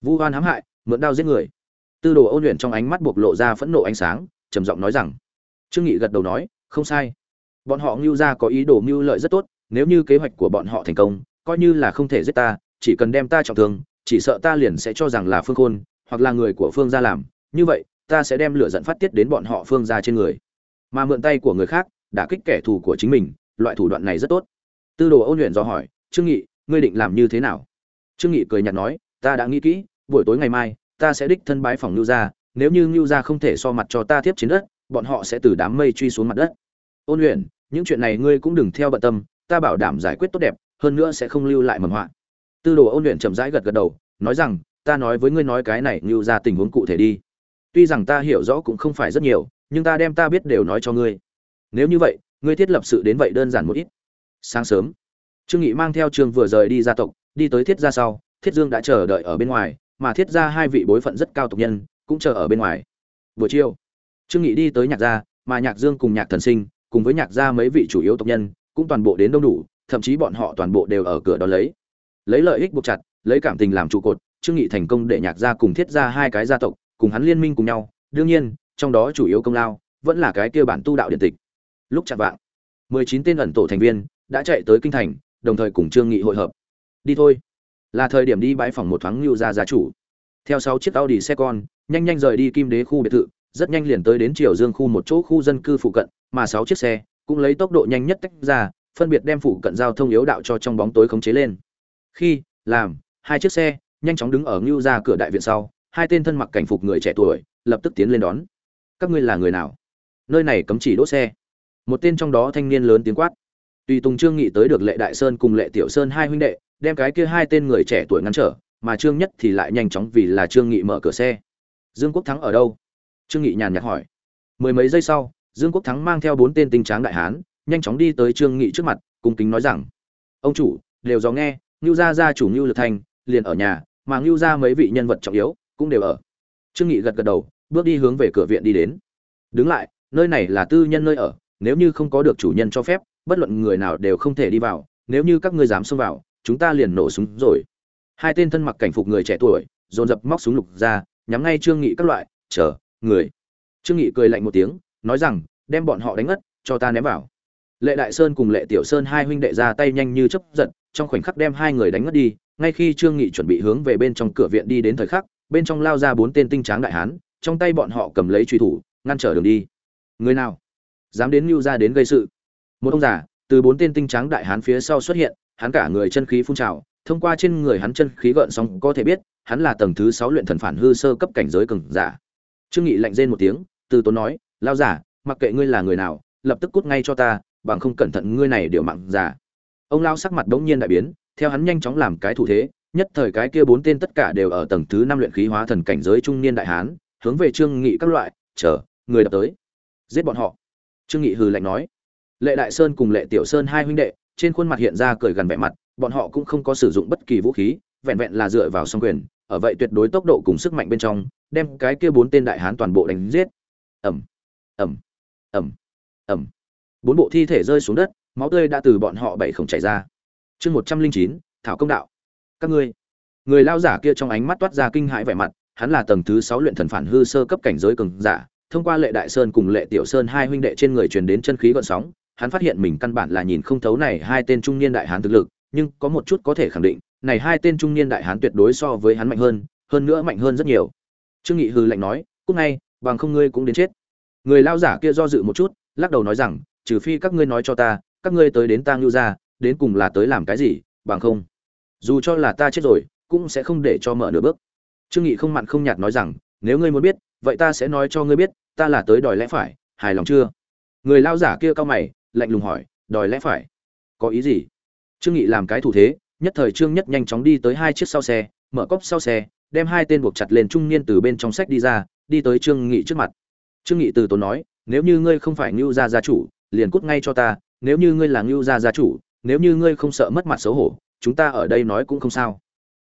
Vu hoan hãm hại, mượn đao giết người. Tư đồ ôn luyện trong ánh mắt bộc lộ ra phẫn nộ ánh sáng, trầm giọng nói rằng, trương nghị gật đầu nói, không sai. Bọn họ ngưu ra có ý đồ mưu lợi rất tốt, nếu như kế hoạch của bọn họ thành công, coi như là không thể giết ta, chỉ cần đem ta trọng thương, chỉ sợ ta liền sẽ cho rằng là phương khôn, hoặc là người của phương gia làm. Như vậy, ta sẽ đem lửa giận phát tiết đến bọn họ phương gia trên người. Mà mượn tay của người khác đã kích kẻ thù của chính mình, loại thủ đoạn này rất tốt. Tư đồ ôn luyện do hỏi, trương nghị, ngươi định làm như thế nào? Trương nghị cười nhạt nói, ta đã nghĩ kỹ, buổi tối ngày mai, ta sẽ đích thân bái phòng lưu gia, nếu như lưu gia không thể so mặt cho ta tiếp chiến đất, bọn họ sẽ từ đám mây truy xuống mặt đất. Ôn luyện, những chuyện này ngươi cũng đừng theo bận tâm, ta bảo đảm giải quyết tốt đẹp, hơn nữa sẽ không lưu lại mầm họa. Tư đồ ôn luyện chậm rãi gật gật đầu, nói rằng, ta nói với ngươi nói cái này lưu ra tình huống cụ thể đi. Tuy rằng ta hiểu rõ cũng không phải rất nhiều, nhưng ta đem ta biết đều nói cho ngươi nếu như vậy, ngươi thiết lập sự đến vậy đơn giản một ít. Sáng sớm, trương nghị mang theo trường vừa rời đi gia tộc, đi tới thiết gia sau. Thiết dương đã chờ đợi ở bên ngoài, mà thiết gia hai vị bối phận rất cao tộc nhân cũng chờ ở bên ngoài. Buổi chiều, trương nghị đi tới nhạc gia, mà nhạc dương cùng nhạc thần sinh cùng với nhạc gia mấy vị chủ yếu tộc nhân cũng toàn bộ đến đông đủ, thậm chí bọn họ toàn bộ đều ở cửa đó lấy. Lấy lợi ích buộc chặt, lấy cảm tình làm trụ cột, trương nghị thành công để nhạc gia cùng thiết gia hai cái gia tộc cùng hắn liên minh cùng nhau. Đương nhiên, trong đó chủ yếu công lao vẫn là cái kia bản tu đạo điện tịch lúc chạm vạng, mười chín tên ẩn tổ thành viên đã chạy tới kinh thành, đồng thời cùng trương nghị hội hợp. Đi thôi. Là thời điểm đi bãi phòng một thoáng lưu gia gia chủ. Theo sáu chiếc Audi xe con, nhanh nhanh rời đi kim đế khu biệt thự, rất nhanh liền tới đến triều dương khu một chỗ khu dân cư phụ cận, mà sáu chiếc xe cũng lấy tốc độ nhanh nhất tách ra, phân biệt đem phụ cận giao thông yếu đạo cho trong bóng tối khống chế lên. Khi, làm, hai chiếc xe nhanh chóng đứng ở ngưu ra cửa đại viện sau, hai tên thân mặc cảnh phục người trẻ tuổi lập tức tiến lên đón. Các ngươi là người nào? Nơi này cấm chỉ đỗ xe một tên trong đó thanh niên lớn tiếng quát. Tùy tùng trương nghị tới được lệ đại sơn cùng lệ tiểu sơn hai huynh đệ, đem cái kia hai tên người trẻ tuổi ngăn trở, mà trương nhất thì lại nhanh chóng vì là trương nghị mở cửa xe. Dương quốc thắng ở đâu? Trương nghị nhàn nhạt hỏi. Mười mấy giây sau, dương quốc thắng mang theo bốn tên tinh tráng đại hán, nhanh chóng đi tới trương nghị trước mặt, cung kính nói rằng, ông chủ, đều do nghe, ngưu gia gia chủ ngưu lực thành, liền ở nhà, mà ngưu gia mấy vị nhân vật trọng yếu cũng đều ở. Trương nghị gật gật đầu, bước đi hướng về cửa viện đi đến. Đứng lại, nơi này là tư nhân nơi ở nếu như không có được chủ nhân cho phép, bất luận người nào đều không thể đi vào, nếu như các ngươi dám xông vào, chúng ta liền nổ súng rồi. Hai tên thân mặc cảnh phục người trẻ tuổi, dồn dập móc súng lục ra, nhắm ngay trương nghị các loại, chờ, người. Trương nghị cười lạnh một tiếng, nói rằng, đem bọn họ đánh ngất, cho ta ném vào. Lệ đại sơn cùng lệ tiểu sơn hai huynh đệ ra tay nhanh như chớp giật, trong khoảnh khắc đem hai người đánh ngất đi, ngay khi trương nghị chuẩn bị hướng về bên trong cửa viện đi đến thời khắc, bên trong lao ra bốn tên tinh tráng đại hán, trong tay bọn họ cầm lấy truy thủ, ngăn trở đường đi. Người nào? Dám đến lưu ra đến gây sự. Một ông già, từ bốn tên tinh trắng đại hán phía sau xuất hiện, hắn cả người chân khí phun trào, thông qua trên người hắn chân khí gợn sóng có thể biết, hắn là tầng thứ sáu luyện thần phản hư sơ cấp cảnh giới cường giả. Trương nghị lạnh rên một tiếng, từ tốn nói lao giả mặc kệ ngươi là người nào, lập tức cút ngay cho ta, bằng không cẩn thận ngươi này điều mạng giả ông lao sắc mặt đống nhiên đại biến, theo hắn nhanh chóng làm cái thủ thế, nhất thời cái kia bốn tên tất cả đều ở tầng thứ năm luyện khí hóa thần cảnh giới trung niên đại hán, hướng về trương nghị các loại, chờ, người đập tới. Giết bọn họ trương nghị hừ lạnh nói. Lệ đại sơn cùng lệ tiểu sơn hai huynh đệ, trên khuôn mặt hiện ra cười gần vẻ mặt, bọn họ cũng không có sử dụng bất kỳ vũ khí, vẹn vẹn là dựa vào song quyền, ở vậy tuyệt đối tốc độ cùng sức mạnh bên trong, đem cái kia bốn tên đại hán toàn bộ đánh giết. Ầm ầm ầm ầm. Bốn bộ thi thể rơi xuống đất, máu tươi đã từ bọn họ bảy khổng chảy ra. Chương một trăm linh chín, thảo công đạo. Các ngươi, người lao giả kia trong ánh mắt toát ra kinh hãi vẻ mặt, hắn là tầng thứ sáu luyện thần phản hư sơ cấp cảnh giới cường giả thông qua lệ đại sơn cùng lệ tiểu sơn hai huynh đệ trên người truyền đến chân khí gợn sóng, hắn phát hiện mình căn bản là nhìn không thấu này hai tên trung niên đại hán thực lực, nhưng có một chút có thể khẳng định, này hai tên trung niên đại hán tuyệt đối so với hắn mạnh hơn hơn nữa mạnh hơn rất nhiều. Trương nghị hừ lạnh nói cúc ngay bằng không ngươi cũng đến chết. Người lao giả kia do dự một chút, lắc đầu nói rằng, trừ phi các ngươi nói cho ta, các ngươi tới đến ta ngưu ra đến cùng là tới làm cái gì, bằng không, dù cho là ta chết rồi, cũng sẽ không để cho mở nửa bước. Trương nghị không mặn không nhạt nói rằng, nếu ngươi muốn biết, vậy ta sẽ nói cho ngươi biết ta là tới đòi lẽ phải, hài lòng chưa? Người lao giả kia cao mày, lạnh lùng hỏi, đòi lẽ phải? Có ý gì? Trương nghị làm cái thủ thế, nhất thời trương nhất nhanh chóng đi tới hai chiếc sau xe, mở cốc sau xe, đem hai tên buộc chặt lên trung niên từ bên trong sách đi ra, đi tới trương nghị trước mặt. Trương nghị từ tốn nói, nếu như ngươi không phải ngưu gia gia chủ, liền cút ngay cho ta, nếu như ngươi là ngưu gia gia chủ, nếu như ngươi không sợ mất mặt xấu hổ, chúng ta ở đây nói cũng không sao.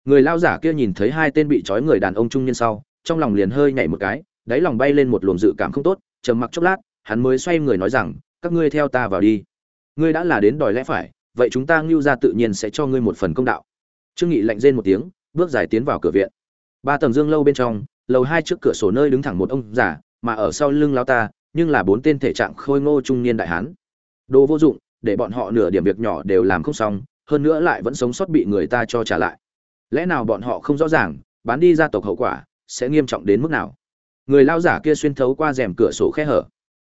Người lao giả kia nhìn thấy hai tên bị trói người đàn ông trung niên sau, trong lòng liền hơi nhảy một cái đáy lòng bay lên một luồng dự cảm không tốt, trầm mặc chốc lát, hắn mới xoay người nói rằng, các ngươi theo ta vào đi. Ngươi đã là đến đòi lẽ phải, vậy chúng ta ngưu ra tự nhiên sẽ cho ngươi một phần công đạo. Trương nghị lạnh rên một tiếng, bước dài tiến vào cửa viện. Ba tầng dương lâu bên trong, lầu hai trước cửa sổ nơi đứng thẳng một ông già, mà ở sau lưng lão ta, nhưng là bốn tên thể trạng khôi ngô trung niên đại hán. Đồ vô dụng, để bọn họ nửa điểm việc nhỏ đều làm không xong, hơn nữa lại vẫn sống sót bị người ta cho trả lại. Lẽ nào bọn họ không rõ ràng, bán đi gia tộc hậu quả, sẽ nghiêm trọng đến mức nào? Người lao giả kia xuyên thấu qua rèm cửa sổ khe hở.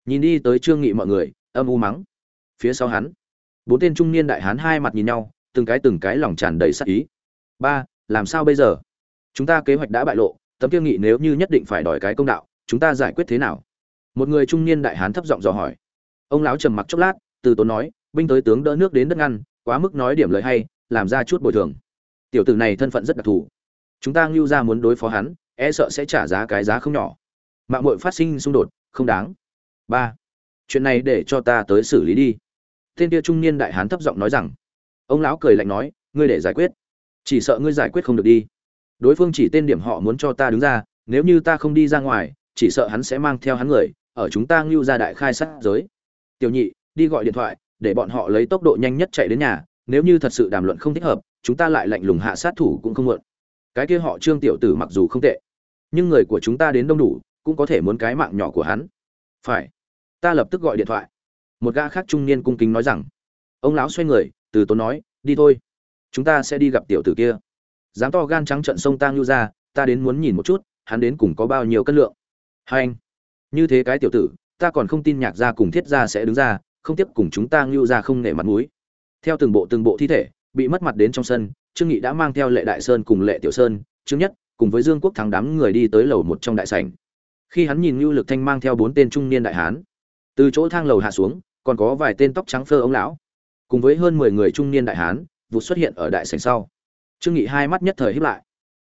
Nhìn đi tới trương nghị mọi người, âm u mắng. Phía sau hắn, bốn tên trung niên đại hán hai mặt nhìn nhau, từng cái từng cái lòng tràn đầy sắc ý. Ba, làm sao bây giờ? Chúng ta kế hoạch đã bại lộ, tấm kia nghị nếu như nhất định phải đòi cái công đạo, chúng ta giải quyết thế nào? Một người trung niên đại hán thấp giọng dò hỏi. Ông lão trầm mặc chốc lát, từ tốn nói, binh tới tướng đỡ nước đến đất ngăn, quá mức nói điểm lời hay, làm ra chút bồi thường. Tiểu tử này thân phận rất đặc thù. Chúng ta ngưu ra muốn đối phó hắn e sợ sẽ trả giá cái giá không nhỏ. Mạng mội phát sinh xung đột, không đáng. Ba, chuyện này để cho ta tới xử lý đi. Tên kia trung niên đại hán thấp giọng nói rằng, ông lão cười lạnh nói, ngươi để giải quyết. Chỉ sợ ngươi giải quyết không được đi. Đối phương chỉ tên điểm họ muốn cho ta đứng ra, nếu như ta không đi ra ngoài, chỉ sợ hắn sẽ mang theo hắn người, ở chúng ta ngưu ra đại khai sát giới. Tiểu nhị, đi gọi điện thoại, để bọn họ lấy tốc độ nhanh nhất chạy đến nhà, nếu như thật sự đàm luận không thích hợp, chúng ta lại lạnh lùng hạ sát thủ cũng không muộn. Cái kia họ trương tiểu tử mặc dù không tệ nhưng người của chúng ta đến đông đủ, cũng có thể muốn cái mạng nhỏ của hắn. Phải. Ta lập tức gọi điện thoại. Một gã khác trung niên cung kính nói rằng. Ông lão xoay người, từ tốn nói, đi thôi. Chúng ta sẽ đi gặp tiểu tử kia. Dám to gan trắng trận sông tang lưu ra, ta đến muốn nhìn một chút, hắn đến cùng có bao nhiêu cân lượng. Hai anh. Như thế cái tiểu tử, ta còn không tin nhạc gia cùng thiết gia sẽ đứng ra, không tiếp cùng chúng ta lưu ra không nể mặt mũi. Theo từng bộ từng bộ thi thể, bị mất mặt đến trong sân, trương nghị đã mang theo lệ đại sơn cùng lệ tiểu sơn, trương nhất cùng với dương quốc thắng đám người đi tới lầu một trong đại sảnh. Khi hắn nhìn lưu lực thanh mang theo bốn tên trung niên đại hán, từ chỗ thang lầu hạ xuống, còn có vài tên tóc trắng phơ ông lão, cùng với hơn mười người trung niên đại hán vụt xuất hiện ở đại sảnh sau. Trương nghị hai mắt nhất thời híp lại.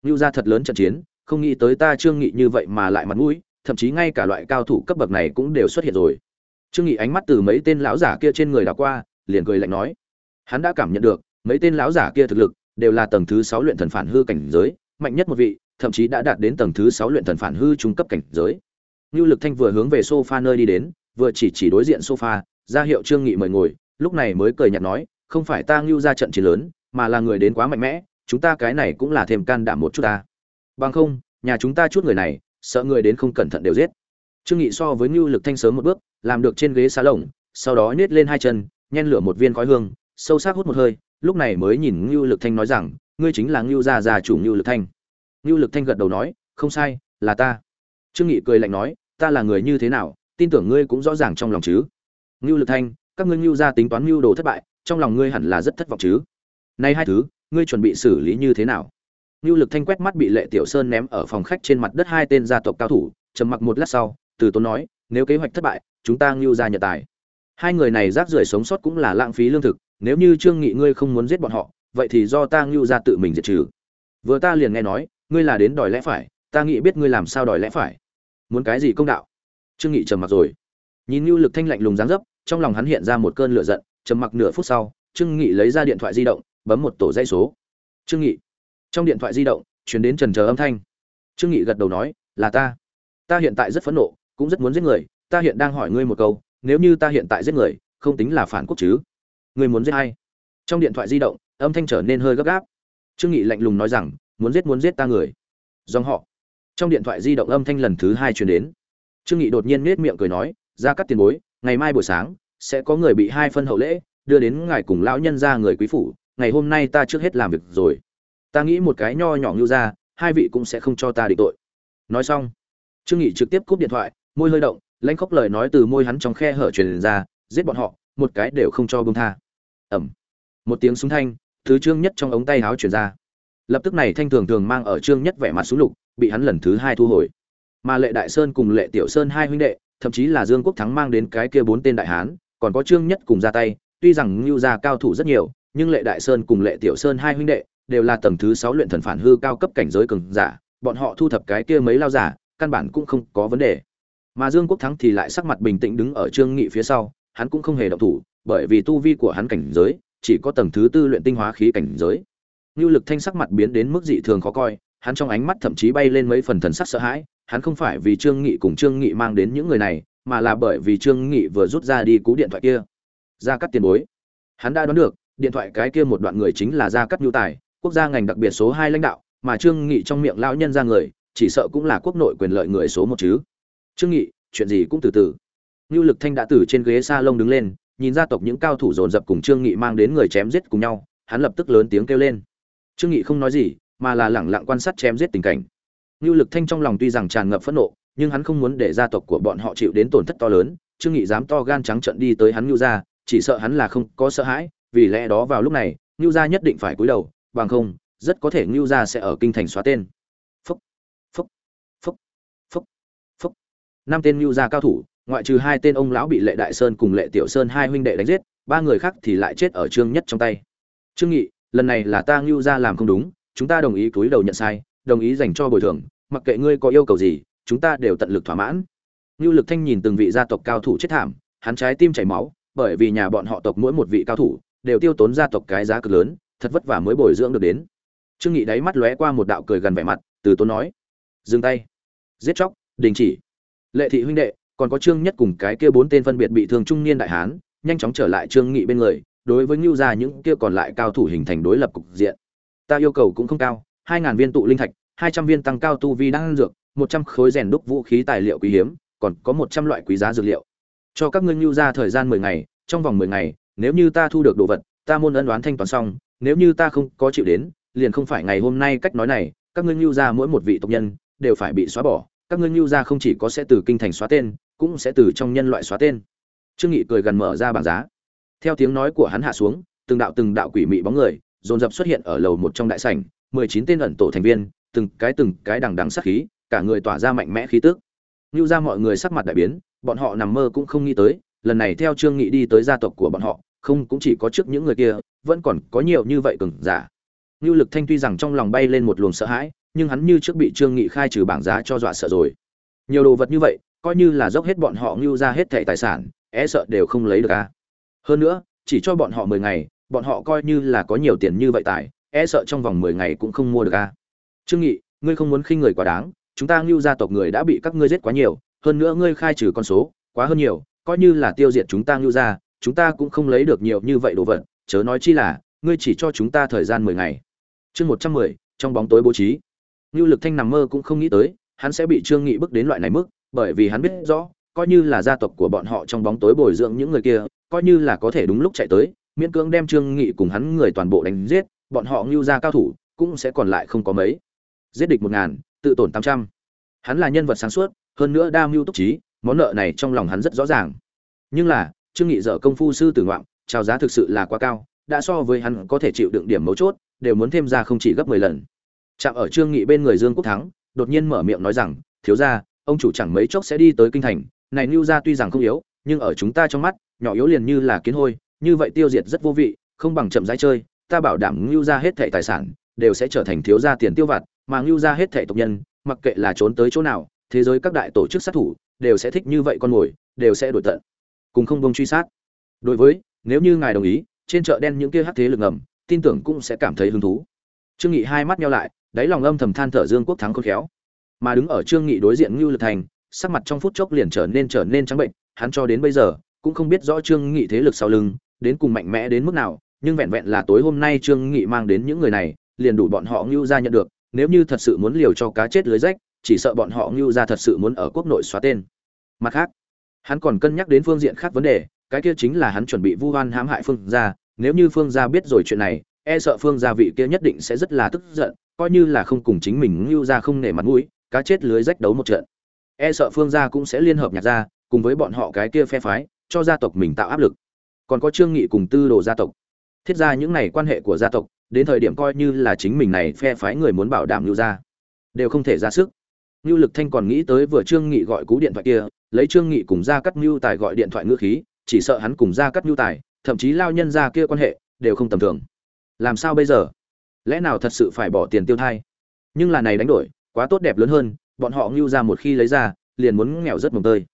Lưu ra thật lớn trận chiến, không nghĩ tới ta trương nghị như vậy mà lại mặt mũi, thậm chí ngay cả loại cao thủ cấp bậc này cũng đều xuất hiện rồi. Trương nghị ánh mắt từ mấy tên lão giả kia trên người đảo qua, liền cười lạnh nói. Hắn đã cảm nhận được, mấy tên lão giả kia thực lực đều là tầng thứ sáu luyện thần phản hư cảnh giới mạnh nhất một vị thậm chí đã đạt đến tầng thứ sáu luyện thần phản hư trung cấp cảnh giới Nưu Lực Thanh vừa hướng về sofa nơi đi đến, vừa chỉ chỉ đối diện sofa, ra hiệu Trương Nghị mời ngồi, lúc này mới cười nhạt nói, không phải ta Nưu ra trận chiến lớn, mà là người đến quá mạnh mẽ, chúng ta cái này cũng là thêm can đảm một chút ta. Bằng không, nhà chúng ta chút người này, sợ người đến không cẩn thận đều giết. Trương Nghị so với Nưu Lực Thanh sớm một bước, làm được trên ghế xà lồng, sau đó nhếch lên hai chân, nhen lửa một viên khói hương, sâu sắc hút một hơi, lúc này mới nhìn Nưu Lực Thanh nói rằng, ngươi chính là ngưu gia gia chủ ngưu Lực Thanh. ngưu Lực Thanh gật đầu nói, không sai, là ta. Trương Nghị cười lạnh nói, ta là người như thế nào, tin tưởng ngươi cũng rõ ràng trong lòng chứ. ngưu Lực Thanh, các ngươi ngưu gia tính toán ngưu đồ thất bại, trong lòng ngươi hẳn là rất thất vọng chứ. Nay hai thứ, ngươi chuẩn bị xử lý như thế nào? ngưu Lực Thanh quét mắt bị Lệ Tiểu Sơn ném ở phòng khách trên mặt đất hai tên gia tộc cao thủ, trầm mặc một lát sau, từ tốn nói, nếu kế hoạch thất bại, chúng ta ngưu gia nhận tài. Hai người này rác rưởi sống sót cũng là lãng phí lương thực, nếu như Trương Nghị ngươi không muốn giết bọn họ, vậy thì do ta ngưu ra tự mình diệt trừ. Vừa ta liền nghe nói, ngươi là đến đòi lẽ phải, ta nghĩ biết ngươi làm sao đòi lẽ phải. Muốn cái gì công đạo? Trương Nghị trầm mặc rồi. Nhìn ngưu Lực Thanh lạnh lùng dáng dấp, trong lòng hắn hiện ra một cơn lửa giận, trầm mặc nửa phút sau, Trương Nghị lấy ra điện thoại di động, bấm một tổ dây số. Trương Nghị. Trong điện thoại di động, truyền đến trần chờ âm thanh. Trương Nghị gật đầu nói, "Là ta. Ta hiện tại rất phẫn nộ, cũng rất muốn giết người, ta hiện đang hỏi ngươi một câu, nếu như ta hiện tại giết người, không tính là phản quốc chứ? Ngươi muốn giết ai?" Trong điện thoại di động, âm thanh trở nên hơi gấp gáp. Trương Nghị lạnh lùng nói rằng, "Muốn giết muốn giết ta người." Dòng họ. Trong điện thoại di động âm thanh lần thứ hai truyền đến. Trương Nghị đột nhiên nét miệng cười nói, "Ra cắt tiền bối, ngày mai buổi sáng sẽ có người bị hai phân hậu lễ, đưa đến ngài cùng lão nhân gia người quý phủ, ngày hôm nay ta trước hết làm việc rồi. Ta nghĩ một cái nho nhỏ như ra, hai vị cũng sẽ không cho ta định tội." Nói xong, Trương Nghị trực tiếp cúp điện thoại, môi hơi động, lãnh khốc lời nói từ môi hắn trong khe hở truyền ra, giết bọn họ, một cái đều không cho buông tha. Ầm. Một tiếng súng thanh, thứ trương nhất trong ống tay áo truyền ra. Lập tức này thanh thường thường mang ở trương nhất vẻ mặt súng lục, bị hắn lần thứ hai thu hồi. Mà Lệ Đại Sơn cùng Lệ Tiểu Sơn hai huynh đệ, thậm chí là Dương Quốc Thắng mang đến cái kia bốn tên đại hán, còn có trương nhất cùng ra tay, tuy rằng ngưu gia cao thủ rất nhiều, nhưng Lệ Đại Sơn cùng Lệ Tiểu Sơn hai huynh đệ đều là tầng thứ sáu luyện thần phản hư cao cấp cảnh giới cường giả, bọn họ thu thập cái kia mấy lao giả, căn bản cũng không có vấn đề mà dương quốc thắng thì lại sắc mặt bình tĩnh đứng ở trương nghị phía sau hắn cũng không hề động thủ bởi vì tu vi của hắn cảnh giới chỉ có tầng thứ tư luyện tinh hóa khí cảnh giới Nưu Lực Thanh sắc mặt biến đến mức dị thường khó coi, hắn trong ánh mắt thậm chí bay lên mấy phần thần sắc sợ hãi, hắn không phải vì Trương Nghị cùng Trương Nghị mang đến những người này, mà là bởi vì Trương Nghị vừa rút ra đi cú điện thoại kia. Ra cắt tiền bối. Hắn đã đoán được, điện thoại cái kia một đoạn người chính là Gia Cát Nhu Tài, quốc gia ngành đặc biệt số 2 lãnh đạo, mà Trương Nghị trong miệng lão nhân ra người, chỉ sợ cũng là quốc nội quyền lợi người số một chứ. Trương Nghị, chuyện gì cũng từ từ. Nưu Lực Thanh đã từ trên ghế salon đứng lên, nhìn gia tộc những cao thủ dồn dập cùng Trương Nghị mang đến người chém giết cùng nhau, hắn lập tức lớn tiếng kêu lên trương nghị không nói gì mà là lẳng lặng quan sát chém giết tình cảnh lưu Lực Thanh trong lòng tuy rằng tràn ngập phẫn nộ, nhưng hắn không muốn để gia tộc của bọn họ chịu đến tổn thất to lớn, Trương Nghị dám to gan trắng trợn đi tới hắn lưu gia, chỉ sợ hắn là không có sợ hãi, vì lẽ đó vào lúc này, lưu gia nhất định phải cúi đầu, bằng không, rất có thể lưu gia sẽ ở kinh thành xóa tên. Phúc, phúc, phúc, phúc, phúc. Năm tên lưu gia cao thủ, ngoại trừ hai tên ông lão bị Lệ Đại Sơn cùng Lệ Tiểu Sơn hai huynh đệ đánh giết, ba người khác thì lại chết ở Trương Nhất trong tay. Trương Nghị, lần này là ta ngưu ra làm không đúng chúng ta đồng ý cúi đầu nhận sai đồng ý dành cho bồi thường mặc kệ ngươi có yêu cầu gì chúng ta đều tận lực thỏa mãn. Ngưu lực thanh nhìn từng vị gia tộc cao thủ chết thảm hắn trái tim chảy máu bởi vì nhà bọn họ tộc mỗi một vị cao thủ đều tiêu tốn gia tộc cái giá cực lớn thật vất vả mới bồi dưỡng được đến. Trương nghị đáy mắt lóe qua một đạo cười gần vẻ mặt từ tốn nói dừng tay. Giết chóc đình chỉ. Lệ thị huynh đệ còn có trương nhất cùng cái kia bốn tên phân biệt bị thương trung niên đại hán nhanh chóng trở lại trương nghị bên người đối với ngưu gia những kia còn lại cao thủ hình thành đối lập cục diện. Ta yêu cầu cũng không cao, 2000 viên tụ linh thạch, 200 viên tăng cao tu vi đang dược, 100 khối rèn đúc vũ khí tài liệu quý hiếm, còn có 100 loại quý giá dược liệu. Cho các ngươi ngưu gia thời gian 10 ngày, trong vòng 10 ngày, nếu như ta thu được đồ vật, ta môn ân đoán thanh toán xong, nếu như ta không có chịu đến, liền không phải ngày hôm nay cách nói này, các ngươi ngưu gia mỗi một vị tộc nhân đều phải bị xóa bỏ, các ngươi ngưu gia không chỉ có sẽ từ kinh thành xóa tên, cũng sẽ từ trong nhân loại xóa tên. Trương Nghị cười gần mở ra bảng giá. Theo tiếng nói của hắn hạ xuống, từng đạo từng đạo quỷ mị bóng người, dồn dập xuất hiện ở lầu một trong đại sảnh, mười chín tên ẩn tổ thành viên, từng cái từng cái đằng đằng sát khí, cả người tỏa ra mạnh mẽ khí tức. Lưu ra mọi người sắc mặt đại biến, bọn họ nằm mơ cũng không nghĩ tới, lần này theo trương nghị đi tới gia tộc của bọn họ, không cũng chỉ có trước những người kia, vẫn còn có nhiều như vậy cường giả. Lưu lực thanh tuy rằng trong lòng bay lên một luồng sợ hãi, nhưng hắn như trước bị trương nghị khai trừ bảng giá cho dọa sợ rồi. Nhiều đồ vật như vậy coi như là dốc hết bọn họ ngưu ra hết thẻ tài sản e sợ đều không lấy được a hơn nữa, chỉ cho bọn họ mười ngày, bọn họ coi như là có nhiều tiền như vậy tài, e sợ trong vòng mười ngày cũng không mua được a. Trương Nghị, ngươi không muốn khinh người quá đáng, chúng ta ngưu gia tộc người đã bị các ngươi giết quá nhiều, hơn nữa ngươi khai trừ con số, quá hơn nhiều, coi như là tiêu diệt chúng ta ngưu gia, chúng ta cũng không lấy được nhiều như vậy đồ vật, chớ nói chi là, ngươi chỉ cho chúng ta thời gian mười ngày. Chương một trăm mười trong bóng tối bố trí. ngưu Lực Thanh nằm mơ cũng không nghĩ tới, hắn sẽ bị Trương Nghị bức đến loại này mức, bởi vì hắn biết rõ, coi như là gia tộc của bọn họ trong bóng tối bồi dưỡng những người kia, coi như là có thể đúng lúc chạy tới, miễn cưỡng đem Trương Nghị cùng hắn người toàn bộ đánh giết, bọn họ ngưu ra cao thủ, cũng sẽ còn lại không có mấy. Giết địch một ngàn, tự tổn tám trăm. Hắn là nhân vật sáng suốt, hơn nữa đa mưu túc trí, món nợ này trong lòng hắn rất rõ ràng. Nhưng là, Trương Nghị dở công phu sư tử ngoạm, chào giá thực sự là quá cao, đã so với hắn có thể chịu đựng điểm mấu chốt, đều muốn thêm ra không chỉ gấp 10 lần. Chạm ở Trương Nghị bên người Dương Quốc Thắng, đột nhiên mở miệng nói rằng, thiếu gia, ông chủ chẳng mấy chốc sẽ đi tới kinh thành, này Lưu gia tuy rằng không yếu, nhưng ở chúng ta trong mắt, nhỏ yếu liền như là kiến hôi, như vậy tiêu diệt rất vô vị, không bằng chậm rãi chơi, ta bảo đảm Lưu gia hết thảy tài sản đều sẽ trở thành thiếu gia tiền tiêu vặt, mà Lưu gia hết thảy tộc nhân, mặc kệ là trốn tới chỗ nào, thế giới các đại tổ chức sát thủ đều sẽ thích như vậy con mồi, đều sẽ đổi tận. Cùng không bông truy sát. Đối với, nếu như ngài đồng ý, trên chợ đen những kia hắc thế lực ngầm, tin tưởng cũng sẽ cảm thấy hứng thú. Trương Nghị hai mắt nhau lại, đáy lòng âm thầm than thở Dương Quốc thắng khôn khéo. Mà đứng ở Trương Nghị đối diện Nưu Lực Thành, sắc mặt trong phút chốc liền trở nên trở nên trắng bệnh, hắn cho đến bây giờ cũng không biết rõ Trương Nghị thế lực sau lưng đến cùng mạnh mẽ đến mức nào, nhưng vẹn vẹn là tối hôm nay Trương Nghị mang đến những người này, liền đủ bọn họ Nưu gia nhận được, nếu như thật sự muốn liều cho cá chết lưới rách, chỉ sợ bọn họ Nưu gia thật sự muốn ở quốc nội xóa tên. Mặt khác, hắn còn cân nhắc đến phương diện khác vấn đề, cái kia chính là hắn chuẩn bị vu oan hãm hại Phương gia, nếu như Phương gia biết rồi chuyện này, e sợ Phương gia vị kia nhất định sẽ rất là tức giận, coi như là không cùng chính mình Nưu gia không nể mặt mũi, cá chết lưới rách đấu một trận e sợ phương gia cũng sẽ liên hợp nhạc gia cùng với bọn họ cái kia phe phái cho gia tộc mình tạo áp lực còn có trương nghị cùng tư đồ gia tộc thiết ra những này quan hệ của gia tộc đến thời điểm coi như là chính mình này phe phái người muốn bảo đảm lưu gia đều không thể ra sức Nưu Lực Thanh còn nghĩ tới vừa Trương Nghị gọi cú điện thoại kia, lấy Trương Nghị cùng gia cắt Nưu Tài gọi điện thoại ngữ khí, chỉ sợ hắn cùng gia cắt Nưu Tài, thậm chí lao nhân gia kia quan hệ đều không tầm thường. Làm sao bây giờ? Lẽ nào thật sự phải bỏ tiền tiêu thai? Nhưng là này đánh đổi, quá tốt đẹp lớn hơn, bọn họ ngưu ra một khi lấy ra liền muốn nghèo rất mồng tơi.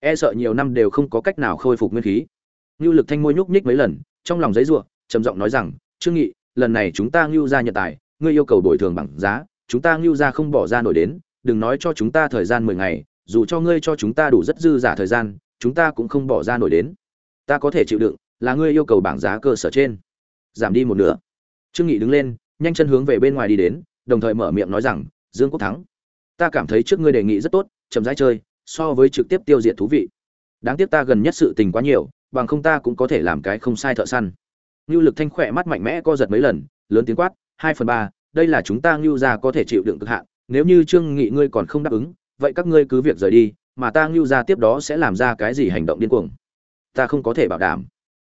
E sợ nhiều năm đều không có cách nào khôi phục nguyên khí. Ngưu lực thanh môi nhúc nhích mấy lần trong lòng giấy ruộng trầm giọng nói rằng trương nghị lần này chúng ta ngưu ra nhận tài ngươi yêu cầu bồi thường bằng giá chúng ta ngưu ra không bỏ ra nổi đến đừng nói cho chúng ta thời gian mười ngày dù cho ngươi cho chúng ta đủ rất dư giả thời gian chúng ta cũng không bỏ ra nổi đến. Ta có thể chịu đựng là ngươi yêu cầu bảng giá cơ sở trên. Giảm đi một nửa. Trương nghị đứng lên nhanh chân hướng về bên ngoài đi đến đồng thời mở miệng nói rằng dương quốc thắng. Ta cảm thấy trước ngươi đề nghị rất tốt, chậm rãi chơi, so với trực tiếp tiêu diệt thú vị. Đáng tiếc ta gần nhất sự tình quá nhiều, bằng không ta cũng có thể làm cái không sai thợ săn. Ngưu lực thanh khỏe mắt mạnh mẽ co giật mấy lần, lớn tiếng quát, hai phần ba, đây là chúng ta ngưu gia có thể chịu đựng cực hạn, nếu như trương nghị ngươi còn không đáp ứng, vậy các ngươi cứ việc rời đi, mà ta ngưu gia tiếp đó sẽ làm ra cái gì hành động điên cuồng. Ta không có thể bảo đảm.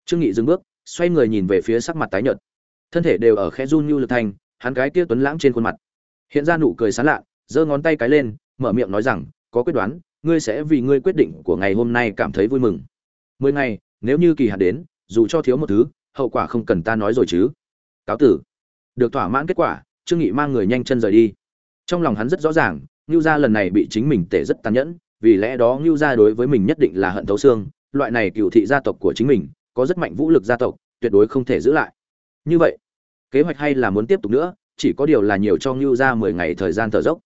Trương nghị dừng bước, xoay người nhìn về phía sắc mặt tái nhợt. Thân thể đều ở khẽ run ngưu lực thanh, hắn cái kia tuấn lãng trên khuôn mặt hiện ra nụ cười sán lạ, giơ ngón tay cái lên, mở miệng nói rằng, có quyết đoán, ngươi sẽ vì ngươi quyết định của ngày hôm nay cảm thấy vui mừng. Mười ngày, nếu như kỳ hạn đến, dù cho thiếu một thứ, hậu quả không cần ta nói rồi chứ. Cáo tử. Được thỏa mãn kết quả, trương nghị mang người nhanh chân rời đi. Trong lòng hắn rất rõ ràng, ngưu gia lần này bị chính mình tể rất tàn nhẫn, vì lẽ đó ngưu gia đối với mình nhất định là hận thấu xương, loại này cựu thị gia tộc của chính mình, có rất mạnh vũ lực gia tộc, tuyệt đối không thể giữ lại. Như vậy, kế hoạch hay là muốn tiếp tục nữa chỉ có điều là nhiều cho Nưu gia mười ngày thời gian thở dốc.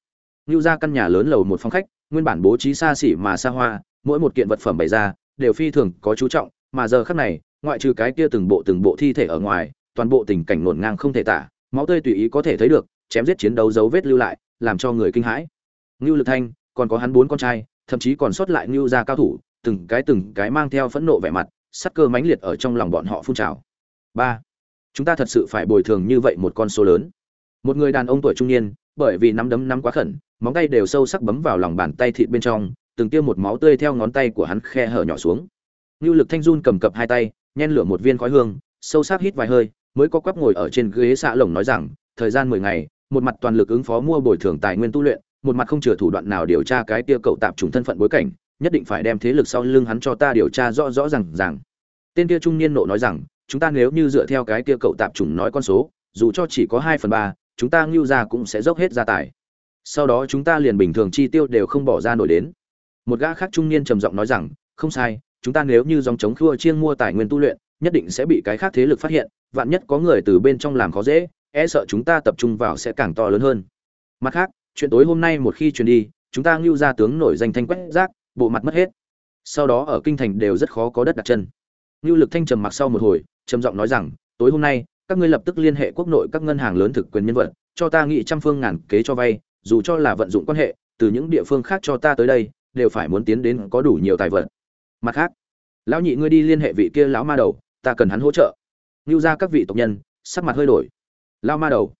Nưu gia căn nhà lớn lầu một phòng khách, nguyên bản bố trí xa xỉ mà xa hoa, mỗi một kiện vật phẩm bày ra, đều phi thường có chú trọng, mà giờ khắc này, ngoại trừ cái kia từng bộ từng bộ thi thể ở ngoài, toàn bộ tình cảnh nổn ngang không thể tả, máu tươi tùy ý có thể thấy được, chém giết chiến đấu dấu vết lưu lại, làm cho người kinh hãi. Nưu lực thanh, còn có hắn bốn con trai, thậm chí còn sót lại Nưu gia cao thủ, từng cái từng cái mang theo phẫn nộ vẻ mặt sát cơ mãnh liệt ở trong lòng bọn họ phun trào. Ba, chúng ta thật sự phải bồi thường như vậy một con số lớn một người đàn ông tuổi trung niên bởi vì nắm đấm nắm quá khẩn móng tay đều sâu sắc bấm vào lòng bàn tay thịt bên trong từng tiêm một máu tươi theo ngón tay của hắn khe hở nhỏ xuống Nưu Lực Thanh run cầm cập hai tay, nhen lửa một viên khói hương, sâu sắc hít vài hơi, mới có quắp ngồi ở trên ghế xạ lồng nói rằng, thời gian mười ngày, một mặt toàn lực ứng phó mua bồi thường tài nguyên tu luyện, một mặt không chừa thủ đoạn nào điều tra cái kia cậu tạm trùng thân phận bối cảnh, nhất định phải đem thế lực sau lưng hắn cho ta điều tra rõ rõ ràng ràng. Tên kia trung niên nộ nói rằng, chúng ta nếu như dựa theo cái kia cậu tạm trùng nói con số, dù cho chỉ có hai phần ba, chúng ta ngưu ra cũng sẽ dốc hết gia tài. Sau đó chúng ta liền bình thường chi tiêu đều không bỏ ra nổi đến. Một gã khác trung niên trầm giọng nói rằng, không sai, chúng ta nếu như dòng chống khua chiêng mua tài nguyên tu luyện, nhất định sẽ bị cái khác thế lực phát hiện, vạn nhất có người từ bên trong làm khó dễ, e sợ chúng ta tập trung vào sẽ càng to lớn hơn. Mặt khác, chuyện tối hôm nay một khi truyền đi, chúng ta ngưu ra tướng nổi danh thanh quét rác, bộ mặt mất hết. Sau đó ở kinh thành đều rất khó có đất đặt chân. Ngưu Lực Thanh trầm mặc sau một hồi, trầm giọng nói rằng, tối hôm nay, các ngươi lập tức liên hệ quốc nội các ngân hàng lớn thực quyền nhân vật, cho ta nghị trăm phương ngàn kế cho vay, dù cho là vận dụng quan hệ, từ những địa phương khác cho ta tới đây, đều phải muốn tiến đến có đủ nhiều tài vật. Mặt khác lão nhị ngươi đi liên hệ vị kia lão ma đầu ta cần hắn hỗ trợ. Nưu ra các vị tộc nhân sắc mặt hơi đổi. Lão ma đầu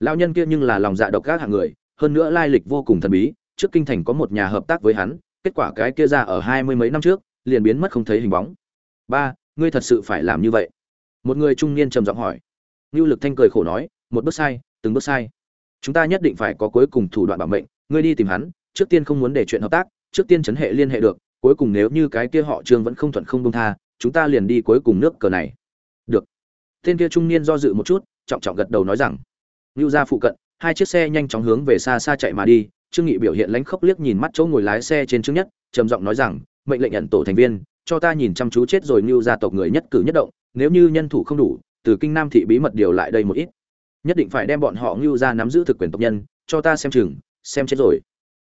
lão nhân kia nhưng là lòng dạ độc ác hạng người hơn nữa lai lịch vô cùng thần bí trước kinh thành có một nhà hợp tác với hắn kết quả cái kia ra ở hai mươi mấy năm trước liền biến mất không thấy hình bóng. Ba ngươi thật sự phải làm như vậy. Một người trung niên trầm giọng hỏi. Nưu lực thanh cười khổ nói, một bước sai, từng bước sai. Chúng ta nhất định phải có cuối cùng thủ đoạn bảo mệnh, ngươi đi tìm hắn, trước tiên không muốn để chuyện hợp tác, trước tiên chấn hệ liên hệ được, cuối cùng nếu như cái kia họ trương vẫn không thuận không buông tha, chúng ta liền đi cuối cùng nước cờ này. Được. Tên kia trung niên do dự một chút, trọng trọng gật đầu nói rằng Nưu gia phụ cận, hai chiếc xe nhanh chóng hướng về xa xa chạy mà đi. Trương nghị biểu hiện lãnh khốc liếc nhìn mắt chỗ ngồi lái xe trên trước nhất, trầm giọng nói rằng, mệnh lệnh nhận tổ thành viên, cho ta nhìn chăm chú chết rồi Nưu gia tộc người nhất cử nhất động, nếu như nhân thủ không đủ từ kinh nam thị bí mật điều lại đây một ít. Nhất định phải đem bọn họ lưu ra nắm giữ thực quyền tộc nhân, cho ta xem chừng, xem chết rồi.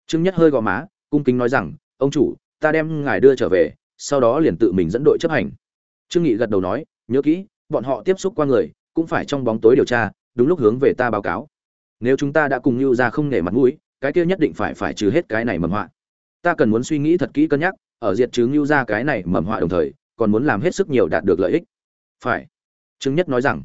Trương nhất hơi gò má, cung kính nói rằng, ông chủ, ta đem ngài đưa trở về, sau đó liền tự mình dẫn đội chấp hành. Trương nghị gật đầu nói, nhớ kỹ, bọn họ tiếp xúc qua người, cũng phải trong bóng tối điều tra, đúng lúc hướng về ta báo cáo. Nếu chúng ta đã cùng lưu ra không nể mặt mũi, cái kia nhất định phải phải trừ hết cái này mầm họa. Ta cần muốn suy nghĩ thật kỹ cân nhắc, ở diệt trừ lưu ra cái này mầm họa đồng thời, còn muốn làm hết sức nhiều đạt được lợi ích. Phải trương nhất nói rằng,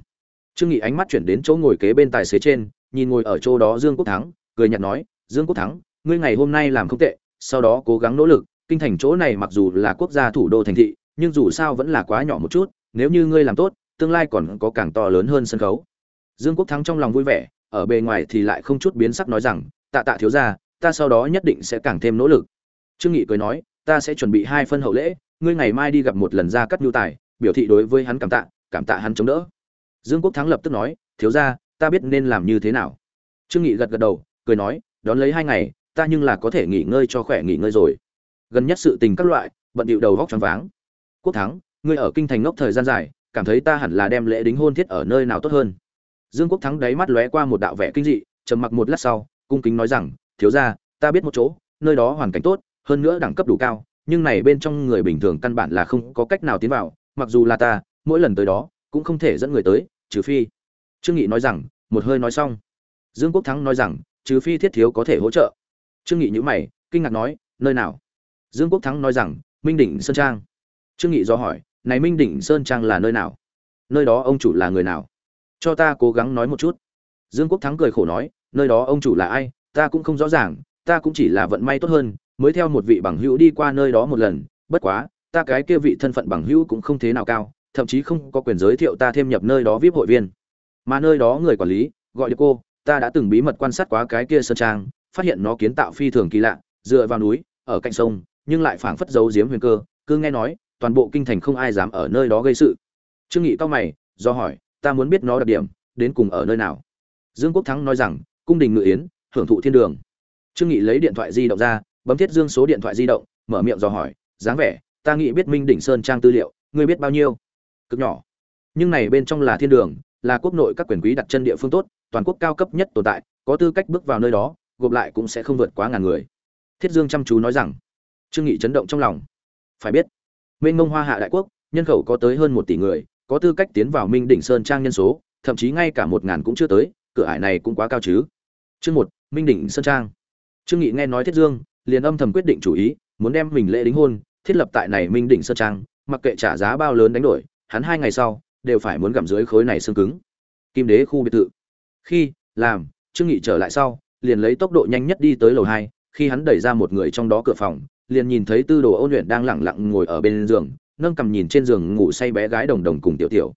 trương nghị ánh mắt chuyển đến chỗ ngồi kế bên tài xế trên, nhìn ngồi ở chỗ đó dương quốc thắng, cười nhạt nói, dương quốc thắng, ngươi ngày hôm nay làm không tệ, sau đó cố gắng nỗ lực, kinh thành chỗ này mặc dù là quốc gia thủ đô thành thị, nhưng dù sao vẫn là quá nhỏ một chút, nếu như ngươi làm tốt, tương lai còn có càng to lớn hơn sân khấu. Dương quốc thắng trong lòng vui vẻ, ở bề ngoài thì lại không chút biến sắc nói rằng, tạ tạ thiếu gia, ta sau đó nhất định sẽ càng thêm nỗ lực. Trương nghị cười nói, ta sẽ chuẩn bị hai phân hậu lễ, ngươi ngày mai đi gặp một lần ra cắt nhu tài, biểu thị đối với hắn cảm tạ cảm tạ hắn chống đỡ. Dương quốc thắng lập tức nói, thiếu gia, ta biết nên làm như thế nào. Trương nghị gật gật đầu, cười nói, đón lấy hai ngày, ta nhưng là có thể nghỉ ngơi cho khỏe nghỉ ngơi rồi. Gần nhất sự tình các loại, bận điệu đầu góc choáng váng. Quốc thắng, ngươi ở kinh thành ngốc thời gian dài, cảm thấy ta hẳn là đem lễ đính hôn thiết ở nơi nào tốt hơn? Dương quốc thắng đáy mắt lóe qua một đạo vẻ kinh dị, trầm mặc một lát sau, cung kính nói rằng, thiếu gia, ta biết một chỗ, nơi đó hoàn cảnh tốt, hơn nữa đẳng cấp đủ cao, nhưng này bên trong người bình thường căn bản là không có cách nào tiến vào, mặc dù là ta mỗi lần tới đó, cũng không thể dẫn người tới, trừ phi. Trương nghị nói rằng, một hơi nói xong. Dương quốc thắng nói rằng, trừ phi thiết thiếu có thể hỗ trợ. Trương nghị nhíu mày, kinh ngạc nói, nơi nào? Dương quốc thắng nói rằng, minh đỉnh sơn trang. Trương nghị do hỏi, này minh đỉnh sơn trang là nơi nào? Nơi đó ông chủ là người nào? Cho ta cố gắng nói một chút. Dương quốc thắng cười khổ nói, nơi đó ông chủ là ai, ta cũng không rõ ràng, ta cũng chỉ là vận may tốt hơn, mới theo một vị bằng hữu đi qua nơi đó một lần, bất quá, ta cái kia vị thân phận bằng hữu cũng không thế nào cao thậm chí không có quyền giới thiệu ta thêm nhập nơi đó vip hội viên. Mà nơi đó người quản lý gọi được cô, ta đã từng bí mật quan sát quá cái kia sơn trang, phát hiện nó kiến tạo phi thường kỳ lạ, dựa vào núi, ở cạnh sông, nhưng lại phảng phất giấu giếm huyền cơ, cứ nghe nói, toàn bộ kinh thành không ai dám ở nơi đó gây sự. Trương nghị cao mày, do hỏi, ta muốn biết nó đặc điểm, đến cùng ở nơi nào? Dương quốc thắng nói rằng, cung đình ngự yến, hưởng thụ thiên đường. Trương nghị lấy điện thoại di động ra, bấm thiết dương số điện thoại di động, mở miệng do hỏi, dáng vẻ, ta nghĩ biết minh đỉnh sơn trang tư liệu, ngươi biết bao nhiêu? Cực nhỏ. Nhưng này bên trong là thiên đường, là quốc nội các quyền quý đặt chân địa phương tốt, toàn quốc cao cấp nhất tồn tại, có tư cách bước vào nơi đó, gộp lại cũng sẽ không vượt quá ngàn người. Thiết dương chăm chú nói rằng, trương nghị chấn động trong lòng. Phải biết, minh mông hoa hạ đại quốc, nhân khẩu có tới hơn một tỷ người, có tư cách tiến vào minh đỉnh sơn trang nhân số, thậm chí ngay cả một ngàn cũng chưa tới, cửa ải này cũng quá cao chứ. Chương một, minh đỉnh sơn trang. Trương nghị nghe nói thiết dương, liền âm thầm quyết định chủ ý, muốn đem mình lễ đính hôn, thiết lập tại này minh đỉnh sơn trang, mặc kệ trả giá bao lớn đánh đổi hắn hai ngày sau đều phải muốn gặm dưới khối này xương cứng. Kim đế khu biệt thự. Khi, làm, trương nghị trở lại sau, liền lấy tốc độ nhanh nhất đi tới lầu hai. Khi hắn đẩy ra một người trong đó cửa phòng, liền nhìn thấy tư đồ ôn luyện đang lẳng lặng ngồi ở bên giường, nâng cầm nhìn trên giường ngủ say bé gái đồng đồng cùng tiểu tiểu.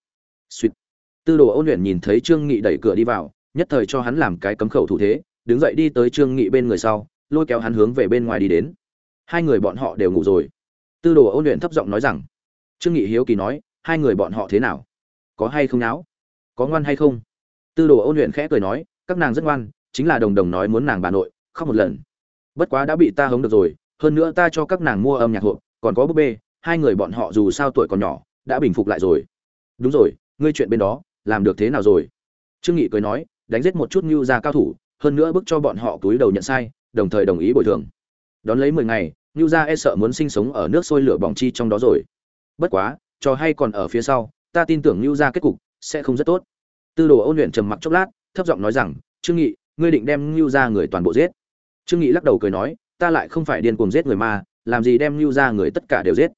Suýt tư đồ ôn luyện nhìn thấy trương nghị đẩy cửa đi vào, nhất thời cho hắn làm cái cấm khẩu thủ thế, đứng dậy đi tới trương nghị bên người sau, lôi kéo hắn hướng về bên ngoài đi đến. Hai người bọn họ đều ngủ rồi. Tư đồ ôn luyện thấp giọng nói rằng, trương nghị hiếu kỳ nói hai người bọn họ thế nào? Có hay không náo? Có ngoan hay không? Tư đồ ôn luyện khẽ cười nói, các nàng rất ngoan, chính là đồng đồng nói muốn nàng bà nội, khóc một lần. Bất quá đã bị ta hống được rồi, hơn nữa ta cho các nàng mua âm nhạc hộp, còn có búp bê, hai người bọn họ dù sao tuổi còn nhỏ, đã bình phục lại rồi. Đúng rồi, ngươi chuyện bên đó, làm được thế nào rồi? Trương nghị cười nói, đánh giết một chút như ra cao thủ, hơn nữa bức cho bọn họ túi đầu nhận sai, đồng thời đồng ý bồi thường. Đón lấy mười ngày như ra e sợ muốn sinh sống ở nước sôi lửa bỏng chi trong đó rồi. Bất quá trò hay còn ở phía sau, ta tin tưởng Lưu ra kết cục sẽ không rất tốt. Tư đồ ôn luyện trầm mặc chốc lát, thấp giọng nói rằng, trương nghị, ngươi định đem Lưu ra người toàn bộ giết? Trương nghị lắc đầu cười nói, ta lại không phải điên cuồng giết người mà, làm gì đem Lưu ra người tất cả đều giết?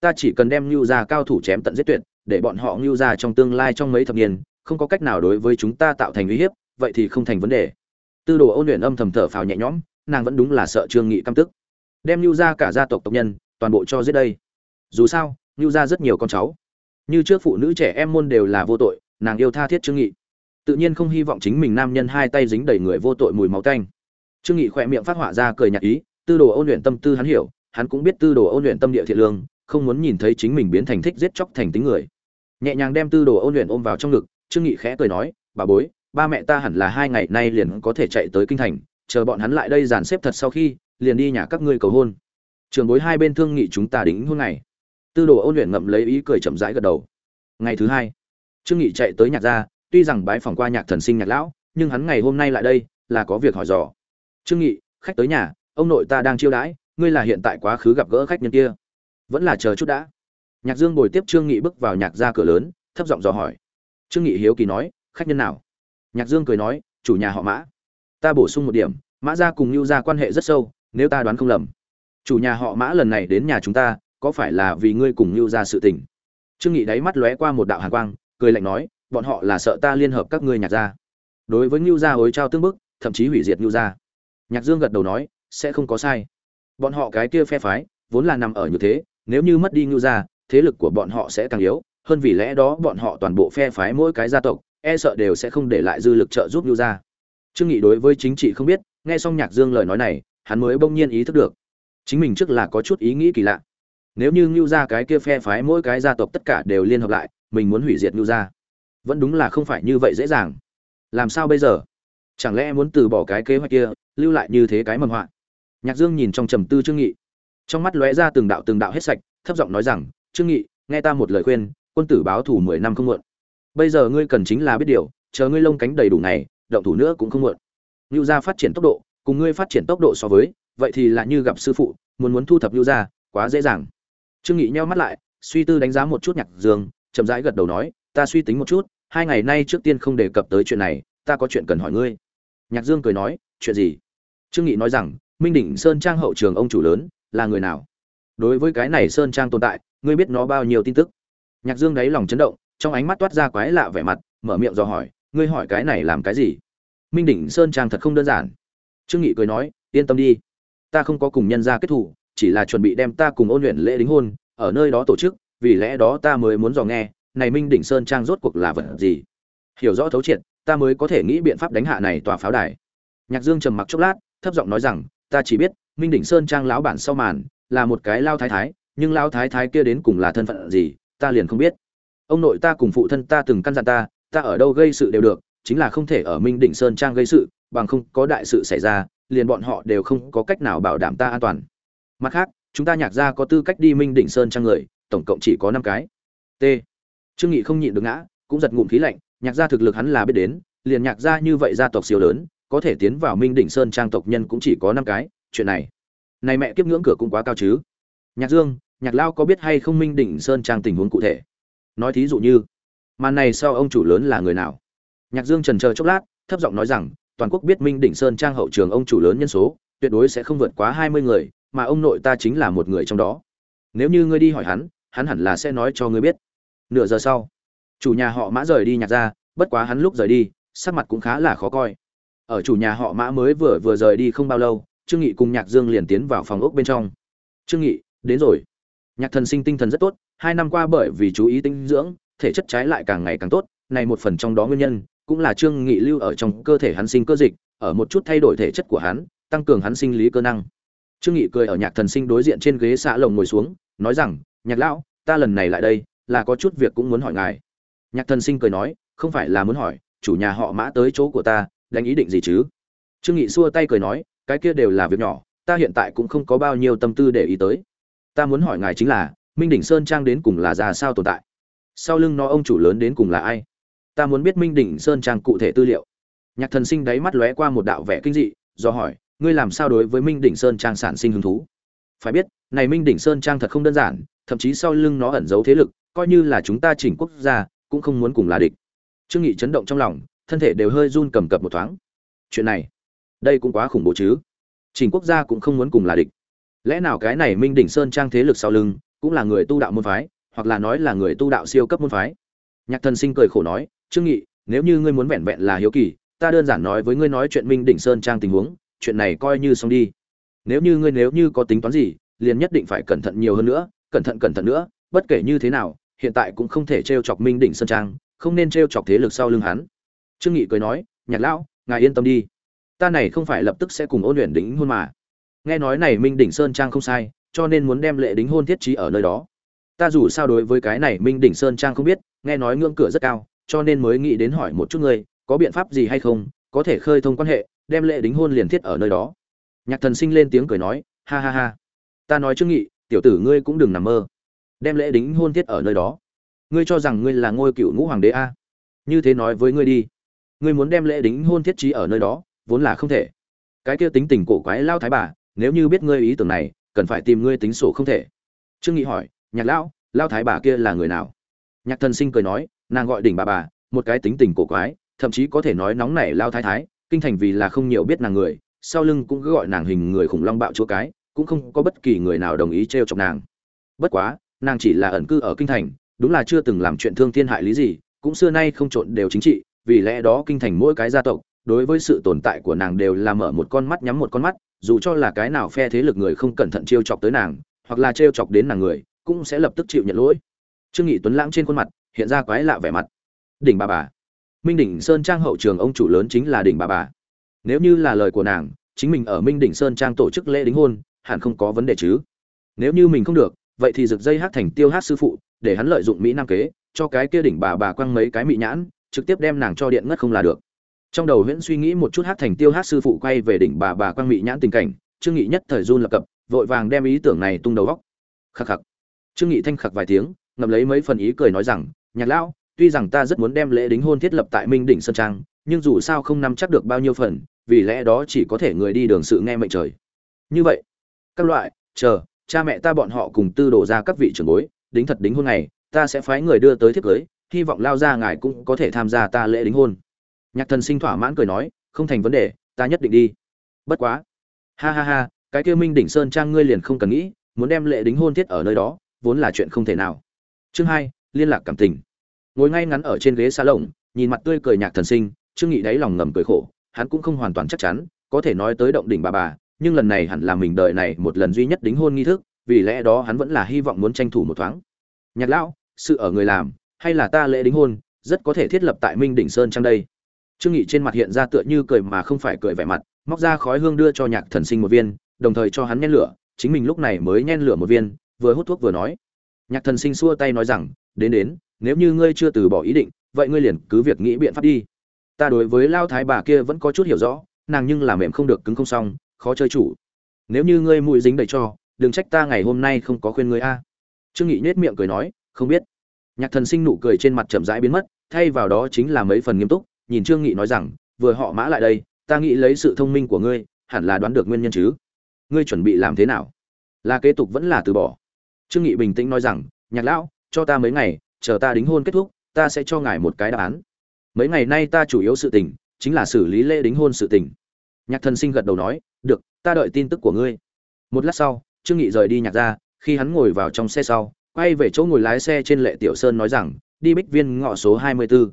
Ta chỉ cần đem Lưu ra cao thủ chém tận giết tuyệt, để bọn họ Lưu ra trong tương lai trong mấy thập niên, không có cách nào đối với chúng ta tạo thành uy hiếp, vậy thì không thành vấn đề. Tư đồ ôn luyện âm thầm thở phào nhẹ nhõm, nàng vẫn đúng là sợ trương nghị căm tức. Đem lưu ra cả gia tộc tộc nhân toàn bộ cho giết đây. Dù sao nhu ra rất nhiều con cháu. Như trước phụ nữ trẻ em môn đều là vô tội, nàng yêu tha thiết trương nghị. Tự nhiên không hy vọng chính mình nam nhân hai tay dính đầy người vô tội mùi máu tanh. Trương nghị khỏe miệng phát họa ra cười nhạt ý, tư đồ ôn luyện tâm tư hắn hiểu, hắn cũng biết tư đồ ôn luyện tâm địa thiện lương, không muốn nhìn thấy chính mình biến thành thích giết chóc thành tính người. Nhẹ nhàng đem tư đồ ôn luyện ôm vào trong ngực, trương nghị khẽ cười nói, bà bối, ba mẹ ta hẳn là hai ngày nay liền có thể chạy tới kinh thành, chờ bọn hắn lại đây dàn xếp thật sau khi, liền đi nhà các ngươi cầu hôn. Trường bối hai bên thương nghị chúng ta đính hôn này tư đồ ôn luyện ngậm lấy ý cười chậm rãi gật đầu. Ngày thứ hai, trương nghị chạy tới nhạc gia, tuy rằng bái phòng qua nhạc thần sinh nhạc lão, nhưng hắn ngày hôm nay lại đây, là có việc hỏi dò. Trương nghị, khách tới nhà, ông nội ta đang chiêu đãi, ngươi là hiện tại quá khứ gặp gỡ khách nhân kia. Vẫn là chờ chút đã. Nhạc dương bồi tiếp trương nghị bước vào nhạc gia cửa lớn, thấp giọng dò hỏi. Trương nghị hiếu kỳ nói, khách nhân nào? Nhạc dương cười nói, chủ nhà họ mã. Ta bổ sung một điểm, mã gia cùng lưu gia quan hệ rất sâu, nếu ta đoán không lầm. Chủ nhà họ mã lần này đến nhà chúng ta có phải là vì ngươi cùng lưu gia sự tình? Trương nghị đáy mắt lóe qua một đạo hàn quang, cười lạnh nói, bọn họ là sợ ta liên hợp các ngươi nhạc gia. Đối với lưu gia hối trao tương bức, thậm chí hủy diệt lưu gia nhạc dương gật đầu nói, sẽ không có sai. Bọn họ cái kia phe phái, vốn là nằm ở như thế, nếu như mất đi lưu gia thế lực của bọn họ sẽ càng yếu, hơn vì lẽ đó bọn họ toàn bộ phe phái mỗi cái gia tộc e sợ đều sẽ không để lại dư lực trợ giúp lưu gia trương nghị đối với chính trị không biết, nghe xong nhạc dương lời nói này, hắn mới bỗng nhiên ý thức được. Chính mình trước là có chút ý nghĩ kỳ lạ nếu như lưu gia cái kia phe phái mỗi cái gia tộc tất cả đều liên hợp lại, mình muốn hủy diệt lưu gia. Vẫn đúng là không phải như vậy dễ dàng. Làm sao bây giờ? Chẳng lẽ muốn từ bỏ cái kế hoạch kia, lưu lại như thế cái mầm họa? Nhạc dương nhìn trong trầm tư trương nghị. Trong mắt lóe ra từng đạo từng đạo hết sạch, thấp giọng nói rằng, trương nghị, nghe ta một lời khuyên, quân tử báo thủ mười năm không muộn. Bây giờ ngươi cần chính là biết điều, chờ ngươi lông cánh đầy đủ ngày động thủ nữa cũng không muộn. Lưu gia phát triển tốc độ, cùng ngươi phát triển tốc độ so với, vậy thì là như gặp sư phụ, muốn muốn thu thập lưu gia, quá dễ dàng trương nghị nheo mắt lại, suy tư đánh giá một chút nhạc dương, chậm rãi gật đầu nói, ta suy tính một chút, hai ngày nay trước tiên không đề cập tới chuyện này, ta có chuyện cần hỏi ngươi. Nhạc dương cười nói, chuyện gì? Trương nghị nói rằng, minh đỉnh sơn trang hậu trường ông chủ lớn, là người nào? Đối với cái này sơn trang tồn tại, ngươi biết nó bao nhiêu tin tức? Nhạc dương đáy lòng chấn động, trong ánh mắt toát ra quái lạ vẻ mặt, mở miệng dò hỏi, ngươi hỏi cái này làm cái gì? Minh đỉnh sơn trang thật không đơn giản. Trương nghị cười nói, yên tâm đi, ta không có cùng nhân gia kết thủ chỉ là chuẩn bị đem ta cùng ôn luyện lễ đính hôn, ở nơi đó tổ chức, vì lẽ đó ta mới muốn dò nghe, này minh đỉnh sơn trang rốt cuộc là vật gì? Hiểu rõ thấu triệt, ta mới có thể nghĩ biện pháp đánh hạ này tòa pháo đài. Nhạc dương trầm mặc chốc lát, thấp giọng nói rằng, ta chỉ biết, minh đỉnh sơn trang lão bản sau màn, là một cái lao thái thái, nhưng lao thái thái kia đến cùng là thân phận gì, ta liền không biết. Ông nội ta cùng phụ thân ta từng căn dặn ta ta ở đâu gây sự đều được, chính là không thể ở minh đỉnh sơn trang gây sự, bằng không có đại sự xảy ra, liền bọn họ đều không có cách nào bảo đảm ta an toàn mặt khác, chúng ta nhạc gia có tư cách đi minh đỉnh sơn trang người, tổng cộng chỉ có năm cái. T. Trương nghị không nhịn được ngã, cũng giật ngụm khí lạnh, nhạc gia thực lực hắn là biết đến, liền nhạc gia như vậy gia tộc siêu lớn, có thể tiến vào minh đỉnh sơn trang tộc nhân cũng chỉ có năm cái, chuyện này. Này mẹ kiếp ngưỡng cửa cũng quá cao chứ. Nhạc dương, nhạc lao có biết hay không minh đỉnh sơn trang tình huống cụ thể? Nói thí dụ như, màn này sau ông chủ lớn là người nào? Nhạc dương trần chờ chốc lát, thấp giọng nói rằng, toàn quốc biết minh đỉnh sơn trang hậu trường ông chủ lớn nhân số, tuyệt đối sẽ không vượt quá hai mươi người mà ông nội ta chính là một người trong đó. Nếu như ngươi đi hỏi hắn hắn hẳn là sẽ nói cho ngươi biết. Nửa giờ sau, chủ nhà họ mã rời đi nhạc ra bất quá hắn lúc rời đi, sắc mặt cũng khá là khó coi. Ở chủ nhà họ mã mới vừa vừa rời đi không bao lâu, trương nghị cùng nhạc dương liền tiến vào phòng ốc bên trong. Trương nghị, đến rồi. Nhạc thần sinh tinh thần rất tốt, hai năm qua bởi vì chú ý tinh dưỡng, thể chất trái lại càng ngày càng tốt, này một phần trong đó nguyên nhân cũng là trương nghị lưu ở trong cơ thể hắn sinh cơ dịch, ở một chút thay đổi thể chất của hắn, tăng cường hắn sinh lý cơ năng trương nghị cười ở nhạc thần sinh đối diện trên ghế xạ lồng ngồi xuống, nói rằng, nhạc lão, ta lần này lại đây, là có chút việc cũng muốn hỏi ngài. Nhạc thần sinh cười nói, không phải là muốn hỏi, chủ nhà họ mã tới chỗ của ta, đánh ý định gì chứ? Trương nghị xua tay cười nói, cái kia đều là việc nhỏ, ta hiện tại cũng không có bao nhiêu tâm tư để ý tới. Ta muốn hỏi ngài chính là, minh đỉnh sơn trang đến cùng là ra sao tồn tại? Sau lưng nó ông chủ lớn đến cùng là ai? Ta muốn biết minh đỉnh sơn trang cụ thể tư liệu. Nhạc thần sinh đáy mắt lóe qua một đạo vẻ kinh dị, do hỏi ngươi làm sao đối với minh đỉnh sơn trang sản sinh hứng thú? Phải biết, này minh đỉnh sơn trang thật không đơn giản, thậm chí sau lưng nó ẩn giấu thế lực, coi như là chúng ta chỉnh quốc gia, cũng không muốn cùng là địch. Trương nghị chấn động trong lòng, thân thể đều hơi run cầm cập một thoáng. Chuyện này, đây cũng quá khủng bố chứ. Chỉnh quốc gia cũng không muốn cùng là địch. Lẽ nào cái này minh đỉnh sơn trang thế lực sau lưng, cũng là người tu đạo môn phái, hoặc là nói là người tu đạo siêu cấp môn phái? Nhạc thần sinh cười khổ nói, trương nghị, nếu như ngươi muốn vẹn vẹn là hiếu kỳ, ta đơn giản nói với ngươi nói chuyện minh đỉnh sơn trang tình huống chuyện này coi như xong đi. Nếu như ngươi nếu như có tính toán gì, liền nhất định phải cẩn thận nhiều hơn nữa, cẩn thận cẩn thận nữa, bất kể như thế nào, hiện tại cũng không thể trêu chọc minh đỉnh sơn trang, không nên trêu chọc thế lực sau lưng hắn. Trương nghị cười nói, nhạc lão, ngài yên tâm đi. Ta này không phải lập tức sẽ cùng ôn luyện đính hôn mà. Nghe nói này minh đỉnh sơn trang không sai, cho nên muốn đem lệ đính hôn thiết trí ở nơi đó. Ta dù sao đối với cái này minh đỉnh sơn trang không biết, nghe nói ngưỡng cửa rất cao, cho nên mới nghĩ đến hỏi một chút ngươi, có biện pháp gì hay không, có thể khơi thông quan hệ đem lễ đính hôn liền thiết ở nơi đó. Nhạc thần sinh lên tiếng cười nói, ha ha ha. Ta nói trương nghị, tiểu tử ngươi cũng đừng nằm mơ. Đem lễ đính hôn thiết ở nơi đó. Ngươi cho rằng ngươi là ngôi cựu ngũ hoàng đế a? Như thế nói với ngươi đi. Ngươi muốn đem lễ đính hôn thiết trí ở nơi đó, vốn là không thể. Cái kia tính tình cổ quái lao thái bà, nếu như biết ngươi ý tưởng này, cần phải tìm ngươi tính sổ không thể. Trương nghị hỏi, nhạc lão, lao thái bà kia là người nào? Nhạc thần sinh cười nói, nàng gọi đỉnh bà bà, một cái tính tình cổ quái, thậm chí có thể nói nóng nảy lao thái thái kinh thành vì là không nhiều biết nàng người, sau lưng cũng cứ gọi nàng hình người khủng long bạo chúa cái, cũng không có bất kỳ người nào đồng ý trêu chọc nàng. Bất quá, nàng chỉ là ẩn cư ở kinh thành, đúng là chưa từng làm chuyện thương thiên hại lý gì, cũng xưa nay không trộn đều chính trị, vì lẽ đó kinh thành mỗi cái gia tộc, đối với sự tồn tại của nàng đều là mở một con mắt nhắm một con mắt, dù cho là cái nào phe thế lực người không cẩn thận trêu chọc tới nàng, hoặc là trêu chọc đến nàng người, cũng sẽ lập tức chịu nhận lỗi. Trương nghị tuấn lãng trên khuôn mặt, hiện ra quái lạ vẻ mặt. Đỉnh bà bà minh đỉnh sơn trang hậu trường ông chủ lớn chính là đỉnh bà bà. Nếu như là lời của nàng, chính mình ở minh đỉnh sơn trang tổ chức lễ đính hôn, hẳn không có vấn đề chứ. Nếu như mình không được, vậy thì rực dây hát thành tiêu hát sư phụ, để hắn lợi dụng mỹ nam kế, cho cái kia đỉnh bà bà quăng mấy cái mỹ nhãn, trực tiếp đem nàng cho điện ngất không là được. Trong đầu huyễn suy nghĩ một chút hát thành tiêu hát sư phụ quay về đỉnh bà bà quăng mỹ nhãn tình cảnh, trương nghị nhất thời run lập cập, vội vàng đem ý tưởng này tung đầu góc khắc khắc. Trương nghị thanh khắc vài tiếng, ngậm lấy mấy phần ý cười nói rằng, nhạc lão tuy rằng ta rất muốn đem lễ đính hôn thiết lập tại minh đỉnh sơn trang, nhưng dù sao không nắm chắc được bao nhiêu phần, vì lẽ đó chỉ có thể người đi đường sự nghe mệnh trời. Như vậy, các loại, chờ, cha mẹ ta bọn họ cùng tư đổ ra các vị trưởng bối, đính thật đính hôn này ta sẽ phái người đưa tới thiết cưới, hy vọng lao ra ngài cũng có thể tham gia ta lễ đính hôn. Nhạc thần sinh thỏa mãn cười nói, không thành vấn đề, ta nhất định đi. Bất quá. Ha ha ha, cái kia minh đỉnh sơn trang ngươi liền không cần nghĩ, muốn đem lễ đính hôn thiết ở nơi đó, vốn là chuyện không thể nào. Chương hai, liên lạc cảm tình ngồi ngay ngắn ở trên ghế xa lồng nhìn mặt tươi cười nhạc thần sinh, trương nghị đáy lòng ngầm cười khổ, hắn cũng không hoàn toàn chắc chắn, có thể nói tới động đỉnh bà bà, nhưng lần này hẳn là mình đợi này một lần duy nhất đính hôn nghi thức, vì lẽ đó hắn vẫn là hy vọng muốn tranh thủ một thoáng. Nhạc lão, sự ở người làm, hay là ta lễ đính hôn, rất có thể thiết lập tại minh đỉnh sơn trang đây. Trương nghị trên mặt hiện ra tựa như cười mà không phải cười vẻ mặt, móc ra khói hương đưa cho nhạc thần sinh một viên, đồng thời cho hắn nhen lửa, chính mình lúc này mới nhen lửa một viên, vừa hút thuốc vừa nói. Nhạc thần sinh xua tay nói rằng, đến đến nếu như ngươi chưa từ bỏ ý định, vậy ngươi liền cứ việc nghĩ biện pháp đi. Ta đối với lao thái bà kia vẫn có chút hiểu rõ, nàng nhưng làm mềm không được, cứng không xong, khó chơi chủ. Nếu như ngươi mũi dính đầy cho, đừng trách ta ngày hôm nay không có khuyên ngươi a. Trương nghị nhếch miệng cười nói, không biết. Nhạc thần sinh nụ cười trên mặt chậm rãi biến mất, thay vào đó chính là mấy phần nghiêm túc, nhìn trương nghị nói rằng, vừa họ mã lại đây, ta nghĩ lấy sự thông minh của ngươi, hẳn là đoán được nguyên nhân chứ. Ngươi chuẩn bị làm thế nào? Là kế tục vẫn là từ bỏ. Trương nghị bình tĩnh nói rằng, nhạc lão, cho ta mấy ngày chờ ta đính hôn kết thúc, ta sẽ cho ngài một cái đáp án. Mấy ngày nay ta chủ yếu sự tình, chính là xử lý lễ đính hôn sự tình. Nhạc thần sinh gật đầu nói, được, ta đợi tin tức của ngươi. Một lát sau, trương nghị rời đi nhạc ra, khi hắn ngồi vào trong xe sau, quay về chỗ ngồi lái xe trên lệ tiểu sơn nói rằng, đi bích viên ngõ số 24.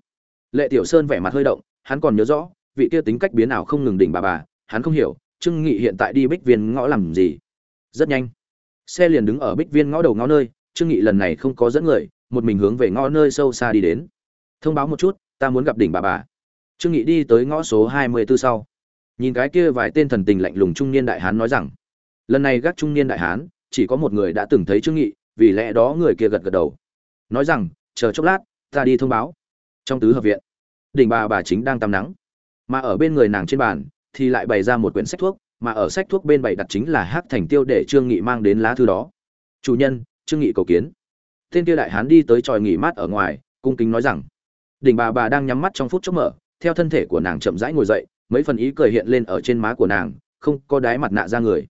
lệ tiểu sơn vẻ mặt hơi động, hắn còn nhớ rõ, vị kia tính cách biến ảo không ngừng đỉnh bà bà, hắn không hiểu, trương nghị hiện tại đi bích viên ngõ làm gì. Rất nhanh. Xe liền đứng ở bích viên ngõ đầu ngõ nơi, trương nghị lần này không có dẫn người một mình hướng về ngõ nơi sâu xa đi đến. Thông báo một chút, ta muốn gặp đỉnh bà bà. Trương nghị đi tới ngõ số 24 sau. Nhìn cái kia vài tên thần tình lạnh lùng trung niên đại hán nói rằng, lần này gác trung niên đại hán, chỉ có một người đã từng thấy trương nghị, vì lẽ đó người kia gật gật đầu. Nói rằng, chờ chốc lát, ta đi thông báo. Trong tứ hợp viện, đỉnh bà bà chính đang tắm nắng. Mà ở bên người nàng trên bàn, thì lại bày ra một quyển sách thuốc, mà ở sách thuốc bên bày đặt chính là hát thành tiêu để trương nghị mang đến lá thư đó. Chủ nhân, trương nghị cầu kiến tên kia đại hán đi tới tròi nghỉ mát ở ngoài, cung kính nói rằng, đỉnh bà bà đang nhắm mắt trong phút chốc mở, theo thân thể của nàng chậm rãi ngồi dậy, mấy phần ý cười hiện lên ở trên má của nàng, không có đái mặt nạ ra người.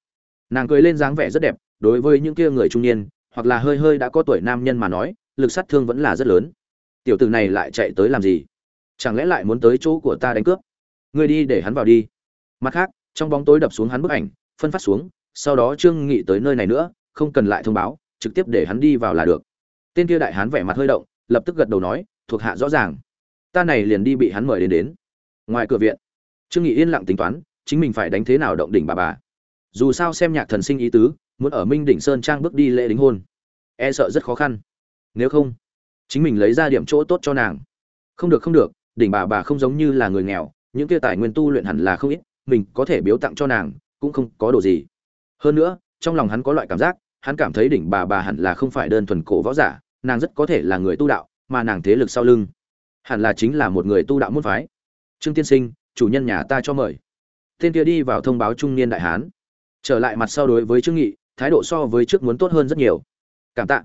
Nàng cười lên dáng vẻ rất đẹp, đối với những kia người trung niên, hoặc là hơi hơi đã có tuổi nam nhân mà nói, lực sát thương vẫn là rất lớn. Tiểu tử này lại chạy tới làm gì? Chẳng lẽ lại muốn tới chỗ của ta đánh cướp? Ngươi đi để hắn vào đi. Mặt khác, trong bóng tối đập xuống hắn bức ảnh, phân phát xuống, sau đó trương nghị tới nơi này nữa, không cần lại thông báo, trực tiếp để hắn đi vào là được tên kia đại hán vẻ mặt hơi động, lập tức gật đầu nói, thuộc hạ rõ ràng. Ta này liền đi bị hắn mời đến đến. Ngoài cửa viện, trương nghị yên lặng tính toán, chính mình phải đánh thế nào động đỉnh bà bà. Dù sao xem nhạc thần sinh ý tứ, muốn ở minh đỉnh sơn trang bước đi lễ đính hôn e sợ rất khó khăn. Nếu không, chính mình lấy ra điểm chỗ tốt cho nàng. Không được không được, đỉnh bà bà không giống như là người nghèo, những kia tài nguyên tu luyện hẳn là không ít, mình có thể biếu tặng cho nàng, cũng không có đồ gì. Hơn nữa, trong lòng hắn có loại cảm giác, hắn cảm thấy đỉnh bà bà hẳn là không phải đơn thuần cổ võ giả nàng rất có thể là người tu đạo, mà nàng thế lực sau lưng hẳn là chính là một người tu đạo môn phái. Trương tiên sinh, chủ nhân nhà ta cho mời. Tên kia đi vào thông báo trung niên đại hán, trở lại mặt sau đối với trương nghị, thái độ so với trước muốn tốt hơn rất nhiều. Cảm tạ.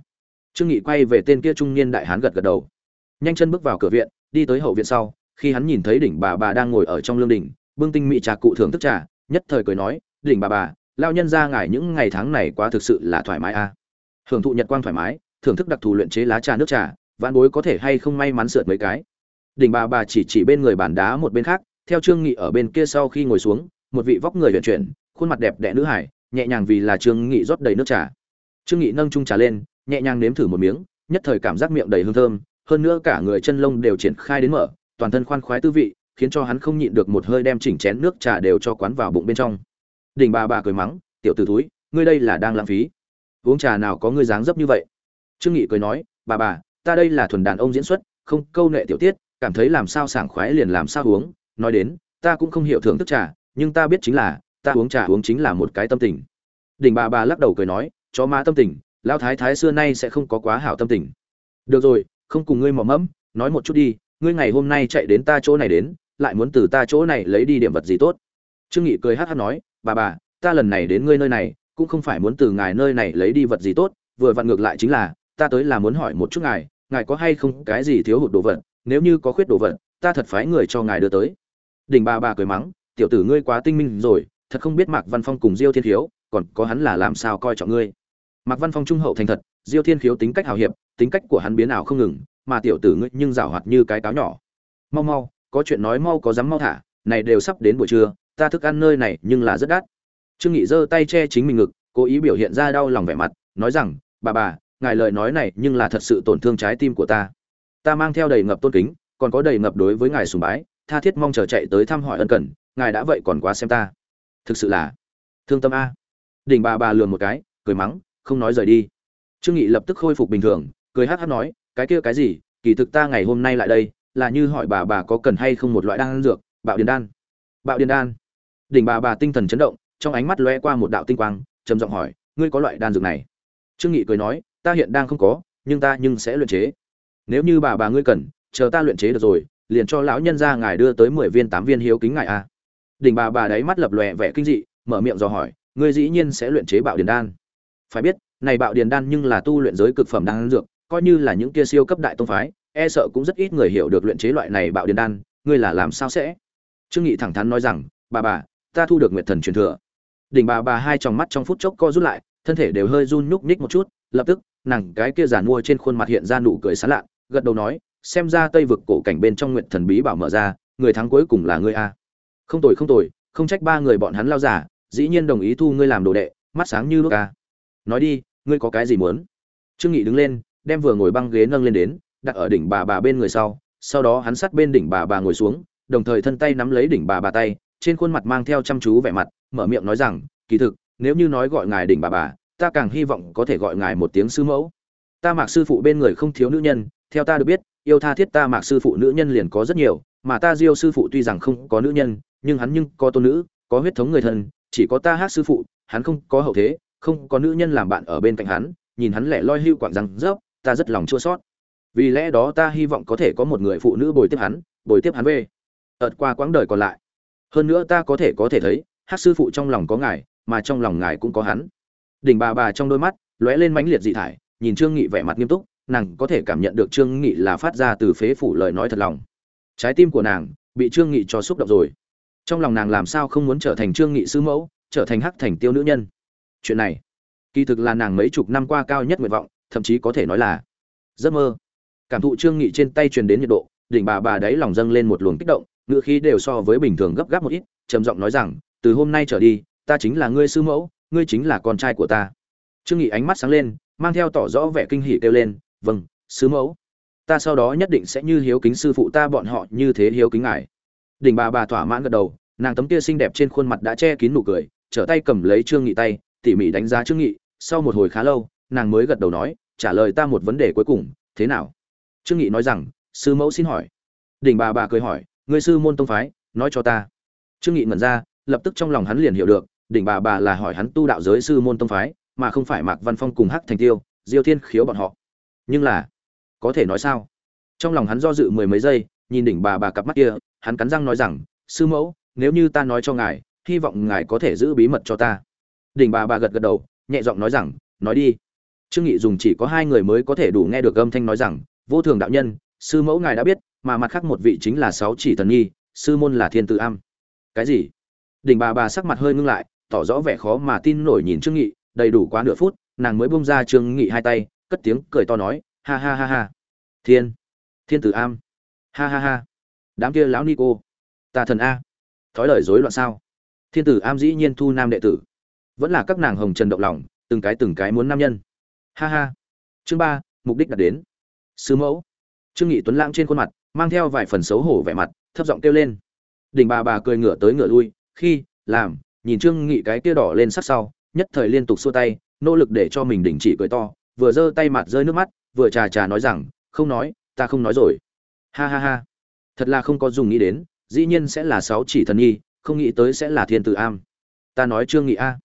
Trương nghị quay về tên kia trung niên đại hán gật gật đầu. Nhanh chân bước vào cửa viện, đi tới hậu viện sau, khi hắn nhìn thấy đỉnh bà bà đang ngồi ở trong lương đỉnh, bưng tinh mỹ trà cụ thưởng thức trà, nhất thời cười nói, đỉnh bà bà lao nhân ra ngài những ngày tháng này quá thực sự là thoải mái a. À. hưởng thụ nhật quang thoải mái thưởng thức đặc thù luyện chế lá trà nước trà vạn bối có thể hay không may mắn sượt mấy cái. Đỉnh bà bà chỉ chỉ bên người bàn đá một bên khác, theo trương nghị ở bên kia sau khi ngồi xuống, một vị vóc người huyền chuyển, khuôn mặt đẹp đẽ nữ hải, nhẹ nhàng vì là trương nghị rót đầy nước trà. Trương nghị nâng chung trà lên, nhẹ nhàng nếm thử một miếng, nhất thời cảm giác miệng đầy hương thơm, hơn nữa cả người chân lông đều triển khai đến mở, toàn thân khoan khoái tư vị, khiến cho hắn không nhịn được một hơi đem chỉnh chén nước trà đều cho quán vào bụng bên trong. Đỉnh bà bà cười mắng, tiểu tử túi ngươi đây là đang lãng phí. Uống trà nào có ngươi dáng dấp như vậy? Trương nghị cười nói, bà bà, ta đây là thuần đàn ông diễn xuất, không câu nệ tiểu tiết, cảm thấy làm sao sảng khoái liền làm sao uống. Nói đến, ta cũng không hiểu thưởng thức trà, nhưng ta biết chính là, ta uống trà uống chính là một cái tâm tình. Đỉnh bà bà lắc đầu cười nói, chó má tâm tình, lão thái thái xưa nay sẽ không có quá hảo tâm tình. Được rồi, không cùng ngươi mò mẫm, nói một chút đi, ngươi ngày hôm nay chạy đến ta chỗ này đến, lại muốn từ ta chỗ này lấy đi điểm vật gì tốt? Trương nghị cười hát hát nói, bà bà, ta lần này đến ngươi nơi này, cũng không phải muốn từ ngài nơi này lấy đi vật gì tốt, vừa vặn ngược lại chính là ta tới là muốn hỏi một chút ngài ngài có hay không cái gì thiếu hụt đồ vật, nếu như có khuyết đồ vật, ta thật phái người cho ngài đưa tới. Đỉnh bà bà cười mắng, tiểu tử ngươi quá tinh minh rồi, thật không biết mạc văn phong cùng diêu thiên khiếu, còn có hắn là làm sao coi trọng ngươi. Mạc văn phong trung hậu thành thật, diêu thiên khiếu tính cách hào hiệp, tính cách của hắn biến ảo không ngừng, mà tiểu tử ngươi nhưng rảo hoạt như cái cáo nhỏ. Mau mau, có chuyện nói mau có dám mau thả, này đều sắp đến buổi trưa, ta thức ăn nơi này nhưng là rất đắt. Trương nghị giơ tay che chính mình ngực, cố ý biểu hiện ra đau lòng vẻ mặt, nói rằng, bà bà ngài lời nói này nhưng là thật sự tổn thương trái tim của ta. Ta mang theo đầy ngập tôn kính, còn có đầy ngập đối với ngài sùng bái, tha thiết mong chờ chạy tới thăm hỏi ân cần, ngài đã vậy còn quá xem ta. Thực sự là thương tâm a. Đỉnh bà bà lườm một cái, cười mắng, không nói rời đi. Trương nghị lập tức khôi phục bình thường, cười hắt hắt nói, cái kia cái gì, kỳ thực ta ngày hôm nay lại đây, là như hỏi bà bà có cần hay không một loại đan dược, bạo điền đan. Bạo điền đan. Đỉnh bà bà tinh thần chấn động, trong ánh mắt lóe qua một đạo tinh quang, trầm giọng hỏi, ngươi có loại đan dược này? Trương nghị cười nói ta hiện đang không có, nhưng ta nhưng sẽ luyện chế. Nếu như bà bà ngươi cần, chờ ta luyện chế được rồi, liền cho lão nhân gia ngài đưa tới mười viên tám viên hiếu kính ngài a. Đỉnh bà bà đáy mắt lập lòe vẻ kinh dị, mở miệng dò hỏi, ngươi dĩ nhiên sẽ luyện chế bạo điền đan. Phải biết, này bạo điền đan nhưng là tu luyện giới cực phẩm đan dược, coi như là những kia siêu cấp đại tông phái e sợ cũng rất ít người hiểu được luyện chế loại này bạo điền đan, ngươi là làm sao sẽ? Trương nghị thẳng thắn nói rằng, bà bà, ta thu được nguyệt thần truyền thừa. Đỉnh bà bà hai tròng mắt trong phút chốc co rút lại, thân thể đều hơi run nhúc nhích một chút, lập tức nàng cái kia giàn mua trên khuôn mặt hiện ra nụ cười sán lạ, gật đầu nói, xem ra tây vực cổ cảnh bên trong nguyện thần bí bảo mở ra, người thắng cuối cùng là ngươi a. Không tồi không tồi, không trách ba người bọn hắn lao giả, dĩ nhiên đồng ý thu ngươi làm đồ đệ, mắt sáng như đuốc ca nói đi, ngươi có cái gì muốn? Trương nghị đứng lên, đem vừa ngồi băng ghế nâng lên đến, đặt ở đỉnh bà bà bên người sau sau đó hắn sát bên đỉnh bà bà ngồi xuống, đồng thời thân tay nắm lấy đỉnh bà bà tay, trên khuôn mặt mang theo chăm chú vẻ mặt, mở miệng nói rằng, kỳ thực, nếu như nói gọi ngài đỉnh bà bà ta càng hy vọng có thể gọi ngài một tiếng sư mẫu. Ta mạc sư phụ bên người không thiếu nữ nhân, theo ta được biết, yêu tha thiết ta mạc sư phụ nữ nhân liền có rất nhiều, mà ta diêu sư phụ tuy rằng không có nữ nhân, nhưng hắn nhưng có tôn nữ, có huyết thống người thân, chỉ có ta hát sư phụ, hắn không có hậu thế, không có nữ nhân làm bạn ở bên cạnh hắn, nhìn hắn lẻ loi hưu quảng rằng rớp, ta rất lòng chua sót. Vì lẽ đó ta hy vọng có thể có một người phụ nữ bồi tiếp hắn, bồi tiếp hắn về. Ợt qua quãng đời còn lại. Hơn nữa ta có thể có thể thấy, hát sư phụ trong lòng có ngài, mà trong lòng ngài cũng có hắn đỉnh bà bà trong đôi mắt lóe lên mãnh liệt dị thải, nhìn trương nghị vẻ mặt nghiêm túc, nàng có thể cảm nhận được trương nghị là phát ra từ phế phủ lời nói thật lòng. Trái tim của nàng bị trương nghị cho xúc động rồi. Trong lòng nàng làm sao không muốn trở thành trương nghị sư mẫu, trở thành hắc thành tiêu nữ nhân? Chuyện này, kỳ thực là nàng mấy chục năm qua cao nhất nguyện vọng, thậm chí có thể nói là giấc mơ. Cảm thụ trương nghị trên tay truyền đến nhiệt độ, đỉnh bà bà đấy lòng dâng lên một luồng kích động, ngựa khí đều so với bình thường gấp gáp một ít, trầm giọng nói rằng, từ hôm nay trở đi, ta chính là ngươi sư mẫu ngươi chính là con trai của ta. Trương nghị ánh mắt sáng lên, mang theo tỏ rõ vẻ kinh hỉ kêu lên vâng sư mẫu. Ta sau đó nhất định sẽ như hiếu kính sư phụ ta bọn họ như thế hiếu kính ngài. Đỉnh bà bà thỏa mãn gật đầu, nàng tấm kia xinh đẹp trên khuôn mặt đã che kín nụ cười, trở tay cầm lấy trương nghị tay, tỉ mỉ đánh giá trương nghị, sau một hồi khá lâu, nàng mới gật đầu nói, trả lời ta một vấn đề cuối cùng, thế nào? Trương nghị nói rằng, sư mẫu xin hỏi. Đỉnh bà bà cười hỏi, ngươi sư môn tông phái, nói cho ta. Trương nghị ngẩn ra, lập tức trong lòng hắn liền hiểu được đỉnh bà bà là hỏi hắn tu đạo giới sư môn tông phái, mà không phải mạc văn phong cùng hắc thành tiêu, diêu thiên khiếu bọn họ. Nhưng là, có thể nói sao? Trong lòng hắn do dự mười mấy giây, nhìn đỉnh bà bà cặp mắt kia, hắn cắn răng nói rằng, sư mẫu, nếu như ta nói cho ngài, hy vọng ngài có thể giữ bí mật cho ta. Đỉnh bà bà gật gật đầu, nhẹ giọng nói rằng, nói đi. Trương nghị dùng chỉ có hai người mới có thể đủ nghe được âm thanh nói rằng, vô thường đạo nhân, sư mẫu ngài đã biết, mà mặt khác một vị chính là sáu chỉ thần nghi, sư môn là thiên tự am. Cái gì? Đỉnh bà bà sắc mặt hơi ngưng lại tỏ rõ vẻ khó mà tin nổi nhìn trương nghị, đầy đủ quá nửa phút, nàng mới bung ra trương nghị hai tay, cất tiếng cười to nói, ha ha ha ha. Thiên thiên tử am. Ha ha ha. Đám kia lão ni cô, ta thần a. Thói lời rối loạn sao? Thiên tử am dĩ nhiên thu nam đệ tử. Vẫn là các nàng hồng trần động lòng, từng cái từng cái muốn nam nhân. Ha ha. Chương ba, mục đích đạt đến. Sư mẫu. Trương nghị tuấn lãng trên khuôn mặt, mang theo vài phần xấu hổ vẻ mặt, thấp giọng kêu lên. Đỉnh bà bà cười ngửa tới ngửa lui, khi, làm nhìn trương nghị cái kia đỏ lên sắc sau, nhất thời liên tục xua tay, nỗ lực để cho mình đình chỉ cười to, vừa giơ tay mặt rơi nước mắt, vừa trà trà nói rằng, không nói, ta không nói rồi. Ha ha ha. Thật là không có dùng nghĩ đến, dĩ nhiên sẽ là sáu chỉ thần nhi không nghĩ tới sẽ là thiên tử am. Ta nói trương nghị a,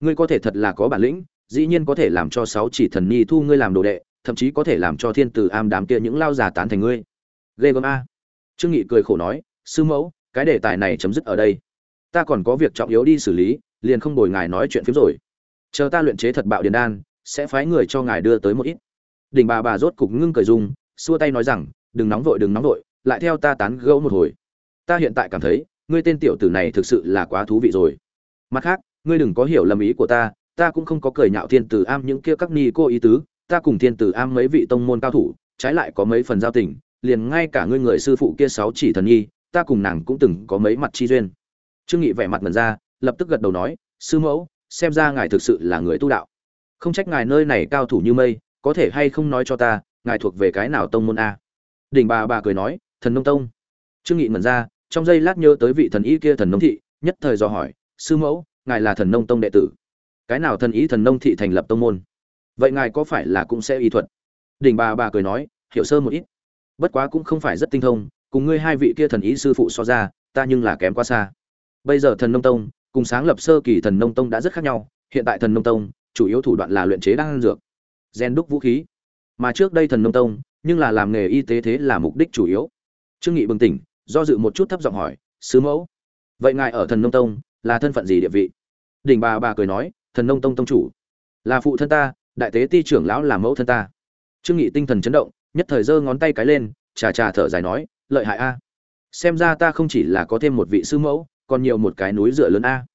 ngươi có thể thật là có bản lĩnh, dĩ nhiên có thể làm cho sáu chỉ thần nhi thu ngươi làm đồ đệ, thậm chí có thể làm cho thiên tử am đám kia những lao già tán thành ngươi. Ghê gớm a. Trương nghị cười khổ nói, sư mẫu, cái đề tài này chấm dứt ở đây ta còn có việc trọng yếu đi xử lý, liền không đổi ngài nói chuyện phiếm rồi. Chờ ta luyện chế thật bạo điền đan, sẽ phái người cho ngài đưa tới một ít. Đỉnh bà bà rốt cục ngưng cười dung xua tay nói rằng, đừng nóng vội, đừng nóng vội, lại theo ta tán gẫu một hồi. Ta hiện tại cảm thấy, ngươi tên tiểu tử này thực sự là quá thú vị rồi. Mặt khác, ngươi đừng có hiểu lầm ý của ta ta cũng không có cười nhạo thiên tử am những kia các ni cô ý tứ, ta cùng thiên tử am mấy vị tông môn cao thủ, trái lại có mấy phần giao tình, liền ngay cả ngươi người sư phụ kia sáu chỉ thần nhi, ta cùng nàng cũng từng có mấy mặt chi duyên trương nghị vẻ mặt mần ra, lập tức gật đầu nói, sư mẫu, xem ra ngài thực sự là người tu đạo. Không trách ngài nơi này cao thủ như mây, có thể hay không nói cho ta, ngài thuộc về cái nào tông môn a? Đỉnh bà bà cười nói, thần nông tông. Trương nghị mẩn ra, trong giây lát nhớ tới vị thần y kia thần nông thị, nhất thời dò hỏi, sư mẫu, ngài là thần nông tông đệ tử? Cái nào thần ý thần nông thị thành lập tông môn? Vậy ngài có phải là cũng sẽ y thuật? Đỉnh bà bà cười nói, hiểu sơ một ít. Bất quá cũng không phải rất tinh thông, cùng ngươi hai vị kia thần ý sư phụ so ra, ta nhưng là kém quá xa bây giờ thần nông tông cùng sáng lập sơ kỳ thần nông tông đã rất khác nhau. Hiện tại thần nông tông chủ yếu thủ đoạn là luyện chế đan dược gen đúc vũ khí. Mà trước đây thần nông tông nhưng là làm nghề y tế thế là mục đích chủ yếu. Trương nghị bừng tỉnh, do dự một chút thấp giọng hỏi, sứ mẫu, vậy ngài ở thần nông tông là thân phận gì địa vị? Đỉnh bà bà cười nói, thần nông tông tông chủ là phụ thân ta, đại tế ti trưởng lão là mẫu thân ta. Trương nghị tinh thần chấn động, nhất thời giơ ngón tay cái lên, chà chà thở dài nói, lợi hại a. Xem ra ta không chỉ là có thêm một vị sư mẫu còn nhiều một cái núi dựa lớn a.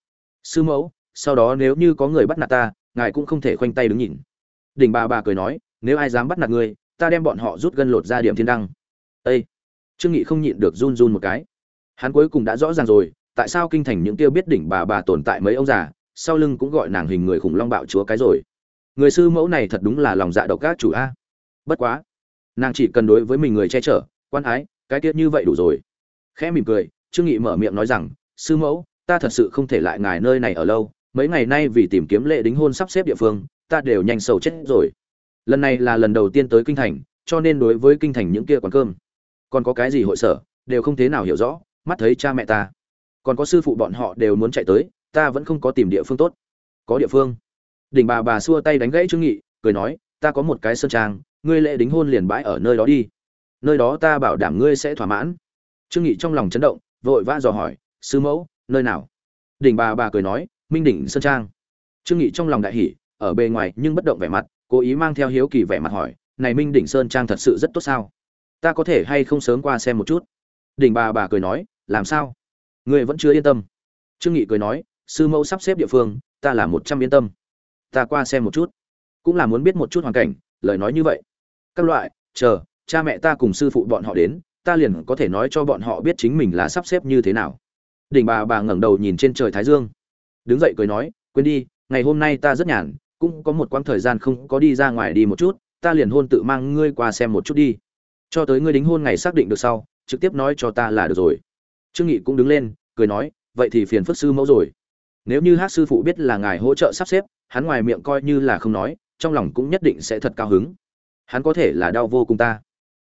Sư mẫu, sau đó nếu như có người bắt nạt ta, ngài cũng không thể khoanh tay đứng nhìn. Đỉnh bà bà cười nói, nếu ai dám bắt nạt ngươi, ta đem bọn họ rút gân lột ra điểm thiên đăng. Ê! trương nghị không nhịn được run run một cái. Hắn cuối cùng đã rõ ràng rồi, tại sao kinh thành những tiêu biết đỉnh bà bà tồn tại mấy ông già, sau lưng cũng gọi nàng hình người khủng long bạo chúa cái rồi. Người sư mẫu này thật đúng là lòng dạ độc ác chủ a. Bất quá, nàng chỉ cần đối với mình người che chở, quan ái, cái tiết như vậy đủ rồi. Khẽ mỉm cười, trương nghị mở miệng nói rằng sư mẫu, ta thật sự không thể lại ngài nơi này ở lâu, mấy ngày nay vì tìm kiếm lệ đính hôn sắp xếp địa phương, ta đều nhanh sầu chết rồi. Lần này là lần đầu tiên tới kinh thành, cho nên đối với kinh thành những kia quán cơm, còn có cái gì hội sở, đều không thế nào hiểu rõ, mắt thấy cha mẹ ta. Còn có sư phụ bọn họ đều muốn chạy tới, ta vẫn không có tìm địa phương tốt. Có địa phương. Đỉnh bà bà xua tay đánh gãy trương nghị, cười nói, ta có một cái sơn trang, ngươi lễ đính hôn liền bãi ở nơi đó đi. Nơi đó ta bảo đảm ngươi sẽ thỏa mãn. Trương nghị trong lòng chấn động, vội vã dò hỏi sư mẫu, nơi nào? Đỉnh bà bà cười nói, minh đỉnh sơn trang. Trương nghị trong lòng đại hỉ, ở bề ngoài nhưng bất động vẻ mặt, cố ý mang theo hiếu kỳ vẻ mặt hỏi, này minh đỉnh sơn trang thật sự rất tốt sao? Ta có thể hay không sớm qua xem một chút? Đỉnh bà bà cười nói, làm sao? Ngươi vẫn chưa yên tâm. Trương nghị cười nói, sư mẫu sắp xếp địa phương, ta là một trăm yên tâm. Ta qua xem một chút. Cũng là muốn biết một chút hoàn cảnh, lời nói như vậy. Các loại, chờ, cha mẹ ta cùng sư phụ bọn họ đến, ta liền có thể nói cho bọn họ biết chính mình là sắp xếp như thế nào đỉnh bà bà ngẩng đầu nhìn trên trời thái dương. Đứng dậy cười nói quên đi ngày hôm nay ta rất nhàn cũng có một quãng thời gian không có đi ra ngoài đi một chút ta liền hôn tự mang ngươi qua xem một chút đi. Cho tới ngươi đính hôn ngày xác định được sau trực tiếp nói cho ta là được rồi. Trương nghị cũng đứng lên cười nói vậy thì phiền phất sư mẫu rồi. Nếu như hát sư phụ biết là ngài hỗ trợ sắp xếp hắn ngoài miệng coi như là không nói trong lòng cũng nhất định sẽ thật cao hứng. Hắn có thể là đau vô cùng ta.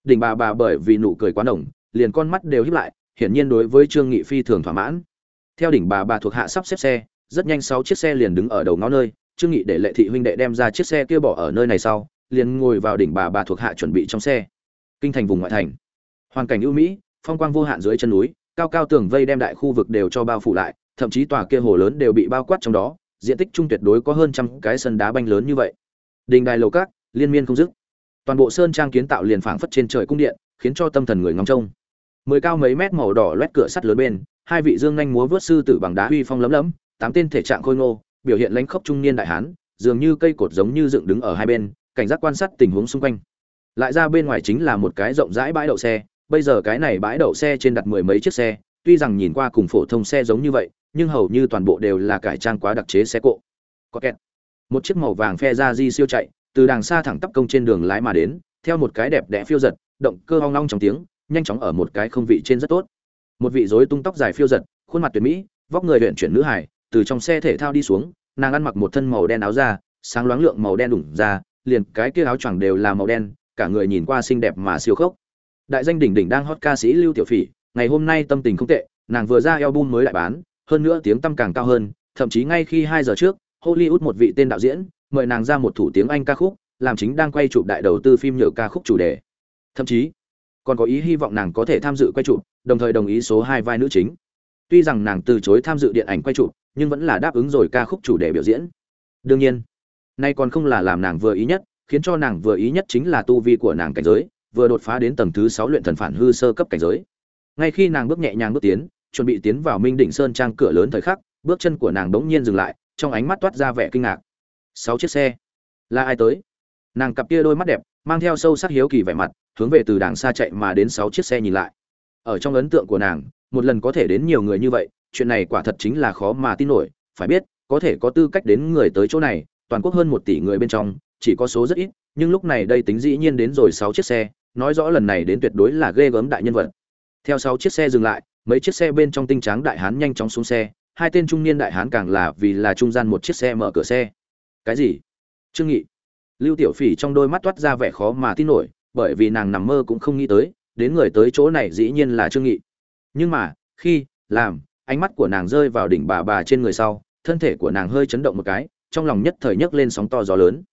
Đỉnh bà bà bởi vì nụ cười quá nồng, liền con mắt đều híp lại hiển nhiên đối với trương nghị phi thường thỏa mãn. Theo đỉnh bà bà thuộc hạ sắp xếp xe, rất nhanh sáu chiếc xe liền đứng ở đầu ngõ nơi, trương nghị để lệ thị huynh đệ đem ra chiếc xe kia bỏ ở nơi này sau, liền ngồi vào đỉnh bà bà thuộc hạ chuẩn bị trong xe. Kinh thành vùng ngoại thành. Hoàn cảnh ưu mỹ, phong quang vô hạn dưới chân núi, cao cao tường vây đem đại khu vực đều cho bao phủ lại, thậm chí tòa kia hồ lớn đều bị bao quát trong đó, diện tích trung tuyệt đối có hơn trăm cái sân đá banh lớn như vậy. Đình đài lầu cát liên miên không dứt. Toàn bộ sơn trang kiến tạo liền phảng phất trên trời cung điện, khiến cho tâm thần người ngóng trông mười cao mấy mét màu đỏ loét cửa sắt lớn bên, hai vị dương nhanh múa vớt sư tử bằng đá huy phong lấm lấm, tám tên thể trạng khôi ngô, biểu hiện lãnh khốc trung niên đại hán, dường như cây cột giống như dựng đứng ở hai bên, cảnh giác quan sát tình huống xung quanh. Lại ra bên ngoài chính là một cái rộng rãi bãi đậu xe, bây giờ cái này bãi đậu xe trên đặt mười mấy chiếc xe, tuy rằng nhìn qua cùng phổ thông xe giống như vậy, nhưng hầu như toàn bộ đều là cải trang quá đặc chế xe cộ. Có kẹt. Một chiếc màu vàng phe ra di siêu chạy, từ đàng xa thẳng tắp công trên đường lái mà đến, theo một cái đẹp đẽ phiêu giật, động cơ hoang long trong tiếng nhanh chóng ở một cái không vị trên rất tốt. Một vị rối tung tóc dài phiêu giật, khuôn mặt tuyệt mỹ, vóc người huyện chuyển nữ hải, từ trong xe thể thao đi xuống, nàng ăn mặc một thân màu đen áo da, sáng loáng lượng màu đen đủng ra, liền cái kia áo choàng đều là màu đen, cả người nhìn qua xinh đẹp mà siêu khốc. Đại danh đỉnh đỉnh đang hot ca sĩ lưu tiểu phỉ, ngày hôm nay tâm tình không tệ, nàng vừa ra album mới lại bán, hơn nữa tiếng tăm càng cao hơn, thậm chí ngay khi hai giờ trước, hollywood một vị tên đạo diễn, mời nàng ra một thủ tiếng anh ca khúc, làm chính đang quay chụp đại đầu tư phim nhựa ca khúc chủ đề. Thậm chí còn có ý hy vọng nàng có thể tham dự quay chụp, đồng thời đồng ý số hai vai nữ chính. Tuy rằng nàng từ chối tham dự điện ảnh quay chụp, nhưng vẫn là đáp ứng rồi ca khúc chủ đề biểu diễn. Đương nhiên, nay còn không là làm nàng vừa ý nhất, khiến cho nàng vừa ý nhất chính là tu vi của nàng cảnh giới, vừa đột phá đến tầng thứ sáu luyện thần phản hư sơ cấp cảnh giới. Ngay khi nàng bước nhẹ nhàng bước tiến, chuẩn bị tiến vào minh đỉnh sơn trang cửa lớn thời khắc, bước chân của nàng đống nhiên dừng lại, trong ánh mắt toát ra vẻ kinh ngạc. Sáu chiếc xe. Là ai tới? Nàng cặp kia đôi mắt đẹp, mang theo sâu sắc hiếu kỳ vẻ mặt hướng về từ đàng xa chạy mà đến sáu chiếc xe nhìn lại. Ở trong ấn tượng của nàng, một lần có thể đến nhiều người như vậy, chuyện này quả thật chính là khó mà tin nổi. Phải biết, có thể có tư cách đến người tới chỗ này, toàn quốc hơn một tỷ người bên trong, chỉ có số rất ít, nhưng lúc này đây tính dĩ nhiên đến rồi sáu chiếc xe, nói rõ lần này đến tuyệt đối là ghê gớm đại nhân vật. Theo sáu chiếc xe dừng lại, mấy chiếc xe bên trong tinh tráng đại hán nhanh chóng xuống xe, hai tên trung niên đại hán càng là vì là trung gian một chiếc xe mở cửa xe. Cái gì? Trương nghị. Lưu tiểu phỉ trong đôi mắt toát ra vẻ khó mà tin nổi bởi vì nàng nằm mơ cũng không nghĩ tới, đến người tới chỗ này dĩ nhiên là trương nghị. Nhưng mà, khi, làm, ánh mắt của nàng rơi vào đỉnh bà bà trên người sau, thân thể của nàng hơi chấn động một cái, trong lòng nhất thời nhấc lên sóng to gió lớn.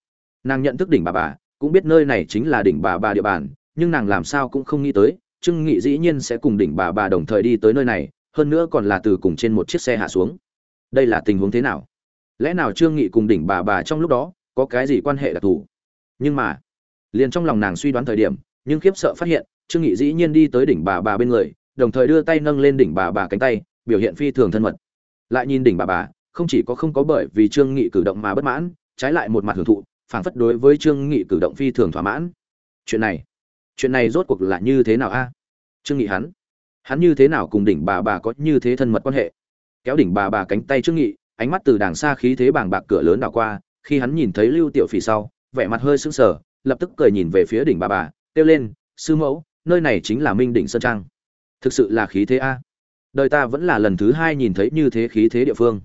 Nàng nhận thức đỉnh bà bà, cũng biết nơi này chính là đỉnh bà bà địa bàn, nhưng nàng làm sao cũng không nghĩ tới, trương nghị dĩ nhiên sẽ cùng đỉnh bà bà đồng thời đi tới nơi này, hơn nữa còn là từ cùng trên một chiếc xe hạ xuống. Đây là tình huống thế nào? Lẽ nào trương nghị cùng đỉnh bà bà trong lúc đó có cái gì quan hệ đặc thù? Nhưng mà liền trong lòng nàng suy đoán thời điểm, nhưng khiếp sợ phát hiện, trương nghị dĩ nhiên đi tới đỉnh bà bà bên người, đồng thời đưa tay nâng lên đỉnh bà bà cánh tay, biểu hiện phi thường thân mật. Lại nhìn đỉnh bà bà, không chỉ có không có bởi vì trương nghị cử động mà bất mãn, trái lại một mặt hưởng thụ, phảng phất đối với trương nghị cử động phi thường thỏa mãn. Chuyện này chuyện này rốt cuộc là như thế nào a? À? Trương nghị hắn hắn như thế nào cùng đỉnh bà bà có như thế thân mật quan hệ? Kéo đỉnh bà bà cánh tay trương nghị, ánh mắt từ đàng xa khí thế bàng bạc cửa lớn đảo qua, khi hắn nhìn thấy lưu tiểu phỉ sau, vẻ mặt hơi sưng sờ lập tức cười nhìn về phía đỉnh bà bà, kêu lên, sư mẫu, nơi này chính là minh đỉnh sơn trang. Thực sự là khí thế a. Đời ta vẫn là lần thứ hai nhìn thấy như thế khí thế địa phương.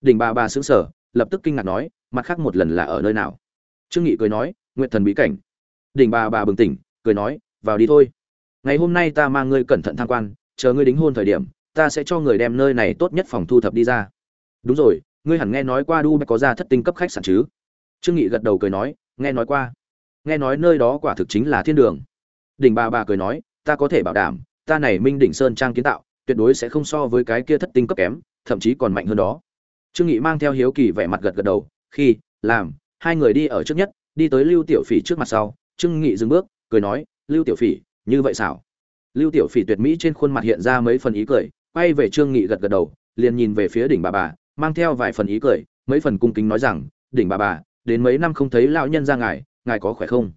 Đỉnh bà bà xứng sở lập tức kinh ngạc nói, mặt khác một lần là ở nơi nào? Trương nghị cười nói nguyện thần bí cảnh. Đỉnh bà bà bừng tỉnh, cười nói, vào đi thôi. Ngày hôm nay ta mang ngươi cẩn thận tham quan, chờ ngươi đính hôn thời điểm, ta sẽ cho người đem nơi này tốt nhất phòng thu thập đi ra. Đúng rồi, ngươi hẳn nghe nói qua du có ra thất tinh cấp khách sạn chứ? Trương nghị gật đầu cười nói, nghe nói qua nghe nói nơi đó quả thực chính là thiên đường. Đỉnh bà bà cười nói, ta có thể bảo đảm, ta này minh đỉnh sơn trang kiến tạo, tuyệt đối sẽ không so với cái kia thất tinh cấp kém, thậm chí còn mạnh hơn đó. Trương nghị mang theo hiếu kỳ vẻ mặt gật gật đầu, khi, làm, hai người đi ở trước nhất, đi tới lưu tiểu phỉ trước mặt sau, trương nghị dừng bước, cười nói, lưu tiểu phỉ, như vậy sao lưu tiểu phỉ tuyệt mỹ trên khuôn mặt hiện ra mấy phần ý cười, quay về trương nghị gật gật đầu, liền nhìn về phía đỉnh bà bà, mang theo vài phần ý cười, mấy phần cung kính nói rằng, đỉnh bà bà, đến mấy năm không thấy lão nhân ra ngài ngài có khỏe không?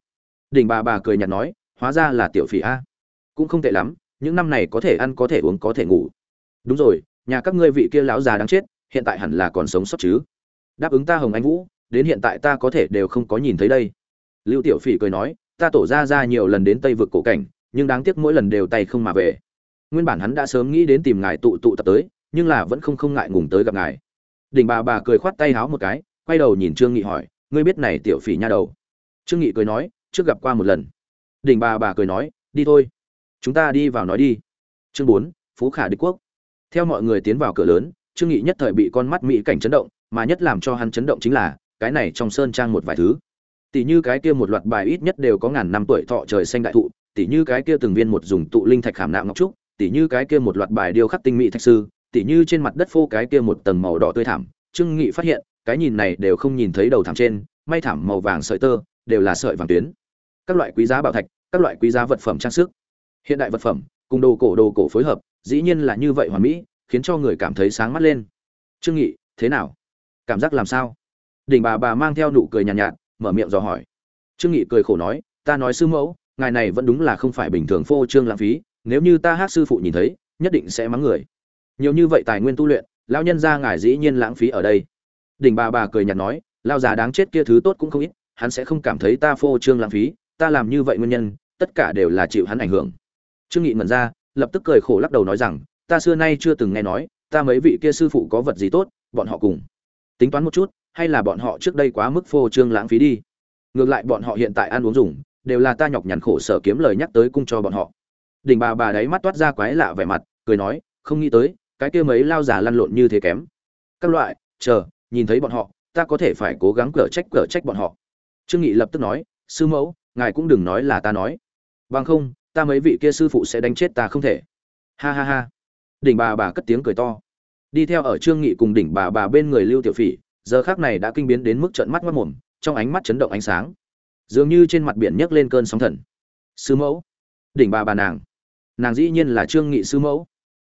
Đỉnh bà bà cười nhạt nói, hóa ra là tiểu phỉ a. Cũng không tệ lắm, những năm này có thể ăn, có thể uống, có thể ngủ. Đúng rồi, nhà các ngươi vị kia lão già đáng chết, hiện tại hẳn là còn sống sót chứ. Đáp ứng ta hồng anh vũ, đến hiện tại ta có thể đều không có nhìn thấy đây. Lưu tiểu phỉ cười nói, ta tổ ra ra nhiều lần đến tây vực cổ cảnh, nhưng đáng tiếc mỗi lần đều tay không mà về. Nguyên bản hắn đã sớm nghĩ đến tìm ngài tụ tụ tập tới, nhưng là vẫn không không ngại ngùng tới gặp ngài. Đỉnh bà bà cười khoát tay háo một cái, quay đầu nhìn trương nghị hỏi, ngươi biết này tiểu phỉ nha đầu trương nghị cười nói, trước gặp qua một lần. Đỉnh bà bà cười nói, đi thôi. Chúng ta đi vào nói đi. Chương bốn, phú khả đế quốc. Theo mọi người tiến vào cửa lớn, trương nghị nhất thời bị con mắt mỹ cảnh chấn động, mà nhất làm cho hắn chấn động chính là, cái này trong sơn trang một vài thứ. Tỷ như cái kia một loạt bài ít nhất đều có ngàn năm tuổi thọ trời xanh đại thụ, tỷ như cái kia từng viên một dùng tụ linh thạch khảm nạm ngọc trúc, tỷ như cái kia một loạt bài điêu khắc tinh mỹ thạch sư, tỷ như trên mặt đất phô cái kia một tầng màu đỏ tươi thảm. Trương nghị phát hiện, cái nhìn này đều không nhìn thấy đầu thảm trên, may thảm màu vàng sợi tơ đều là sợi vàng tuyến. Các loại quý giá bảo thạch các loại quý giá vật phẩm trang sức. Hiện đại vật phẩm cùng đồ cổ đồ cổ phối hợp dĩ nhiên là như vậy hoàn mỹ khiến cho người cảm thấy sáng mắt lên. Trương nghị thế nào? Cảm giác làm sao? Đỉnh bà bà mang theo nụ cười nhàn nhạt, nhạt mở miệng dò hỏi. Trương nghị cười khổ nói ta nói sư mẫu ngài này vẫn đúng là không phải bình thường phô trương lãng phí nếu như ta hát sư phụ nhìn thấy nhất định sẽ mắng người. Nhiều như vậy tài nguyên tu luyện lão nhân gia ngài dĩ nhiên lãng phí ở đây. Đỉnh bà bà cười nhạt nói lao già đáng chết kia thứ tốt cũng không ít hắn sẽ không cảm thấy ta phô trương lãng phí, ta làm như vậy nguyên nhân, tất cả đều là chịu hắn ảnh hưởng. Trương nghị mẩn ra, lập tức cười khổ lắc đầu nói rằng, ta xưa nay chưa từng nghe nói, ta mấy vị kia sư phụ có vật gì tốt, bọn họ cùng. Tính toán một chút, hay là bọn họ trước đây quá mức phô trương lãng phí đi. Ngược lại bọn họ hiện tại ăn uống dùng, đều là ta nhọc nhằn khổ sở kiếm lời nhắc tới cung cho bọn họ. Đỉnh bà bà đấy mắt toát ra quái lạ vẻ mặt, cười nói, không nghĩ tới, cái kia mấy lao giả lăn lộn như thế kém. Các loại, chờ, nhìn thấy bọn họ, ta có thể phải cố gắng cở trách cở trách bọn họ trương nghị lập tức nói, sư mẫu, ngài cũng đừng nói là ta nói. Bằng không, ta mấy vị kia sư phụ sẽ đánh chết ta không thể. Ha ha ha. Đỉnh bà bà cất tiếng cười to. Đi theo ở trương nghị cùng đỉnh bà bà bên người lưu tiểu phỉ, giờ khác này đã kinh biến đến mức trợn mắt mắt mồm trong ánh mắt chấn động ánh sáng. Dường như trên mặt biển nhấc lên cơn sóng thần. Sư mẫu? Đỉnh bà bà nàng. Nàng dĩ nhiên là trương nghị sư mẫu.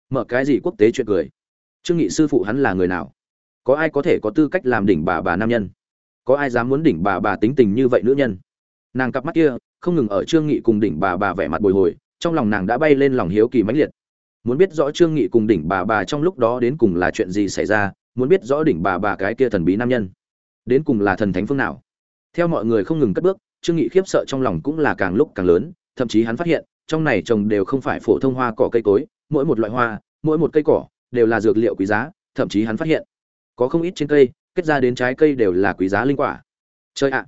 Mở cái gì quốc tế chuyện cười? Trương nghị sư phụ hắn là người nào? Có ai có thể có tư cách làm đỉnh bà bà nam nhân? Có ai dám muốn đỉnh bà bà tính tình như vậy nữ nhân? Nàng cặp mắt kia, không ngừng ở trương nghị cùng đỉnh bà bà vẻ mặt bồi hồi, trong lòng nàng đã bay lên lòng hiếu kỳ mãnh liệt. Muốn biết rõ trương nghị cùng đỉnh bà bà trong lúc đó đến cùng là chuyện gì xảy ra, muốn biết rõ đỉnh bà bà cái kia thần bí nam nhân, đến cùng là thần thánh phương nào? Theo mọi người không ngừng cất bước, trương nghị khiếp sợ trong lòng cũng là càng lúc càng lớn, thậm chí hắn phát hiện, trong này trồng đều không phải phổ thông hoa cỏ cây cối, mỗi một loại hoa, mỗi một cây cỏ đều là dược liệu quý giá, thậm chí hắn phát hiện, có không ít trên cây kết ra đến trái cây đều là quý giá linh quả. Chơi ạ!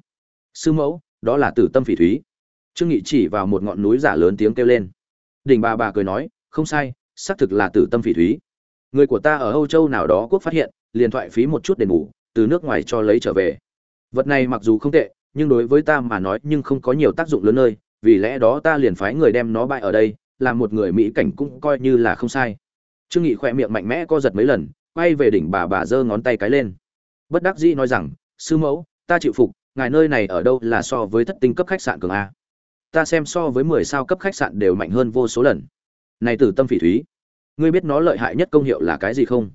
Sư mẫu, đó là tử tâm phỉ thúy. Trương nghị chỉ vào một ngọn núi giả lớn tiếng kêu lên. Đỉnh bà bà cười nói, không sai, xác thực là tử tâm phỉ thúy. Người của ta ở âu châu nào đó quốc phát hiện, liền thoại phí một chút đền bù từ nước ngoài cho lấy trở về. Vật này mặc dù không tệ, nhưng đối với ta mà nói nhưng không có nhiều tác dụng lớn nơi, vì lẽ đó ta liền phái người đem nó bại ở đây, làm một người mỹ cảnh cũng coi như là không sai. Trương nghị khỏe miệng mạnh mẽ co giật mấy lần, quay về đỉnh bà bà giơ ngón tay cái lên bất đắc dĩ nói rằng, sư mẫu, ta chịu phục, ngài nơi này ở đâu là so với thất tinh cấp khách sạn cường a? Ta xem so với mười sao cấp khách sạn đều mạnh hơn vô số lần. Này tử tâm phỉ thúy, ngươi biết nó lợi hại nhất công hiệu là cái gì không?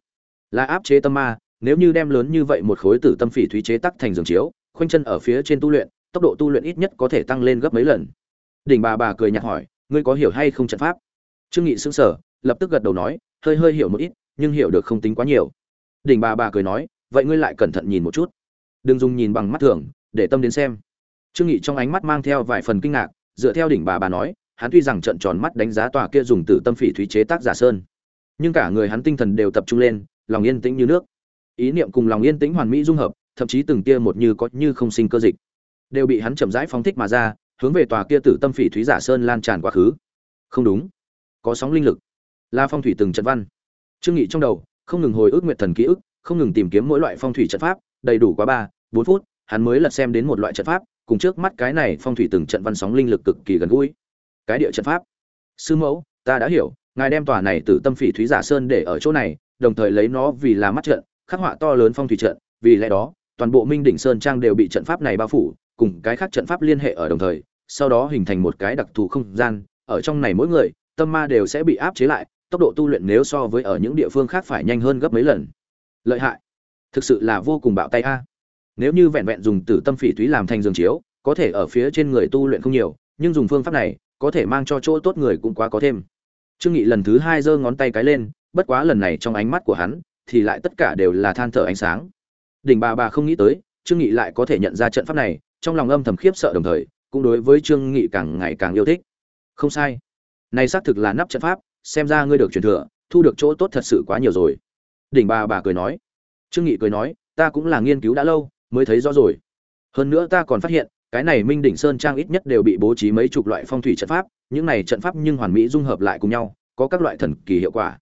Là áp chế tâm ma, nếu như đem lớn như vậy một khối tử tâm phỉ thúy chế tắc thành giường chiếu, khoanh chân ở phía trên tu luyện, tốc độ tu luyện ít nhất có thể tăng lên gấp mấy lần. Đỉnh bà bà cười nhạt hỏi, ngươi có hiểu hay không trận pháp? Trương nghị sững sờ, lập tức gật đầu nói, hơi hơi hiểu một ít, nhưng hiểu được không tính quá nhiều. Đỉnh bà bà cười nói vậy ngươi lại cẩn thận nhìn một chút. Đừng dùng nhìn bằng mắt thường, để tâm đến xem. Trương nghị trong ánh mắt mang theo vài phần kinh ngạc, dựa theo đỉnh bà bà nói, hắn tuy rằng trận tròn mắt đánh giá tòa kia dùng tử tâm phỉ thúy chế tác giả sơn, nhưng cả người hắn tinh thần đều tập trung lên, lòng yên tĩnh như nước. Ý niệm cùng lòng yên tĩnh hoàn mỹ dung hợp, thậm chí từng tia một như có như không sinh cơ dịch, đều bị hắn chậm rãi phóng thích mà ra, hướng về tòa kia tử tâm phỉ thúy giả sơn lan tràn quá khứ. Không đúng. Có sóng linh lực. La phong thủy từng trận văn. Trương nghị trong đầu, không ngừng hồi ức nguyệt thần ký ức không ngừng tìm kiếm mỗi loại phong thủy trận pháp, đầy đủ quá ba, bốn phút, hắn mới lật xem đến một loại trận pháp, cùng trước mắt cái này phong thủy từng trận văn sóng linh lực cực kỳ gần gũi. Cái địa trận pháp. Sư mẫu, ta đã hiểu, ngài đem tòa này từ tâm phỉ thúy giả sơn để ở chỗ này, đồng thời lấy nó vì là mắt trận, khắc họa to lớn phong thủy trận, vì lẽ đó, toàn bộ minh đỉnh sơn trang đều bị trận pháp này bao phủ, cùng cái khác trận pháp liên hệ ở đồng thời, sau đó hình thành một cái đặc thù không gian, ở trong này mỗi người, tâm ma đều sẽ bị áp chế lại, tốc độ tu luyện nếu so với ở những địa phương khác phải nhanh hơn gấp mấy lần lợi hại. Thực sự là vô cùng bạo tay a. Nếu như vẹn vẹn dùng tử tâm phỉ thúy làm thành giường chiếu, có thể ở phía trên người tu luyện không nhiều, nhưng dùng phương pháp này, có thể mang cho chỗ tốt người cũng quá có thêm. Trương nghị lần thứ hai giơ ngón tay cái lên, bất quá lần này trong ánh mắt của hắn, thì lại tất cả đều là than thở ánh sáng. Đỉnh bà bà không nghĩ tới, trương nghị lại có thể nhận ra trận pháp này, trong lòng âm thầm khiếp sợ đồng thời, cũng đối với trương nghị càng ngày càng yêu thích. Không sai. Này xác thực là nắp trận pháp, xem ra ngươi được truyền thừa, thu được chỗ tốt thật sự quá nhiều rồi đỉnh bà bà cười nói. Trương nghị cười nói, ta cũng là nghiên cứu đã lâu, mới thấy rõ rồi. Hơn nữa ta còn phát hiện, cái này minh đỉnh sơn trang ít nhất đều bị bố trí mấy chục loại phong thủy trận pháp, những này trận pháp nhưng hoàn mỹ dung hợp lại cùng nhau, có các loại thần kỳ hiệu quả.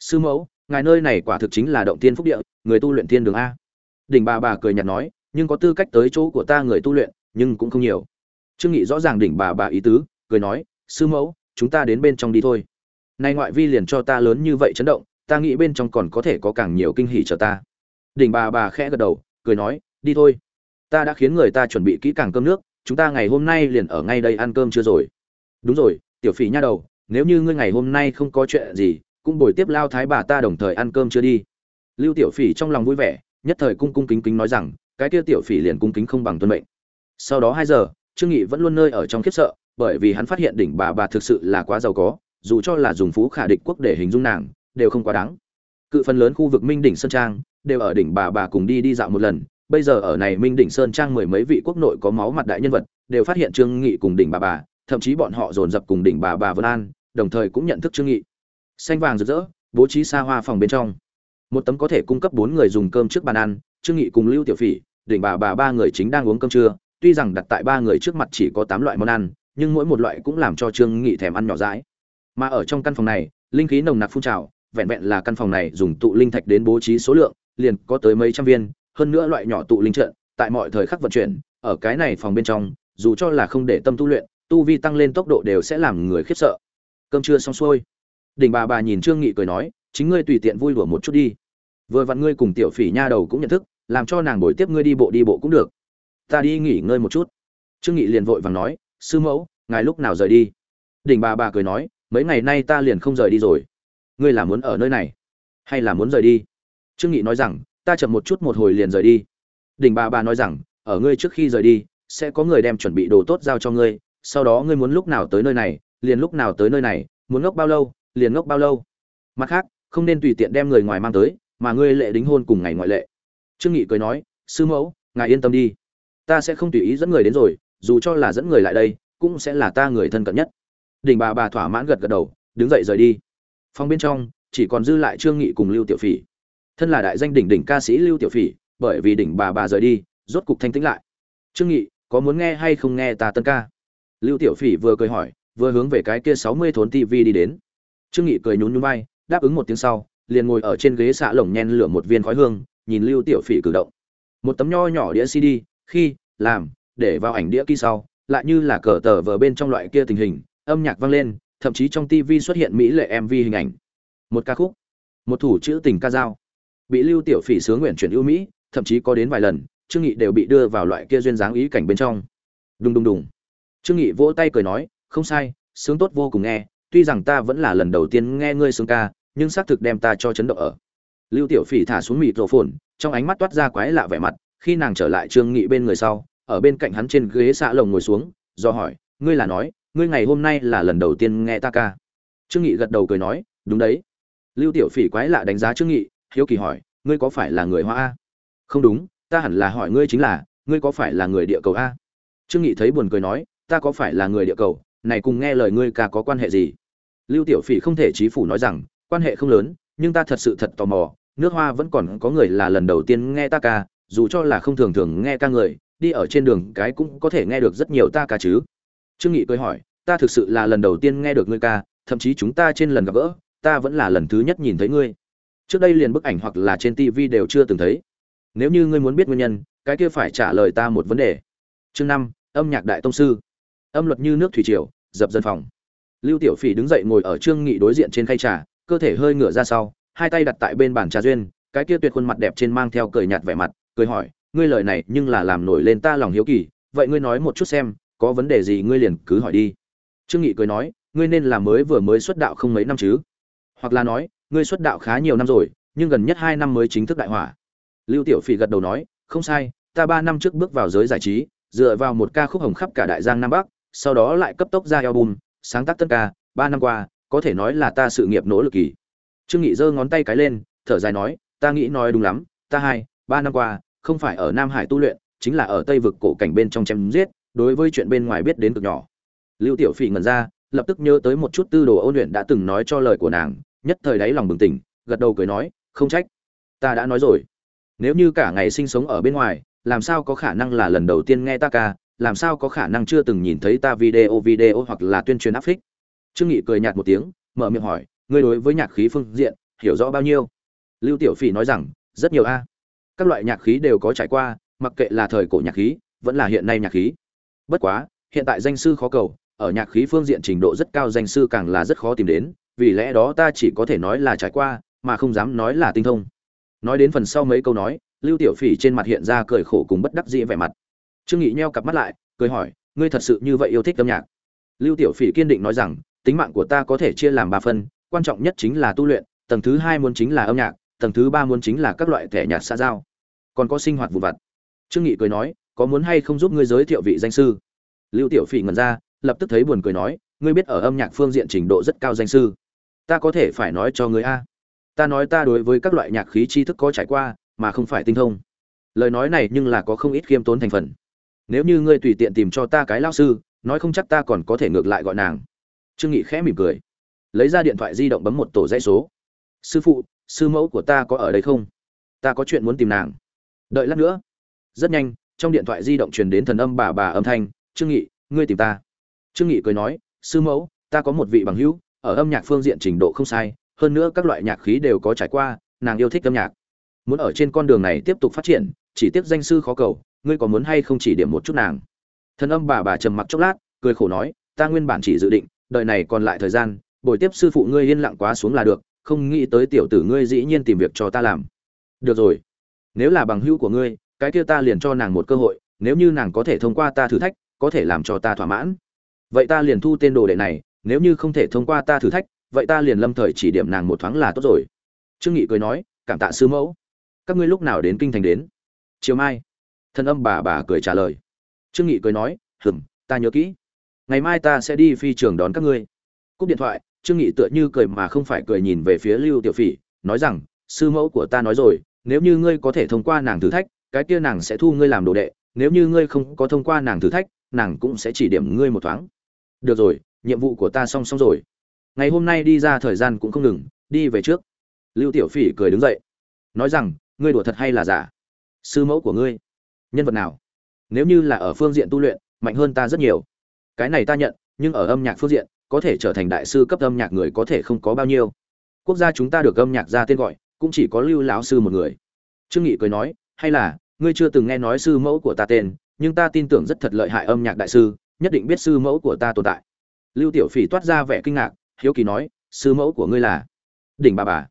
Sư mẫu, ngài nơi này quả thực chính là động tiên phúc địa, người tu luyện thiên đường a. Đỉnh bà bà cười nhạt nói, nhưng có tư cách tới chỗ của ta người tu luyện, nhưng cũng không nhiều. Trương nghị rõ ràng đỉnh bà bà ý tứ, cười nói, sư mẫu, chúng ta đến bên trong đi thôi. Nay ngoại vi liền cho ta lớn như vậy chấn động ta nghĩ bên trong còn có thể có càng nhiều kinh hỉ chờ ta. Đỉnh bà bà khẽ gật đầu, cười nói, đi thôi. Ta đã khiến người ta chuẩn bị kỹ càng cơm nước, chúng ta ngày hôm nay liền ở ngay đây ăn cơm chưa rồi. Đúng rồi, tiểu phỉ nha đầu, nếu như ngươi ngày hôm nay không có chuyện gì, cũng bồi tiếp lao thái bà ta đồng thời ăn cơm chưa đi. Lưu tiểu phỉ trong lòng vui vẻ, nhất thời cung cung kính kính nói rằng, cái kia tiểu phỉ liền cung kính không bằng tuân mệnh. Sau đó hai giờ, trương nghị vẫn luôn nơi ở trong khiếp sợ, bởi vì hắn phát hiện đỉnh bà bà thực sự là quá giàu có, dù cho là dùng phú khả địch quốc để hình dung nàng đều không quá đáng. Cự phần lớn khu vực minh đỉnh sơn trang đều ở đỉnh bà bà cùng đi đi dạo một lần. Bây giờ ở này minh đỉnh sơn trang mười mấy vị quốc nội có máu mặt đại nhân vật đều phát hiện trương nghị cùng đỉnh bà bà, thậm chí bọn họ dồn dập cùng đỉnh bà bà vân an, đồng thời cũng nhận thức trương nghị. Xanh vàng rực rỡ, bố trí xa hoa phòng bên trong. Một tấm có thể cung cấp bốn người dùng cơm trước bàn ăn, trương nghị cùng lưu tiểu phỉ, đỉnh bà bà ba người chính đang uống cơm trưa. Tuy rằng đặt tại ba người trước mặt chỉ có tám loại món ăn, nhưng mỗi một loại cũng làm cho trương nghị thèm ăn nhỏ dãi. Mà ở trong căn phòng này, linh khí nồng nặc phun trào vẹn vẹn là căn phòng này dùng tụ linh thạch đến bố trí số lượng, liền có tới mấy trăm viên, hơn nữa loại nhỏ tụ linh trận, tại mọi thời khắc vận chuyển, ở cái này phòng bên trong, dù cho là không để tâm tu luyện, tu vi tăng lên tốc độ đều sẽ làm người khiếp sợ. Cơm trưa xong xuôi, đỉnh bà bà nhìn trương nghị cười nói, chính ngươi tùy tiện vui đùa một chút đi. Vừa vặn ngươi cùng tiểu phỉ nha đầu cũng nhận thức, làm cho nàng bồi tiếp ngươi đi bộ đi bộ cũng được. Ta đi nghỉ ngơi một chút. Trương nghị liền vội vàng nói, sư mẫu, ngài lúc nào rời đi? Đỉnh bà bà cười nói, mấy ngày nay ta liền không rời đi rồi ngươi là muốn ở nơi này hay là muốn rời đi? Trương nghị nói rằng, ta chậm một chút một hồi liền rời đi. Đỉnh bà bà nói rằng, ở ngươi trước khi rời đi, sẽ có người đem chuẩn bị đồ tốt giao cho ngươi, sau đó ngươi muốn lúc nào tới nơi này, liền lúc nào tới nơi này, muốn ngốc bao lâu, liền ngốc bao lâu. Mặt khác, không nên tùy tiện đem người ngoài mang tới, mà ngươi lệ đính hôn cùng ngày ngoại lệ. Trương nghị cười nói, sư mẫu, ngài yên tâm đi. Ta sẽ không tùy ý dẫn người đến rồi, dù cho là dẫn người lại đây, cũng sẽ là ta người thân cận nhất. Đỉnh bà bà thỏa mãn gật gật đầu, đứng dậy rời đi phòng bên trong, chỉ còn dư lại trương nghị cùng lưu tiểu phỉ. Thân là đại danh đỉnh đỉnh ca sĩ lưu tiểu phỉ, bởi vì đỉnh bà bà rời đi, rốt cục thanh tĩnh lại. Trương nghị, có muốn nghe hay không nghe ta tân ca? Lưu tiểu phỉ vừa cười hỏi, vừa hướng về cái kia sáu mươi thốn tv đi đến. Trương nghị cười nhún nhún vai, đáp ứng một tiếng sau, liền ngồi ở trên ghế xạ lồng nhen lửa một viên khói hương, nhìn lưu tiểu phỉ cử động. Một tấm nho nhỏ đĩa cd khi, làm, để vào ảnh đĩa kia sau, lại như là cờ tờ vờ bên trong loại kia tình hình, âm nhạc vang lên thậm chí trong tv xuất hiện mỹ lệ mv hình ảnh. Một ca khúc, một thủ chữ tình ca dao. Bị lưu tiểu phỉ sướng nguyện chuyển ưu mỹ, thậm chí có đến vài lần, trương nghị đều bị đưa vào loại kia duyên dáng ý cảnh bên trong. Đùng đùng đùng. Trương nghị vỗ tay cười nói, không sai, sướng tốt vô cùng nghe, tuy rằng ta vẫn là lần đầu tiên nghe ngươi sướng ca, nhưng xác thực đem ta cho chấn động ở. Lưu tiểu phỉ thả xuống mịt rổ phồn trong ánh mắt toát ra quái lạ vẻ mặt, khi nàng trở lại trương nghị bên người sau, ở bên cạnh hắn trên ghế xạ lồng ngồi xuống, do hỏi, ngươi là nói ngươi ngày hôm nay là lần đầu tiên nghe ta ca. Trương nghị gật đầu cười nói, đúng đấy. Lưu tiểu phỉ quái lạ đánh giá trương nghị, hiếu kỳ hỏi, ngươi có phải là người hoa a? Không đúng, ta hẳn là hỏi ngươi chính là, ngươi có phải là người địa cầu a? Trương nghị thấy buồn cười nói, ta có phải là người địa cầu? Này cùng nghe lời ngươi ca có quan hệ gì? Lưu tiểu phỉ không thể chí phủ nói rằng, quan hệ không lớn, nhưng ta thật sự thật tò mò, nước hoa vẫn còn có người là lần đầu tiên nghe ta ca, dù cho là không thường thường nghe ca người, đi ở trên đường cái cũng có thể nghe được rất nhiều ta ca chứ trương nghị cười hỏi, ta thực sự là lần đầu tiên nghe được ngươi ca, thậm chí chúng ta trên lần gặp gỡ, ta vẫn là lần thứ nhất nhìn thấy ngươi. Trước đây liền bức ảnh hoặc là trên tv đều chưa từng thấy. Nếu như ngươi muốn biết nguyên nhân, cái kia phải trả lời ta một vấn đề. Chương năm, âm nhạc đại tông sư. Âm luật như nước thủy triều, dập dân phòng. Lưu tiểu phỉ đứng dậy ngồi ở trương nghị đối diện trên khay trà, cơ thể hơi ngửa ra sau, hai tay đặt tại bên bàn trà duyên, cái kia tuyệt khuôn mặt đẹp trên mang theo cười nhạt vẻ mặt, cười hỏi, ngươi lời này nhưng là làm nổi lên ta lòng hiếu kỳ, vậy ngươi nói một chút xem có vấn đề gì ngươi liền cứ hỏi đi. Trương nghị cười nói, ngươi nên là mới vừa mới xuất đạo không mấy năm chứ. Hoặc là nói, ngươi xuất đạo khá nhiều năm rồi, nhưng gần nhất hai năm mới chính thức đại hỏa. Lưu tiểu phỉ gật đầu nói, không sai, ta ba năm trước bước vào giới giải trí, dựa vào một ca khúc hồng khắp cả đại giang nam bắc, sau đó lại cấp tốc ra album, sáng tác tân ca, ba năm qua, có thể nói là ta sự nghiệp nỗ lực kỳ. Trương nghị giơ ngón tay cái lên, thở dài nói, ta nghĩ nói đúng lắm, ta hai, ba năm qua, không phải ở nam hải tu luyện, chính là ở tây vực cổ cảnh bên trong chém giết đối với chuyện bên ngoài biết đến cực nhỏ. Lưu tiểu phỉ ngẩn ra, lập tức nhớ tới một chút tư đồ ôn luyện đã từng nói cho lời của nàng, nhất thời đáy lòng bừng tỉnh, gật đầu cười nói, không trách, ta đã nói rồi. Nếu như cả ngày sinh sống ở bên ngoài, làm sao có khả năng là lần đầu tiên nghe ta ca, làm sao có khả năng chưa từng nhìn thấy ta video video hoặc là tuyên truyền áp phích? Trương nghị cười nhạt một tiếng, mở miệng hỏi, ngươi đối với nhạc khí phương diện, hiểu rõ bao nhiêu? Lưu tiểu phỉ nói rằng, rất nhiều a. Các loại nhạc khí đều có trải qua, mặc kệ là thời cổ nhạc khí, vẫn là hiện nay nhạc khí bất quá, hiện tại danh sư khó cầu, ở nhạc khí phương diện trình độ rất cao danh sư càng là rất khó tìm đến, vì lẽ đó ta chỉ có thể nói là trải qua, mà không dám nói là tinh thông. Nói đến phần sau mấy câu nói, lưu tiểu phỉ trên mặt hiện ra cười khổ cùng bất đắc dĩ vẻ mặt. Trương nghị nheo cặp mắt lại, cười hỏi, ngươi thật sự như vậy yêu thích âm nhạc? Lưu tiểu phỉ kiên định nói rằng, tính mạng của ta có thể chia làm ba phần, quan trọng nhất chính là tu luyện, tầng thứ hai muốn chính là âm nhạc, tầng thứ ba muốn chính là các loại thẻ nhạc xã giao. Còn có sinh hoạt vụ vặt. Trương nghị cười nói có muốn hay không giúp ngươi giới thiệu vị danh sư? Lưu tiểu phỉ ngẩn ra, lập tức thấy buồn cười nói, ngươi biết ở âm nhạc phương diện trình độ rất cao danh sư. Ta có thể phải nói cho ngươi a. Ta nói ta đối với các loại nhạc khí tri thức có trải qua, mà không phải tinh thông. Lời nói này nhưng là có không ít khiêm tốn thành phần. Nếu như ngươi tùy tiện tìm cho ta cái lao sư, nói không chắc ta còn có thể ngược lại gọi nàng. Trương nghị khẽ mỉm cười. Lấy ra điện thoại di động bấm một tổ dãy số. Sư phụ, sư mẫu của ta có ở đây không? Ta có chuyện muốn tìm nàng. Đợi lát nữa. Rất nhanh trong điện thoại di động truyền đến thần âm bà bà âm thanh, trương nghị, ngươi tìm ta. Trương nghị cười nói, sư mẫu, ta có một vị bằng hữu, ở âm nhạc phương diện trình độ không sai, hơn nữa các loại nhạc khí đều có trải qua, nàng yêu thích âm nhạc. Muốn ở trên con đường này tiếp tục phát triển, chỉ tiếc danh sư khó cầu, ngươi có muốn hay không chỉ điểm một chút nàng? Thần âm bà bà trầm mặc chốc lát, cười khổ nói, ta nguyên bản chỉ dự định, đợi này còn lại thời gian buổi tiếp sư phụ ngươi yên lặng quá xuống là được, không nghĩ tới tiểu tử ngươi dĩ nhiên tìm việc cho ta làm. Được rồi, nếu là bằng hữu của ngươi cái kia ta liền cho nàng một cơ hội, nếu như nàng có thể thông qua ta thử thách, có thể làm cho ta thỏa mãn. Vậy ta liền thu tên đồ đệ này, nếu như không thể thông qua ta thử thách, vậy ta liền lâm thời chỉ điểm nàng một thoáng là tốt rồi. Trương nghị cười nói, cảm tạ sư mẫu. Các ngươi lúc nào đến kinh thành đến? Chiều mai. Thân âm bà bà cười trả lời. Trương nghị cười nói, hừm, ta nhớ kỹ. Ngày mai ta sẽ đi phi trường đón các ngươi. Cúp điện thoại, trương nghị tựa như cười mà không phải cười nhìn về phía lưu tiểu phỉ, nói rằng, sư mẫu của ta nói rồi, nếu như ngươi có thể thông qua nàng thử thách cái kia nàng sẽ thu ngươi làm đồ đệ, nếu như ngươi không có thông qua nàng thử thách, nàng cũng sẽ chỉ điểm ngươi một thoáng. Được rồi, nhiệm vụ của ta xong xong rồi. Ngày hôm nay đi ra thời gian cũng không ngừng, đi về trước. Lưu tiểu phỉ cười đứng dậy. Nói rằng, ngươi đùa thật hay là giả? Sư mẫu của ngươi, nhân vật nào? Nếu như là ở phương diện tu luyện, mạnh hơn ta rất nhiều. Cái này ta nhận, nhưng ở âm nhạc phương diện, có thể trở thành đại sư cấp âm nhạc người có thể không có bao nhiêu. Quốc gia chúng ta được âm nhạc ra tên gọi, cũng chỉ có lưu lão sư một người. Trương nghị cười nói, hay là ngươi chưa từng nghe nói sư mẫu của ta tên, nhưng ta tin tưởng rất thật lợi hại âm nhạc đại sư, nhất định biết sư mẫu của ta tồn tại. Lưu tiểu phỉ toát ra vẻ kinh ngạc, hiếu kỳ nói, sư mẫu của ngươi là đỉnh bà bà.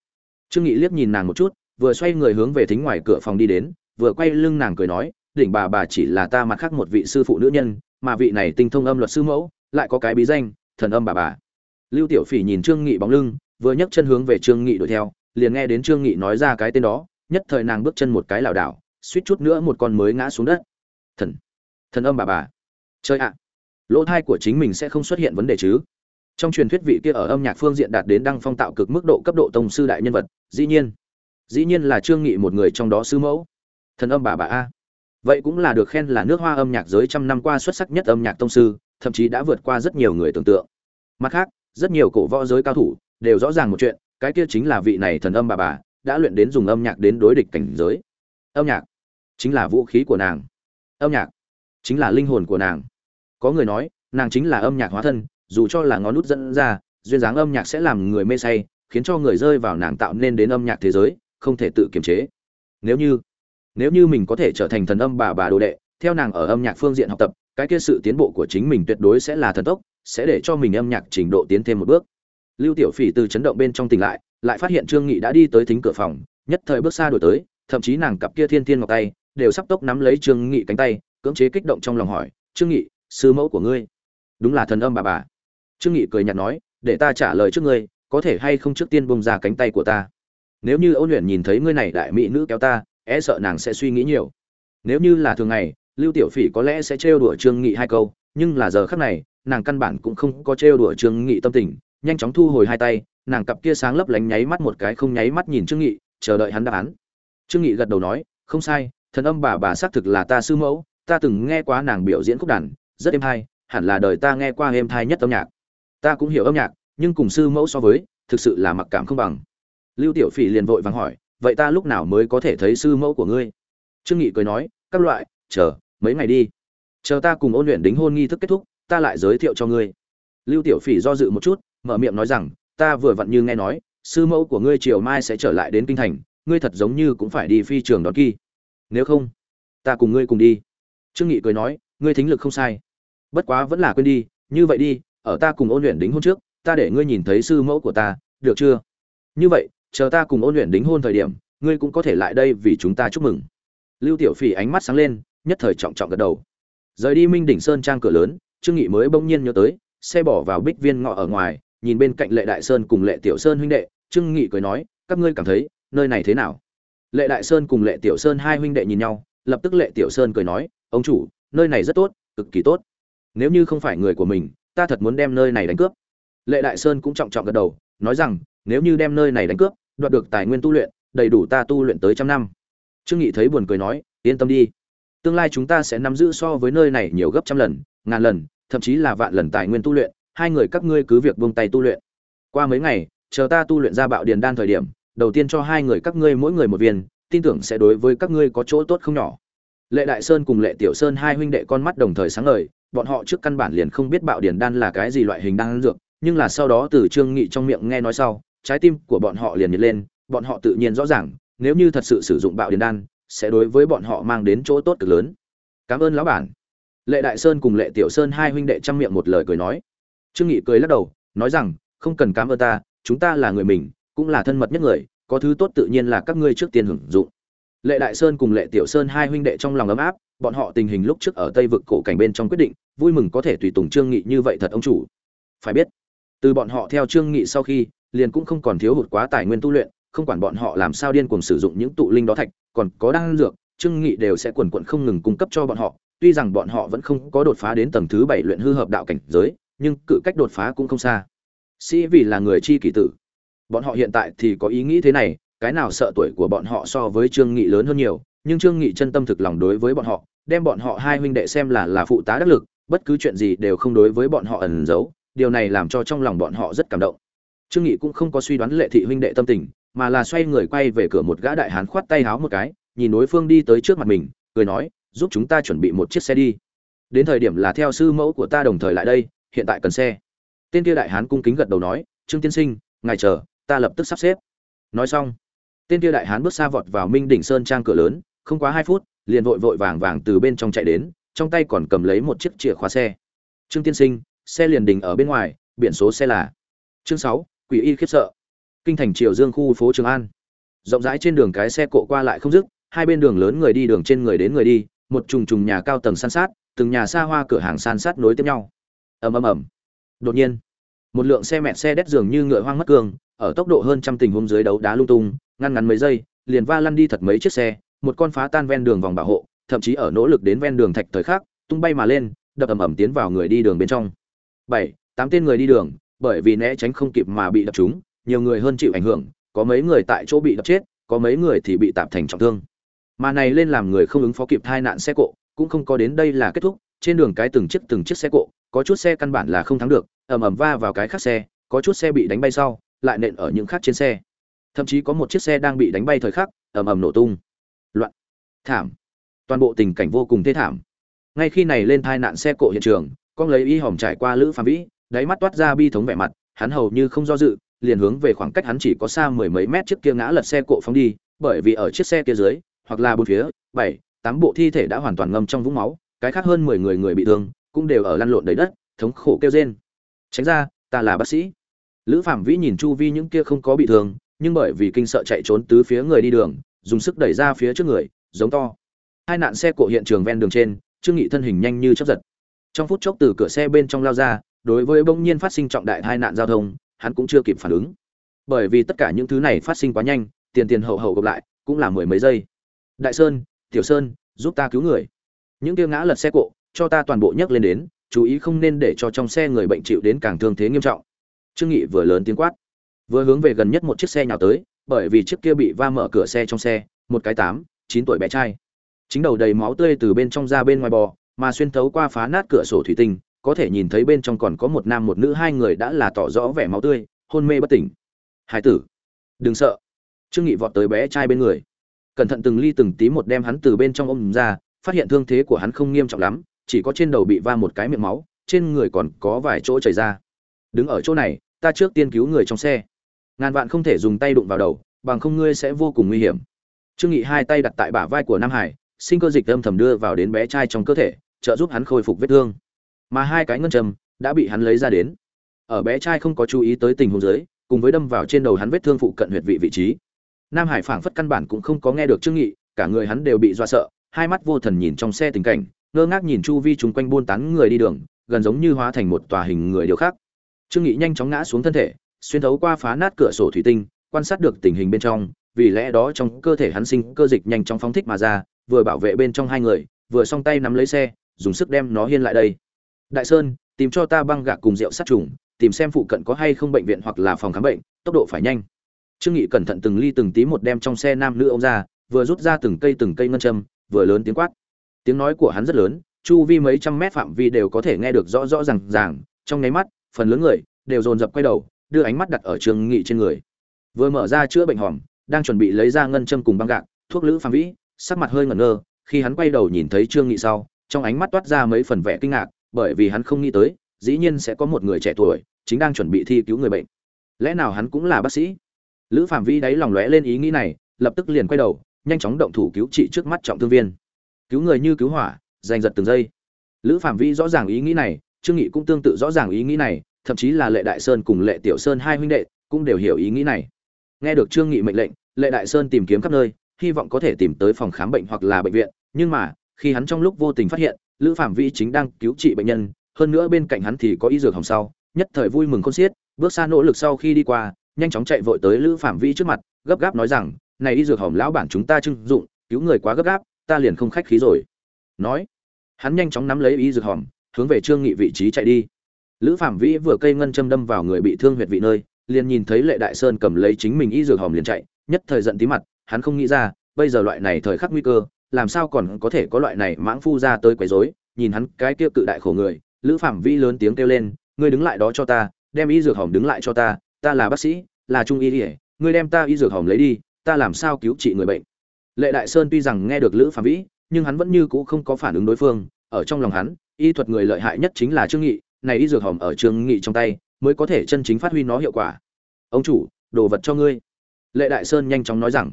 Trương nghị liếc nhìn nàng một chút, vừa xoay người hướng về thính ngoài cửa phòng đi đến, vừa quay lưng nàng cười nói, đỉnh bà bà chỉ là ta mặt khác một vị sư phụ nữ nhân, mà vị này tinh thông âm luật sư mẫu, lại có cái bí danh, thần âm bà bà. Lưu tiểu phỉ nhìn trương nghị bóng lưng, vừa nhấc chân hướng về trương nghị đuổi theo, liền nghe đến trương nghị nói ra cái tên đó, nhất thời nàng bước chân một cái lảo đảo suýt chút nữa một con mới ngã xuống đất. Thần thần âm bà bà. Chơi ạ, lỗ thai của chính mình sẽ không xuất hiện vấn đề chứ? Trong truyền thuyết vị kia ở âm nhạc phương diện đạt đến đăng phong tạo cực mức độ cấp độ tông sư đại nhân vật, dĩ nhiên dĩ nhiên là trương nghị một người trong đó sư mẫu. Thần âm bà bà a. Vậy cũng là được khen là nước hoa âm nhạc giới trăm năm qua xuất sắc nhất âm nhạc tông sư, thậm chí đã vượt qua rất nhiều người tưởng tượng. Mặt khác, rất nhiều cổ võ giới cao thủ đều rõ ràng một chuyện, cái kia chính là vị này thần âm bà bà đã luyện đến dùng âm nhạc đến đối địch cảnh giới. Âm nhạc chính là vũ khí của nàng. Âm nhạc chính là linh hồn của nàng. Có người nói, nàng chính là âm nhạc hóa thân, dù cho là ngón nút dẫn ra, duyên dáng âm nhạc sẽ làm người mê say, khiến cho người rơi vào nàng tạo nên đến âm nhạc thế giới, không thể tự kiềm chế. Nếu như nếu như mình có thể trở thành thần âm bà bà đồ đệ, theo nàng ở âm nhạc phương diện học tập, cái kia sự tiến bộ của chính mình tuyệt đối sẽ là thần tốc, sẽ để cho mình âm nhạc trình độ tiến thêm một bước. Lưu tiểu phỉ từ chấn động bên trong tỉnh lại lại phát hiện trương nghị đã đi tới thính cửa phòng, nhất thời bước xa đổi tới, thậm chí nàng cặp kia thiên thiên ngọc tay đều sắp tốc nắm lấy trương nghị cánh tay, cưỡng chế kích động trong lòng hỏi, trương nghị, sư mẫu của ngươi? Đúng là thần âm bà bà. Trương nghị cười nhạt nói, để ta trả lời trước ngươi, có thể hay không trước tiên bông ra cánh tay của ta? Nếu như ôn luyện nhìn thấy ngươi này đại mỹ nữ kéo ta e sợ nàng sẽ suy nghĩ nhiều. Nếu như là thường ngày, lưu tiểu phỉ có lẽ sẽ trêu đùa trương nghị hai câu, nhưng là giờ khắc này, nàng căn bản cũng không có trêu đùa trương nghị tâm tình, nhanh chóng thu hồi hai tay, nàng cặp kia sáng lấp lánh nháy mắt một cái không nháy mắt nhìn trương nghị, chờ đợi hắn đáp án. Trương nghị gật đầu nói, không sai thần âm bà bà xác thực là ta sư mẫu, ta từng nghe qua nàng biểu diễn khúc đàn, rất êm hay, hẳn là đời ta nghe qua êm hay nhất âm nhạc. Ta cũng hiểu âm nhạc, nhưng cùng sư mẫu so với, thực sự là mặc cảm không bằng. Lưu tiểu phỉ liền vội vàng hỏi, vậy ta lúc nào mới có thể thấy sư mẫu của ngươi? Trương nghị cười nói, các loại, chờ, mấy ngày đi. Chờ ta cùng ôn luyện đính hôn nghi thức kết thúc, ta lại giới thiệu cho ngươi. Lưu tiểu phỉ do dự một chút, mở miệng nói rằng, ta vừa vặn như nghe nói, sư mẫu của ngươi chiều mai sẽ trở lại đến kinh thành, ngươi thật giống như cũng phải đi phi trường đón kỳ nếu không, ta cùng ngươi cùng đi. Trương nghị cười nói, ngươi thính lực không sai. Bất quá vẫn là quên đi, như vậy đi, ở ta cùng ôn luyện đính hôn trước, ta để ngươi nhìn thấy sư mẫu của ta, được chưa? Như vậy, chờ ta cùng ôn luyện đính hôn thời điểm, ngươi cũng có thể lại đây vì chúng ta chúc mừng. Lưu tiểu phỉ ánh mắt sáng lên, nhất thời trọng trọng gật đầu. Rời đi minh đỉnh sơn trang cửa lớn, trương nghị mới bỗng nhiên nhớ tới, xe bỏ vào bích viên ngọ ở ngoài, nhìn bên cạnh lệ đại sơn cùng lệ tiểu sơn huynh đệ, trương nghị cười nói, các ngươi cảm thấy, nơi này thế nào? Lệ đại sơn cùng lệ tiểu sơn hai huynh đệ nhìn nhau, lập tức lệ tiểu sơn cười nói, ông chủ, nơi này rất tốt, cực kỳ tốt. Nếu như không phải người của mình, ta thật muốn đem nơi này đánh cướp. Lệ đại sơn cũng trọng trọng gật đầu, nói rằng, nếu như đem nơi này đánh cướp, đoạt được tài nguyên tu luyện, đầy đủ ta tu luyện tới trăm năm. Trương nghị thấy buồn cười nói, yên tâm đi. Tương lai chúng ta sẽ nắm giữ so với nơi này nhiều gấp trăm lần, ngàn lần, thậm chí là vạn lần tài nguyên tu luyện, hai người các ngươi cứ việc buông tay tu luyện. Qua mấy ngày, chờ ta tu luyện ra bạo điền đan thời điểm đầu tiên cho hai người các ngươi mỗi người một viên, tin tưởng sẽ đối với các ngươi có chỗ tốt không nhỏ. Lệ đại sơn cùng lệ tiểu sơn hai huynh đệ con mắt đồng thời sáng ngời, bọn họ trước căn bản liền không biết bạo điền đan là cái gì loại hình đan dược, nhưng là sau đó từ trương nghị trong miệng nghe nói sau, trái tim của bọn họ liền nhiệt lên, bọn họ tự nhiên rõ ràng, nếu như thật sự sử dụng bạo điền đan, sẽ đối với bọn họ mang đến chỗ tốt cực lớn. Cảm ơn lão bản. Lệ đại sơn cùng lệ tiểu sơn hai huynh đệ chăm miệng một lời cười nói. Trương nghị cười lắc đầu, nói rằng, không cần cảm ơn ta, chúng ta là người mình cũng là thân mật nhất người, có thứ tốt tự nhiên là các ngươi trước tiên hưởng dụng. Lệ đại sơn cùng lệ tiểu sơn hai huynh đệ trong lòng ấm áp, bọn họ tình hình lúc trước ở tây vực cổ cảnh bên trong quyết định, vui mừng có thể tùy tùng trương nghị như vậy thật ông chủ. Phải biết, từ bọn họ theo trương nghị sau khi, liền cũng không còn thiếu hụt quá tài nguyên tu luyện, không quản bọn họ làm sao điên cuồng sử dụng những tụ linh đó thạch, còn có đan dược, trương nghị đều sẽ quần quận không ngừng cung cấp cho bọn họ. Tuy rằng bọn họ vẫn không có đột phá đến tầng thứ bảy luyện hư hợp đạo cảnh giới, nhưng cự cách đột phá cũng không xa. Sĩ vì là người chi kỷ tử bọn họ hiện tại thì có ý nghĩ thế này, cái nào sợ tuổi của bọn họ so với trương nghị lớn hơn nhiều, nhưng trương nghị chân tâm thực lòng đối với bọn họ, đem bọn họ hai huynh đệ xem là là phụ tá đắc lực, bất cứ chuyện gì đều không đối với bọn họ ẩn giấu, điều này làm cho trong lòng bọn họ rất cảm động. Trương nghị cũng không có suy đoán lệ thị huynh đệ tâm tình, mà là xoay người quay về cửa một gã đại hán khoát tay háo một cái, nhìn đối phương đi tới trước mặt mình, cười nói, giúp chúng ta chuẩn bị một chiếc xe đi. Đến thời điểm là theo sư mẫu của ta đồng thời lại đây, hiện tại cần xe. Tên kia đại hán cung kính gật đầu nói, trương tiên sinh, ngài chờ ta lập tức sắp xếp. Nói xong, tên kia đại hán bước xa vọt vào minh đỉnh sơn trang cửa lớn, không quá hai phút, liền vội vội vàng vàng từ bên trong chạy đến, trong tay còn cầm lấy một chiếc chìa khóa xe. Trương tiên sinh, xe liền đình ở bên ngoài, biển số xe là chương sáu, quỷ y khiếp sợ. Kinh thành triều dương khu phố trường an. Rộng rãi trên đường cái xe cộ qua lại không dứt, hai bên đường lớn người đi đường trên người đến người đi, một trùng trùng nhà cao tầng san sát, từng nhà xa hoa cửa hàng san sát nối tiếp nhau. Ầm ầm ầm. Đột nhiên, một lượng xe mẹ xe đét dường như ngựa hoang mất cương ở tốc độ hơn trăm tình huống dưới đấu đá lung tung, ngăn ngắn mấy giây, liền va lăn đi thật mấy chiếc xe, một con phá tan ven đường vòng bảo hộ, thậm chí ở nỗ lực đến ven đường thạch thời khắc, tung bay mà lên, đập ầm ầm tiến vào người đi đường bên trong. Bảy, tám tên người đi đường, bởi vì né tránh không kịp mà bị đập trúng, nhiều người hơn chịu ảnh hưởng, có mấy người tại chỗ bị đập chết, có mấy người thì bị tạm thành trọng thương. Mà này lên làm người không ứng phó kịp tai nạn xe cộ, cũng không có đến đây là kết thúc, trên đường cái từng chiếc từng chiếc xe cộ, có chút xe căn bản là không thắng được, ầm ầm va vào cái khác xe, có chút xe bị đánh bay sau lại nện ở những khác trên xe. Thậm chí có một chiếc xe đang bị đánh bay thời khắc, ầm ầm nổ tung. Loạn. Thảm. Toàn bộ tình cảnh vô cùng thê thảm. Ngay khi này lên tai nạn xe cộ hiện trường, con lấy y hòm trải qua lữ phạm vĩ, đáy mắt toát ra bi thống vẻ mặt, hắn hầu như không do dự, liền hướng về khoảng cách hắn chỉ có xa mười mấy mét trước kia ngã lật xe cộ phóng đi, bởi vì ở chiếc xe kia dưới, hoặc là bốn phía, bảy, tám bộ thi thể đã hoàn toàn ngâm trong vũng máu, cái khác hơn mười người người bị thương, cũng đều ở lăn lộn đầy đất, thống khổ kêu rên. Tránh ra, ta là bác sĩ lữ phạm vĩ nhìn chu vi những kia không có bị thương, nhưng bởi vì kinh sợ chạy trốn tứ phía người đi đường, dùng sức đẩy ra phía trước người, giống to. Hai nạn xe cộ hiện trường ven đường trên, trương nghị thân hình nhanh như chớp giật. Trong phút chốc từ cửa xe bên trong lao ra, đối với bỗng nhiên phát sinh trọng đại tai nạn giao thông, hắn cũng chưa kịp phản ứng. Bởi vì tất cả những thứ này phát sinh quá nhanh, tiền tiền hậu hậu gặp lại, cũng là mười mấy giây. Đại sơn, tiểu sơn, giúp ta cứu người. Những kia ngã lật xe cộ, cho ta toàn bộ nhấc lên đến, chú ý không nên để cho trong xe người bệnh chịu đến càng thương thế nghiêm trọng trương nghị vừa lớn tiếng quát, vừa hướng về gần nhất một chiếc xe nhào tới, bởi vì chiếc kia bị va mở cửa xe trong xe, một cái tám, chín tuổi bé trai. Chính đầu đầy máu tươi từ bên trong ra bên ngoài bò, mà xuyên thấu qua phá nát cửa sổ thủy tinh, có thể nhìn thấy bên trong còn có một nam một nữ, hai người đã là tỏ rõ vẻ máu tươi, hôn mê bất tỉnh. Hải tử, đừng sợ. Trương nghị vọt tới bé trai bên người. Cẩn thận từng ly từng tí một đem hắn từ bên trong ôm ra, phát hiện thương thế của hắn không nghiêm trọng lắm, chỉ có trên đầu bị va một cái miệng máu, trên người còn có vài chỗ chảy ra. Đứng ở chỗ này ta trước tiên cứu người trong xe. Ngàn vạn không thể dùng tay đụng vào đầu, bằng không ngươi sẽ vô cùng nguy hiểm. Trương nghị hai tay đặt tại bả vai của nam hải, sinh cơ dịch âm thầm đưa vào đến bé trai trong cơ thể, trợ giúp hắn khôi phục vết thương. Mà hai cái ngân châm đã bị hắn lấy ra đến. Ở bé trai không có chú ý tới tình huống dưới, cùng với đâm vào trên đầu hắn vết thương phụ cận huyệt vị vị trí. Nam hải phảng phất căn bản cũng không có nghe được trương nghị, cả người hắn đều bị dọa sợ, hai mắt vô thần nhìn trong xe tình cảnh, ngơ ngác nhìn chu vi chúng quanh buôn tán người đi đường, gần giống như hóa thành một tòa hình người điều khác trương nghị nhanh chóng ngã xuống thân thể, xuyên thấu qua phá nát cửa sổ thủy tinh, quan sát được tình hình bên trong, vì lẽ đó trong cơ thể hắn sinh cơ dịch nhanh chóng phóng thích mà ra, vừa bảo vệ bên trong hai người, vừa song tay nắm lấy xe, dùng sức đem nó hiên lại đây. Đại sơn, tìm cho ta băng gạc cùng rượu sát trùng, tìm xem phụ cận có hay không bệnh viện hoặc là phòng khám bệnh, tốc độ phải nhanh. Trương nghị cẩn thận từng ly từng tí một đem trong xe nam nữ ông ra, vừa rút ra từng cây từng cây ngân châm, vừa lớn tiếng quát. Tiếng nói của hắn rất lớn, chu vi mấy trăm mét phạm vi đều có thể nghe được rõ rõ ràng ràng, trong nháy mắt phần lớn người đều dồn dập quay đầu, đưa ánh mắt đặt ở trương nghị trên người. Vừa mở ra chữa bệnh hòm, đang chuẩn bị lấy ra ngân châm cùng băng gạc, thuốc lữ phàm vĩ, sắc mặt hơi ngẩn ngơ, khi hắn quay đầu nhìn thấy trương nghị sau, trong ánh mắt toát ra mấy phần vẻ kinh ngạc, bởi vì hắn không nghĩ tới, dĩ nhiên sẽ có một người trẻ tuổi chính đang chuẩn bị thi cứu người bệnh. Lẽ nào hắn cũng là bác sĩ? Lữ phạm vĩ đáy lòng lóe lên ý nghĩ này, lập tức liền quay đầu, nhanh chóng động thủ cứu trị trước mắt trọng thương viên. Cứu người như cứu hỏa, giành giật từng giây. Lữ phạm vĩ rõ ràng ý nghĩ này trương nghị cũng tương tự rõ ràng ý nghĩ này, thậm chí là lệ đại sơn cùng lệ tiểu sơn hai huynh đệ cũng đều hiểu ý nghĩ này. Nghe được trương nghị mệnh lệnh, lệ đại sơn tìm kiếm khắp nơi, hy vọng có thể tìm tới phòng khám bệnh hoặc là bệnh viện, nhưng mà, khi hắn trong lúc vô tình phát hiện, lữ phạm vĩ chính đang cứu trị bệnh nhân, hơn nữa bên cạnh hắn thì có y dược hồng sau, nhất thời vui mừng khôn xiết, bước xa nỗ lực sau khi đi qua, nhanh chóng chạy vội tới lữ phạm vĩ trước mặt, gấp gáp nói rằng, này y dược hồng lão bản chúng ta trưng dụng, cứu người quá gấp gáp, ta liền không khách khí rồi. Nói, hắn nhanh chóng nắm lấy y dược hồng hướng về trương nghị vị trí chạy đi. Lữ phạm vĩ vừa cây ngân châm đâm vào người bị thương huyệt vị nơi, liền nhìn thấy lệ đại sơn cầm lấy chính mình y dược hòm liền chạy, nhất thời giận tí mặt, hắn không nghĩ ra, bây giờ loại này thời khắc nguy cơ, làm sao còn có thể có loại này mãng phu ra tới quấy rối, nhìn hắn cái kia cự đại khổ người, lữ phạm vĩ lớn tiếng kêu lên, ngươi đứng lại đó cho ta, đem y dược hòm đứng lại cho ta ta là bác sĩ, là trung y ỉa ngươi đem ta y dược hòm lấy đi, ta làm sao cứu trị người bệnh? Lệ đại sơn tuy rằng nghe được lữ phạm vĩ, nhưng hắn vẫn như cũ không có phản ứng đối phương, ở trong lòng hắn y thuật người lợi hại nhất chính là trương nghị, này y dược hòm ở trương nghị trong tay, mới có thể chân chính phát huy nó hiệu quả. Ông chủ, đồ vật cho ngươi. Lệ đại sơn nhanh chóng nói rằng.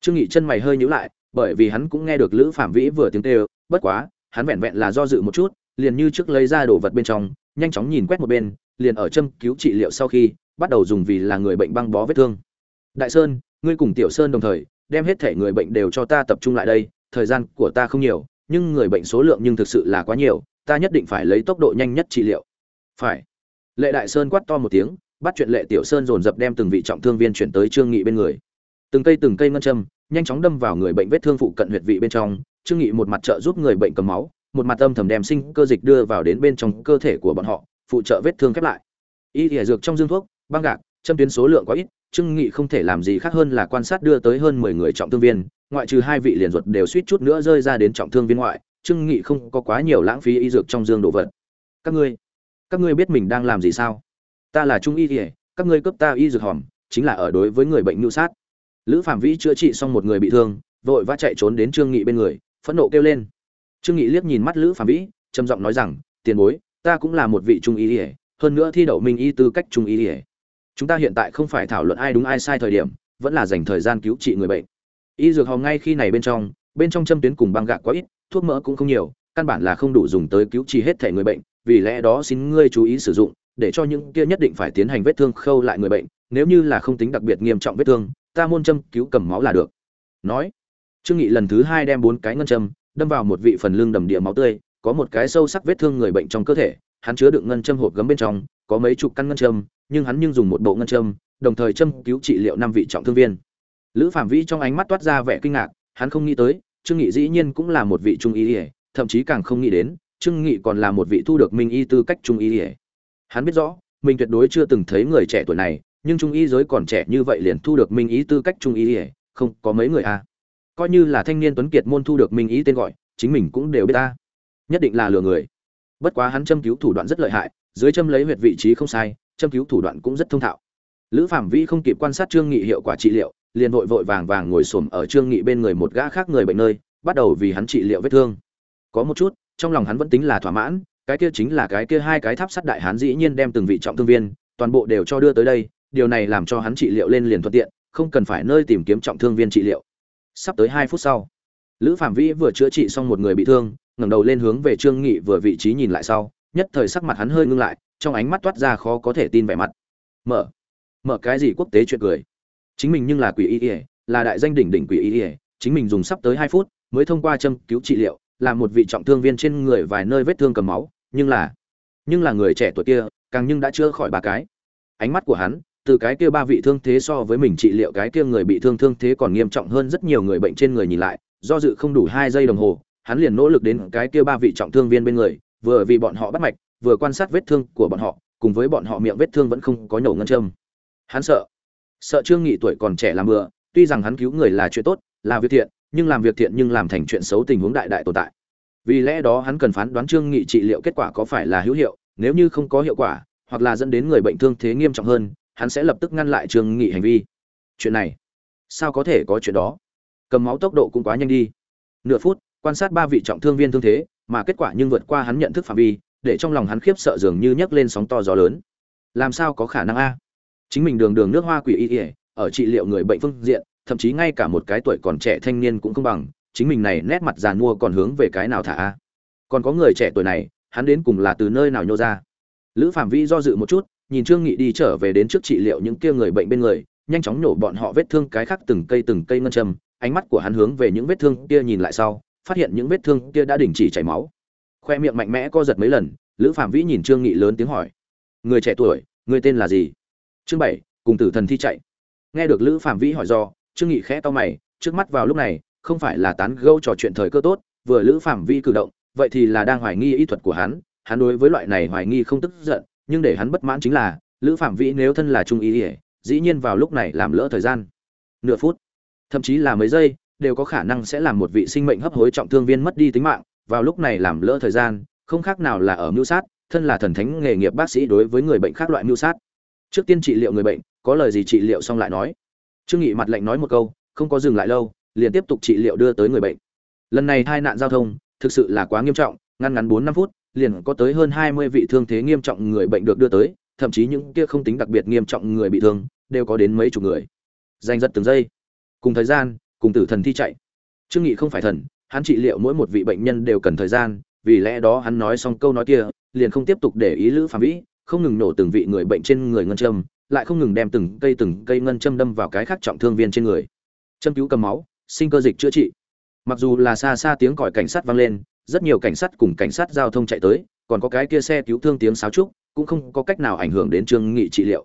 Trương nghị chân mày hơi nhíu lại, bởi vì hắn cũng nghe được lữ phạm vĩ vừa tiếng kêu, bất quá, hắn vẹn vẹn là do dự một chút, liền như trước lấy ra đồ vật bên trong, nhanh chóng nhìn quét một bên, liền ở châm cứu trị liệu sau khi, bắt đầu dùng vì là người bệnh băng bó vết thương. Đại sơn, ngươi cùng tiểu sơn đồng thời, đem hết thể người bệnh đều cho ta tập trung lại đây, thời gian của ta không nhiều, nhưng người bệnh số lượng nhưng thực sự là quá nhiều ta nhất định phải lấy tốc độ nhanh nhất trị liệu. Phải. Lệ đại sơn quát to một tiếng, bắt chuyện lệ tiểu sơn dồn dập đem từng vị trọng thương viên chuyển tới trương nghị bên người. Từng cây từng cây ngân châm, nhanh chóng đâm vào người bệnh vết thương phụ cận huyệt vị bên trong, trương nghị một mặt trợ giúp người bệnh cầm máu, một mặt âm thầm đem sinh cơ dịch đưa vào đến bên trong cơ thể của bọn họ, phụ trợ vết thương khép lại. Y thể dược trong dương thuốc, băng gạc, châm tuyến số lượng quá ít, trương nghị không thể làm gì khác hơn là quan sát đưa tới hơn 10 người trọng thương viên, ngoại trừ hai vị liền ruột đều suýt chút nữa rơi ra đến trọng thương viên ngoại trương nghị không có quá nhiều lãng phí y dược trong dương đồ vật. Các ngươi các ngươi biết mình đang làm gì sao? Ta là trung y thìa các ngươi cướp ta y dược hòm, chính là ở đối với người bệnh nhu sát. Lữ phạm vĩ chữa trị xong một người bị thương, vội vã chạy trốn đến trương nghị bên người, phẫn nộ kêu lên. Trương nghị liếc nhìn mắt lữ phạm vĩ, trầm giọng nói rằng, tiền bối, ta cũng là một vị trung y ỉa hơn nữa thi đậu minh y tư cách trung y ỉa chúng ta hiện tại không phải thảo luận ai đúng ai sai thời điểm, vẫn là dành thời gian cứu trị người bệnh. Y dược hòm ngay khi này bên trong bên trong châm tuyến cùng băng gạc quá ít, thuốc mỡ cũng không nhiều, căn bản là không đủ dùng tới cứu trị hết thể người bệnh, vì lẽ đó xin ngươi chú ý sử dụng, để cho những kia nhất định phải tiến hành vết thương khâu lại người bệnh, nếu như là không tính đặc biệt nghiêm trọng vết thương, ta môn châm cứu cầm máu là được. Nói, trương nghị lần thứ hai đem bốn cái ngân châm đâm vào một vị phần lưng đầm địa máu tươi, có một cái sâu sắc vết thương người bệnh trong cơ thể, hắn chứa đựng ngân châm hộp gấm bên trong, có mấy chục căn ngân châm, nhưng hắn nhưng dùng một bộ ngân châm, đồng thời châm cứu trị liệu năm vị trọng thương viên. Lữ phạm vĩ trong ánh mắt toát ra vẻ kinh ngạc, hắn không nghĩ tới trương nghị dĩ nhiên cũng là một vị trung y ỉa thậm chí càng không nghĩ đến, trương nghị còn là một vị thu được minh y tư cách trung y ỉa hắn biết rõ, mình tuyệt đối chưa từng thấy người trẻ tuổi này, nhưng trung y giới còn trẻ như vậy liền thu được minh ý tư cách trung y ỉa không có mấy người a à. coi như là thanh niên tuấn kiệt môn thu được minh ý tên gọi, chính mình cũng đều biết ta. Nhất định là lừa người. Bất quá hắn châm cứu thủ đoạn rất lợi hại, dưới châm lấy huyệt vị trí không sai, châm cứu thủ đoạn cũng rất thông thạo. Lữ phạm Vi không kịp quan sát trương nghị hiệu quả trị liệu liền vội vội vàng vàng ngồi xổm ở trương nghị bên người một gã khác người bệnh nơi, bắt đầu vì hắn trị liệu vết thương. Có một chút, trong lòng hắn vẫn tính là thỏa mãn, cái kia chính là cái kia hai cái tháp sắt đại hán dĩ nhiên đem từng vị trọng thương viên, toàn bộ đều cho đưa tới đây, điều này làm cho hắn trị liệu lên liền thuận tiện, không cần phải nơi tìm kiếm trọng thương viên trị liệu. Sắp tới hai phút sau, lữ phạm vĩ vừa chữa trị xong một người bị thương, ngẩng đầu lên hướng về trương nghị vừa vị trí nhìn lại sau, nhất thời sắc mặt hắn hơi ngưng lại, trong ánh mắt toát ra khó có thể tin vẻ mặt. Mở mở cái gì quốc tế chuyện cười? Chính mình nhưng là quỷ y ỉa là đại danh đỉnh đỉnh quỷ y ỉa chính mình dùng sắp tới hai phút mới thông qua châm cứu trị liệu làm một vị trọng thương viên trên người vài nơi vết thương cầm máu, nhưng là nhưng là người trẻ tuổi kia, càng nhưng đã chữa khỏi ba cái. Ánh mắt của hắn, từ cái kia ba vị thương thế so với mình trị liệu cái kia người bị thương thương thế còn nghiêm trọng hơn rất nhiều người bệnh trên người nhìn lại, do dự không đủ hai giây đồng hồ, hắn liền nỗ lực đến cái kia ba vị trọng thương viên bên người, vừa vì bọn họ bắt mạch, vừa quan sát vết thương của bọn họ, cùng với bọn họ miệng vết thương vẫn không có nhổ ngân châm. Hắn sợ sợ trương nghị tuổi còn trẻ làm bừa, tuy rằng hắn cứu người là chuyện tốt, là việc thiện, nhưng làm việc thiện nhưng làm thành chuyện xấu tình huống đại đại tồn tại. Vì lẽ đó hắn cần phán đoán trương nghị trị liệu kết quả có phải là hữu hiệu, nếu như không có hiệu quả, hoặc là dẫn đến người bệnh thương thế nghiêm trọng hơn, hắn sẽ lập tức ngăn lại trương nghị hành vi. Chuyện này, sao có thể có chuyện đó? Cầm máu tốc độ cũng quá nhanh đi. Nửa phút, quan sát ba vị trọng thương viên thương thế, mà kết quả nhưng vượt qua hắn nhận thức phạm vi, để trong lòng hắn khiếp sợ dường như nhấc lên sóng to gió lớn. Làm sao có khả năng a? Chính mình đường đường nước hoa quỷ y ỉa ở trị liệu người bệnh phương diện, thậm chí ngay cả một cái tuổi còn trẻ thanh niên cũng không bằng, chính mình này nét mặt giàn mua còn hướng về cái nào thả? Còn có người trẻ tuổi này, hắn đến cùng là từ nơi nào nhô ra? Lữ phạm vi do dự một chút, nhìn trương nghị đi trở về đến trước trị liệu những kia người bệnh bên người, nhanh chóng nhổ bọn họ vết thương cái khác từng cây từng cây ngân châm, ánh mắt của hắn hướng về những vết thương kia nhìn lại sau, phát hiện những vết thương kia đã đình chỉ chảy máu. Khoe miệng mạnh mẽ co giật mấy lần, lữ phạm vĩ nhìn trương nghị lớn tiếng hỏi, người trẻ tuổi, người tên là gì? Chương bảy, cùng tử thần thi chạy. Nghe được lữ phạm vĩ hỏi do, trương nghị khẽ to mày, trước mắt vào lúc này, không phải là tán gẫu trò chuyện thời cơ tốt, vừa lữ phạm vĩ cử động, vậy thì là đang hoài nghi ý thuật của hắn hắn đối với loại này hoài nghi không tức giận, nhưng để hắn bất mãn chính là, lữ phạm vĩ nếu thân là trung ý ỉa dĩ nhiên vào lúc này làm lỡ thời gian. Nửa phút, thậm chí là mấy giây, đều có khả năng sẽ làm một vị sinh mệnh hấp hối trọng thương viên mất đi tính mạng, vào lúc này làm lỡ thời gian, không khác nào là ở mưu sát, thân là thần thánh nghề nghiệp bác sĩ đối với người bệnh khác loại mưu sát trước tiên trị liệu người bệnh, có lời gì trị liệu xong lại nói. Trương nghị mặt lạnh nói một câu, không có dừng lại lâu, liền tiếp tục trị liệu đưa tới người bệnh. Lần này tai nạn giao thông, thực sự là quá nghiêm trọng, ngăn ngắn bốn năm phút, liền có tới hơn hai mươi vị thương thế nghiêm trọng người bệnh được đưa tới, thậm chí những kia không tính đặc biệt nghiêm trọng người bị thương, đều có đến mấy chục người. Danh giật từng giây. Cùng thời gian, cùng tử thần thi chạy. Trương nghị không phải thần, hắn trị liệu mỗi một vị bệnh nhân đều cần thời gian, vì lẽ đó hắn nói xong câu nói kia, liền không tiếp tục để ý lữ phạm vĩ không ngừng nổ từng vị người bệnh trên người ngân châm, lại không ngừng đem từng cây từng cây ngân châm đâm vào cái khác trọng thương viên trên người. Châm cứu cầm máu, sinh cơ dịch chữa trị. Mặc dù là xa xa tiếng còi cảnh sát vang lên, rất nhiều cảnh sát cùng cảnh sát giao thông chạy tới, còn có cái kia xe cứu thương tiếng sáo trúc, cũng không có cách nào ảnh hưởng đến trương nghị trị liệu.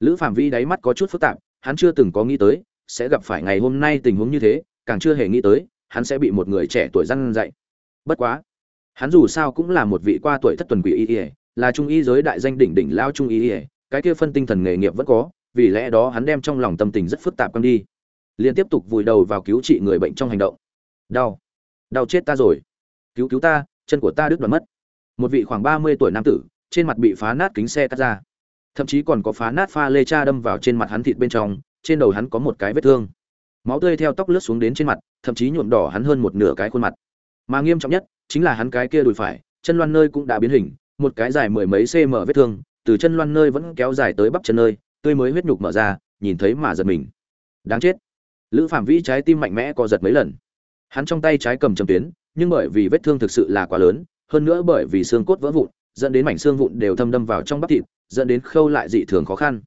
Lữ phạm vi đáy mắt có chút phức tạp, hắn chưa từng có nghĩ tới, sẽ gặp phải ngày hôm nay tình huống như thế, càng chưa hề nghĩ tới, hắn sẽ bị một người trẻ tuổi răn dạy. Bất quá, hắn dù sao cũng là một vị qua tuổi thất tuần quỷ y là trung y giới đại danh đỉnh đỉnh lao trung y ỉa cái kia phân tinh thần nghề nghiệp vẫn có, vì lẽ đó hắn đem trong lòng tâm tình rất phức tạp căng đi. Liền tiếp tục vùi đầu vào cứu trị người bệnh trong hành động. Đau. Đau chết ta rồi. Cứu cứu ta, chân của ta đứt đoạn mất. Một vị khoảng ba mươi tuổi nam tử, trên mặt bị phá nát kính xe cắt ra. Thậm chí còn có phá nát pha lê cha đâm vào trên mặt hắn thịt bên trong, trên đầu hắn có một cái vết thương. Máu tươi theo tóc lướt xuống đến trên mặt, thậm chí nhuộm đỏ hắn hơn một nửa cái khuôn mặt. Mà nghiêm trọng nhất, chính là hắn cái kia đùi phải, chân loan nơi cũng đã biến hình một cái dài mười mấy cm vết thương, từ chân loan nơi vẫn kéo dài tới bắp chân nơi, tươi mới huyết nhục mở ra, nhìn thấy mà giật mình. Đáng chết. Lữ phạm vĩ trái tim mạnh mẽ co giật mấy lần. Hắn trong tay trái cầm trầm tuyến, nhưng bởi vì vết thương thực sự là quá lớn, hơn nữa bởi vì xương cốt vỡ vụn, dẫn đến mảnh xương vụn đều thâm đâm vào trong bắp thịt, dẫn đến khâu lại dị thường khó khăn.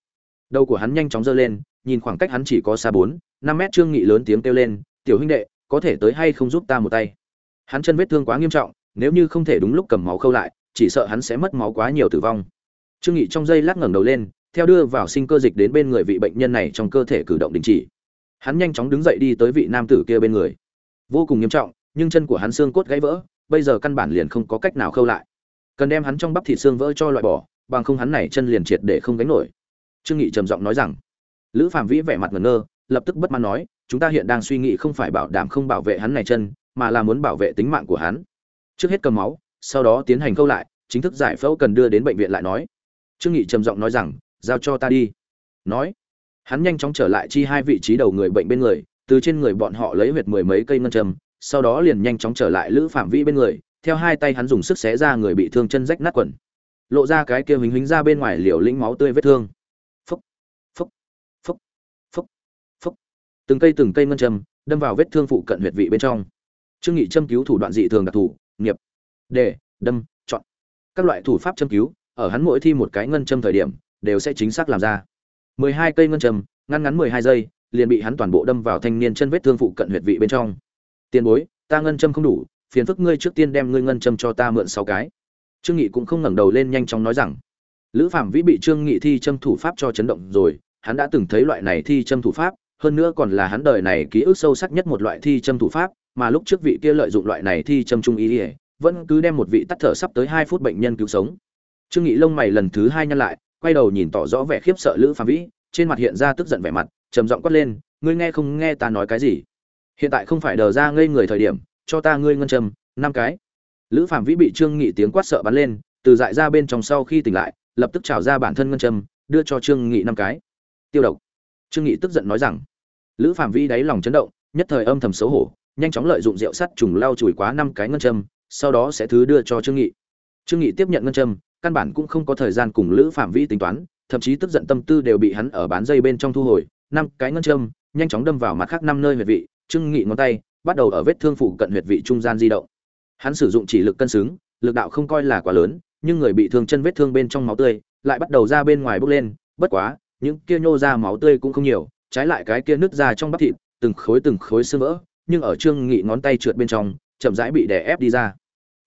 Đầu của hắn nhanh chóng giơ lên, nhìn khoảng cách hắn chỉ có xa bốn, năm mét trương nghị lớn tiếng kêu lên, tiểu huynh đệ, có thể tới hay không giúp ta một tay? Hắn chân vết thương quá nghiêm trọng, nếu như không thể đúng lúc cầm máu khâu lại chỉ sợ hắn sẽ mất máu quá nhiều tử vong. Trương nghị trong giây lát ngẩng đầu lên, theo đưa vào sinh cơ dịch đến bên người vị bệnh nhân này trong cơ thể cử động đình chỉ. Hắn nhanh chóng đứng dậy đi tới vị nam tử kia bên người. Vô cùng nghiêm trọng, nhưng chân của hắn xương cốt gãy vỡ, bây giờ căn bản liền không có cách nào khâu lại. Cần đem hắn trong bắp thịt xương vỡ cho loại bỏ, bằng không hắn này chân liền triệt để không gánh nổi. Trương nghị trầm giọng nói rằng, lữ phạm vĩ vẻ mặt ngẩn ngơ, lập tức bất mãn nói, chúng ta hiện đang suy nghĩ không phải bảo đảm không bảo vệ hắn này chân, mà là muốn bảo vệ tính mạng của hắn. Trước hết cầm máu sau đó tiến hành câu lại, chính thức giải phẫu cần đưa đến bệnh viện lại nói. Trương nghị trầm giọng nói rằng, giao cho ta đi. Nói, hắn nhanh chóng trở lại chi hai vị trí đầu người bệnh bên người, từ trên người bọn họ lấy huyệt mười mấy cây ngân châm, sau đó liền nhanh chóng trở lại lữ phạm vĩ bên người, theo hai tay hắn dùng sức xé ra người bị thương chân rách nát quần. Lộ ra cái kia hính hính ra bên ngoài liều lĩnh máu tươi vết thương. Phúc phúc phúc phúc phúc. Từng cây từng cây ngân châm đâm vào vết thương phụ cận huyệt vị bên trong. Trương nghị châm cứu thủ đoạn dị thường đặc thù, nghiệp đề, đâm, chọn. Các loại thủ pháp châm cứu, ở hắn mỗi thi một cái ngân châm thời điểm, đều sẽ chính xác làm ra. 12 cây ngân châm, ngăn ngắn 12 giây, liền bị hắn toàn bộ đâm vào thanh niên chân vết thương phụ cận huyệt vị bên trong. Tiền bối, ta ngân châm không đủ, phiền phức ngươi trước tiên đem ngươi ngân châm cho ta mượn sáu cái. Trương nghị cũng không ngẩng đầu lên nhanh chóng nói rằng, lữ phạm vĩ bị trương nghị thi châm thủ pháp cho chấn động rồi, hắn đã từng thấy loại này thi châm thủ pháp, hơn nữa còn là hắn đời này ký ức sâu sắc nhất một loại thi châm thủ pháp, mà lúc trước vị kia lợi dụng loại này thi châm trung ý ỉa vẫn cứ đem một vị tắt thở sắp tới hai phút bệnh nhân cứu sống. Trương nghị lông mày lần thứ hai nhăn lại, quay đầu nhìn tỏ rõ vẻ khiếp sợ lữ phạm vĩ, trên mặt hiện ra tức giận vẻ mặt, trầm giọng quát lên, ngươi nghe không nghe ta nói cái gì? Hiện tại không phải đờ ra ngây người thời điểm, cho ta ngươi ngân trầm năm cái. Lữ phạm vĩ bị trương nghị tiếng quát sợ bắn lên, từ dại ra bên trong sau khi tỉnh lại, lập tức trào ra bản thân ngân trầm đưa cho trương nghị năm cái. Tiêu độc. Trương nghị tức giận nói rằng. Lữ phạm vĩ đáy lòng chấn động, nhất thời âm thầm xấu hổ, nhanh chóng lợi dụng rượu sắt trùng lau chùi quá năm cái ngân châm sau đó sẽ thứ đưa cho trương nghị. Trương nghị tiếp nhận ngân châm, căn bản cũng không có thời gian cùng lữ phạm vi tính toán, thậm chí tức giận tâm tư đều bị hắn ở bán dây bên trong thu hồi. Năm cái ngân châm, nhanh chóng đâm vào mặt khác năm nơi huyệt vị, trương nghị ngón tay, bắt đầu ở vết thương phụ cận huyệt vị trung gian di động. Hắn sử dụng chỉ lực cân xứng, lực đạo không coi là quá lớn, nhưng người bị thương chân vết thương bên trong máu tươi, lại bắt đầu ra bên ngoài bốc lên, bất quá, những kia nhô ra máu tươi cũng không nhiều, trái lại cái kia nứt ra trong bắp thịt, từng khối từng khối xương vỡ, nhưng ở trương nghị ngón tay trượt bên trong, chậm rãi bị đè ép đi ra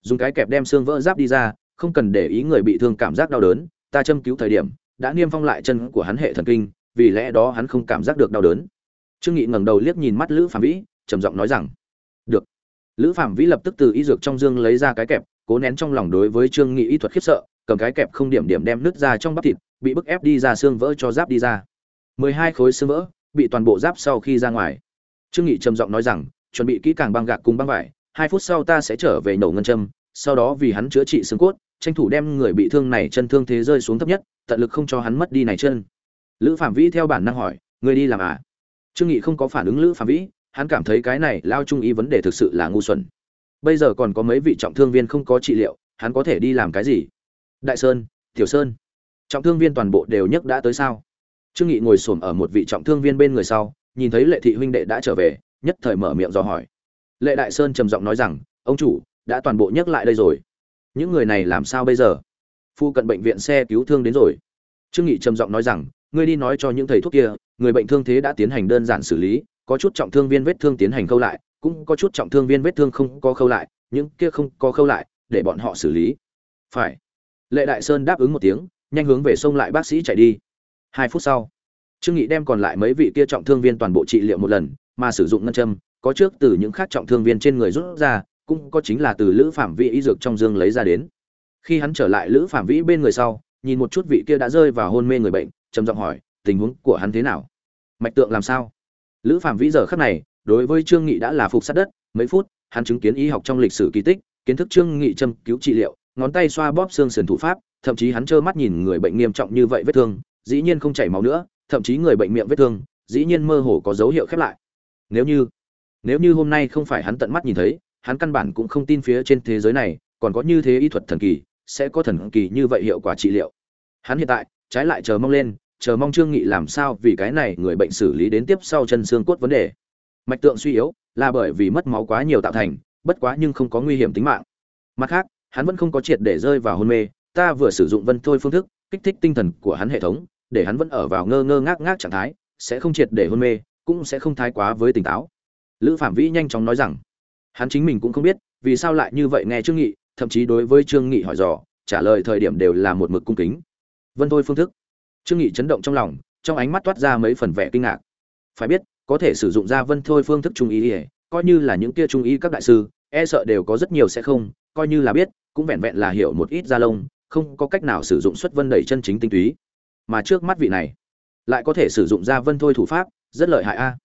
dùng cái kẹp đem xương vỡ giáp đi ra, không cần để ý người bị thương cảm giác đau đớn, ta châm cứu thời điểm, đã niêm phong lại chân của hắn hệ thần kinh, vì lẽ đó hắn không cảm giác được đau đớn. Trương nghị ngẩng đầu liếc nhìn mắt lữ phạm vĩ, trầm giọng nói rằng, được. Lữ phạm vĩ lập tức từ y dược trong dương lấy ra cái kẹp, cố nén trong lòng đối với trương nghị y thuật khiếp sợ, cầm cái kẹp không điểm điểm đem nứt ra trong bắp thịt, bị bức ép đi ra xương vỡ cho giáp đi ra. Mười hai khối xương vỡ, bị toàn bộ giáp sau khi ra ngoài. Trương nghị trầm giọng nói rằng, chuẩn bị kỹ càng băng gạc cùng băng vải hai phút sau ta sẽ trở về nổ ngân châm sau đó vì hắn chữa trị xương cốt, tranh thủ đem người bị thương này chân thương thế rơi xuống thấp nhất, tận lực không cho hắn mất đi này chân. Lữ phạm vĩ theo bản năng hỏi người đi làm à? Trương nghị không có phản ứng lữ phạm vĩ, hắn cảm thấy cái này lao trung y vấn đề thực sự là ngu xuẩn. Bây giờ còn có mấy vị trọng thương viên không có trị liệu, hắn có thể đi làm cái gì? Đại sơn, tiểu sơn, trọng thương viên toàn bộ đều nhấc đã tới sao? Trương nghị ngồi xổm ở một vị trọng thương viên bên người sau, nhìn thấy lệ thị huynh đệ đã trở về, nhất thời mở miệng dò hỏi lệ đại sơn trầm giọng nói rằng, ông chủ, đã toàn bộ nhấc lại đây rồi. Những người này làm sao bây giờ? Phu cận bệnh viện xe cứu thương đến rồi. Trương nghị trầm giọng nói rằng, ngươi đi nói cho những thầy thuốc kia, người bệnh thương thế đã tiến hành đơn giản xử lý, có chút trọng thương viên vết thương tiến hành khâu lại, cũng có chút trọng thương viên vết thương không có khâu lại, những kia không có khâu lại, để bọn họ xử lý. Phải. Lệ đại sơn đáp ứng một tiếng, nhanh hướng về sông lại bác sĩ chạy đi. Hai phút sau, trương nghị đem còn lại mấy vị kia trọng thương viên toàn bộ trị liệu một lần, mà sử dụng ngân châm có trước từ những khác trọng thương viên trên người rút ra, cũng có chính là từ lữ phạm vĩ y dược trong dương lấy ra đến. Khi hắn trở lại lữ phạm vĩ bên người sau, nhìn một chút vị kia đã rơi vào hôn mê người bệnh, trầm giọng hỏi, tình huống của hắn thế nào? Mạch tượng làm sao? Lữ phạm vĩ giờ khắc này, đối với trương nghị đã là phục sát đất, mấy phút, hắn chứng kiến y học trong lịch sử kỳ tích, kiến thức trương nghị châm cứu trị liệu, ngón tay xoa bóp xương sườn thủ pháp, thậm chí hắn trơ mắt nhìn người bệnh nghiêm trọng như vậy vết thương, dĩ nhiên không chảy máu nữa, thậm chí người bệnh miệng vết thương, dĩ nhiên mơ hồ có dấu hiệu khép lại. Nếu như nếu như hôm nay không phải hắn tận mắt nhìn thấy, hắn căn bản cũng không tin phía trên thế giới này, còn có như thế y thuật thần kỳ, sẽ có thần kỳ như vậy hiệu quả trị liệu. Hắn hiện tại, trái lại chờ mong lên, chờ mong trương nghị làm sao vì cái này người bệnh xử lý đến tiếp sau chân xương cốt vấn đề. Mạch tượng suy yếu, là bởi vì mất máu quá nhiều tạo thành, bất quá nhưng không có nguy hiểm tính mạng. Mặt khác, hắn vẫn không có triệt để rơi vào hôn mê, ta vừa sử dụng vân thôi phương thức, kích thích tinh thần của hắn hệ thống, để hắn vẫn ở vào ngơ ngơ ngác ngác trạng thái, sẽ không triệt để hôn mê, cũng sẽ không thái quá với tỉnh táo lữ phạm vĩ nhanh chóng nói rằng, hắn chính mình cũng không biết, vì sao lại như vậy nghe trương nghị, thậm chí đối với trương nghị hỏi dò, trả lời thời điểm đều là một mực cung kính. Vân thôi phương thức. Trương nghị chấn động trong lòng, trong ánh mắt toát ra mấy phần vẻ kinh ngạc. Phải biết, có thể sử dụng ra vân thôi phương thức trung ý coi như là những kia trung ý các đại sư e sợ đều có rất nhiều sẽ không, coi như là biết, cũng vẹn vẹn là hiểu một ít da lông, không có cách nào sử dụng xuất vân đẩy chân chính tinh túy. Mà trước mắt vị này, lại có thể sử dụng ra vân thôi thủ pháp, rất lợi hại a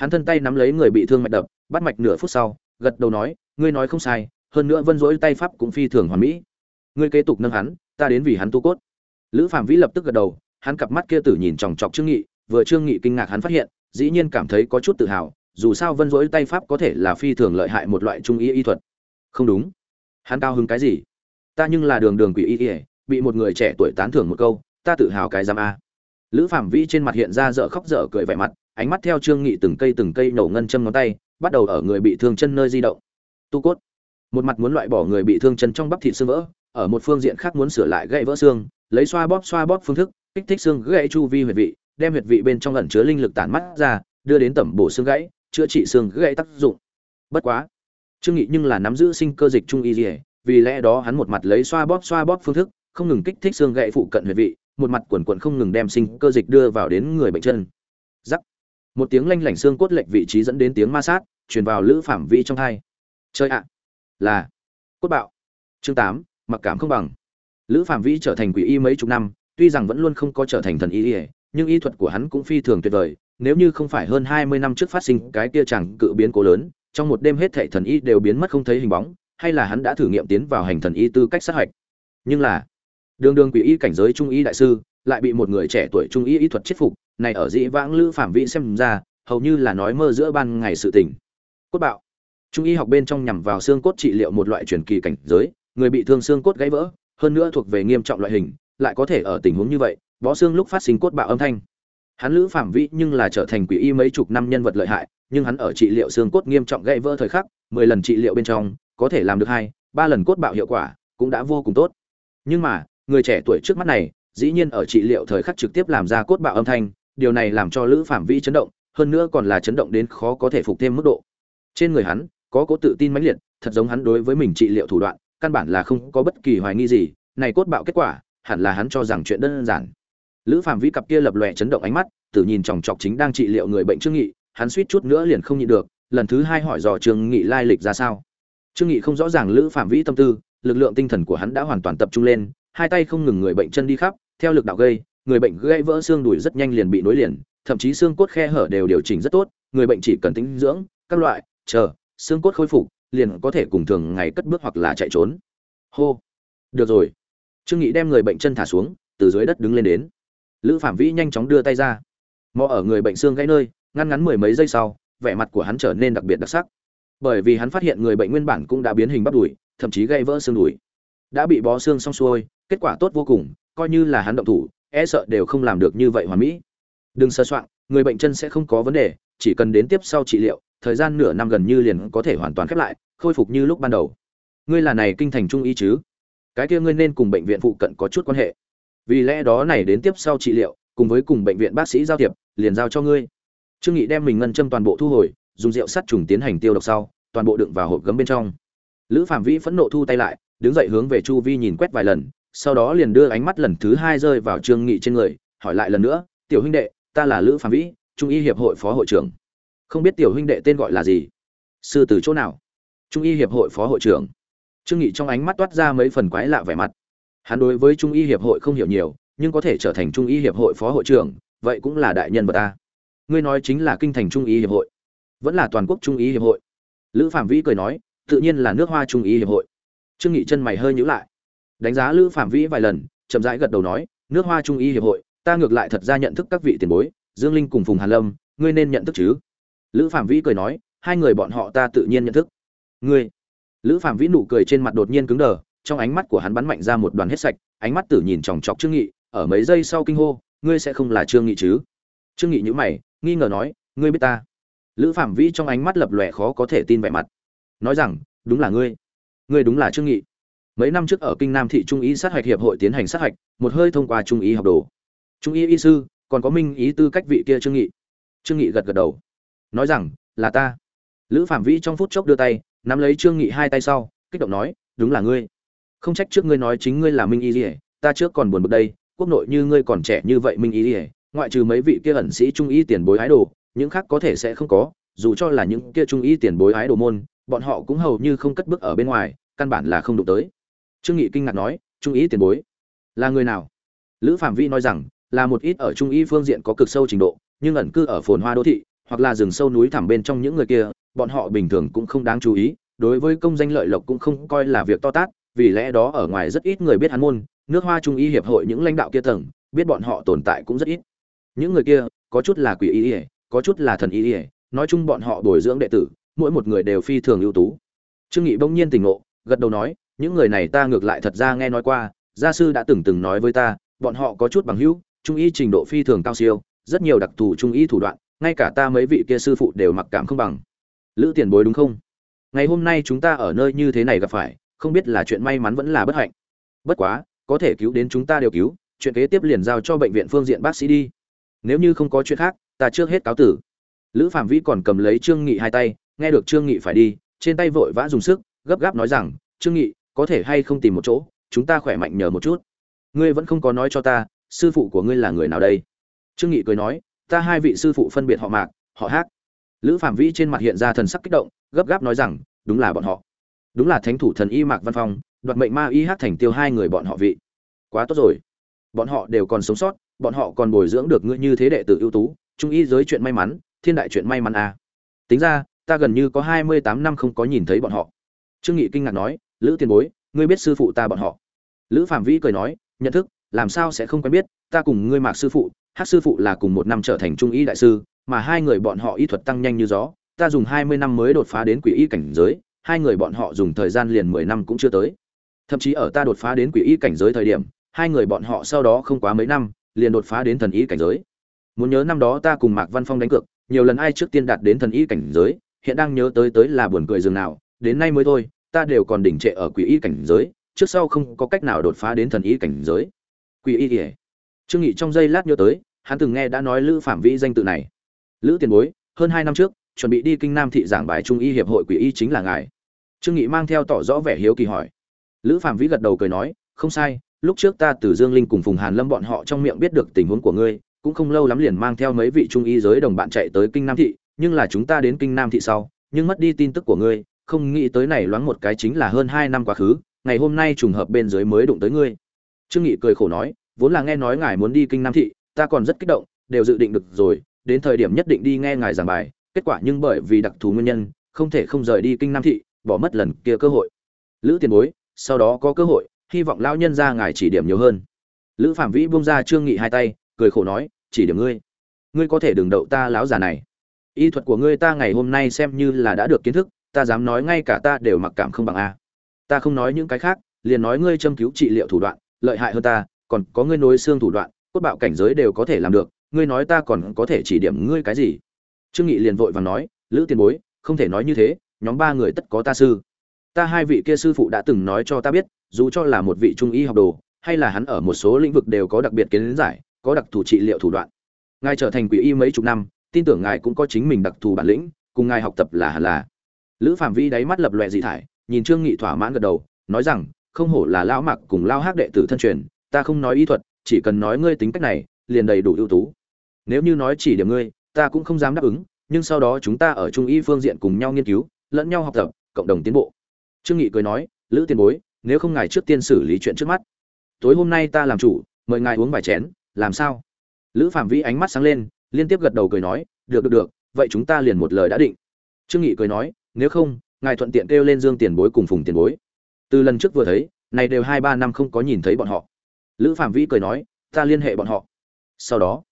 hắn thân tay nắm lấy người bị thương mạch đập, bắt mạch nửa phút sau, gật đầu nói, ngươi nói không sai, hơn nữa vân dỗi tay pháp cũng phi thường hoàn mỹ. Ngươi kế tục nâng hắn, ta đến vì hắn tu cốt. Lữ phạm vĩ lập tức gật đầu, hắn cặp mắt kia tử nhìn chòng chọc trương nghị, vừa trương nghị kinh ngạc hắn phát hiện, dĩ nhiên cảm thấy có chút tự hào, dù sao vân dỗi tay pháp có thể là phi thường lợi hại một loại trung y y thuật. Không đúng. Hắn cao hứng cái gì? Ta nhưng là đường đường quỷ y ỉa bị một người trẻ tuổi tán thưởng một câu, ta tự hào cái giam a. Lữ phạm vĩ trên mặt hiện ra dở khóc dở cười vẻ mặt ánh mắt theo trương nghị từng cây từng cây nổ ngân châm ngón tay, bắt đầu ở người bị thương chân nơi di động. Tu cốt. Một mặt muốn loại bỏ người bị thương chân trong bắp thịt xương vỡ, ở một phương diện khác muốn sửa lại gãy vỡ xương, lấy xoa bóp xoa bóp phương thức, kích thích xương gãy chu vi huyệt vị, đem huyệt vị bên trong ẩn chứa linh lực tản mắt ra, đưa đến tẩm bổ xương gãy, chữa trị xương gãy tác dụng. Bất quá, trương nghị nhưng là nắm giữ sinh cơ dịch trung y dỉa vì lẽ đó hắn một mặt lấy xoa bóp xoa bóp phương thức, không ngừng kích thích xương gãy phụ cận huyệt vị, một mặt quần quần không ngừng đem sinh cơ dịch đưa vào đến người bệnh chân một tiếng lanh lảnh xương cốt lệch vị trí dẫn đến tiếng ma sát, truyền vào lữ phạm vi trong thai. Chơi ạ. Là, cốt bạo. Chương tám, mặc cảm không bằng. Lữ phạm vi trở thành quỷ y mấy chục năm, tuy rằng vẫn luôn không có trở thành thần y, nhưng y thuật của hắn cũng phi thường tuyệt vời. Nếu như không phải hơn hai mươi năm trước phát sinh cái kia chẳng cự biến cố lớn, trong một đêm hết thảy thần y đều biến mất không thấy hình bóng, hay là hắn đã thử nghiệm tiến vào hành thần y tư cách sát hạch. Nhưng là, đường đường quỷ y cảnh giới trung y đại sư lại bị một người trẻ tuổi trung y y thuật chết phục, này ở dĩ vãng lữ phạm vĩ xem ra, hầu như là nói mơ giữa ban ngày sự tình. Cốt bạo. Trung y học bên trong nhằm vào xương cốt trị liệu một loại truyền kỳ cảnh giới, người bị thương xương cốt gãy vỡ, hơn nữa thuộc về nghiêm trọng loại hình, lại có thể ở tình huống như vậy bó xương lúc phát sinh cốt bạo âm thanh. Hắn lữ phạm vĩ nhưng là trở thành quỷ y mấy chục năm nhân vật lợi hại, nhưng hắn ở trị liệu xương cốt nghiêm trọng gãy vỡ thời khắc, mười lần trị liệu bên trong, có thể làm được hai, ba lần cốt bạo hiệu quả, cũng đã vô cùng tốt. Nhưng mà, người trẻ tuổi trước mắt này dĩ nhiên ở trị liệu thời khắc trực tiếp làm ra cốt bạo âm thanh, điều này làm cho lữ phạm vĩ chấn động, hơn nữa còn là chấn động đến khó có thể phục thêm mức độ. Trên người hắn, có cố tự tin mãnh liệt, thật giống hắn đối với mình trị liệu thủ đoạn, căn bản là không có bất kỳ hoài nghi gì, này cốt bạo kết quả, hẳn là hắn cho rằng chuyện đơn giản. Lữ phạm vĩ cặp kia lập lòe chấn động ánh mắt tự nhìn chòng chọc chính đang trị liệu người bệnh trương nghị, hắn suýt chút nữa liền không nhịn được, lần thứ hai hỏi dò trương nghị lai lịch ra sao. Trương nghị không rõ ràng lữ phạm vĩ tâm tư, lực lượng tinh thần của hắn đã hoàn toàn tập trung lên hai tay không ngừng người bệnh chân đi khắp, theo lực đạo gây, người bệnh gãy vỡ xương đùi rất nhanh liền bị nối liền, thậm chí xương cốt khe hở đều điều chỉnh rất tốt, người bệnh chỉ cần tĩnh dưỡng, các loại, chờ, xương cốt khôi phục, liền có thể cùng thường ngày cất bước hoặc là chạy trốn. Hô. Được rồi. Trương nghị đem người bệnh chân thả xuống, từ dưới đất đứng lên đến. Lữ phạm vĩ nhanh chóng đưa tay ra. Mò ở người bệnh xương gãy nơi, ngăn ngắn mười mấy giây sau, vẻ mặt của hắn trở nên đặc biệt đặc sắc. Bởi vì hắn phát hiện người bệnh nguyên bản cũng đã biến hình bắp đùi, thậm chí gây vỡ xương đùi đã bị bó xương xong xuôi, kết quả tốt vô cùng, coi như là hắn động thủ e sợ đều không làm được như vậy hoàn mỹ. Đừng sơ soạn, người bệnh chân sẽ không có vấn đề, chỉ cần đến tiếp sau trị liệu, thời gian nửa năm gần như liền có thể hoàn toàn khép lại, khôi phục như lúc ban đầu. Ngươi là này kinh thành trung y chứ? Cái kia ngươi nên cùng bệnh viện phụ cận có chút quan hệ. Vì lẽ đó này đến tiếp sau trị liệu, cùng với cùng bệnh viện bác sĩ giao thiệp, liền giao cho ngươi. Trương nghị đem mình ngân châm toàn bộ thu hồi, dùng rượu sắt trùng tiến hành tiêu độc sau, toàn bộ đựng vào hộp gấm bên trong. Lữ phạm vĩ phẫn nộ thu tay lại đứng dậy hướng về chu vi nhìn quét vài lần, sau đó liền đưa ánh mắt lần thứ hai rơi vào trương nghị trên người, hỏi lại lần nữa, tiểu huynh đệ, ta là lữ phạm vĩ, trung y hiệp hội phó hội trưởng. Không biết tiểu huynh đệ tên gọi là gì? Sư từ chỗ nào? Trung y hiệp hội phó hội trưởng. Trương nghị trong ánh mắt toát ra mấy phần quái lạ vẻ mặt. Hắn đối với trung y hiệp hội không hiểu nhiều, nhưng có thể trở thành trung y hiệp hội phó hội trưởng, vậy cũng là đại nhân vật ta. Ngươi nói chính là kinh thành trung y hiệp hội, vẫn là toàn quốc trung y hiệp hội. Lữ phạm vĩ cười nói, tự nhiên là nước hoa trung y hiệp hội trương nghị chân mày hơi nhíu lại. Đánh giá lữ phạm vĩ vài lần, chậm rãi gật đầu nói, nước hoa trung y hiệp hội, ta ngược lại thật ra nhận thức các vị tiền bối, dương linh cùng phùng hàn lâm, ngươi nên nhận thức chứ? Lữ phạm vĩ cười nói, hai người bọn họ ta tự nhiên nhận thức. Ngươi? Lữ phạm vĩ nụ cười trên mặt đột nhiên cứng đờ, trong ánh mắt của hắn bắn mạnh ra một đoàn hết sạch, ánh mắt tử nhìn chòng chọc trương nghị, ở mấy giây sau kinh hô, ngươi sẽ không là trương nghị chứ? Trương nghị nhíu mày, nghi ngờ nói, ngươi biết ta? Lữ phạm vĩ trong ánh mắt lập lòe khó có thể tin vẻ mặt, nói rằng, đúng là ngươi ngươi đúng là trương nghị. Mấy năm trước ở kinh nam thị trung ý sát hạch hiệp hội tiến hành sát hạch, một hơi thông qua trung ý học đồ. Trung ý y sư, còn có minh ý tư cách vị kia trương nghị. Trương nghị gật gật đầu. Nói rằng, là ta. Lữ phạm vĩ trong phút chốc đưa tay, nắm lấy trương nghị hai tay sau, kích động nói, đúng là ngươi. Không trách trước ngươi nói chính ngươi là minh y lìa ta trước còn buồn bực đây, quốc nội như ngươi còn trẻ như vậy minh y lìa ngoại trừ mấy vị kia ẩn sĩ trung y tiền bối ái đồ, những khác có thể sẽ không có, dù cho là những kia trung y tiền bối ái đồ môn bọn họ cũng hầu như không cất bước ở bên ngoài, căn bản là không đụng tới. Trương nghị kinh ngạc nói, trung y tiền bối, là người nào? Lữ phạm vi nói rằng, là một ít ở trung y phương diện có cực sâu trình độ, nhưng ẩn cư ở phồn hoa đô thị, hoặc là rừng sâu núi thẳm bên trong những người kia, bọn họ bình thường cũng không đáng chú ý, đối với công danh lợi lộc cũng không coi là việc to tát, vì lẽ đó ở ngoài rất ít người biết hắn môn, nước hoa trung y hiệp hội những lãnh đạo kia tầng, biết bọn họ tồn tại cũng rất ít. Những người kia, có chút là quỷ y ỉa, có chút là thần y ỉa, nói chung bọn họ bồi dưỡng đệ tử mỗi một người đều phi thường ưu tú. Trương nghị bỗng nhiên tỉnh ngộ, gật đầu nói, những người này ta ngược lại thật ra nghe nói qua, gia sư đã từng từng nói với ta, bọn họ có chút bằng hữu, trung y trình độ phi thường cao siêu, rất nhiều đặc thù trung y thủ đoạn, ngay cả ta mấy vị kia sư phụ đều mặc cảm không bằng. Lữ tiền bối đúng không? Ngày hôm nay chúng ta ở nơi như thế này gặp phải, không biết là chuyện may mắn vẫn là bất hạnh. Bất quá, có thể cứu đến chúng ta đều cứu, chuyện kế tiếp liền giao cho bệnh viện phương diện bác sĩ đi. Nếu như không có chuyện khác, ta trước hết cáo tử. Lữ phạm vĩ còn cầm lấy trương nghị hai tay nghe được trương nghị phải đi, trên tay vội vã dùng sức, gấp gáp nói rằng, trương nghị, có thể hay không tìm một chỗ, chúng ta khỏe mạnh nhờ một chút. Ngươi vẫn không có nói cho ta, sư phụ của ngươi là người nào đây? Trương nghị cười nói, ta hai vị sư phụ phân biệt họ mạc, họ hát lữ phạm vĩ trên mặt hiện ra thần sắc kích động, gấp gáp nói rằng, đúng là bọn họ. Đúng là thánh thủ thần y mạc văn phong, đoạt mệnh ma y hát thành tiêu hai người bọn họ vị. Quá tốt rồi. Bọn họ đều còn sống sót, bọn họ còn bồi dưỡng được ngươi như thế đệ tử ưu tú, trung y giới chuyện may mắn, thiên đại chuyện may mắn à. tính ra ta gần như có hai mươi tám năm không có nhìn thấy bọn họ. Trương nghị kinh ngạc nói, lữ tiền bối, ngươi biết sư phụ ta bọn họ? Lữ phạm vĩ cười nói, nhận thức, làm sao sẽ không quen biết, ta cùng ngươi mạc sư phụ hát sư phụ là cùng một năm trở thành trung y đại sư, mà hai người bọn họ y thuật tăng nhanh như gió, ta dùng hai mươi năm mới đột phá đến quỷ y cảnh giới, hai người bọn họ dùng thời gian liền mười năm cũng chưa tới. Thậm chí ở ta đột phá đến quỷ y cảnh giới thời điểm, hai người bọn họ sau đó không quá mấy năm, liền đột phá đến thần y cảnh giới. Muốn nhớ năm đó ta cùng mạc văn phong đánh cược, nhiều lần ai trước tiên đạt đến thần y cảnh giới hiện đang nhớ tới tới là buồn cười dường nào, đến nay mới thôi, ta đều còn đỉnh trệ ở quỷ y cảnh giới, trước sau không có cách nào đột phá đến thần y cảnh giới. Quỷ y ỉa trương nghị trong giây lát nhớ tới, hắn từng nghe đã nói lữ phạm vĩ danh tự này. Lữ tiền bối, hơn hai năm trước, chuẩn bị đi kinh nam thị giảng bài trung y hiệp hội quỷ y chính là ngài. Trương nghị mang theo tỏ rõ vẻ hiếu kỳ hỏi. Lữ phạm vĩ gật đầu cười nói, không sai, lúc trước ta từ dương linh cùng phùng hàn lâm bọn họ trong miệng biết được tình huống của ngươi, cũng không lâu lắm liền mang theo mấy vị trung y giới đồng bạn chạy tới kinh nam thị nhưng là chúng ta đến kinh nam thị sau, nhưng mất đi tin tức của ngươi, không nghĩ tới này loáng một cái chính là hơn hai năm quá khứ, ngày hôm nay trùng hợp bên dưới mới đụng tới ngươi. Trương nghị cười khổ nói, vốn là nghe nói ngài muốn đi kinh nam thị, ta còn rất kích động, đều dự định được rồi, đến thời điểm nhất định đi nghe ngài giảng bài, kết quả nhưng bởi vì đặc thù nguyên nhân, không thể không rời đi kinh nam thị, bỏ mất lần kia cơ hội. Lữ tiền bối, sau đó có cơ hội, hy vọng lão nhân ra ngài chỉ điểm nhiều hơn. Lữ phạm vĩ buông ra trương nghị hai tay, cười khổ nói, chỉ điểm ngươi. Ngươi có thể đừng đậu ta lão già này y thuật của ngươi ta ngày hôm nay xem như là đã được kiến thức, ta dám nói ngay cả ta đều mặc cảm không bằng a. Ta không nói những cái khác, liền nói ngươi châm cứu trị liệu thủ đoạn, lợi hại hơn ta, còn có ngươi nối xương thủ đoạn, cốt bạo cảnh giới đều có thể làm được, ngươi nói ta còn có thể chỉ điểm ngươi cái gì? Trương nghị liền vội vàng nói, lữ tiền bối, không thể nói như thế, nhóm ba người tất có ta sư. Ta hai vị kia sư phụ đã từng nói cho ta biết, dù cho là một vị trung y học đồ, hay là hắn ở một số lĩnh vực đều có đặc biệt kiến giải, có đặc thù trị liệu thủ đoạn. Ngài trở thành quỷ y mấy chục năm tin tưởng ngài cũng có chính mình đặc thù bản lĩnh, cùng ngài học tập là hẳn là. Lữ phạm vi đáy mắt lập loè dị thải, nhìn trương nghị thỏa mãn gật đầu, nói rằng, không hổ là lão mặc cùng lao hát đệ tử thân truyền, ta không nói y thuật, chỉ cần nói ngươi tính cách này, liền đầy đủ ưu tú. Nếu như nói chỉ điểm ngươi, ta cũng không dám đáp ứng, nhưng sau đó chúng ta ở trung y phương diện cùng nhau nghiên cứu, lẫn nhau học tập, cộng đồng tiến bộ. Trương nghị cười nói, lữ tiền bối, nếu không ngài trước tiên xử lý chuyện trước mắt. Tối hôm nay ta làm chủ, mời ngài uống vài chén, làm sao? Lữ phạm Vi ánh mắt sáng lên liên tiếp gật đầu cười nói, được được được, vậy chúng ta liền một lời đã định. Trương nghị cười nói, nếu không, ngài thuận tiện kêu lên dương tiền bối cùng phùng tiền bối. Từ lần trước vừa thấy, này đều hai ba năm không có nhìn thấy bọn họ. Lữ phạm vĩ cười nói, ta liên hệ bọn họ. Sau đó,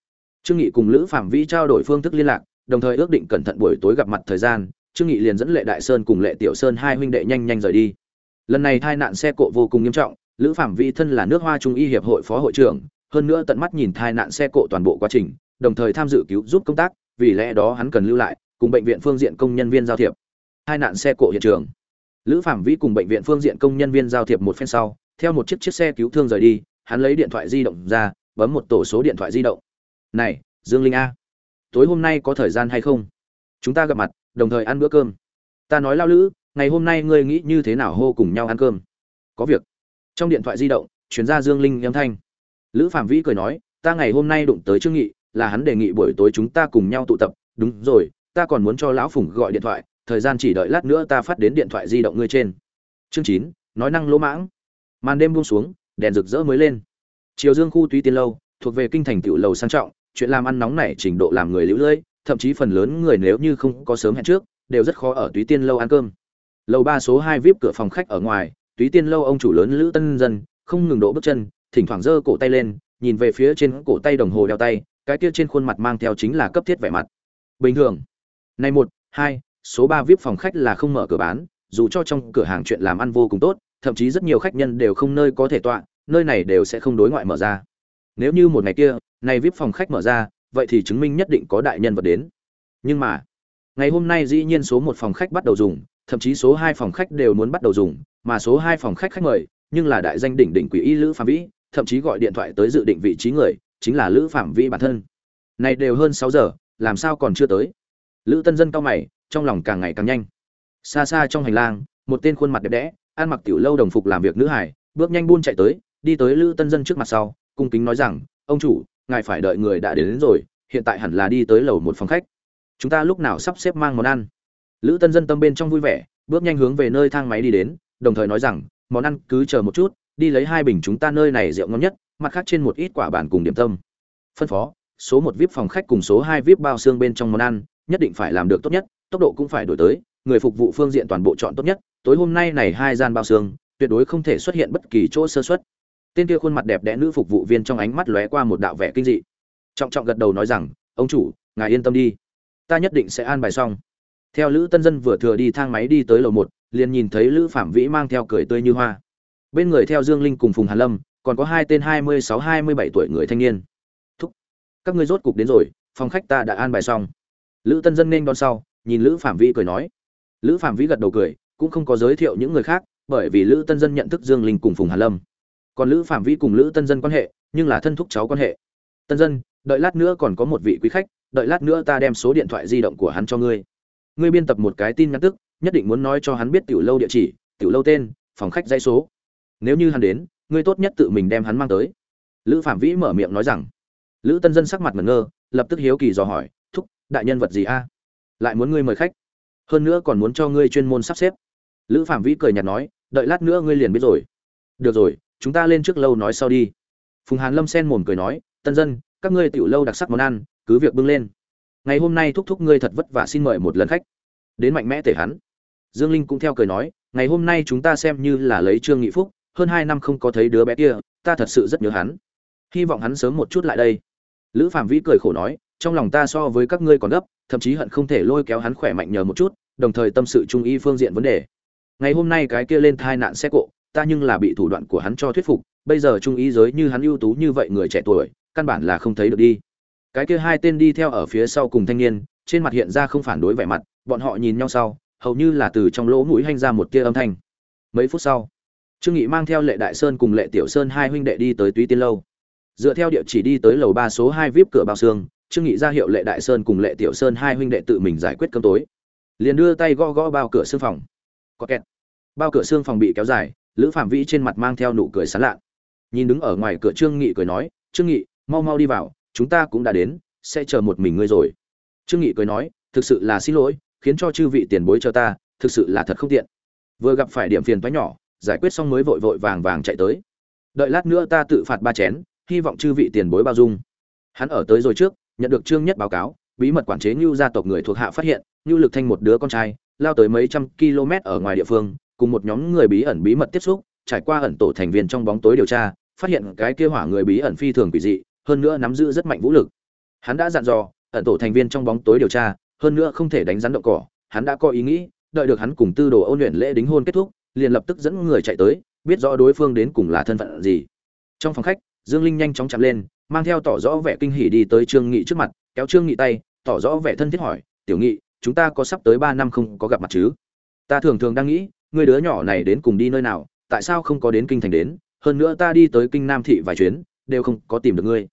trương nghị cùng lữ phạm vĩ trao đổi phương thức liên lạc, đồng thời ước định cẩn thận buổi tối gặp mặt thời gian, trương nghị liền dẫn lệ đại sơn cùng lệ tiểu sơn hai huynh đệ nhanh nhanh rời đi. Lần này tai nạn xe cộ vô cùng nghiêm trọng, lữ phạm vĩ thân là nước hoa trung y hiệp hội phó hội trưởng, hơn nữa tận mắt nhìn tai nạn xe cộ toàn bộ quá trình đồng thời tham dự cứu giúp công tác, vì lẽ đó hắn cần lưu lại, cùng bệnh viện phương diện công nhân viên giao thiệp. Hai nạn xe cộ hiện trường. Lữ phạm vĩ cùng bệnh viện phương diện công nhân viên giao thiệp một phen sau, theo một chiếc chiếc xe cứu thương rời đi, hắn lấy điện thoại di động ra, bấm một tổ số điện thoại di động. Này, dương linh a, tối hôm nay có thời gian hay không? Chúng ta gặp mặt, đồng thời ăn bữa cơm. Ta nói lao lữ, ngày hôm nay ngươi nghĩ như thế nào hô cùng nhau ăn cơm? Có việc. Trong điện thoại di động, truyền ra dương linh âm thanh. Lữ phạm vĩ cười nói, ta ngày hôm nay đụng tới trương nghị là hắn đề nghị buổi tối chúng ta cùng nhau tụ tập. Đúng rồi, ta còn muốn cho lão phùng gọi điện thoại, thời gian chỉ đợi lát nữa ta phát đến điện thoại di động ngươi trên. Chương chín, nói năng lỗ mãng. Màn đêm buông xuống, đèn rực rỡ mới lên. Chiều dương khu túy tiên lâu, thuộc về kinh thành tiểu lầu sang trọng, chuyện làm ăn nóng này trình độ làm người lũ lưỡi thậm chí phần lớn người nếu như không có sớm hẹn trước, đều rất khó ở túy tiên lâu ăn cơm. Lầu ba số hai vip cửa phòng khách ở ngoài, túy tiên lâu ông chủ lớn lữ tân dân, không ngừng đỗ bước chân, thỉnh thoảng giơ cổ tay lên, nhìn về phía trên cổ tay đồng hồ đeo tay cái kia trên khuôn mặt mang theo chính là cấp thiết vẻ mặt. Bình thường. Này một, hai, số ba vip phòng khách là không mở cửa bán, dù cho trong cửa hàng chuyện làm ăn vô cùng tốt, thậm chí rất nhiều khách nhân đều không nơi có thể tọa, nơi này đều sẽ không đối ngoại mở ra. Nếu như một ngày kia, này vip phòng khách mở ra, vậy thì chứng minh nhất định có đại nhân vật đến. Nhưng mà, ngày hôm nay dĩ nhiên số một phòng khách bắt đầu dùng, thậm chí số hai phòng khách đều muốn bắt đầu dùng, mà số hai phòng khách khách mời, nhưng là đại danh đỉnh đỉnh quỷ y lữ phạm vĩ, thậm chí gọi điện thoại tới dự định vị trí người chính là lữ phạm vi bản thân. Này đều hơn sáu giờ làm sao còn chưa tới? Lữ tân dân cao mày trong lòng càng ngày càng nhanh. Xa xa trong hành lang một tên khuôn mặt đẹp đẽ ăn mặc tiểu lâu đồng phục làm việc nữ hải bước nhanh buôn chạy tới đi tới lữ tân dân trước mặt sau cung kính nói rằng ông chủ ngài phải đợi người đã đến, đến rồi hiện tại hẳn là đi tới lầu một phòng khách. Chúng ta lúc nào sắp xếp mang món ăn? Lữ tân dân tâm bên trong vui vẻ bước nhanh hướng về nơi thang máy đi đến đồng thời nói rằng món ăn cứ chờ một chút đi lấy hai bình chúng ta nơi này rượu ngon nhất mặt khác trên một ít quả bản cùng điểm tâm. Phân phó, số một vip phòng khách cùng số hai vip bao xương bên trong món ăn, nhất định phải làm được tốt nhất, tốc độ cũng phải đổi tới, người phục vụ phương diện toàn bộ chọn tốt nhất, tối hôm nay này hai gian bao xương, tuyệt đối không thể xuất hiện bất kỳ chỗ sơ suất. tên kia khuôn mặt đẹp đẽ nữ phục vụ viên trong ánh mắt lóe qua một đạo vẻ kinh dị. Trọng trọng gật đầu nói rằng, ông chủ, ngài yên tâm đi, ta nhất định sẽ an bài xong. Theo lữ tân dân vừa thừa đi thang máy đi tới lầu một, liền nhìn thấy lữ phạm vĩ mang theo cười tươi như hoa. Bên người theo dương linh cùng phùng hàn lâm còn có hai tên hai mươi sáu, hai mươi bảy tuổi người thanh niên. Thúc, các ngươi rốt cục đến rồi, phòng khách ta đã an bài xong. Lữ tân dân nên đón sau, nhìn lữ phạm vĩ cười nói. Lữ phạm vĩ gật đầu cười, cũng không có giới thiệu những người khác, bởi vì lữ tân dân nhận thức dương linh cùng phùng hàn lâm. Còn lữ phạm vĩ cùng lữ tân dân quan hệ, nhưng là thân thúc cháu quan hệ. Tân dân, đợi lát nữa còn có một vị quý khách, đợi lát nữa ta đem số điện thoại di động của hắn cho ngươi. Ngươi biên tập một cái tin nhắn tức, nhất định muốn nói cho hắn biết tiểu lâu địa chỉ, tiểu lâu tên, phòng khách dãy số. Nếu như hắn đến ngươi tốt nhất tự mình đem hắn mang tới. Lữ phạm vĩ mở miệng nói rằng. Lữ tân dân sắc mặt ngẩn ngơ, lập tức hiếu kỳ dò hỏi, thúc, đại nhân vật gì a? Lại muốn ngươi mời khách. Hơn nữa còn muốn cho ngươi chuyên môn sắp xếp. Lữ phạm vĩ cười nhạt nói, đợi lát nữa ngươi liền biết rồi. Được rồi, chúng ta lên trước lâu nói sau đi. Phùng hàn lâm sen mồm cười nói, tân dân, các ngươi tiểu lâu đặc sắc món ăn, cứ việc bưng lên. Ngày hôm nay thúc thúc ngươi thật vất vả xin mời một lần khách. Đến mạnh mẽ tể hắn. Dương linh cũng theo cười nói, ngày hôm nay chúng ta xem như là lấy trương nghị phúc hơn hai năm không có thấy đứa bé kia, ta thật sự rất nhớ hắn. Hy vọng hắn sớm một chút lại đây. Lữ phạm vĩ cười khổ nói, trong lòng ta so với các ngươi còn gấp, thậm chí hận không thể lôi kéo hắn khỏe mạnh nhờ một chút, đồng thời tâm sự trung y phương diện vấn đề. Ngày hôm nay cái kia lên thai nạn xe cộ, ta nhưng là bị thủ đoạn của hắn cho thuyết phục, bây giờ trung y giới như hắn ưu tú như vậy người trẻ tuổi, căn bản là không thấy được đi. Cái kia hai tên đi theo ở phía sau cùng thanh niên, trên mặt hiện ra không phản đối vẻ mặt, bọn họ nhìn nhau sau, hầu như là từ trong lỗ mũi hanh ra một tia âm thanh. Mấy phút sau trương nghị mang theo lệ đại sơn cùng lệ tiểu sơn hai huynh đệ đi tới túy tiên lâu. Dựa theo địa chỉ đi tới lầu ba số hai vip cửa bao xương, trương nghị ra hiệu lệ đại sơn cùng lệ tiểu sơn hai huynh đệ tự mình giải quyết cơm tối. Liền đưa tay gõ gõ bao cửa xương phòng. Có kẹt. Bao cửa xương phòng bị kéo dài, lữ phạm vĩ trên mặt mang theo nụ cười sán lạ. Nhìn đứng ở ngoài cửa trương nghị cười nói, trương nghị, mau mau đi vào, chúng ta cũng đã đến, sẽ chờ một mình ngươi rồi. Trương nghị cười nói, thực sự là xin lỗi, khiến cho chư vị tiền bối cho ta, thực sự là thật không tiện. Vừa gặp phải điểm phiền toái nhỏ giải quyết xong mới vội vội vàng vàng chạy tới đợi lát nữa ta tự phạt ba chén hy vọng chư vị tiền bối bao dung hắn ở tới rồi trước nhận được trương nhất báo cáo bí mật quản chế Nưu gia tộc người thuộc hạ phát hiện Nưu Lực Thanh một đứa con trai lao tới mấy trăm km ở ngoài địa phương, cùng một nhóm người bí ẩn bí mật tiếp xúc, trải qua ẩn tổ thành viên trong bóng tối điều tra, phát hiện cái kia hỏa người bí ẩn phi thường quỷ dị, hơn nữa nắm giữ rất mạnh vũ lực. Hắn đã dặn dò, ẩn tổ thành viên trong bóng tối điều tra, hơn nữa không thể đánh rắn động cỏ, hắn đã có ý nghĩ, đợi được hắn cùng Tư Đồ Ôn luyện lễ đính hôn kết thúc, liền lập tức dẫn người chạy tới, biết rõ đối phương đến cùng là thân phận gì. Trong phòng khách, Dương Linh nhanh chóng chạm lên, mang theo tỏ rõ vẻ kinh hỉ đi tới Trương Nghị trước mặt, kéo Trương Nghị tay, tỏ rõ vẻ thân thiết hỏi, "Tiểu Nghị, chúng ta có sắp tới ba năm không có gặp mặt chứ? Ta thường thường đang nghĩ người đứa nhỏ này đến cùng đi nơi nào tại sao không có đến kinh thành đến? Hơn nữa ta đi tới kinh nam thị vài chuyến đều không có tìm được ngươi.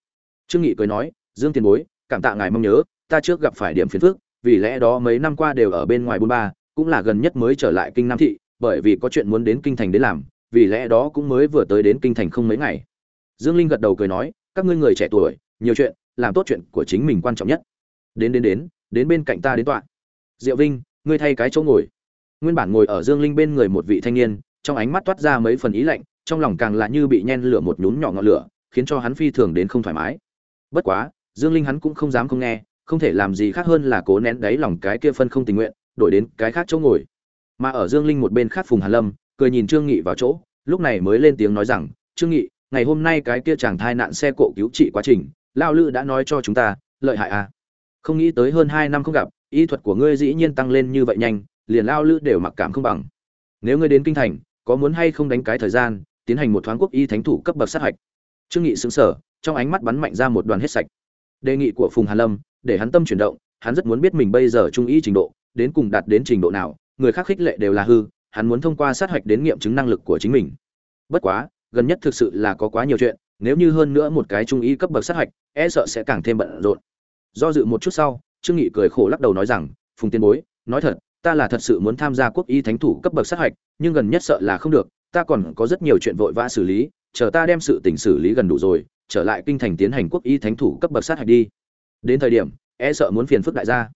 Trương nghị cười nói dương tiền bối cảm tạ ngài mong nhớ ta trước gặp phải điểm phiền phức vì lẽ đó mấy năm qua đều ở bên ngoài buôn ba cũng là gần nhất mới trở lại kinh nam thị bởi vì có chuyện muốn đến kinh thành đến làm, vì lẽ đó cũng mới vừa tới đến kinh thành không mấy ngày. Dương linh gật đầu cười nói, các ngươi người trẻ tuổi, nhiều chuyện, làm tốt chuyện của chính mình quan trọng nhất. Đến đến đến đến bên cạnh ta đến tọa. Diệu vinh, ngươi thay cái chỗ ngồi. Nguyên bản ngồi ở dương linh bên người một vị thanh niên, trong ánh mắt toát ra mấy phần ý lạnh, trong lòng càng là như bị nhen lửa một nhún nhỏ ngọn lửa, khiến cho hắn phi thường đến không thoải mái. Bất quá, dương linh hắn cũng không dám không nghe, không thể làm gì khác hơn là cố nén đáy lòng cái kia phân không tình nguyện, đổi đến cái khác chỗ ngồi mà ở dương linh một bên khác phùng hàn lâm, cười nhìn trương nghị vào chỗ, lúc này mới lên tiếng nói rằng, trương nghị, ngày hôm nay cái kia chàng thai nạn xe cộ cứu trị quá trình lao lư đã nói cho chúng ta, lợi hại à? Không nghĩ tới hơn hai năm không gặp, y thuật của ngươi dĩ nhiên tăng lên như vậy nhanh, liền lao lữ đều mặc cảm không bằng. Nếu ngươi đến kinh thành, có muốn hay không đánh cái thời gian, tiến hành một thoáng quốc y thánh thủ cấp bậc sát hạch. Trương nghị sững sờ, trong ánh mắt bắn mạnh ra một đoàn hết sạch. Đề nghị của phùng hàn lâm, để hắn tâm chuyển động, hắn rất muốn biết mình bây giờ trung y trình độ, đến cùng đạt đến trình độ nào người khác khích lệ đều là hư, hắn muốn thông qua sát hạch đến nghiệm chứng năng lực của chính mình. Bất quá, gần nhất thực sự là có quá nhiều chuyện, nếu như hơn nữa một cái trung y cấp bậc sát hạch e sợ sẽ càng thêm bận rộn. Do dự một chút sau, trương nghị cười khổ lắc đầu nói rằng, phùng tiên bối, nói thật, ta là thật sự muốn tham gia quốc y thánh thủ cấp bậc sát hạch, nhưng gần nhất sợ là không được, ta còn có rất nhiều chuyện vội vã xử lý, chờ ta đem sự tình xử lý gần đủ rồi, trở lại kinh thành tiến hành quốc y thánh thủ cấp bậc sát hạch đi. Đến thời điểm e sợ muốn phiền phức đại gia.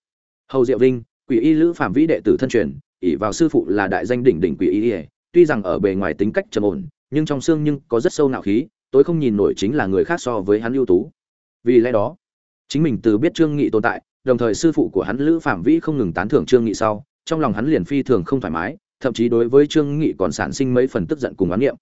Hầu diệu vinh, quỷ y lữ phạm vĩ đệ tử thân truyền ỷ vào sư phụ là đại danh đỉnh đỉnh quỷ y tuy rằng ở bề ngoài tính cách trầm ổn, nhưng trong xương nhưng có rất sâu nạo khí, tôi không nhìn nổi chính là người khác so với hắn ưu tú vì lẽ đó, chính mình từ biết trương nghị tồn tại, đồng thời sư phụ của hắn lữ phạm vĩ không ngừng tán thưởng trương nghị sau, trong lòng hắn liền phi thường không thoải mái, thậm chí đối với trương nghị còn sản sinh mấy phần tức giận cùng oán niệm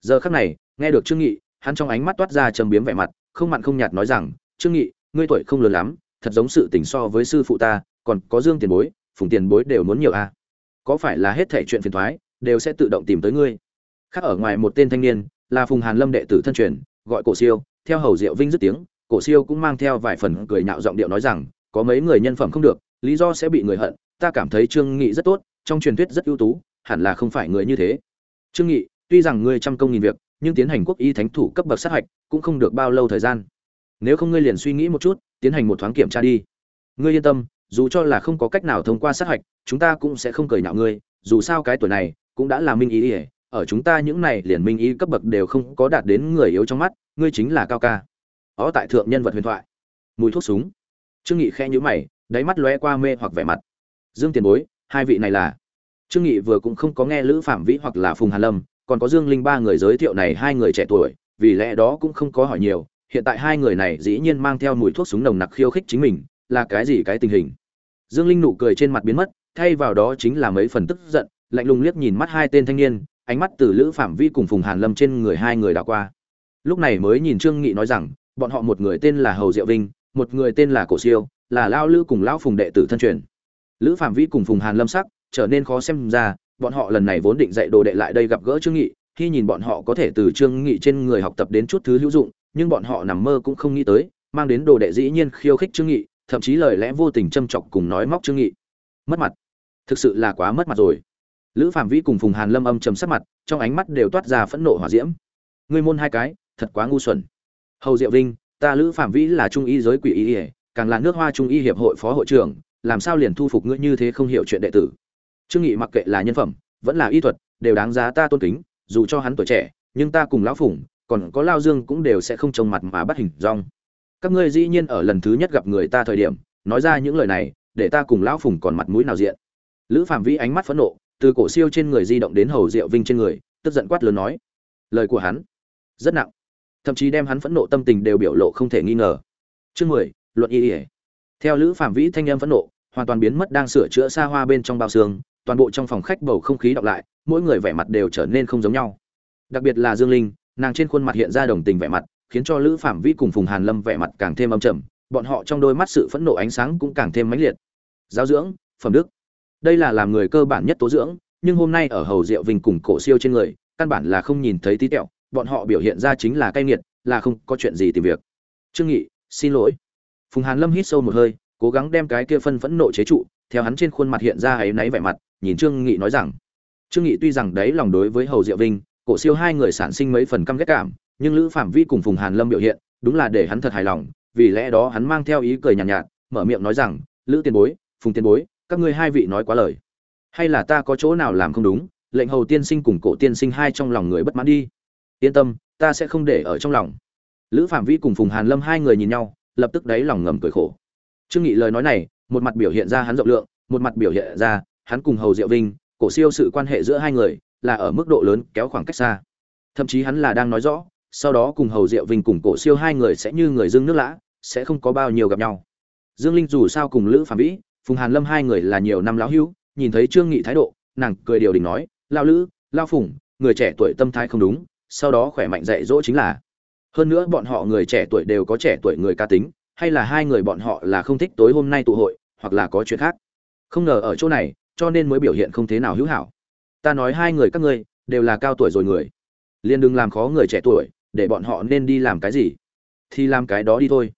giờ khắc này, nghe được trương nghị, hắn trong ánh mắt toát ra trầm biếm vẻ mặt, không mặn không nhạt nói rằng, trương nghị, ngươi tuổi không lớn lắm, thật giống sự tình so với sư phụ ta, còn có dương tiền bối, phùng tiền bối đều muốn nhiều a à? Có phải là hết thảy chuyện phiền toái đều sẽ tự động tìm tới ngươi. Khác ở ngoài một tên thanh niên, là phùng hàn lâm đệ tử thân truyền, gọi cổ siêu, theo hầu diệu vinh dứt tiếng, cổ siêu cũng mang theo vài phần cười nhạo giọng điệu nói rằng, có mấy người nhân phẩm không được, lý do sẽ bị người hận, ta cảm thấy trương nghị rất tốt, trong truyền thuyết rất ưu tú, hẳn là không phải người như thế. Trương nghị, tuy rằng ngươi trăm công nghìn việc, nhưng tiến hành quốc y thánh thủ cấp bậc sát hạch, cũng không được bao lâu thời gian. Nếu không ngươi liền suy nghĩ một chút, tiến hành một thoáng kiểm tra đi. Ngươi yên tâm dù cho là không có cách nào thông qua sát hạch, chúng ta cũng sẽ không cười nhạo ngươi, dù sao cái tuổi này cũng đã là minh ý ỉa ở chúng ta những này liền minh ý cấp bậc đều không có đạt đến người yếu trong mắt, ngươi chính là cao ca. Ó, tại thượng nhân vật huyền thoại. Mùi thuốc súng. Trương nghị khẽ nhíu mày, đáy mắt lóe qua mê hoặc vẻ mặt. Dương tiền bối, hai vị này là? Trương nghị vừa cũng không có nghe lữ phạm vĩ hoặc là phùng hàn lâm, còn có dương linh ba người giới thiệu này hai người trẻ tuổi, vì lẽ đó cũng không có hỏi nhiều, hiện tại hai người này dĩ nhiên mang theo mùi thuốc súng nồng nặc khiêu khích chính mình là cái gì cái tình hình? Dương linh nụ cười trên mặt biến mất, thay vào đó chính là mấy phần tức giận, lạnh lùng liếc nhìn mắt hai tên thanh niên, ánh mắt từ lữ phạm vi cùng phùng hàn lâm trên người hai người đảo qua. Lúc này mới nhìn trương nghị nói rằng, bọn họ một người tên là hầu diệu vinh, một người tên là cổ siêu, là lao lữ cùng lão phùng đệ tử thân truyền. Lữ phạm vi cùng phùng hàn lâm sắc, trở nên khó xem ra, bọn họ lần này vốn định dạy đồ đệ lại đây gặp gỡ trương nghị, khi nhìn bọn họ có thể từ trương nghị trên người học tập đến chút thứ hữu dụng, nhưng bọn họ nằm mơ cũng không nghĩ tới, mang đến đồ đệ dĩ nhiên khiêu khích trương nghị thậm chí lời lẽ vô tình châm chọc cùng nói móc trương nghị. Mất mặt. Thực sự là quá mất mặt rồi. Lữ phạm vĩ cùng phùng hàn lâm âm trầm sắc mặt, trong ánh mắt đều toát ra phẫn nộ hỏa diễm. Ngươi môn hai cái, thật quá ngu xuẩn. Hầu diệu vinh, ta lữ phạm vĩ là trung y giới quỷ y, càng là nước hoa trung y hiệp hội phó hội trưởng, làm sao liền thu phục ngươi như thế không hiểu chuyện đệ tử? Trương nghị mặc kệ là nhân phẩm, vẫn là y thuật, đều đáng giá ta tôn kính, dù cho hắn tuổi trẻ, nhưng ta cùng lão phùng còn có lao dương cũng đều sẽ không trông mặt mà bắt hình rong các ngươi dĩ nhiên ở lần thứ nhất gặp người ta thời điểm, nói ra những lời này, để ta cùng lão phùng còn mặt mũi nào diện. Lữ phạm vĩ ánh mắt phẫn nộ, từ cổ siêu trên người di động đến hầu diệu vinh trên người, tức giận quát lớn nói. Lời của hắn, rất nặng. Thậm chí đem hắn phẫn nộ tâm tình đều biểu lộ không thể nghi ngờ. Chương mười, luận y ỉa theo lữ phạm vĩ thanh em phẫn nộ, hoàn toàn biến mất đang sửa chữa xa hoa bên trong bao xương, toàn bộ trong phòng khách bầu không khí đọc lại, mỗi người vẻ mặt đều trở nên không giống nhau. Đặc biệt là dương linh, nàng trên khuôn mặt hiện ra đồng tình vẻ mặt khiến cho lữ phạm vi cùng phùng hàn lâm vẻ mặt càng thêm âm trầm, bọn họ trong đôi mắt sự phẫn nộ ánh sáng cũng càng thêm mãnh liệt. Giáo dưỡng, phẩm đức. Đây là làm người cơ bản nhất tố dưỡng, nhưng hôm nay ở hầu diệu vinh cùng cổ siêu trên người, căn bản là không nhìn thấy tí tẹo, bọn họ biểu hiện ra chính là cay nghiệt, là không có chuyện gì tìm việc. Trương nghị, xin lỗi. Phùng hàn lâm hít sâu một hơi, cố gắng đem cái kia phân phẫn nộ chế trụ, theo hắn trên khuôn mặt hiện ra ấy náy vẻ mặt, nhìn trương nghị nói rằng, trương nghị tuy rằng đấy lòng đối với hầu diệu vinh, cổ siêu hai người sản sinh mấy phần căm ghét cảm nhưng lữ phạm vi cùng phùng hàn lâm biểu hiện đúng là để hắn thật hài lòng vì lẽ đó hắn mang theo ý cười nhàn nhạt, nhạt mở miệng nói rằng lữ tiền bối phùng tiền bối các ngươi hai vị nói quá lời. Hay là ta có chỗ nào làm không đúng lệnh hầu tiên sinh cùng cổ tiên sinh hai trong lòng người bất mãn đi. Yên tâm ta sẽ không để ở trong lòng. Lữ phạm vi cùng phùng hàn lâm hai người nhìn nhau lập tức đáy lòng ngầm cười khổ. Trương nghị lời nói này một mặt biểu hiện ra hắn rộng lượng một mặt biểu hiện ra hắn cùng hầu diệu vinh cổ siêu sự quan hệ giữa hai người là ở mức độ lớn kéo khoảng cách xa. Thậm chí hắn là đang nói rõ sau đó cùng hầu diệu vinh cùng cổ siêu hai người sẽ như người dưng nước lã, sẽ không có bao nhiêu gặp nhau. Dương linh dù sao cùng lữ phạm vĩ, phùng hàn lâm hai người là nhiều năm lão hữu, nhìn thấy trương nghị thái độ, nàng cười điều đình nói lao lữ lao phùng, người trẻ tuổi tâm thái không đúng, sau đó khỏe mạnh dạy dỗ chính là. Hơn nữa bọn họ người trẻ tuổi đều có trẻ tuổi người ca tính, hay là hai người bọn họ là không thích tối hôm nay tụ hội, hoặc là có chuyện khác. Không ngờ ở chỗ này, cho nên mới biểu hiện không thế nào hữu hảo. Ta nói hai người các ngươi đều là cao tuổi rồi người. Liền đừng làm khó người trẻ tuổi để bọn họ nên đi làm cái gì? Thì làm cái đó đi thôi.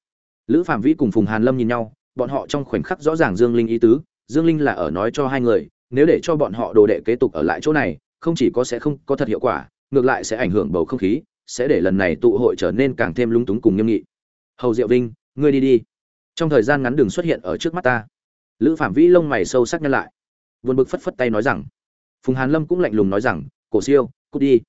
Lữ phạm vĩ cùng phùng hàn lâm nhìn nhau, bọn họ trong khoảnh khắc rõ ràng dương linh ý tứ, dương linh là ở nói cho hai người, nếu để cho bọn họ đồ đệ kế tục ở lại chỗ này, không chỉ có sẽ không có thật hiệu quả, ngược lại sẽ ảnh hưởng bầu không khí, sẽ để lần này tụ hội trở nên càng thêm lúng túng cùng nghiêm nghị. Hầu diệu vinh, ngươi đi đi. Trong thời gian ngắn đừng xuất hiện ở trước mắt ta. Lữ phạm vĩ lông mày sâu sắc nhăn lại. Vượt bực phất phất tay nói rằng. Phùng hàn lâm cũng lạnh lùng nói rằng, cổ siêu, cút đi.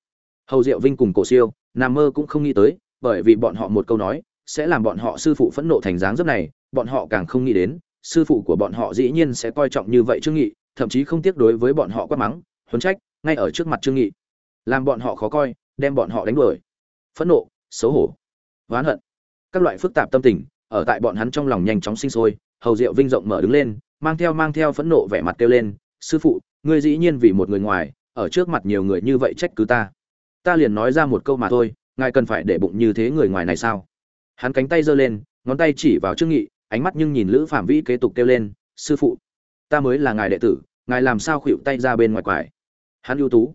Hầu diệu vinh cùng cổ siêu nằm mơ cũng không nghĩ tới, bởi vì bọn họ một câu nói, sẽ làm bọn họ sư phụ phẫn nộ thành dáng dấp này, bọn họ càng không nghĩ đến, sư phụ của bọn họ dĩ nhiên sẽ coi trọng như vậy trương nghị, thậm chí không tiếc đối với bọn họ quát mắng, huấn trách, ngay ở trước mặt trương nghị. Làm bọn họ khó coi, đem bọn họ đánh đuổi. Phẫn nộ, xấu hổ, oán hận. Các loại phức tạp tâm tình, ở tại bọn hắn trong lòng nhanh chóng sinh sôi, hầu diệu vinh rộng mở đứng lên, mang theo mang theo phẫn nộ vẻ mặt kêu lên, sư phụ, ngươi dĩ nhiên vì một người ngoài, ở trước mặt nhiều người như vậy trách cứ ta ta liền nói ra một câu mà thôi, ngài cần phải để bụng như thế người ngoài này sao? Hắn cánh tay giơ lên, ngón tay chỉ vào trương nghị, ánh mắt nhưng nhìn lữ phạm vĩ kế tục kêu lên, sư phụ, ta mới là ngài đệ tử, ngài làm sao khuỵu tay ra bên ngoài quải? Hắn ưu tú.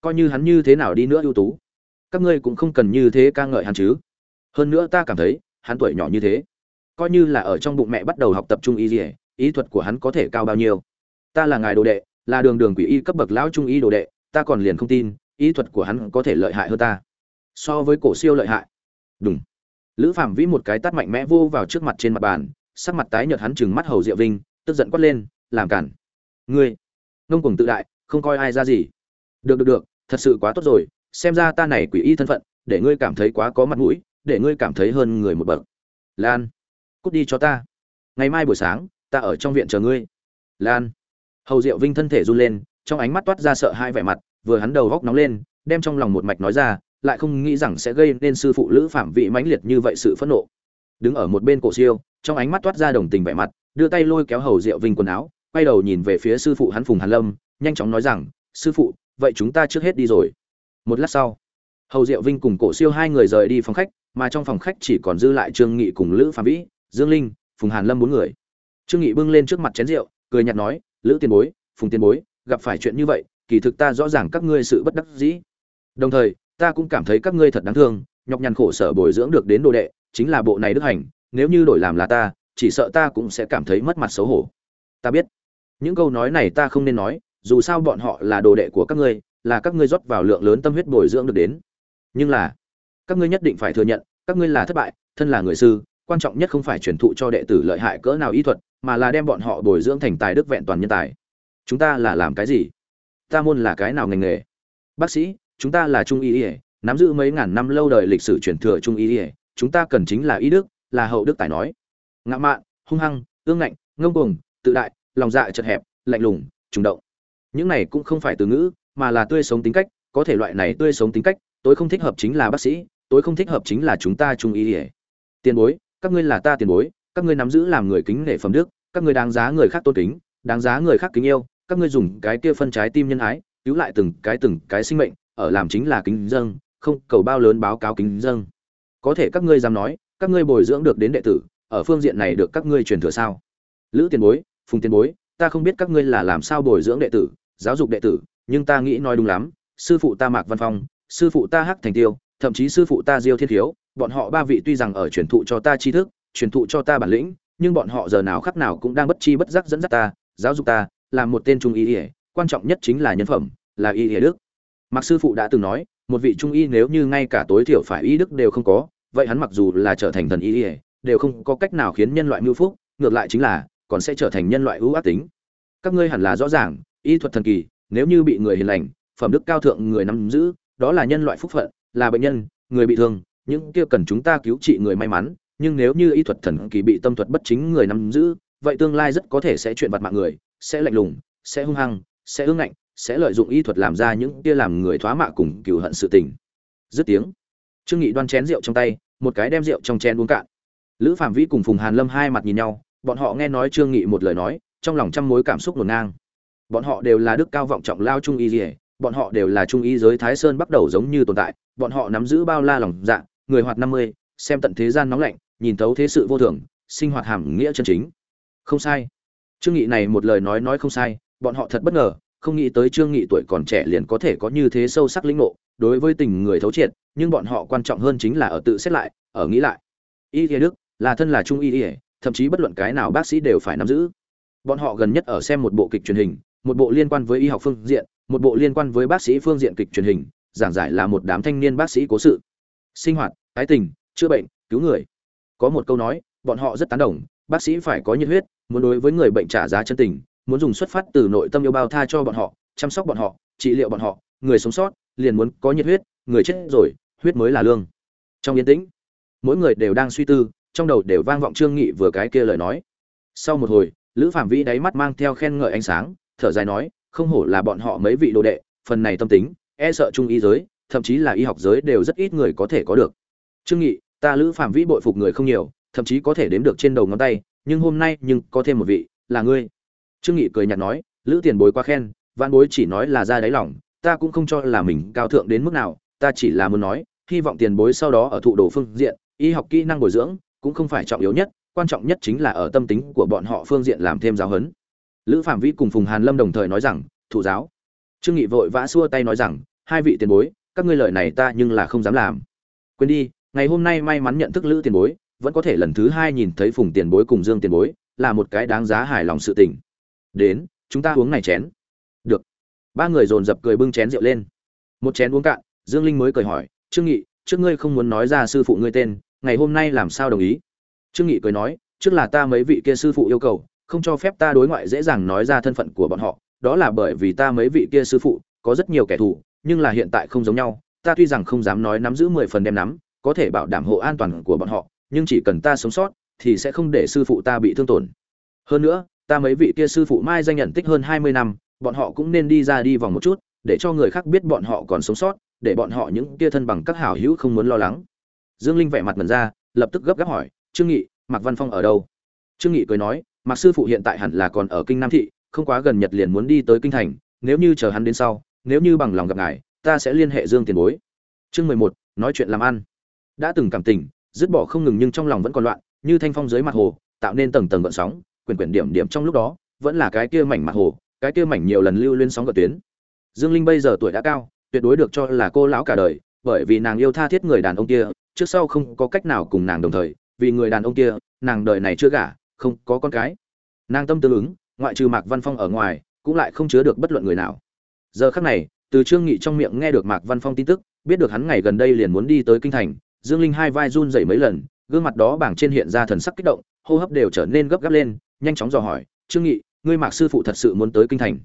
Coi như hắn như thế nào đi nữa ưu tú. Các ngươi cũng không cần như thế ca ngợi hắn chứ. Hơn nữa ta cảm thấy, hắn tuổi nhỏ như thế. Coi như là ở trong bụng mẹ bắt đầu học tập trung y gì ý thuật của hắn có thể cao bao nhiêu. Ta là ngài đồ đệ, là đường đường quỷ y cấp bậc lão trung y đồ đệ, ta còn liền không tin ý thuật của hắn có thể lợi hại hơn ta. So với cổ siêu lợi hại. Đúng lữ phạm vĩ một cái tát mạnh mẽ vô vào trước mặt trên mặt bàn, sắc mặt tái nhợt hắn chừng mắt hầu diệu vinh, tức giận quát lên, làm cản. Ngươi, ngông cuồng tự đại, không coi ai ra gì. Được được được, thật sự quá tốt rồi, xem ra ta này quỷ y thân phận, để ngươi cảm thấy quá có mặt mũi, để ngươi cảm thấy hơn người một bậc. Lan, cút đi cho ta. Ngày mai buổi sáng, ta ở trong viện chờ ngươi. Lan. Hầu diệu vinh thân thể run lên, trong ánh mắt toát ra sợ hai vẻ mặt vừa hắn đầu góc nóng lên, đem trong lòng một mạch nói ra, lại không nghĩ rằng sẽ gây nên sư phụ lữ phạm vị mãnh liệt như vậy sự phẫn nộ. Đứng ở một bên cổ siêu, trong ánh mắt toát ra đồng tình vẻ mặt, đưa tay lôi kéo hầu diệu vinh quần áo, quay đầu nhìn về phía sư phụ hắn phùng hàn lâm, nhanh chóng nói rằng, sư phụ, vậy chúng ta trước hết đi rồi. Một lát sau, hầu diệu vinh cùng cổ siêu hai người rời đi phòng khách, mà trong phòng khách chỉ còn dư lại trương nghị cùng lữ phạm vĩ, dương linh, phùng hàn lâm bốn người. Trương nghị bưng lên trước mặt chén rượu, cười nhạt nói, lữ tiền bối, phùng tiền bối, gặp phải chuyện như vậy kỳ thực ta rõ ràng các ngươi sự bất đắc dĩ. Đồng thời, ta cũng cảm thấy các ngươi thật đáng thương, nhọc nhằn khổ sở bồi dưỡng được đến đồ đệ, chính là bộ này đức hành, nếu như đổi làm là ta, chỉ sợ ta cũng sẽ cảm thấy mất mặt xấu hổ. Ta biết. Những câu nói này ta không nên nói, dù sao bọn họ là đồ đệ của các ngươi, là các ngươi rót vào lượng lớn tâm huyết bồi dưỡng được đến. Nhưng là, các ngươi nhất định phải thừa nhận, các ngươi là thất bại, thân là người sư, quan trọng nhất không phải truyền thụ cho đệ tử lợi hại cỡ nào y thuật, mà là đem bọn họ bồi dưỡng thành tài đức vẹn toàn nhân tài. Chúng ta là làm cái gì? Ta môn là cái nào ngành nghề? Bác sĩ, chúng ta là trung y ỉa nắm giữ mấy ngàn năm lâu đời lịch sử truyền thừa trung y ỉa chúng ta cần chính là y đức, là hậu đức tài nói. Ngã mạn, hung hăng, ương ngạnh, ngông cuồng, tự đại, lòng dạ chật hẹp, lạnh lùng, trùng động. Những này cũng không phải từ ngữ, mà là tươi sống tính cách, có thể loại này tươi sống tính cách tôi không thích hợp chính là bác sĩ tôi không thích hợp chính là chúng ta trung y ỉa tiền bối, các ngươi là ta tiền bối, các ngươi nắm giữ làm người kính nể phẩm đức, các ngươi đáng giá người khác tôn kính, đáng giá người khác kính yêu các ngươi dùng cái kia phân trái tim nhân ái, cứu lại từng cái từng cái sinh mệnh, ở làm chính là kính dâng không cầu bao lớn báo cáo kính dâng có thể các ngươi dám nói, các ngươi bồi dưỡng được đến đệ tử, ở phương diện này được các ngươi truyền thừa sao? Lữ tiền bối, phùng tiền bối, ta không biết các ngươi là làm sao bồi dưỡng đệ tử, giáo dục đệ tử, nhưng ta nghĩ nói đúng lắm, sư phụ ta mạc văn phong, sư phụ ta hắc thành tiêu, thậm chí sư phụ ta diêu thiên thiếu, bọn họ ba vị tuy rằng ở truyền thụ cho ta tri thức, truyền thụ cho ta bản lĩnh, nhưng bọn họ giờ nào khắc nào cũng đang bất chi bất giác dẫn dắt ta, giáo dục ta làm một tên trung y ỉa quan trọng nhất chính là nhân phẩm, là y ỉa đức. Mặc sư phụ đã từng nói, một vị trung y nếu như ngay cả tối thiểu phải y đức đều không có, vậy hắn mặc dù là trở thành thần y ỉa đều không có cách nào khiến nhân loại mưu phúc, ngược lại chính là, còn sẽ trở thành nhân loại ưu ác tính. Các ngươi hẳn là rõ ràng, y thuật thần kỳ, nếu như bị người hiền lành, phẩm đức cao thượng người nắm giữ, đó là nhân loại phúc phận, là bệnh nhân, người bị thương, những kia cần chúng ta cứu trị người may mắn, nhưng nếu như y thuật thần kỳ bị tâm thuật bất chính người nắm giữ, vậy tương lai rất có thể sẽ chuyện vặt mạng người sẽ lạnh lùng, sẽ hung hăng, sẽ ương ngạnh, sẽ lợi dụng y thuật làm ra những kia làm người thoá mạ cùng cừu hận sự tình. Dứt tiếng, trương nghị đoan chén rượu trong tay, một cái đem rượu trong chén uống cạn. Lữ phạm vĩ cùng phùng hàn lâm hai mặt nhìn nhau, bọn họ nghe nói trương nghị một lời nói, trong lòng trăm mối cảm xúc ngổn ngang. Bọn họ đều là đức cao vọng trọng lao trung y dỉa bọn họ đều là trung y giới thái sơn bắt đầu giống như tồn tại, bọn họ nắm giữ bao la lòng dạ người hoạt năm mươi, xem tận thế gian nóng lạnh, nhìn thấu thế sự vô thường, sinh hoạt hàm nghĩa chân chính. Không sai trương nghị này một lời nói nói không sai, bọn họ thật bất ngờ, không nghĩ tới trương nghị tuổi còn trẻ liền có thể có như thế sâu sắc lĩnh ngộ, đối với tình người thấu triệt, nhưng bọn họ quan trọng hơn chính là ở tự xét lại, ở nghĩ lại. Y y đức, là thân là trung y y thậm chí bất luận cái nào bác sĩ đều phải nắm giữ. Bọn họ gần nhất ở xem một bộ kịch truyền hình, một bộ liên quan với y học phương diện, một bộ liên quan với bác sĩ phương diện kịch truyền hình, giảng giải là một đám thanh niên bác sĩ cố sự. Sinh hoạt, ái tình, chữa bệnh, cứu người. Có một câu nói, bọn họ rất tán đồng, bác sĩ phải có nhiệt huyết muốn đối với người bệnh trả giá chân tình, muốn dùng xuất phát từ nội tâm yêu bao tha cho bọn họ, chăm sóc bọn họ, trị liệu bọn họ, người sống sót liền muốn có nhiệt huyết, người chết rồi, huyết mới là lương. Trong yên tĩnh, mỗi người đều đang suy tư, trong đầu đều vang vọng trương nghị vừa cái kia lời nói. Sau một hồi, lữ phạm vĩ đáy mắt mang theo khen ngợi ánh sáng, thở dài nói, không hổ là bọn họ mấy vị đồ đệ, phần này tâm tính e sợ trung y giới, thậm chí là y học giới đều rất ít người có thể có được. Trương nghị, ta lữ phạm vĩ bội phục người không nhiều, thậm chí có thể đếm được trên đầu ngón tay nhưng hôm nay nhưng có thêm một vị, là ngươi. Trương nghị cười nhạt nói, lữ tiền bối quá khen văn bối chỉ nói là ra đáy lòng, ta cũng không cho là mình cao thượng đến mức nào, ta chỉ là muốn nói, hy vọng tiền bối sau đó ở thụ đồ phương diện, y học kỹ năng bồi dưỡng, cũng không phải trọng yếu nhất, quan trọng nhất chính là ở tâm tính của bọn họ phương diện làm thêm giáo huấn. Lữ phạm vĩ cùng phùng hàn lâm đồng thời nói rằng thụ giáo. Trương nghị vội vã xua tay nói rằng, hai vị tiền bối, các ngươi lời này ta nhưng là không dám làm. Quên đi, ngày hôm nay may mắn nhận thức lữ tiền bối vẫn có thể lần thứ hai nhìn thấy phùng tiền bối cùng dương tiền bối, là một cái đáng giá hài lòng sự tình. Đến, chúng ta uống này chén. Được. Ba người dồn dập cười bưng chén rượu lên. Một chén uống cạn, dương linh mới cười hỏi, trương nghị, trước ngươi không muốn nói ra sư phụ ngươi tên, ngày hôm nay làm sao đồng ý? Trương nghị cười nói, trước là ta mấy vị kia sư phụ yêu cầu, không cho phép ta đối ngoại dễ dàng nói ra thân phận của bọn họ, đó là bởi vì ta mấy vị kia sư phụ, có rất nhiều kẻ thù, nhưng là hiện tại không giống nhau, ta tuy rằng không dám nói nắm giữ mười phần đem nắm, có thể bảo đảm hộ an toàn của bọn họ nhưng chỉ cần ta sống sót, thì sẽ không để sư phụ ta bị thương tổn. Hơn nữa, ta mấy vị kia sư phụ mai danh nhận tích hơn hai mươi năm, bọn họ cũng nên đi ra đi vòng một chút, để cho người khác biết bọn họ còn sống sót, để bọn họ những kia thân bằng các hảo hữu không muốn lo lắng. Dương linh vẻ mặt mần ra, lập tức gấp gáp hỏi, trương nghị, mạc văn phong ở đâu? Trương nghị cười nói, mạc sư phụ hiện tại hẳn là còn ở kinh nam thị, không quá gần nhật liền muốn đi tới kinh thành, nếu như chờ hắn đến sau, nếu như bằng lòng gặp ngài, ta sẽ liên hệ dương tiền bối. Chương mười một, nói chuyện làm ăn. Đã từng cảm tình dứt bỏ không ngừng nhưng trong lòng vẫn còn loạn, như thanh phong dưới mặt hồ, tạo nên tầng tầng gợn sóng quyển quyển điểm điểm trong lúc đó, vẫn là cái kia mảnh mặt hồ, cái kia mảnh nhiều lần lưu lên sóng gợn tuyến. Dương linh bây giờ tuổi đã cao, tuyệt đối được cho là cô lão cả đời, bởi vì nàng yêu tha thiết người đàn ông kia, trước sau không có cách nào cùng nàng đồng thời, vì người đàn ông kia, nàng đời này chưa gả, không có con cái. Nàng tâm tương ứng, ngoại trừ mạc văn phong ở ngoài, cũng lại không chứa được bất luận người nào. Giờ khắc này, từ trương nghị trong miệng nghe được mạc văn phong tin tức, biết được hắn ngày gần đây liền muốn đi tới kinh thành dương linh hai vai run rẩy mấy lần, gương mặt đó bảng trên hiện ra thần sắc kích động, hô hấp đều trở nên gấp gáp lên, nhanh chóng dò hỏi, trương nghị, ngươi mạc sư phụ thật sự muốn tới kinh thành?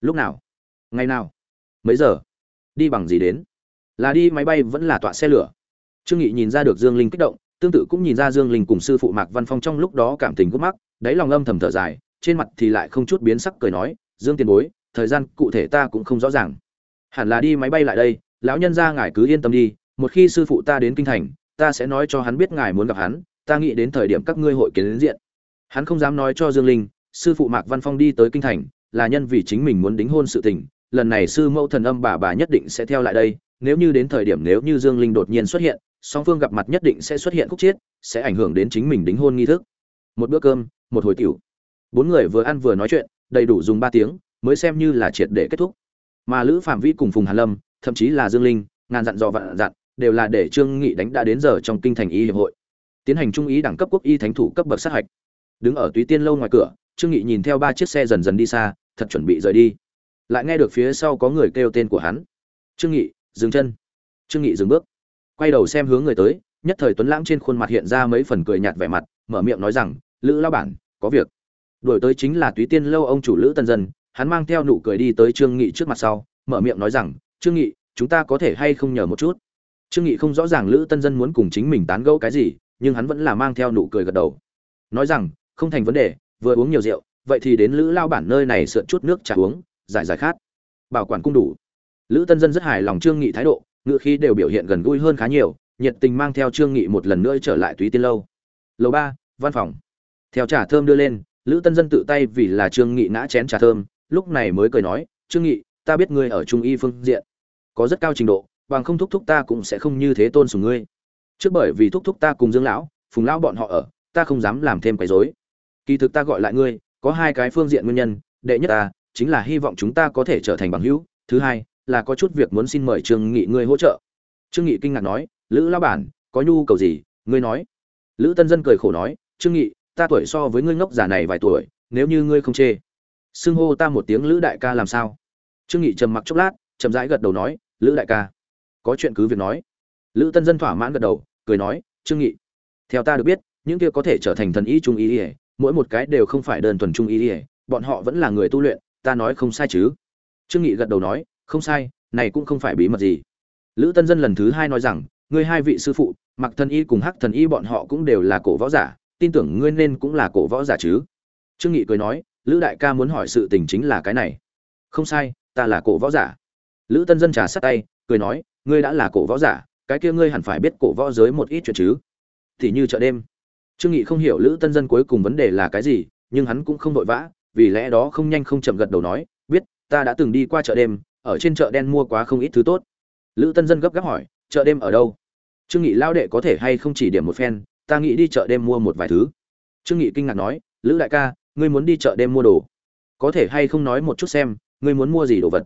Lúc nào? Ngày nào? Mấy giờ? Đi bằng gì đến? Là đi máy bay, vẫn là tọa xe lửa. Trương nghị nhìn ra được dương linh kích động, tương tự cũng nhìn ra dương linh cùng sư phụ mạc văn phong trong lúc đó cảm tình gút mắc, đáy lòng âm thầm thở dài, trên mặt thì lại không chút biến sắc cười nói, dương tiền bối, thời gian cụ thể ta cũng không rõ ràng. Hẳn là đi máy bay lại đây, lão nhân gia ngài cứ yên tâm đi một khi sư phụ ta đến kinh thành, ta sẽ nói cho hắn biết ngài muốn gặp hắn, ta nghĩ đến thời điểm các ngươi hội kiến đến diện. Hắn không dám nói cho dương linh, sư phụ mạc văn phong đi tới kinh thành, là nhân vì chính mình muốn đính hôn sự tình, lần này sư mẫu thần âm bà bà nhất định sẽ theo lại đây, nếu như đến thời điểm nếu như dương linh đột nhiên xuất hiện, song phương gặp mặt nhất định sẽ xuất hiện khúc chiết sẽ ảnh hưởng đến chính mình đính hôn nghi thức. Một bữa cơm, một hồi tiểu. Bốn người vừa ăn vừa nói chuyện, đầy đủ dùng ba tiếng, mới xem như là triệt để kết thúc. Mà lữ phạm Vi cùng phùng hàn lâm, thậm chí là dương linh, ngàn dặn dò vạn dặn đều là để trương nghị đánh đã đến giờ trong kinh thành y hiệp hội. Tiến hành trung ý đẳng cấp quốc y thánh thủ cấp bậc sát hạch. Đứng ở túy tiên lâu ngoài cửa, trương nghị nhìn theo ba chiếc xe dần dần đi xa, thật chuẩn bị rời đi. Lại nghe được phía sau có người kêu tên của hắn. Trương nghị, dừng chân. Trương nghị dừng bước. Quay đầu xem hướng người tới, nhất thời tuấn lãng trên khuôn mặt hiện ra mấy phần cười nhạt vẻ mặt, mở miệng nói rằng, lữ lao bản, có việc. Đuổi tới chính là túy tiên lâu ông chủ lữ tân dân, hắn mang theo nụ cười đi tới trương nghị trước mặt sau, mở miệng nói rằng, trương nghị, chúng ta có thể hay không nhờ một chút? Trương nghị không rõ ràng lữ tân dân muốn cùng chính mình tán gẫu cái gì, nhưng hắn vẫn là mang theo nụ cười gật đầu. Nói rằng, không thành vấn đề, vừa uống nhiều rượu, vậy thì đến lữ lao bản nơi này sượt chút nước trà uống, giải giải khát. Bảo quản cung đủ. Lữ tân dân rất hài lòng trương nghị thái độ, ngựa khí đều biểu hiện gần gũi hơn khá nhiều, nhiệt tình mang theo trương nghị một lần nữa trở lại túy tiên lâu. Lầu ba, văn phòng. Theo trà thơm đưa lên, lữ tân dân tự tay vì là trương nghị ngã chén trà thơm, lúc này mới cười nói, trương nghị, ta biết ngươi ở trung y phương diện, có rất cao trình độ bằng không thúc thúc ta cũng sẽ không như thế tôn sùng ngươi. Trước bởi vì thúc thúc ta cùng dương lão, phùng lão bọn họ ở, ta không dám làm thêm quấy rối. Kỳ thực ta gọi lại ngươi, có hai cái phương diện nguyên nhân, đệ nhất ta, chính là hy vọng chúng ta có thể trở thành bằng hữu. Thứ hai, là có chút việc muốn xin mời trương nghị ngươi hỗ trợ. Trương nghị kinh ngạc nói, lữ lão bản, có nhu cầu gì? Ngươi nói. Lữ tân dân cười khổ nói, trương nghị, ta tuổi so với ngươi ngốc già này vài tuổi, nếu như ngươi không chê, xưng hô ta một tiếng lữ đại ca làm sao? Trương nghị trầm mặc chốc lát, chậm rãi gật đầu nói, lữ đại ca có chuyện cứ việc nói. Lữ tân dân thỏa mãn gật đầu, cười nói, trương nghị, theo ta được biết, những kia có thể trở thành thần y trung y ỉa mỗi một cái đều không phải đơn thuần trung y ỉa bọn họ vẫn là người tu luyện, ta nói không sai chứ? Trương nghị gật đầu nói, không sai, này cũng không phải bí mật gì. Lữ tân dân lần thứ hai nói rằng, ngươi hai vị sư phụ, mặc thần y cùng hắc thần y bọn họ cũng đều là cổ võ giả, tin tưởng ngươi nên cũng là cổ võ giả chứ? Trương nghị cười nói, lữ đại ca muốn hỏi sự tình chính là cái này. Không sai, ta là cổ võ giả. Lữ tân dân trà sát tay, cười nói ngươi đã là cổ võ giả, cái kia ngươi hẳn phải biết cổ võ giới một ít chuyện chứ. Thì như chợ đêm. Trương nghị không hiểu lữ tân dân cuối cùng vấn đề là cái gì, nhưng hắn cũng không vội vã, vì lẽ đó không nhanh không chậm gật đầu nói, biết, ta đã từng đi qua chợ đêm, ở trên chợ đen mua quá không ít thứ tốt. Lữ tân dân gấp gáp hỏi, chợ đêm ở đâu? Trương nghị lao đệ có thể hay không chỉ điểm một phen, ta nghĩ đi chợ đêm mua một vài thứ. Trương nghị kinh ngạc nói, lữ đại ca, ngươi muốn đi chợ đêm mua đồ? Có thể hay không nói một chút xem, ngươi muốn mua gì đồ vật?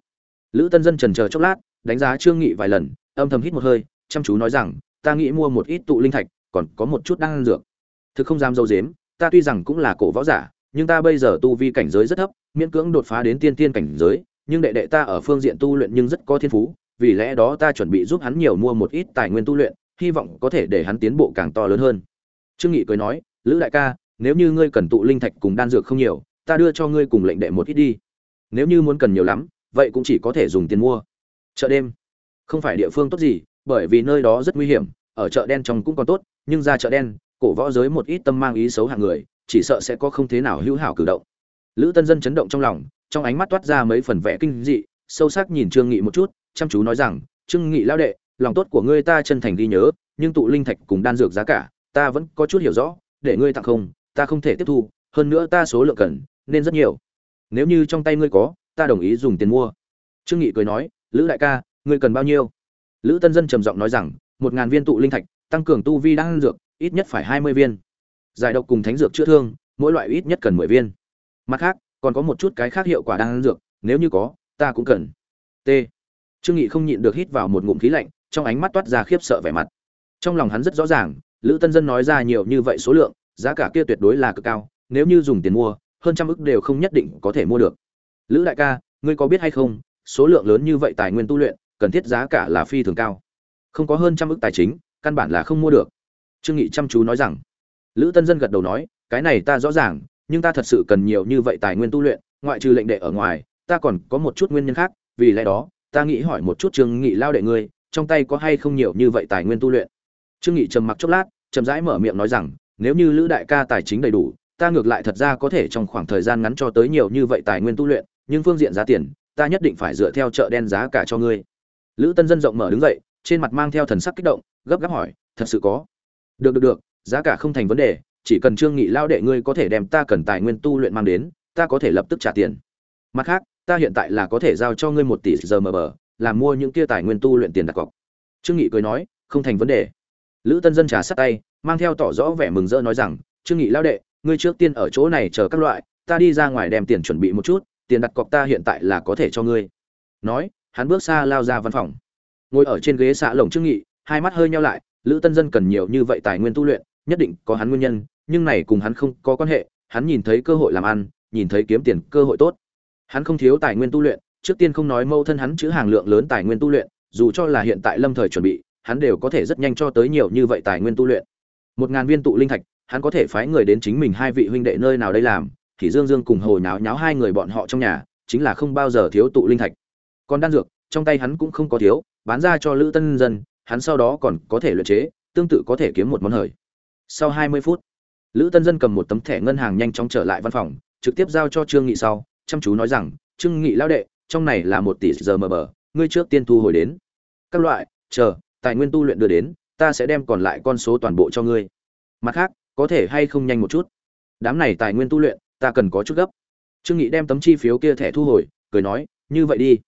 Lữ tân dân trần chờ chốc lát đánh giá trương nghị vài lần, âm thầm hít một hơi, chăm chú nói rằng, ta nghĩ mua một ít tụ linh thạch, còn có một chút đan dược. Thực không dám dâu dếm ta tuy rằng cũng là cổ võ giả, nhưng ta bây giờ tu vi cảnh giới rất thấp, miễn cưỡng đột phá đến tiên tiên cảnh giới, nhưng đệ đệ ta ở phương diện tu luyện nhưng rất có thiên phú, vì lẽ đó ta chuẩn bị giúp hắn nhiều mua một ít tài nguyên tu luyện, hy vọng có thể để hắn tiến bộ càng to lớn hơn. Trương nghị cười nói, lữ đại ca, nếu như ngươi cần tụ linh thạch cùng đan dược không nhiều, ta đưa cho ngươi cùng lệnh đệ một ít đi. Nếu như muốn cần nhiều lắm, vậy cũng chỉ có thể dùng tiền mua chợ đêm. Không phải địa phương tốt gì, bởi vì nơi đó rất nguy hiểm, ở chợ đen trong cũng còn tốt, nhưng ra chợ đen, cổ võ giới một ít tâm mang ý xấu hạng người, chỉ sợ sẽ có không thế nào hữu hảo cử động. Lữ tân dân chấn động trong lòng, trong ánh mắt toát ra mấy phần vẽ kinh dị, sâu sắc nhìn trương nghị một chút, chăm chú nói rằng, trương nghị lao đệ, lòng tốt của ngươi ta chân thành ghi nhớ, nhưng tụ linh thạch cùng đan dược giá cả, ta vẫn có chút hiểu rõ, để ngươi tặng không, ta không thể tiếp thu, hơn nữa ta số lượng cần, nên rất nhiều. Nếu như trong tay ngươi có, ta đồng ý dùng tiền mua. Trương nghị cười nói lữ đại ca, ngươi cần bao nhiêu? Lữ tân dân trầm giọng nói rằng, một ngàn viên tụ linh thạch, tăng cường tu vi đan dược, ít nhất phải hai mươi viên. Giải độc cùng thánh dược chữa thương, mỗi loại ít nhất cần mười viên. Mặt khác, còn có một chút cái khác hiệu quả đan dược, nếu như có, ta cũng cần. T. Trương nghị không nhịn được hít vào một ngụm khí lạnh, trong ánh mắt toát ra khiếp sợ vẻ mặt. Trong lòng hắn rất rõ ràng, lữ tân dân nói ra nhiều như vậy số lượng, giá cả kia tuyệt đối là cực cao, nếu như dùng tiền mua, hơn trăm ức đều không nhất định có thể mua được. Lữ đại ca, ngươi có biết hay không số lượng lớn như vậy tài nguyên tu luyện, cần thiết giá cả là phi thường cao. Không có hơn trăm ức tài chính, căn bản là không mua được. Trương nghị chăm chú nói rằng, lữ tân dân gật đầu nói, cái này ta rõ ràng, nhưng ta thật sự cần nhiều như vậy tài nguyên tu luyện, ngoại trừ lệnh đệ ở ngoài, ta còn có một chút nguyên nhân khác, vì lẽ đó, ta nghĩ hỏi một chút trương nghị lao đệ ngươi, trong tay có hay không nhiều như vậy tài nguyên tu luyện? Trương nghị trầm mặc chốc lát, chậm rãi mở miệng nói rằng, nếu như lữ đại ca tài chính đầy đủ, ta ngược lại thật ra có thể trong khoảng thời gian ngắn cho tới nhiều như vậy tài nguyên tu luyện, nhưng phương diện giá tiền ta nhất định phải dựa theo chợ đen giá cả cho ngươi. Lữ tân dân rộng mở đứng dậy, trên mặt mang theo thần sắc kích động, gấp gáp hỏi, thật sự có? Được được được, giá cả không thành vấn đề, chỉ cần trương nghị lao đệ ngươi có thể đem ta cần tài nguyên tu luyện mang đến, ta có thể lập tức trả tiền. Mặt khác, ta hiện tại là có thể giao cho ngươi một tỷ giờ mờ bờ làm mua những kia tài nguyên tu luyện tiền đặt cọc. Trương nghị cười nói, không thành vấn đề. Lữ tân dân trả sát tay, mang theo tỏ rõ vẻ mừng rỡ nói rằng, trương nghị lao đệ, ngươi trước tiên ở chỗ này chờ các loại, ta đi ra ngoài đem tiền chuẩn bị một chút tiền đặt cọc ta hiện tại là có thể cho ngươi. Nói, hắn bước xa lao ra văn phòng. Ngồi ở trên ghế xạ lồng trương nghị, hai mắt hơi nhau lại, lữ tân dân cần nhiều như vậy tài nguyên tu luyện, nhất định có hắn nguyên nhân, nhưng này cùng hắn không có quan hệ, hắn nhìn thấy cơ hội làm ăn, nhìn thấy kiếm tiền cơ hội tốt. Hắn không thiếu tài nguyên tu luyện, trước tiên không nói mâu thân hắn chữ hàng lượng lớn tài nguyên tu luyện, dù cho là hiện tại lâm thời chuẩn bị, hắn đều có thể rất nhanh cho tới nhiều như vậy tài nguyên tu luyện. Một ngàn viên tụ linh thạch, hắn có thể phái người đến chính mình hai vị huynh đệ nơi nào đây làm thì dương dương cùng hồ nháo nháo hai người bọn họ trong nhà, chính là không bao giờ thiếu tụ linh thạch. Còn đan dược, trong tay hắn cũng không có thiếu, bán ra cho lữ tân dân, hắn sau đó còn có thể luyện chế, tương tự có thể kiếm một món hời. Sau hai mươi phút, lữ tân dân cầm một tấm thẻ ngân hàng nhanh chóng trở lại văn phòng, trực tiếp giao cho trương nghị sau, chăm chú nói rằng, trương nghị lao đệ, trong này là một tỷ giờ mờ bờ, ngươi trước tiên thu hồi đến. Các loại, chờ, tài nguyên tu luyện đưa đến, ta sẽ đem còn lại con số toàn bộ cho ngươi. Mặt khác, có thể hay không nhanh một chút? Đám này tài nguyên tu luyện ta cần có chút gấp. Trương nghị đem tấm chi phiếu kia thẻ thu hồi, cười nói, như vậy đi.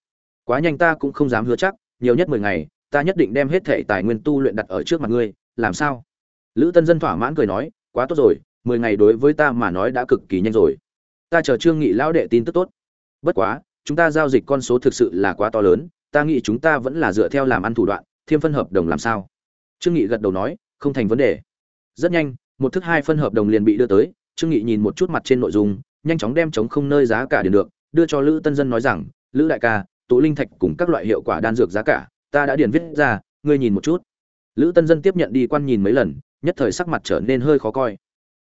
Quá nhanh ta cũng không dám hứa chắc, nhiều nhất mười ngày, ta nhất định đem hết thẻ tài nguyên tu luyện đặt ở trước mặt ngươi, làm sao? Lữ tân dân thỏa mãn cười nói, quá tốt rồi, mười ngày đối với ta mà nói đã cực kỳ nhanh rồi. Ta chờ trương nghị lão đệ tin tức tốt. Bất quá, chúng ta giao dịch con số thực sự là quá to lớn, ta nghĩ chúng ta vẫn là dựa theo làm ăn thủ đoạn, thêm phân hợp đồng làm sao? Trương nghị gật đầu nói, không thành vấn đề. Rất nhanh, một thức hai phân hợp đồng liền bị đưa tới trương nghị nhìn một chút mặt trên nội dung, nhanh chóng đem chống không nơi giá cả điền được, đưa cho lữ tân dân nói rằng, lữ đại ca, tụ linh thạch cùng các loại hiệu quả đan dược giá cả, ta đã điền viết ra, ngươi nhìn một chút. Lữ tân dân tiếp nhận đi quan nhìn mấy lần, nhất thời sắc mặt trở nên hơi khó coi.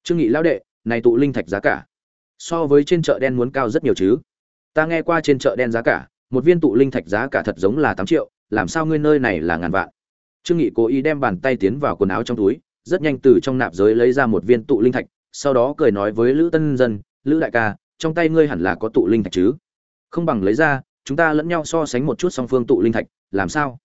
Trương nghị lão đệ, này tụ linh thạch giá cả, so với trên chợ đen muốn cao rất nhiều chứ? Ta nghe qua trên chợ đen giá cả, một viên tụ linh thạch giá cả thật giống là tám triệu, làm sao ngươi nơi này là ngàn vạn? Trương nghị cố ý đem bàn tay tiến vào quần áo trong túi, rất nhanh từ trong nạp giới lấy ra một viên tụ linh thạch sau đó cười nói với lữ tân dân, lữ đại ca, trong tay ngươi hẳn là có tụ linh thạch chứ? Không bằng lấy ra, chúng ta lẫn nhau so sánh một chút song phương tụ linh thạch, làm sao?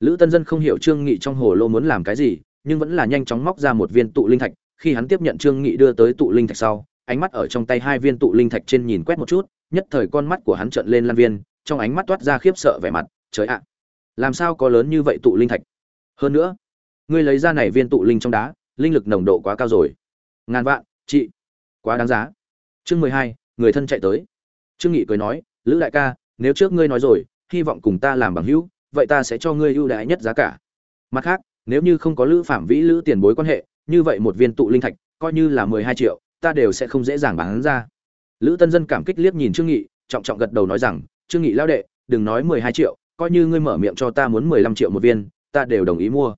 Lữ tân dân không hiểu trương nghị trong hồ lô muốn làm cái gì, nhưng vẫn là nhanh chóng móc ra một viên tụ linh thạch. Khi hắn tiếp nhận trương nghị đưa tới tụ linh thạch sau, ánh mắt ở trong tay hai viên tụ linh thạch trên nhìn quét một chút, nhất thời con mắt của hắn trợn lên lan viên, trong ánh mắt toát ra khiếp sợ vẻ mặt, trời ạ, làm sao có lớn như vậy tụ linh thạch? Hơn nữa, ngươi lấy ra này viên tụ linh trong đá, linh lực nồng độ quá cao rồi. Ngàn vạn chị, quá đáng giá. Chương mười hai, người thân chạy tới. Trương nghị cười nói, lữ đại ca, nếu trước ngươi nói rồi, hy vọng cùng ta làm bằng hữu, vậy ta sẽ cho ngươi ưu đãi nhất giá cả. Mặt khác, nếu như không có lữ phạm vĩ lữ tiền bối quan hệ, như vậy một viên tụ linh thạch, coi như là mười hai triệu, ta đều sẽ không dễ dàng bán ra. Lữ tân dân cảm kích liếc nhìn trương nghị, trọng trọng gật đầu nói rằng, trương nghị lao đệ, đừng nói mười hai triệu, coi như ngươi mở miệng cho ta muốn mười lăm triệu một viên, ta đều đồng ý mua.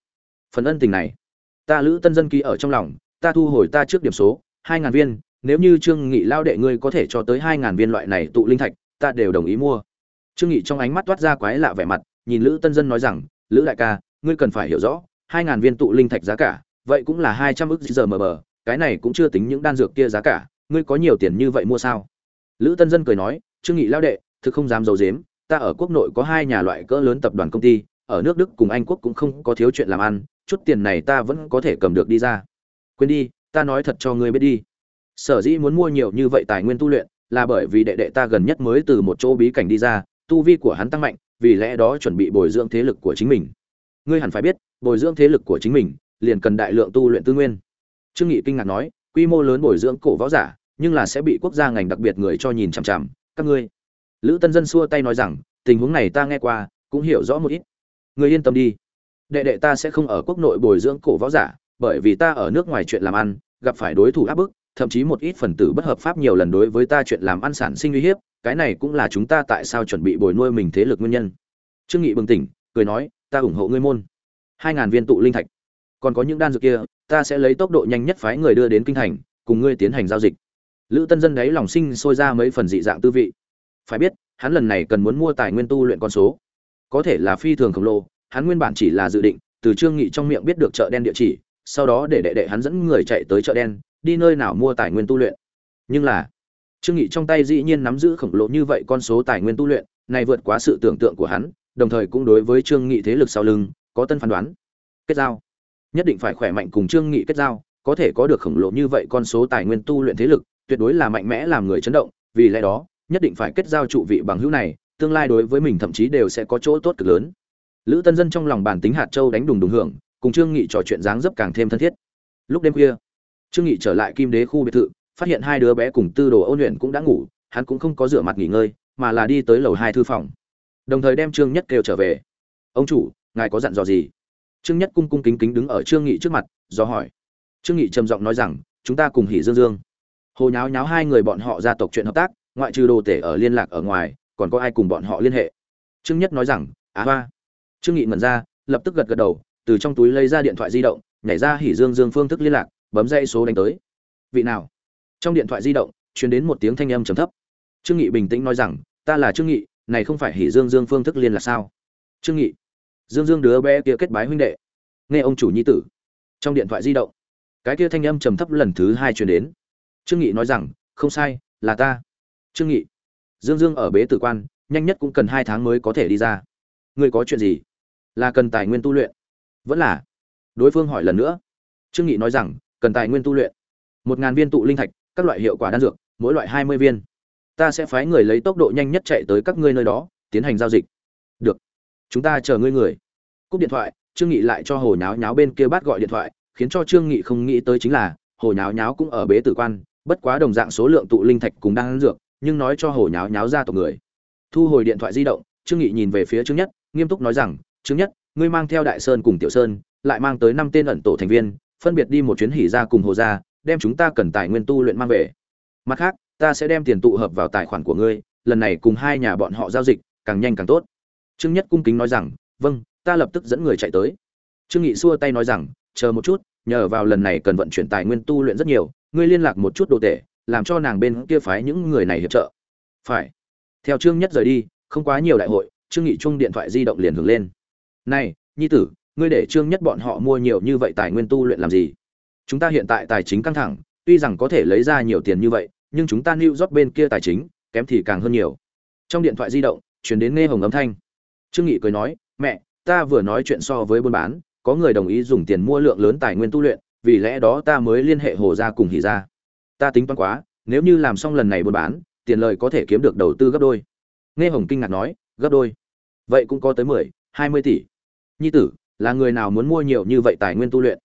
Phần ân tình này, ta lữ tân dân ký ở trong lòng, ta thu hồi ta trước điểm số hai ngàn viên nếu như trương nghị lao đệ ngươi có thể cho tới hai ngàn viên loại này tụ linh thạch ta đều đồng ý mua. Trương nghị trong ánh mắt toát ra quái lạ vẻ mặt nhìn lữ tân dân nói rằng lữ đại ca ngươi cần phải hiểu rõ hai ngàn viên tụ linh thạch giá cả vậy cũng là hai trăm ức giờ mờ mờ, cái này cũng chưa tính những đan dược kia giá cả ngươi có nhiều tiền như vậy mua sao? Lữ tân dân cười nói trương nghị lao đệ thực không dám giấu dếm ta ở quốc nội có hai nhà loại cỡ lớn tập đoàn công ty ở nước đức cùng anh quốc cũng không có thiếu chuyện làm ăn chút tiền này ta vẫn có thể cầm được đi ra. Quên đi ta nói thật cho ngươi biết đi. Sở dĩ muốn mua nhiều như vậy tài nguyên tu luyện, là bởi vì đệ đệ ta gần nhất mới từ một chỗ bí cảnh đi ra, tu vi của hắn tăng mạnh, vì lẽ đó chuẩn bị bồi dưỡng thế lực của chính mình. Ngươi hẳn phải biết, bồi dưỡng thế lực của chính mình, liền cần đại lượng tu luyện tư nguyên. Trương nghị kinh ngạc nói, quy mô lớn bồi dưỡng cổ võ giả, nhưng là sẽ bị quốc gia ngành đặc biệt người cho nhìn chằm chằm, các ngươi. Lữ tân dân xua tay nói rằng, tình huống này ta nghe qua, cũng hiểu rõ một ít. Người yên tâm đi. Đệ đệ ta sẽ không ở quốc nội bồi dưỡng cổ võ giả bởi vì ta ở nước ngoài chuyện làm ăn, gặp phải đối thủ áp bức, thậm chí một ít phần tử bất hợp pháp nhiều lần đối với ta chuyện làm ăn sản sinh uy hiếp, cái này cũng là chúng ta tại sao chuẩn bị bồi nuôi mình thế lực nguyên nhân. Trương nghị bừng tỉnh, cười nói, ta ủng hộ ngươi môn. Hai ngàn viên tụ linh thạch. Còn có những đan dược kia, ta sẽ lấy tốc độ nhanh nhất phái người đưa đến kinh thành, cùng ngươi tiến hành giao dịch. Lữ tân dân đấy lòng sinh sôi ra mấy phần dị dạng tư vị. Phải biết, hắn lần này cần muốn mua tài nguyên tu luyện con số. Có thể là phi thường khổng lồ, hắn nguyên bản chỉ là dự định, từ trương nghị trong miệng biết được chợ đen địa chỉ sau đó để đệ đệ hắn dẫn người chạy tới chợ đen, đi nơi nào mua tài nguyên tu luyện. Nhưng là, trương nghị trong tay dĩ nhiên nắm giữ khổng lồ như vậy con số tài nguyên tu luyện, này vượt quá sự tưởng tượng của hắn, đồng thời cũng đối với trương nghị thế lực sau lưng, có tân phán đoán. Kết giao. Nhất định phải khỏe mạnh cùng trương nghị kết giao, có thể có được khổng lồ như vậy con số tài nguyên tu luyện thế lực, tuyệt đối là mạnh mẽ làm người chấn động, vì lẽ đó, nhất định phải kết giao trụ vị bằng hữu này, tương lai đối với mình thậm chí đều sẽ có chỗ tốt cực lớn. Lữ tân dân trong lòng bản tính hạt châu đánh đùng đùng hưởng cùng trương nghị trò chuyện dáng dấp càng thêm thân thiết. Lúc đêm khuya, trương nghị trở lại kim đế khu biệt thự, phát hiện hai đứa bé cùng tư đồ ôn luyện cũng đã ngủ, hắn cũng không có rửa mặt nghỉ ngơi, mà là đi tới lầu hai thư phòng. Đồng thời đem trương nhất kêu trở về. Ông chủ, ngài có dặn dò gì? Trương nhất cung cung kính kính đứng ở trương nghị trước mặt, do hỏi. Trương nghị trầm giọng nói rằng, chúng ta cùng hỉ dương dương. Hồ nháo nháo hai người bọn họ gia tộc chuyện hợp tác, ngoại trừ đồ tể ở liên lạc ở ngoài, còn có ai cùng bọn họ liên hệ? Trương nhất nói rằng, á hoa. Trương nghị mẩn ra, lập tức gật gật đầu từ trong túi lấy ra điện thoại di động, nhảy ra hỉ dương dương phương thức liên lạc, bấm dây số đánh tới. Vị nào? Trong điện thoại di động, truyền đến một tiếng thanh âm trầm thấp. Trương nghị bình tĩnh nói rằng, ta là trương nghị, này không phải hỉ dương dương phương thức liên lạc sao? Trương nghị. Dương dương đứa bé kia kết bái huynh đệ. Nghe ông chủ nhi tử. Trong điện thoại di động, cái kia thanh âm trầm thấp lần thứ hai truyền đến. Trương nghị nói rằng, không sai, là ta. Trương nghị. Dương dương ở bế tử quan, nhanh nhất cũng cần hai tháng mới có thể đi ra. Ngươi có chuyện gì? Là cần tài nguyên tu luyện vẫn là. Đối phương hỏi lần nữa. Trương nghị nói rằng, cần tài nguyên tu luyện. Một ngàn viên tụ linh thạch, các loại hiệu quả đan dược, mỗi loại hai mươi viên. Ta sẽ phái người lấy tốc độ nhanh nhất chạy tới các ngươi nơi đó, tiến hành giao dịch. Được. Chúng ta chờ ngươi người. Cúp điện thoại, trương nghị lại cho hồ nháo nháo bên kia bắt gọi điện thoại, khiến cho trương nghị không nghĩ tới chính là, hồ nháo nháo cũng ở bế tử quan, bất quá đồng dạng số lượng tụ linh thạch cùng đang dược, nhưng nói cho hồ nháo nháo ra tộc người. Thu hồi điện thoại di động, trương nghị nhìn về phía trương nhất, nghiêm túc nói rằng, trương nhất ngươi mang theo đại sơn cùng tiểu sơn lại mang tới năm tên ẩn tổ thành viên phân biệt đi một chuyến hỉ ra cùng hồ gia đem chúng ta cần tài nguyên tu luyện mang về. Mặt khác ta sẽ đem tiền tụ hợp vào tài khoản của ngươi lần này cùng hai nhà bọn họ giao dịch càng nhanh càng tốt. Trương nhất cung kính nói rằng vâng ta lập tức dẫn người chạy tới. Trương nghị xua tay nói rằng chờ một chút nhờ vào lần này cần vận chuyển tài nguyên tu luyện rất nhiều ngươi liên lạc một chút đồ tể, làm cho nàng bên kia phái những người này hiệp trợ. Phải. Theo trương nhất rời đi không quá nhiều đại hội trương nghị chung điện thoại di động liền hướng lên này, nhi tử, ngươi để trương nhất bọn họ mua nhiều như vậy tài nguyên tu luyện làm gì? Chúng ta hiện tại tài chính căng thẳng, tuy rằng có thể lấy ra nhiều tiền như vậy, nhưng chúng ta lưu rót bên kia tài chính, kém thì càng hơn nhiều. Trong điện thoại di động chuyển đến nghe hồng âm thanh. Trương nghị cười nói, mẹ, ta vừa nói chuyện so với buôn bán, có người đồng ý dùng tiền mua lượng lớn tài nguyên tu luyện, vì lẽ đó ta mới liên hệ hồ gia cùng hỉ gia. Ta tính toán quá, nếu như làm xong lần này buôn bán, tiền lời có thể kiếm được đầu tư gấp đôi. Nghe hồng kinh ngạc nói, gấp đôi? Vậy cũng có tới mười, hai mươi tỷ nhi tử, là người nào muốn mua nhiều như vậy tài nguyên tu luyện?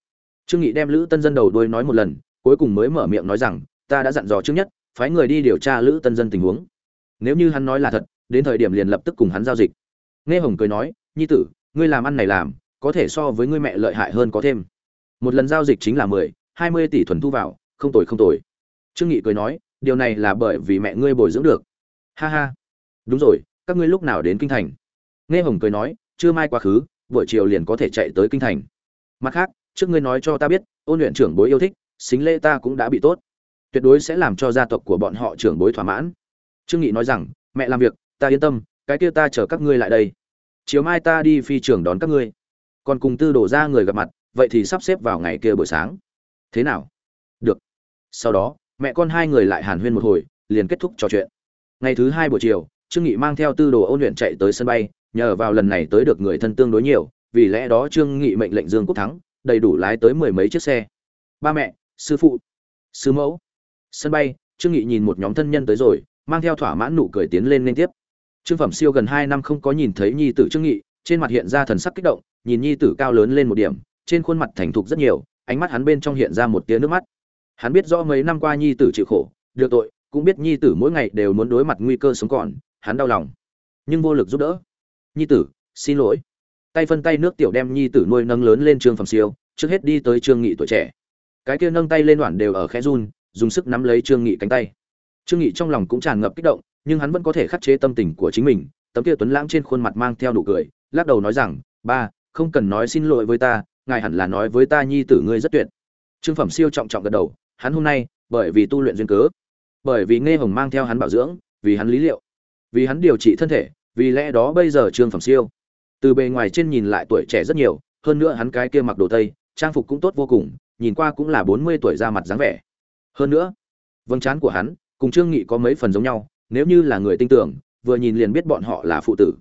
Trương nghị đem lữ tân dân đầu đuôi nói một lần, cuối cùng mới mở miệng nói rằng, ta đã dặn dò trước nhất, phái người đi điều tra lữ tân dân tình huống. Nếu như hắn nói là thật, đến thời điểm liền lập tức cùng hắn giao dịch. Nghe hồng cười nói, nhi tử, ngươi làm ăn này làm, có thể so với ngươi mẹ lợi hại hơn có thêm. Một lần giao dịch chính là mười, hai mươi tỷ thuần thu vào, không tồi không tồi. Trương nghị cười nói, điều này là bởi vì mẹ ngươi bồi dưỡng được. Ha ha. Đúng rồi, các ngươi lúc nào đến kinh thành? Nghe hồng cười nói chưa mai quá khứ buổi chiều liền có thể chạy tới kinh thành. Mặt khác, trước ngươi nói cho ta biết, ôn luyện trưởng bối yêu thích, xính lễ ta cũng đã bị tốt. Tuyệt đối sẽ làm cho gia tộc của bọn họ trưởng bối thỏa mãn. Trương nghị nói rằng, mẹ làm việc, ta yên tâm, cái kia ta chờ các ngươi lại đây. Chiều mai ta đi phi trường đón các ngươi. Còn cùng tư đổ ra người gặp mặt, vậy thì sắp xếp vào ngày kia buổi sáng. Thế nào? Được. Sau đó, mẹ con hai người lại hàn huyên một hồi, liền kết thúc trò chuyện. Ngày thứ hai buổi chiều, trương nghị mang theo tư đồ ôn luyện chạy tới sân bay nhờ vào lần này tới được người thân tương đối nhiều, vì lẽ đó trương nghị mệnh lệnh dương quốc thắng đầy đủ lái tới mười mấy chiếc xe. Ba mẹ, sư phụ, sư mẫu. Sân bay, trương nghị nhìn một nhóm thân nhân tới rồi, mang theo thỏa mãn nụ cười tiến lên liên tiếp. Trương phẩm siêu gần hai năm không có nhìn thấy nhi tử trương nghị, trên mặt hiện ra thần sắc kích động, nhìn nhi tử cao lớn lên một điểm, trên khuôn mặt thành thục rất nhiều, ánh mắt hắn bên trong hiện ra một tia nước mắt. Hắn biết rõ mấy năm qua nhi tử chịu khổ, được tội, cũng biết nhi tử mỗi ngày đều muốn đối mặt nguy cơ sống còn, hắn đau lòng, nhưng vô lực giúp đỡ nhi tử, xin lỗi. Tay phân tay nước tiểu đem nhi tử nuôi nâng lớn lên trương phẩm siêu, trước hết đi tới trương nghị tuổi trẻ. Cái kia nâng tay lên đoạn đều ở khẽ run, dùng sức nắm lấy trương nghị cánh tay. Trương nghị trong lòng cũng tràn ngập kích động, nhưng hắn vẫn có thể khắc chế tâm tình của chính mình. Tấm kia tuấn lãng trên khuôn mặt mang theo nụ cười, lắc đầu nói rằng, ba, không cần nói xin lỗi với ta, ngài hẳn là nói với ta nhi tử ngươi rất tuyệt. Trương phẩm siêu trọng trọng gật đầu, hắn hôm nay, bởi vì tu luyện duyên cớ, bởi vì nghe hồng mang theo hắn bảo dưỡng, vì hắn lý liệu, vì hắn điều trị thân thể vì lẽ đó bây giờ trương phẩm siêu, từ bề ngoài trên nhìn lại tuổi trẻ rất nhiều, hơn nữa hắn cái kia mặc đồ tây, trang phục cũng tốt vô cùng, nhìn qua cũng là bốn mươi tuổi ra mặt dáng vẻ. Hơn nữa vâng chán của hắn cùng trương nghị có mấy phần giống nhau, nếu như là người tin tưởng, vừa nhìn liền biết bọn họ là phụ tử.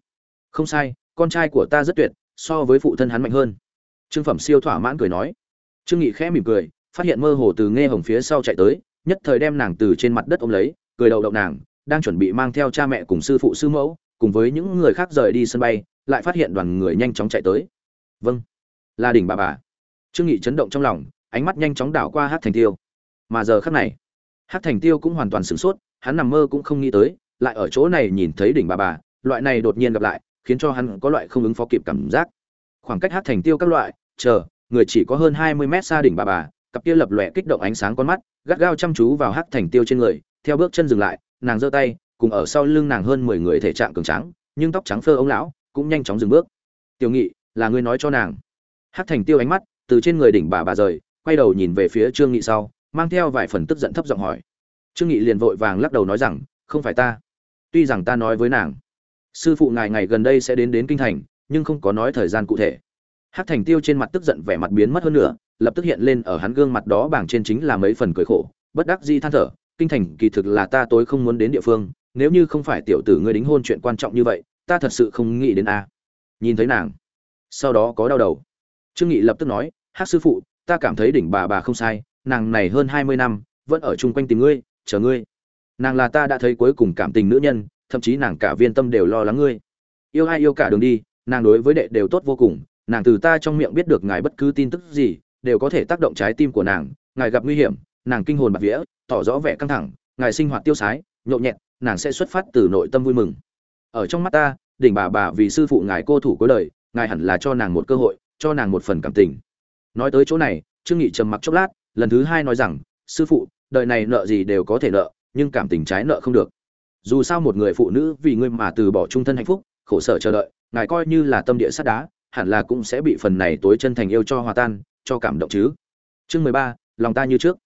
Không sai, con trai của ta rất tuyệt, so với phụ thân hắn mạnh hơn. Trương phẩm siêu thỏa mãn cười nói. Trương nghị khẽ mỉm cười, phát hiện mơ hồ từ nghe hồng phía sau chạy tới, nhất thời đem nàng từ trên mặt đất ôm lấy, cười đầu đậu nàng, đang chuẩn bị mang theo cha mẹ cùng sư phụ sư mẫu cùng với những người khác rời đi sân bay, lại phát hiện đoàn người nhanh chóng chạy tới. Vâng là đỉnh bà bà. Trương nghị chấn động trong lòng, ánh mắt nhanh chóng đảo qua hát thành tiêu. Mà giờ khắc này hát thành tiêu cũng hoàn toàn sửng sốt, hắn nằm mơ cũng không nghĩ tới, lại ở chỗ này nhìn thấy đỉnh bà bà, loại này đột nhiên gặp lại, khiến cho hắn có loại không ứng phó kịp cảm giác. Khoảng cách hát thành tiêu các loại, chờ, người chỉ có hơn hai mươi mét xa đỉnh bà bà, cặp kia lập lòe kích động ánh sáng con mắt, gắt gao chăm chú vào hát thành tiêu trên người, theo bước chân dừng lại, nàng giơ tay cùng ở sau lưng nàng hơn mười người thể trạng cường tráng, nhưng tóc trắng phơ ông lão cũng nhanh chóng dừng bước. Tiểu nghị, là ngươi nói cho nàng. Hắc thành tiêu ánh mắt từ trên người đỉnh bà bà rời, quay đầu nhìn về phía trương nghị sau, mang theo vài phần tức giận thấp giọng hỏi. Trương nghị liền vội vàng lắc đầu nói rằng, không phải ta. Tuy rằng ta nói với nàng, sư phụ ngài ngày gần đây sẽ đến đến kinh thành, nhưng không có nói thời gian cụ thể. Hắc thành tiêu trên mặt tức giận vẻ mặt biến mất hơn nữa, lập tức hiện lên ở hắn gương mặt đó bảng trên chính là mấy phần cười khổ, bất đắc dĩ than thở, kinh thành kỳ thực là ta tối không muốn đến địa phương nếu như không phải tiểu tử ngươi đính hôn chuyện quan trọng như vậy, ta thật sự không nghĩ đến a. Nhìn thấy nàng, sau đó có đau đầu. Trương nghị lập tức nói, hát sư phụ, ta cảm thấy đỉnh bà bà không sai, nàng này hơn hai mươi năm, vẫn ở chung quanh tìm ngươi, chờ ngươi. Nàng là ta đã thấy cuối cùng cảm tình nữ nhân, thậm chí nàng cả viên tâm đều lo lắng ngươi. Yêu ai yêu cả đường đi, nàng đối với đệ đều tốt vô cùng, nàng từ ta trong miệng biết được ngài bất cứ tin tức gì, đều có thể tác động trái tim của nàng, ngài gặp nguy hiểm, nàng kinh hồn bạc vía, tỏ rõ vẻ căng thẳng, ngài sinh hoạt tiêu sái nhộn nhẹt nàng sẽ xuất phát từ nội tâm vui mừng. Ở trong mắt ta, đỉnh bà bà vì sư phụ ngài cô thủ cuối đời, ngài hẳn là cho nàng một cơ hội, cho nàng một phần cảm tình. Nói tới chỗ này, trương nghị trầm mặc chốc lát, lần thứ hai nói rằng, sư phụ, đời này nợ gì đều có thể nợ, nhưng cảm tình trái nợ không được. Dù sao một người phụ nữ vì ngươi mà từ bỏ trung thân hạnh phúc, khổ sở chờ đợi, ngài coi như là tâm địa sắt đá, hẳn là cũng sẽ bị phần này tối chân thành yêu cho hòa tan, cho cảm động chứ. Chương mười ba, lòng ta như trước.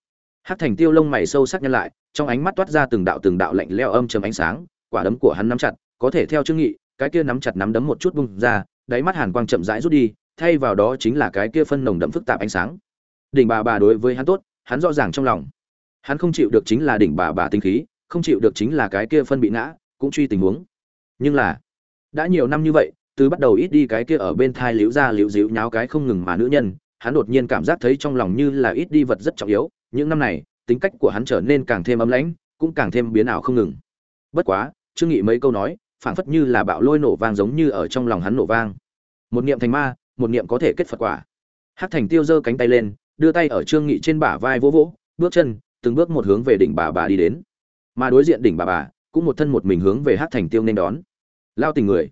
Hát thành tiêu lông mày sâu sắc nhân lại trong ánh mắt toát ra từng đạo từng đạo lạnh leo âm trầm ánh sáng, quả đấm của hắn nắm chặt, có thể theo chương nghị, cái kia nắm chặt nắm đấm một chút bung ra, đáy mắt hàn quang chậm rãi rút đi, thay vào đó chính là cái kia phân nồng đậm phức tạp ánh sáng. Đỉnh bà bà đối với hắn tốt, hắn rõ ràng trong lòng. Hắn không chịu được chính là đỉnh bà bà tinh khí, không chịu được chính là cái kia phân bị ngã, cũng truy tình huống. Nhưng là, đã nhiều năm như vậy, từ bắt đầu ít đi cái kia ở bên thai liễu ra liễu díu nháo cái không ngừng mà nữ nhân, hắn đột nhiên cảm giác thấy trong lòng như là ít đi vật rất trọng yếu. Những năm này tính cách của hắn trở nên càng thêm ấm lãnh, cũng càng thêm biến ảo không ngừng. Bất quá, trương nghị mấy câu nói, phảng phất như là bạo lôi nổ vang giống như ở trong lòng hắn nổ vang. Một niệm thành ma, một niệm có thể kết phật quả. Hắc thành tiêu giơ cánh tay lên, đưa tay ở trương nghị trên bả vai vỗ vỗ, bước chân, từng bước một hướng về đỉnh bà bà đi đến. Mà đối diện đỉnh bà bà, cũng một thân một mình hướng về hắc thành tiêu nên đón. Lao tình người.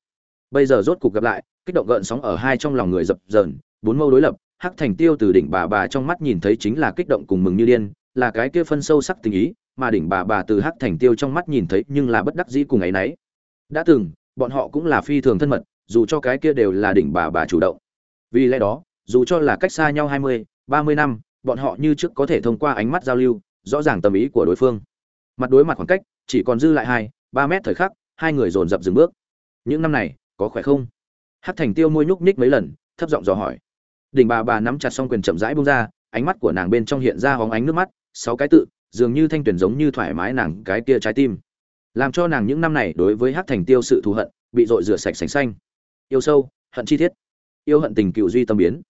Bây giờ rốt cục gặp lại, kích động gợn sóng ở hai trong lòng người dập dờn, bốn mâu đối lập, hắc thành tiêu từ đỉnh bà bà trong mắt nhìn thấy chính là kích động cùng mừng như điên là cái kia phân sâu sắc tình ý, mà đỉnh bà bà từ hắc thành tiêu trong mắt nhìn thấy nhưng là bất đắc dĩ cùng ấy nấy. Đã từng, bọn họ cũng là phi thường thân mật, dù cho cái kia đều là đỉnh bà bà chủ động. Vì lẽ đó, dù cho là cách xa nhau hai mươi, ba mươi năm, bọn họ như trước có thể thông qua ánh mắt giao lưu, rõ ràng tâm ý của đối phương. Mặt đối mặt khoảng cách, chỉ còn dư lại hai, ba mét thời khắc, hai người dồn dập dừng bước. Những năm này, có khỏe không? Hát thành tiêu môi nhúc nhích mấy lần, thấp giọng dò hỏi. Đỉnh bà bà nắm chặt song quyền chậm rãi bông ra, ánh mắt của nàng bên trong hiện ra hóng ánh nước mắt sáu cái tự, dường như thanh tuyển giống như thoải mái nàng cái kia trái tim. Làm cho nàng những năm này đối với hát thành tiêu sự thù hận, bị dội rửa sạch sành xanh. Yêu sâu, hận chi thiết. Yêu hận tình cựu duy tâm biến.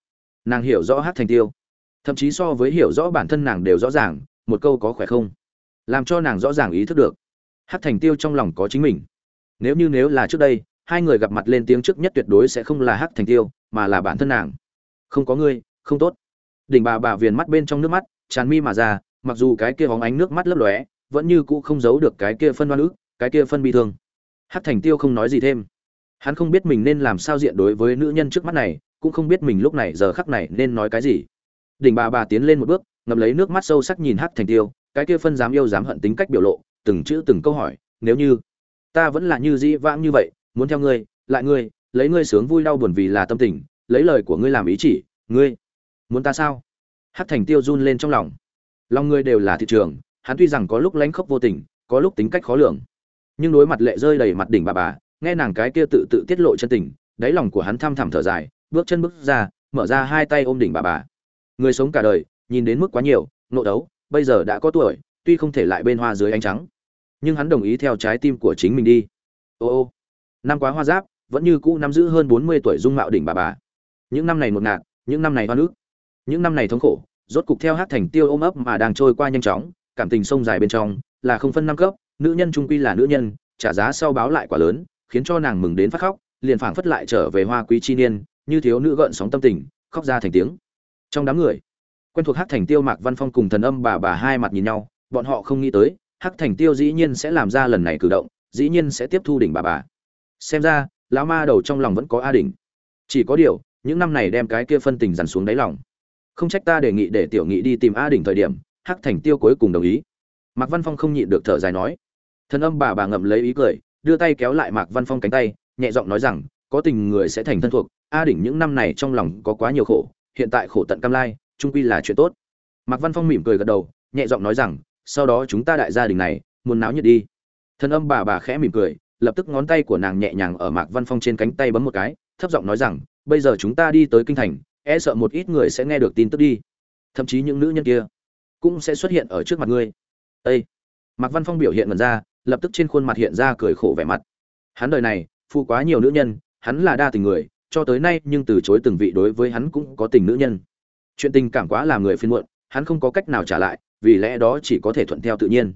Nàng hiểu rõ hát thành tiêu. Thậm chí so với hiểu rõ bản thân nàng đều rõ ràng, một câu có khỏe không? Làm cho nàng rõ ràng ý thức được. Hát thành tiêu trong lòng có chính mình. Nếu như nếu là trước đây, hai người gặp mặt lên tiếng trước nhất tuyệt đối sẽ không là hát thành tiêu, mà là bản thân nàng. Không có ngươi, không tốt. Đỉnh bà bà viền mắt bên trong nước mắt, tràn mi mà ra mặc dù cái kia hóng ánh nước mắt lấp lóe, vẫn như cũ không giấu được cái kia phân oan ức, cái kia phân bi thương. Hát thành tiêu không nói gì thêm. Hắn không biết mình nên làm sao diện đối với nữ nhân trước mắt này, cũng không biết mình lúc này giờ khắc này nên nói cái gì. Đỉnh bà bà tiến lên một bước, ngậm lấy nước mắt sâu sắc nhìn hát thành tiêu, cái kia phân dám yêu dám hận tính cách biểu lộ, từng chữ từng câu hỏi, nếu như ta vẫn là như dĩ vãng như vậy, muốn theo ngươi, lại ngươi, lấy ngươi sướng vui đau buồn vì là tâm tình, lấy lời của ngươi làm ý chỉ, ngươi muốn ta sao? Hát thành tiêu run lên trong lòng lòng người đều là thị trường, hắn tuy rằng có lúc lánh khóc vô tình, có lúc tính cách khó lường. Nhưng đối mặt lệ rơi đầy mặt đỉnh bà bà, nghe nàng cái kia tự tự tiết lộ chân tình, đáy lòng của hắn thăm thẳm thở dài, bước chân bước ra, mở ra hai tay ôm đỉnh bà bà. Người sống cả đời, nhìn đến mức quá nhiều, nộ đấu, bây giờ đã có tuổi, tuy không thể lại bên hoa dưới ánh trắng. Nhưng hắn đồng ý theo trái tim của chính mình đi. Ô ô, năm quá hoa giáp, vẫn như cũ nắm giữ hơn bốn mươi tuổi dung mạo đỉnh bà bà. Những năm này một ngạt, những năm này hoa nước, những năm này thống khổ rốt cục theo hát thành tiêu ôm ấp mà đang trôi qua nhanh chóng, cảm tình sông dài bên trong, là không phân năm cấp, nữ nhân trung quy là nữ nhân, trả giá sau báo lại quả lớn, khiến cho nàng mừng đến phát khóc, liền phảng phất lại trở về hoa quý chi niên, như thiếu nữ gợn sóng tâm tình, khóc ra thành tiếng. Trong đám người, quen thuộc hát thành tiêu mạc văn phong cùng thần âm bà bà hai mặt nhìn nhau, bọn họ không nghĩ tới hắc thành tiêu dĩ nhiên sẽ làm ra lần này cử động, dĩ nhiên sẽ tiếp thu đỉnh bà bà. Xem ra, lão ma đầu trong lòng vẫn có a đỉnh. Chỉ có điều, những năm này đem cái kia phân tình dằn xuống đáy lòng không trách ta đề nghị để tiểu nghị đi tìm a đỉnh thời điểm, hắc thành tiêu cuối cùng đồng ý. Mạc văn phong không nhịn được thở dài nói. Thần âm bà bà ngậm lấy ý cười, đưa tay kéo lại mạc văn phong cánh tay, nhẹ giọng nói rằng, có tình người sẽ thành thân thuộc, a đỉnh những năm này trong lòng có quá nhiều khổ, hiện tại khổ tận cam lai trung quy là chuyện tốt. Mạc văn phong mỉm cười gật đầu, nhẹ giọng nói rằng, sau đó chúng ta đại gia đình này, muốn náo nhiệt đi. Thân âm bà bà khẽ mỉm cười, lập tức ngón tay của nàng nhẹ nhàng ở mạc văn phong trên cánh tay bấm một cái, thấp giọng nói rằng, bây giờ chúng ta đi tới kinh thành e sợ một ít người sẽ nghe được tin tức đi. Thậm chí những nữ nhân kia cũng sẽ xuất hiện ở trước mặt ngươi. Ây mạc văn phong biểu hiện mần ra, lập tức trên khuôn mặt hiện ra cười khổ vẻ mặt. Hắn đời này phụ quá nhiều nữ nhân, hắn là đa tình người, cho tới nay nhưng từ chối từng vị đối với hắn cũng có tình nữ nhân. Chuyện tình cảm quá làm người phiên muộn, hắn không có cách nào trả lại, vì lẽ đó chỉ có thể thuận theo tự nhiên.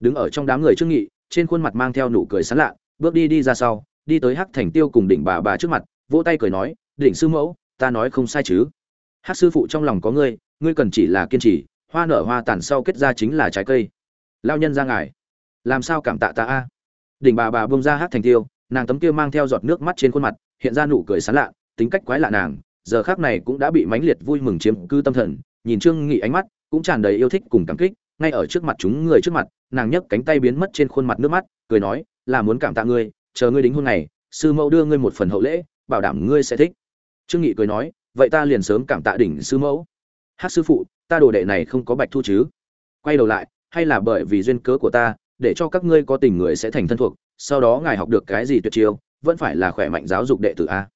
Đứng ở trong đám người trước nghị, trên khuôn mặt mang theo nụ cười sán lạ, bước đi đi ra sau, đi tới hắc thành tiêu cùng đỉnh bà bà trước mặt, vỗ tay cười nói, đỉnh sư mẫu ta nói không sai chứ. Hát sư phụ trong lòng có ngươi ngươi cần chỉ là kiên trì, hoa nở hoa tàn sau kết ra chính là trái cây. Lao nhân ra ngài, làm sao cảm tạ ta a? Đỉnh bà bà bông ra hát thành tiêu, nàng tấm kia mang theo giọt nước mắt trên khuôn mặt, hiện ra nụ cười sán lạ, tính cách quái lạ nàng, giờ khác này cũng đã bị mãnh liệt vui mừng chiếm cư tâm thần, nhìn trương nghị ánh mắt cũng tràn đầy yêu thích cùng cảm kích, ngay ở trước mặt chúng người trước mặt, nàng nhấc cánh tay biến mất trên khuôn mặt nước mắt, cười nói, là muốn cảm tạ ngươi, chờ ngươi đính hôn này, sư mẫu đưa ngươi một phần hậu lễ, bảo đảm ngươi sẽ thích trương nghị cười nói, vậy ta liền sớm cảm tạ đỉnh sư mẫu. Hát sư phụ, ta đồ đệ này không có bạch thu chứ? Quay đầu lại, hay là bởi vì duyên cớ của ta, để cho các ngươi có tình người sẽ thành thân thuộc, sau đó ngài học được cái gì tuyệt chiêu, vẫn phải là khỏe mạnh giáo dục đệ tử a.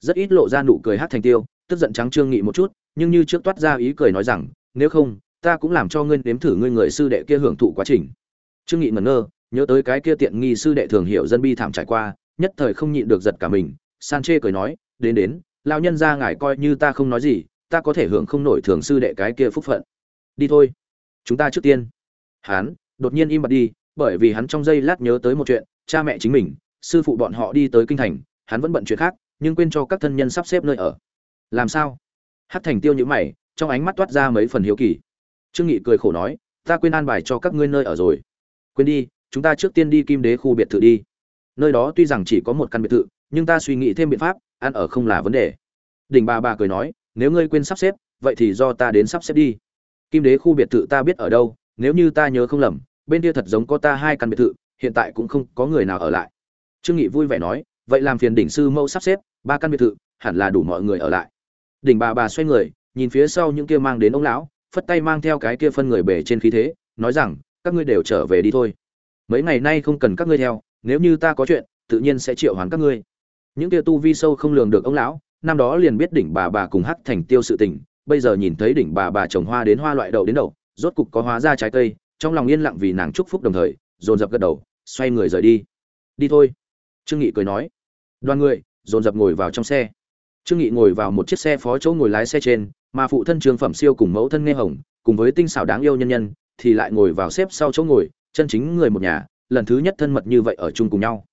Rất ít lộ ra nụ cười hát thành tiêu, tức giận trắng trương nghị một chút, nhưng như trước toát ra ý cười nói rằng, nếu không, ta cũng làm cho ngươi nếm thử ngươi người sư đệ kia hưởng thụ quá trình. Trương nghị ngẩn ngơ, nhớ tới cái kia tiện nghi sư đệ thường hiểu dân bi thảm trải qua, nhất thời không nhịn được giật cả mình, san chê cười nói, đến đến lao nhân ra ngài coi như ta không nói gì, ta có thể hưởng không nổi thường sư đệ cái kia phúc phận. Đi thôi. Chúng ta trước tiên. Hắn đột nhiên im bặt đi, bởi vì hắn trong giây lát nhớ tới một chuyện, cha mẹ chính mình, sư phụ bọn họ đi tới kinh thành, hắn vẫn bận chuyện khác, nhưng quên cho các thân nhân sắp xếp nơi ở. Làm sao? Hát thành tiêu nhữ mày, trong ánh mắt toát ra mấy phần hiếu kỳ. Trương nghị cười khổ nói, ta quên an bài cho các ngươi nơi ở rồi. Quên đi, chúng ta trước tiên đi kim đế khu biệt thự đi. Nơi đó tuy rằng chỉ có một căn biệt thự, nhưng ta suy nghĩ thêm biện pháp ăn ở không là vấn đề. Đỉnh bà bà cười nói, nếu ngươi quên sắp xếp, vậy thì do ta đến sắp xếp đi. Kim đế khu biệt thự ta biết ở đâu, nếu như ta nhớ không lầm, bên kia thật giống có ta hai căn biệt thự, hiện tại cũng không có người nào ở lại. Trương nghị vui vẻ nói, vậy làm phiền đỉnh sư mẫu sắp xếp, ba căn biệt thự, hẳn là đủ mọi người ở lại. Đỉnh bà bà xoay người, nhìn phía sau những kia mang đến ông lão, phất tay mang theo cái kia phân người bể trên khí thế, nói rằng, các ngươi đều trở về đi thôi. Mấy ngày nay không cần các ngươi theo, nếu như ta có chuyện, tự nhiên sẽ triệu hoán các ngươi những kia tu vi sâu không lường được ông lão, năm đó liền biết đỉnh bà bà cùng hắc thành tiêu sự tình, bây giờ nhìn thấy đỉnh bà bà trồng hoa đến hoa loại đậu đến đậu, rốt cục có hóa ra trái cây, trong lòng yên lặng vì nàng chúc phúc đồng thời, dồn dập gật đầu, xoay người rời đi. Đi thôi. Trương nghị cười nói. Đoàn người, dồn dập ngồi vào trong xe. Trương nghị ngồi vào một chiếc xe phó chỗ ngồi lái xe trên, mà phụ thân trương phẩm siêu cùng mẫu thân nghe hồng, cùng với tinh xảo đáng yêu nhân nhân, thì lại ngồi vào xếp sau chỗ ngồi, chân chính người một nhà, lần thứ nhất thân mật như vậy ở chung cùng nhau.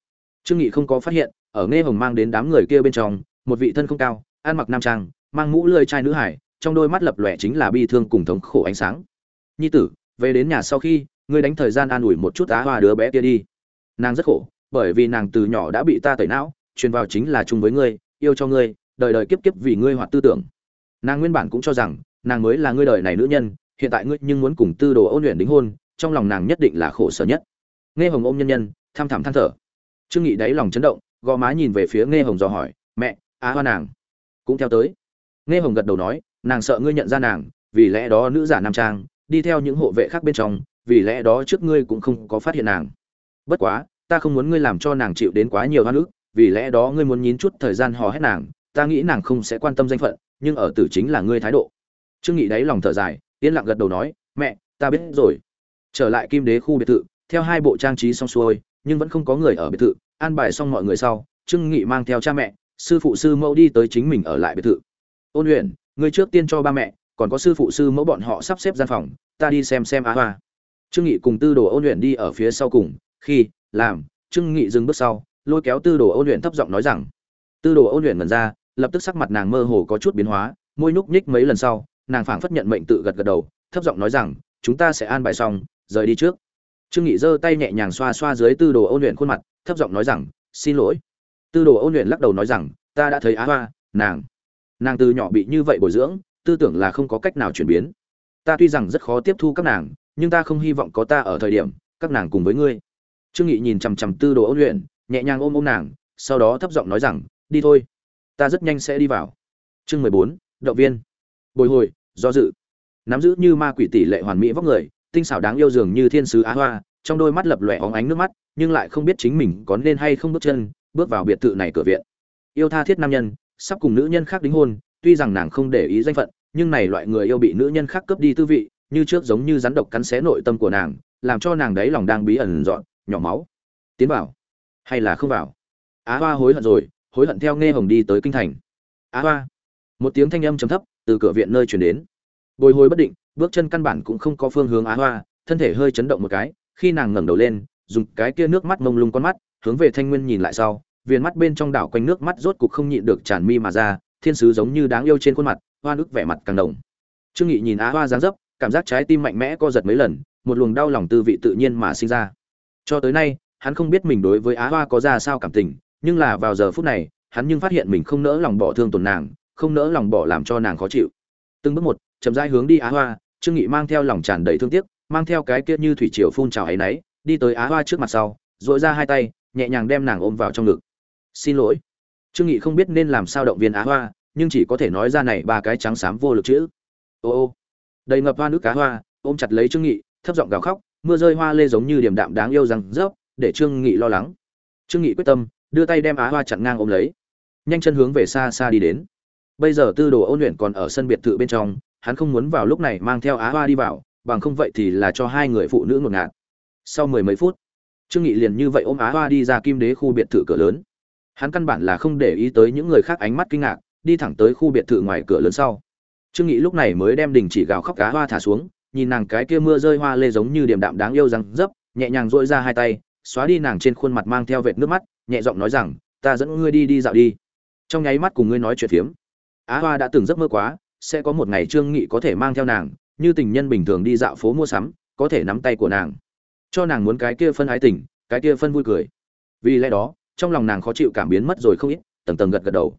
Trương nghị không có phát hiện ở nghe hồng mang đến đám người kia bên trong, một vị thân không cao, ăn mặc nam trang, mang mũ lưỡi trai nữ hải, trong đôi mắt lập lòe chính là bi thương cùng thống khổ ánh sáng. Nhi tử, về đến nhà sau khi, ngươi đánh thời gian an ủi một chút á hoa đứa bé kia đi. Nàng rất khổ, bởi vì nàng từ nhỏ đã bị ta tẩy não, truyền vào chính là chung với ngươi, yêu cho ngươi, đời đời kiếp kiếp vì ngươi hoạt tư tưởng. Nàng nguyên bản cũng cho rằng, nàng mới là ngươi đời này nữ nhân, hiện tại ngươi nhưng muốn cùng tư đồ ôn luyện đính hôn, trong lòng nàng nhất định là khổ sở nhất. Nghe hồng ôm nhân nhân, tham thảm than thở. Trương nghị đáy lòng chấn động gò má nhìn về phía nghe hồng dò hỏi, mẹ, á hoa nàng? Cũng theo tới. Nghe hồng gật đầu nói, nàng sợ ngươi nhận ra nàng, vì lẽ đó nữ giả nam trang, đi theo những hộ vệ khác bên trong, vì lẽ đó trước ngươi cũng không có phát hiện nàng. Bất quá, ta không muốn ngươi làm cho nàng chịu đến quá nhiều hoa nước vì lẽ đó ngươi muốn nhín chút thời gian hò hét nàng, ta nghĩ nàng không sẽ quan tâm danh phận, nhưng ở tử chính là ngươi thái độ. Trương nghị đáy lòng thở dài, yên lặng gật đầu nói, mẹ, ta biết rồi. Trở lại kim đế khu biệt thự, theo hai bộ trang trí xong xuôi, nhưng vẫn không có người ở biệt thự an bài xong mọi người sau, trương nghị mang theo cha mẹ, sư phụ sư mẫu đi tới chính mình ở lại biệt thự. Ôn luyện ngươi trước tiên cho ba mẹ, còn có sư phụ sư mẫu bọn họ sắp xếp gian phòng, ta đi xem xem á hoa. Trương nghị cùng tư đồ ôn luyện đi ở phía sau cùng, khi làm, trương nghị dừng bước sau, lôi kéo tư đồ ôn luyện thấp giọng nói rằng, tư đồ ôn luyện mần ra, lập tức sắc mặt nàng mơ hồ có chút biến hóa, môi nhúc nhích mấy lần sau, nàng phảng phất nhận mệnh tự gật gật đầu, thấp giọng nói rằng, chúng ta sẽ an bài xong, rời đi trước. Trương nghị giơ tay nhẹ nhàng xoa xoa dưới tư đồ ôn luyện khuôn mặt thấp giọng nói rằng, xin lỗi. Tư đồ ôn luyện lắc đầu nói rằng, ta đã thấy á hoa, nàng nàng từ nhỏ bị như vậy bồi dưỡng, tư tưởng là không có cách nào chuyển biến. Ta tuy rằng rất khó tiếp thu các nàng, nhưng ta không hy vọng có ta ở thời điểm, các nàng cùng với ngươi. Trương nghị nhìn chằm chằm tư đồ ôn luyện, nhẹ nhàng ôm ôm nàng, sau đó thấp giọng nói rằng, đi thôi, ta rất nhanh sẽ đi vào. Chương mười bốn, động viên. Bồi hồi, do dự. Nắm giữ như ma quỷ tỷ lệ hoàn mỹ vóc người, tinh xảo đáng yêu dường như thiên sứ á hoa trong đôi mắt lập lòe óng ánh nước mắt, nhưng lại không biết chính mình có nên hay không bước chân, bước vào biệt thự này cửa viện. Yêu tha thiết nam nhân, sắp cùng nữ nhân khác đính hôn, tuy rằng nàng không để ý danh phận, nhưng này loại người yêu bị nữ nhân khác cướp đi tư vị, như trước giống như rắn độc cắn xé nội tâm của nàng, làm cho nàng đấy lòng đang bí ẩn dọn, nhỏ máu. Tiến vào. Hay là không vào? Á hoa hối hận rồi, hối hận theo nghe hồng đi tới kinh thành. Á hoa. Một tiếng thanh âm trầm thấp từ cửa viện nơi chuyển đến. Bồi hồi bất định, bước chân căn bản cũng không có phương hướng á hoa, thân thể hơi chấn động một cái khi nàng ngẩng đầu lên, dùng cái kia nước mắt mông lung con mắt, hướng về thanh nguyên nhìn lại sau, viền mắt bên trong đảo quanh nước mắt rốt cục không nhịn được tràn mi mà ra, thiên sứ giống như đáng yêu trên khuôn mặt, hoa nước vẻ mặt càng đồng. Trương nghị nhìn á hoa dáng dấp, cảm giác trái tim mạnh mẽ co giật mấy lần, một luồng đau lòng tư vị tự nhiên mà sinh ra. Cho tới nay, hắn không biết mình đối với á hoa có ra sao cảm tình, nhưng là vào giờ phút này, hắn nhưng phát hiện mình không nỡ lòng bỏ thương tổn nàng, không nỡ lòng bỏ làm cho nàng khó chịu. Từng bước một, chậm rãi hướng đi á hoa, trương nghị mang theo lòng tràn đầy thương tiếc mang theo cái kia như thủy triều phun trào ấy nấy, đi tới á hoa trước mặt sau, duỗi ra hai tay, nhẹ nhàng đem nàng ôm vào trong ngực. Xin lỗi. Trương nghị không biết nên làm sao động viên á hoa, nhưng chỉ có thể nói ra này ba cái trắng xám vô lực chữ. Ô ô. Đầy ngập hoa nước cá hoa, ôm chặt lấy trương nghị, thấp giọng gào khóc, mưa rơi hoa lê giống như điểm đạm đáng yêu rằng rớp, để trương nghị lo lắng. Trương nghị quyết tâm, đưa tay đem á hoa chặn ngang ôm lấy. Nhanh chân hướng về xa xa đi đến. Bây giờ tư đồ ôn luyện còn ở sân biệt thự bên trong, hắn không muốn vào lúc này mang theo á hoa đi vào bằng không vậy thì là cho hai người phụ nữ ngột ngạt. Sau mười mấy phút, trương nghị liền như vậy ôm á hoa đi ra kim đế khu biệt thự cửa lớn. Hắn căn bản là không để ý tới những người khác ánh mắt kinh ngạc, đi thẳng tới khu biệt thự ngoài cửa lớn sau. Trương nghị lúc này mới đem đình chỉ gào khóc cá hoa thả xuống, nhìn nàng cái kia mưa rơi hoa lê giống như điểm đạm đáng yêu rằng dấp, nhẹ nhàng duỗi ra hai tay, xóa đi nàng trên khuôn mặt mang theo vệt nước mắt, nhẹ giọng nói rằng, ta dẫn ngươi đi đi dạo đi. Trong nháy mắt cùng ngươi nói chuyện phiếm, á hoa đã từng giấc mơ quá, sẽ có một ngày trương nghị có thể mang theo nàng như tình nhân bình thường đi dạo phố mua sắm, có thể nắm tay của nàng. Cho nàng muốn cái kia phân ái tình, cái kia phân vui cười. Vì lẽ đó, trong lòng nàng khó chịu cảm biến mất rồi không ít, tầng tầng gật gật đầu.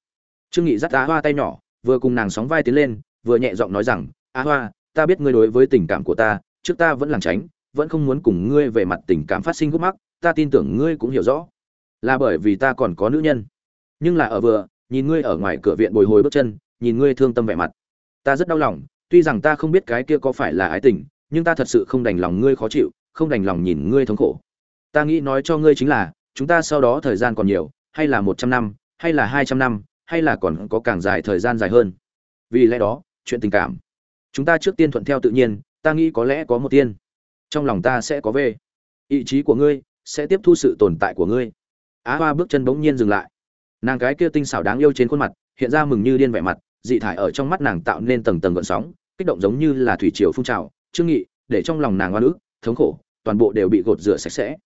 Trương nghị dắt á hoa tay nhỏ, vừa cùng nàng sóng vai tiến lên, vừa nhẹ giọng nói rằng, á hoa, ta biết ngươi đối với tình cảm của ta, trước ta vẫn lảng tránh, vẫn không muốn cùng ngươi về mặt tình cảm phát sinh khúc mắc, ta tin tưởng ngươi cũng hiểu rõ. Là bởi vì ta còn có nữ nhân. Nhưng là ở vừa, nhìn ngươi ở ngoài cửa viện bồi hồi bước chân, nhìn ngươi thương tâm vẻ mặt. Ta rất đau lòng tuy rằng ta không biết cái kia có phải là ái tình, nhưng ta thật sự không đành lòng ngươi khó chịu, không đành lòng nhìn ngươi thống khổ. Ta nghĩ nói cho ngươi chính là, chúng ta sau đó thời gian còn nhiều, hay là một trăm năm, hay là hai trăm năm, hay là còn có càng dài thời gian dài hơn. Vì lẽ đó, chuyện tình cảm, chúng ta trước tiên thuận theo tự nhiên, ta nghĩ có lẽ có một tiên. Trong lòng ta sẽ có về ý chí của ngươi sẽ tiếp thu sự tồn tại của ngươi. Á hoa bước chân bỗng nhiên dừng lại. Nàng cái kia tinh xảo đáng yêu trên khuôn mặt, hiện ra mừng như điên vẻ mặt dị thải ở trong mắt nàng tạo nên tầng tầng gợn sóng, kích động giống như là thủy triều phun trào. Trương nghị, để trong lòng nàng oan ức, thống khổ, toàn bộ đều bị gột rửa sạch sẽ.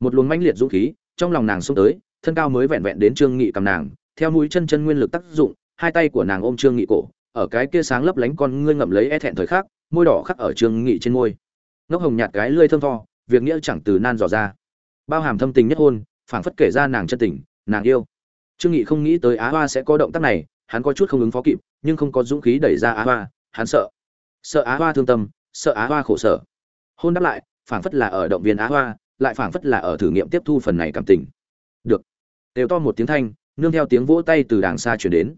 Một luồng mãnh liệt dũng khí trong lòng nàng xông tới, thân cao mới vẹn vẹn đến trương nghị cầm nàng, theo mũi chân chân nguyên lực tác dụng, hai tay của nàng ôm trương nghị cổ, ở cái kia sáng lấp lánh con ngươi ngậm lấy e thẹn thời khắc, môi đỏ khắc ở trương nghị trên môi. Ngốc hồng nhạt cái lưỡi thơm tho, việc nghĩa chẳng từ nan dò ra. Bao hàm thâm tình nhất hôn, phảng phất kể ra nàng chân tình, nàng yêu. Trương nghị không nghĩ tới á hoa sẽ có động tác này hắn có chút không ứng phó kịp, nhưng không có dũng khí đẩy ra á hoa, hắn sợ. Sợ á hoa thương tâm, sợ á hoa khổ sở. Hôn đáp lại, phảng phất là ở động viên á hoa, lại phảng phất là ở thử nghiệm tiếp thu phần này cảm tình. Được. Đều to một tiếng thanh, nương theo tiếng vỗ tay từ đàng xa chuyển đến.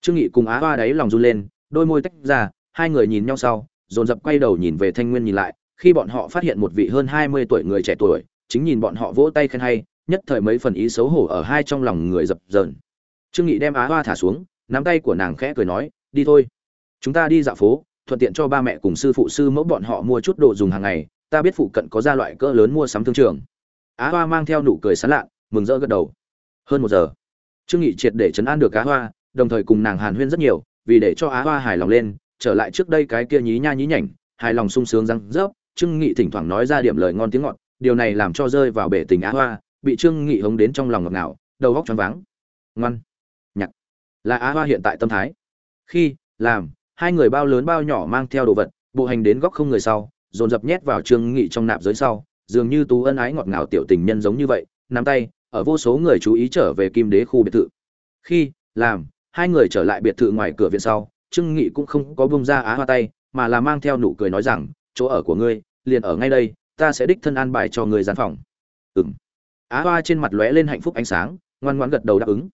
Trương nghị cùng á hoa đáy lòng run lên, đôi môi tách ra, hai người nhìn nhau sau, dồn dập quay đầu nhìn về thanh nguyên nhìn lại, khi bọn họ phát hiện một vị hơn hai mươi tuổi người trẻ tuổi, chính nhìn bọn họ vỗ tay khen hay, nhất thời mấy phần ý xấu hổ ở hai trong lòng người dập dờn. Trương nghị đem á hoa thả xuống nắm tay của nàng khẽ cười nói, đi thôi. Chúng ta đi dạo phố, thuận tiện cho ba mẹ cùng sư phụ sư mẫu bọn họ mua chút đồ dùng hàng ngày. Ta biết phụ cận có gia loại cỡ lớn mua sắm thương trường. Á hoa mang theo nụ cười sán lạ, mừng rỡ gật đầu. Hơn một giờ, trương nghị triệt để chấn an được á hoa, đồng thời cùng nàng hàn huyên rất nhiều, vì để cho á hoa hài lòng lên, trở lại trước đây cái kia nhí nha nhí nhảnh, hài lòng sung sướng răng rớp, trương nghị thỉnh thoảng nói ra điểm lời ngon tiếng ngọt, điều này làm cho rơi vào bể tình á hoa, bị trương nghị hống đến trong lòng ngọt ngào, đầu óc choáng váng. Ngoan là á hoa hiện tại tâm thái. Khi, làm, hai người bao lớn bao nhỏ mang theo đồ vật, bộ hành đến góc không người sau, dồn dập nhét vào trương nghị trong nạp giới sau, dường như tú ân ái ngọt ngào tiểu tình nhân giống như vậy, nắm tay, ở vô số người chú ý trở về kim đế khu biệt thự. Khi, làm, hai người trở lại biệt thự ngoài cửa viện sau, trương nghị cũng không có buông ra á hoa tay, mà là mang theo nụ cười nói rằng, chỗ ở của ngươi, liền ở ngay đây, ta sẽ đích thân an bài cho người gian phòng. Ừm. Á hoa trên mặt lóe lên hạnh phúc ánh sáng, ngoan ngoãn gật đầu đáp ứng.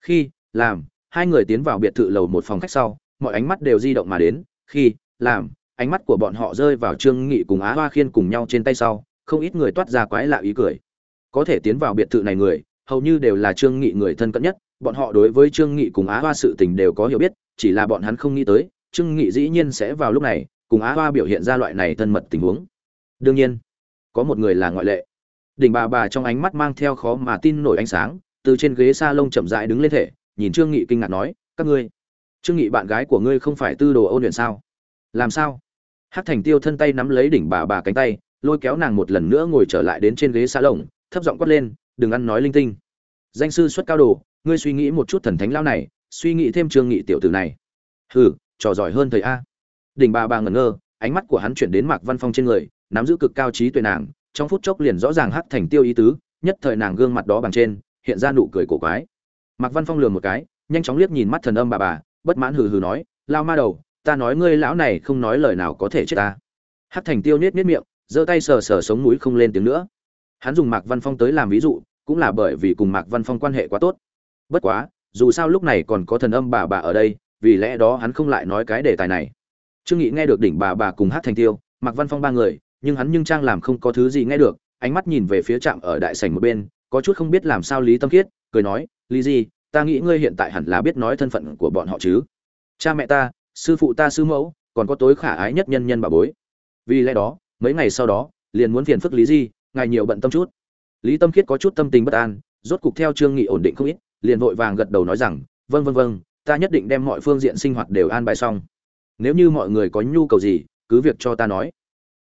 Khi, làm hai người tiến vào biệt thự lầu một phòng khách sau, mọi ánh mắt đều di động mà đến, khi, làm, ánh mắt của bọn họ rơi vào trương nghị cùng á hoa khiên cùng nhau trên tay sau, không ít người toát ra quái lạ ý cười. Có thể tiến vào biệt thự này người, hầu như đều là trương nghị người thân cận nhất, bọn họ đối với trương nghị cùng á hoa sự tình đều có hiểu biết, chỉ là bọn hắn không nghĩ tới, trương nghị dĩ nhiên sẽ vào lúc này, cùng á hoa biểu hiện ra loại này thân mật tình huống. Đương nhiên, có một người là ngoại lệ. Đỉnh bà bà trong ánh mắt mang theo khó mà tin nổi ánh sáng, từ trên ghế sa lông chậm rãi đứng lên thể nhìn trương nghị kinh ngạc nói, các ngươi, trương nghị bạn gái của ngươi không phải tư đồ ôn luyện sao? Làm sao? Hát thành tiêu thân tay nắm lấy đỉnh bà bà cánh tay, lôi kéo nàng một lần nữa ngồi trở lại đến trên ghế xa lồng, thấp giọng quát lên, đừng ăn nói linh tinh. Danh sư xuất cao đồ, ngươi suy nghĩ một chút thần thánh lao này, suy nghĩ thêm trương nghị tiểu tử này. Hừ, trò giỏi hơn thầy a. Đỉnh bà bà ngẩn ngơ, ánh mắt của hắn chuyển đến mạc văn phong trên người, nắm giữ cực cao trí tuệ nàng, trong phút chốc liền rõ ràng hắc thành tiêu ý tứ, nhất thời nàng gương mặt đó bằng trên, hiện ra nụ cười cổ quái mạc văn phong lườm một cái, nhanh chóng liếc nhìn mắt thần âm bà bà, bất mãn hừ hừ nói, lao ma đầu, ta nói ngươi lão này không nói lời nào có thể chết ta. Hắc thành tiêu niết niết miệng, giơ tay sờ sờ sống mũi không lên tiếng nữa. Hắn dùng mạc văn phong tới làm ví dụ, cũng là bởi vì cùng mạc văn phong quan hệ quá tốt. Bất quá, dù sao lúc này còn có thần âm bà bà ở đây, vì lẽ đó hắn không lại nói cái đề tài này. Trương nghị nghe được đỉnh bà bà cùng hát thành tiêu, mạc văn phong ba người, nhưng hắn nhưng trang làm không có thứ gì nghe được, ánh mắt nhìn về phía trạm ở đại sảnh một bên, có chút không biết làm sao lý tâm Kiết cười nói lý gì ta nghĩ ngươi hiện tại hẳn là biết nói thân phận của bọn họ chứ. Cha mẹ ta, sư phụ ta sư mẫu, còn có tối khả ái nhất nhân nhân bà bối. Vì lẽ đó, mấy ngày sau đó, liền muốn phiền phức lý di, ngài nhiều bận tâm chút. Lý tâm khiết có chút tâm tình bất an, rốt cục theo trương nghị ổn định không ít, liền vội vàng gật đầu nói rằng vâng vâng vâng ta nhất định đem mọi phương diện sinh hoạt đều an bài xong. Nếu như mọi người có nhu cầu gì, cứ việc cho ta nói.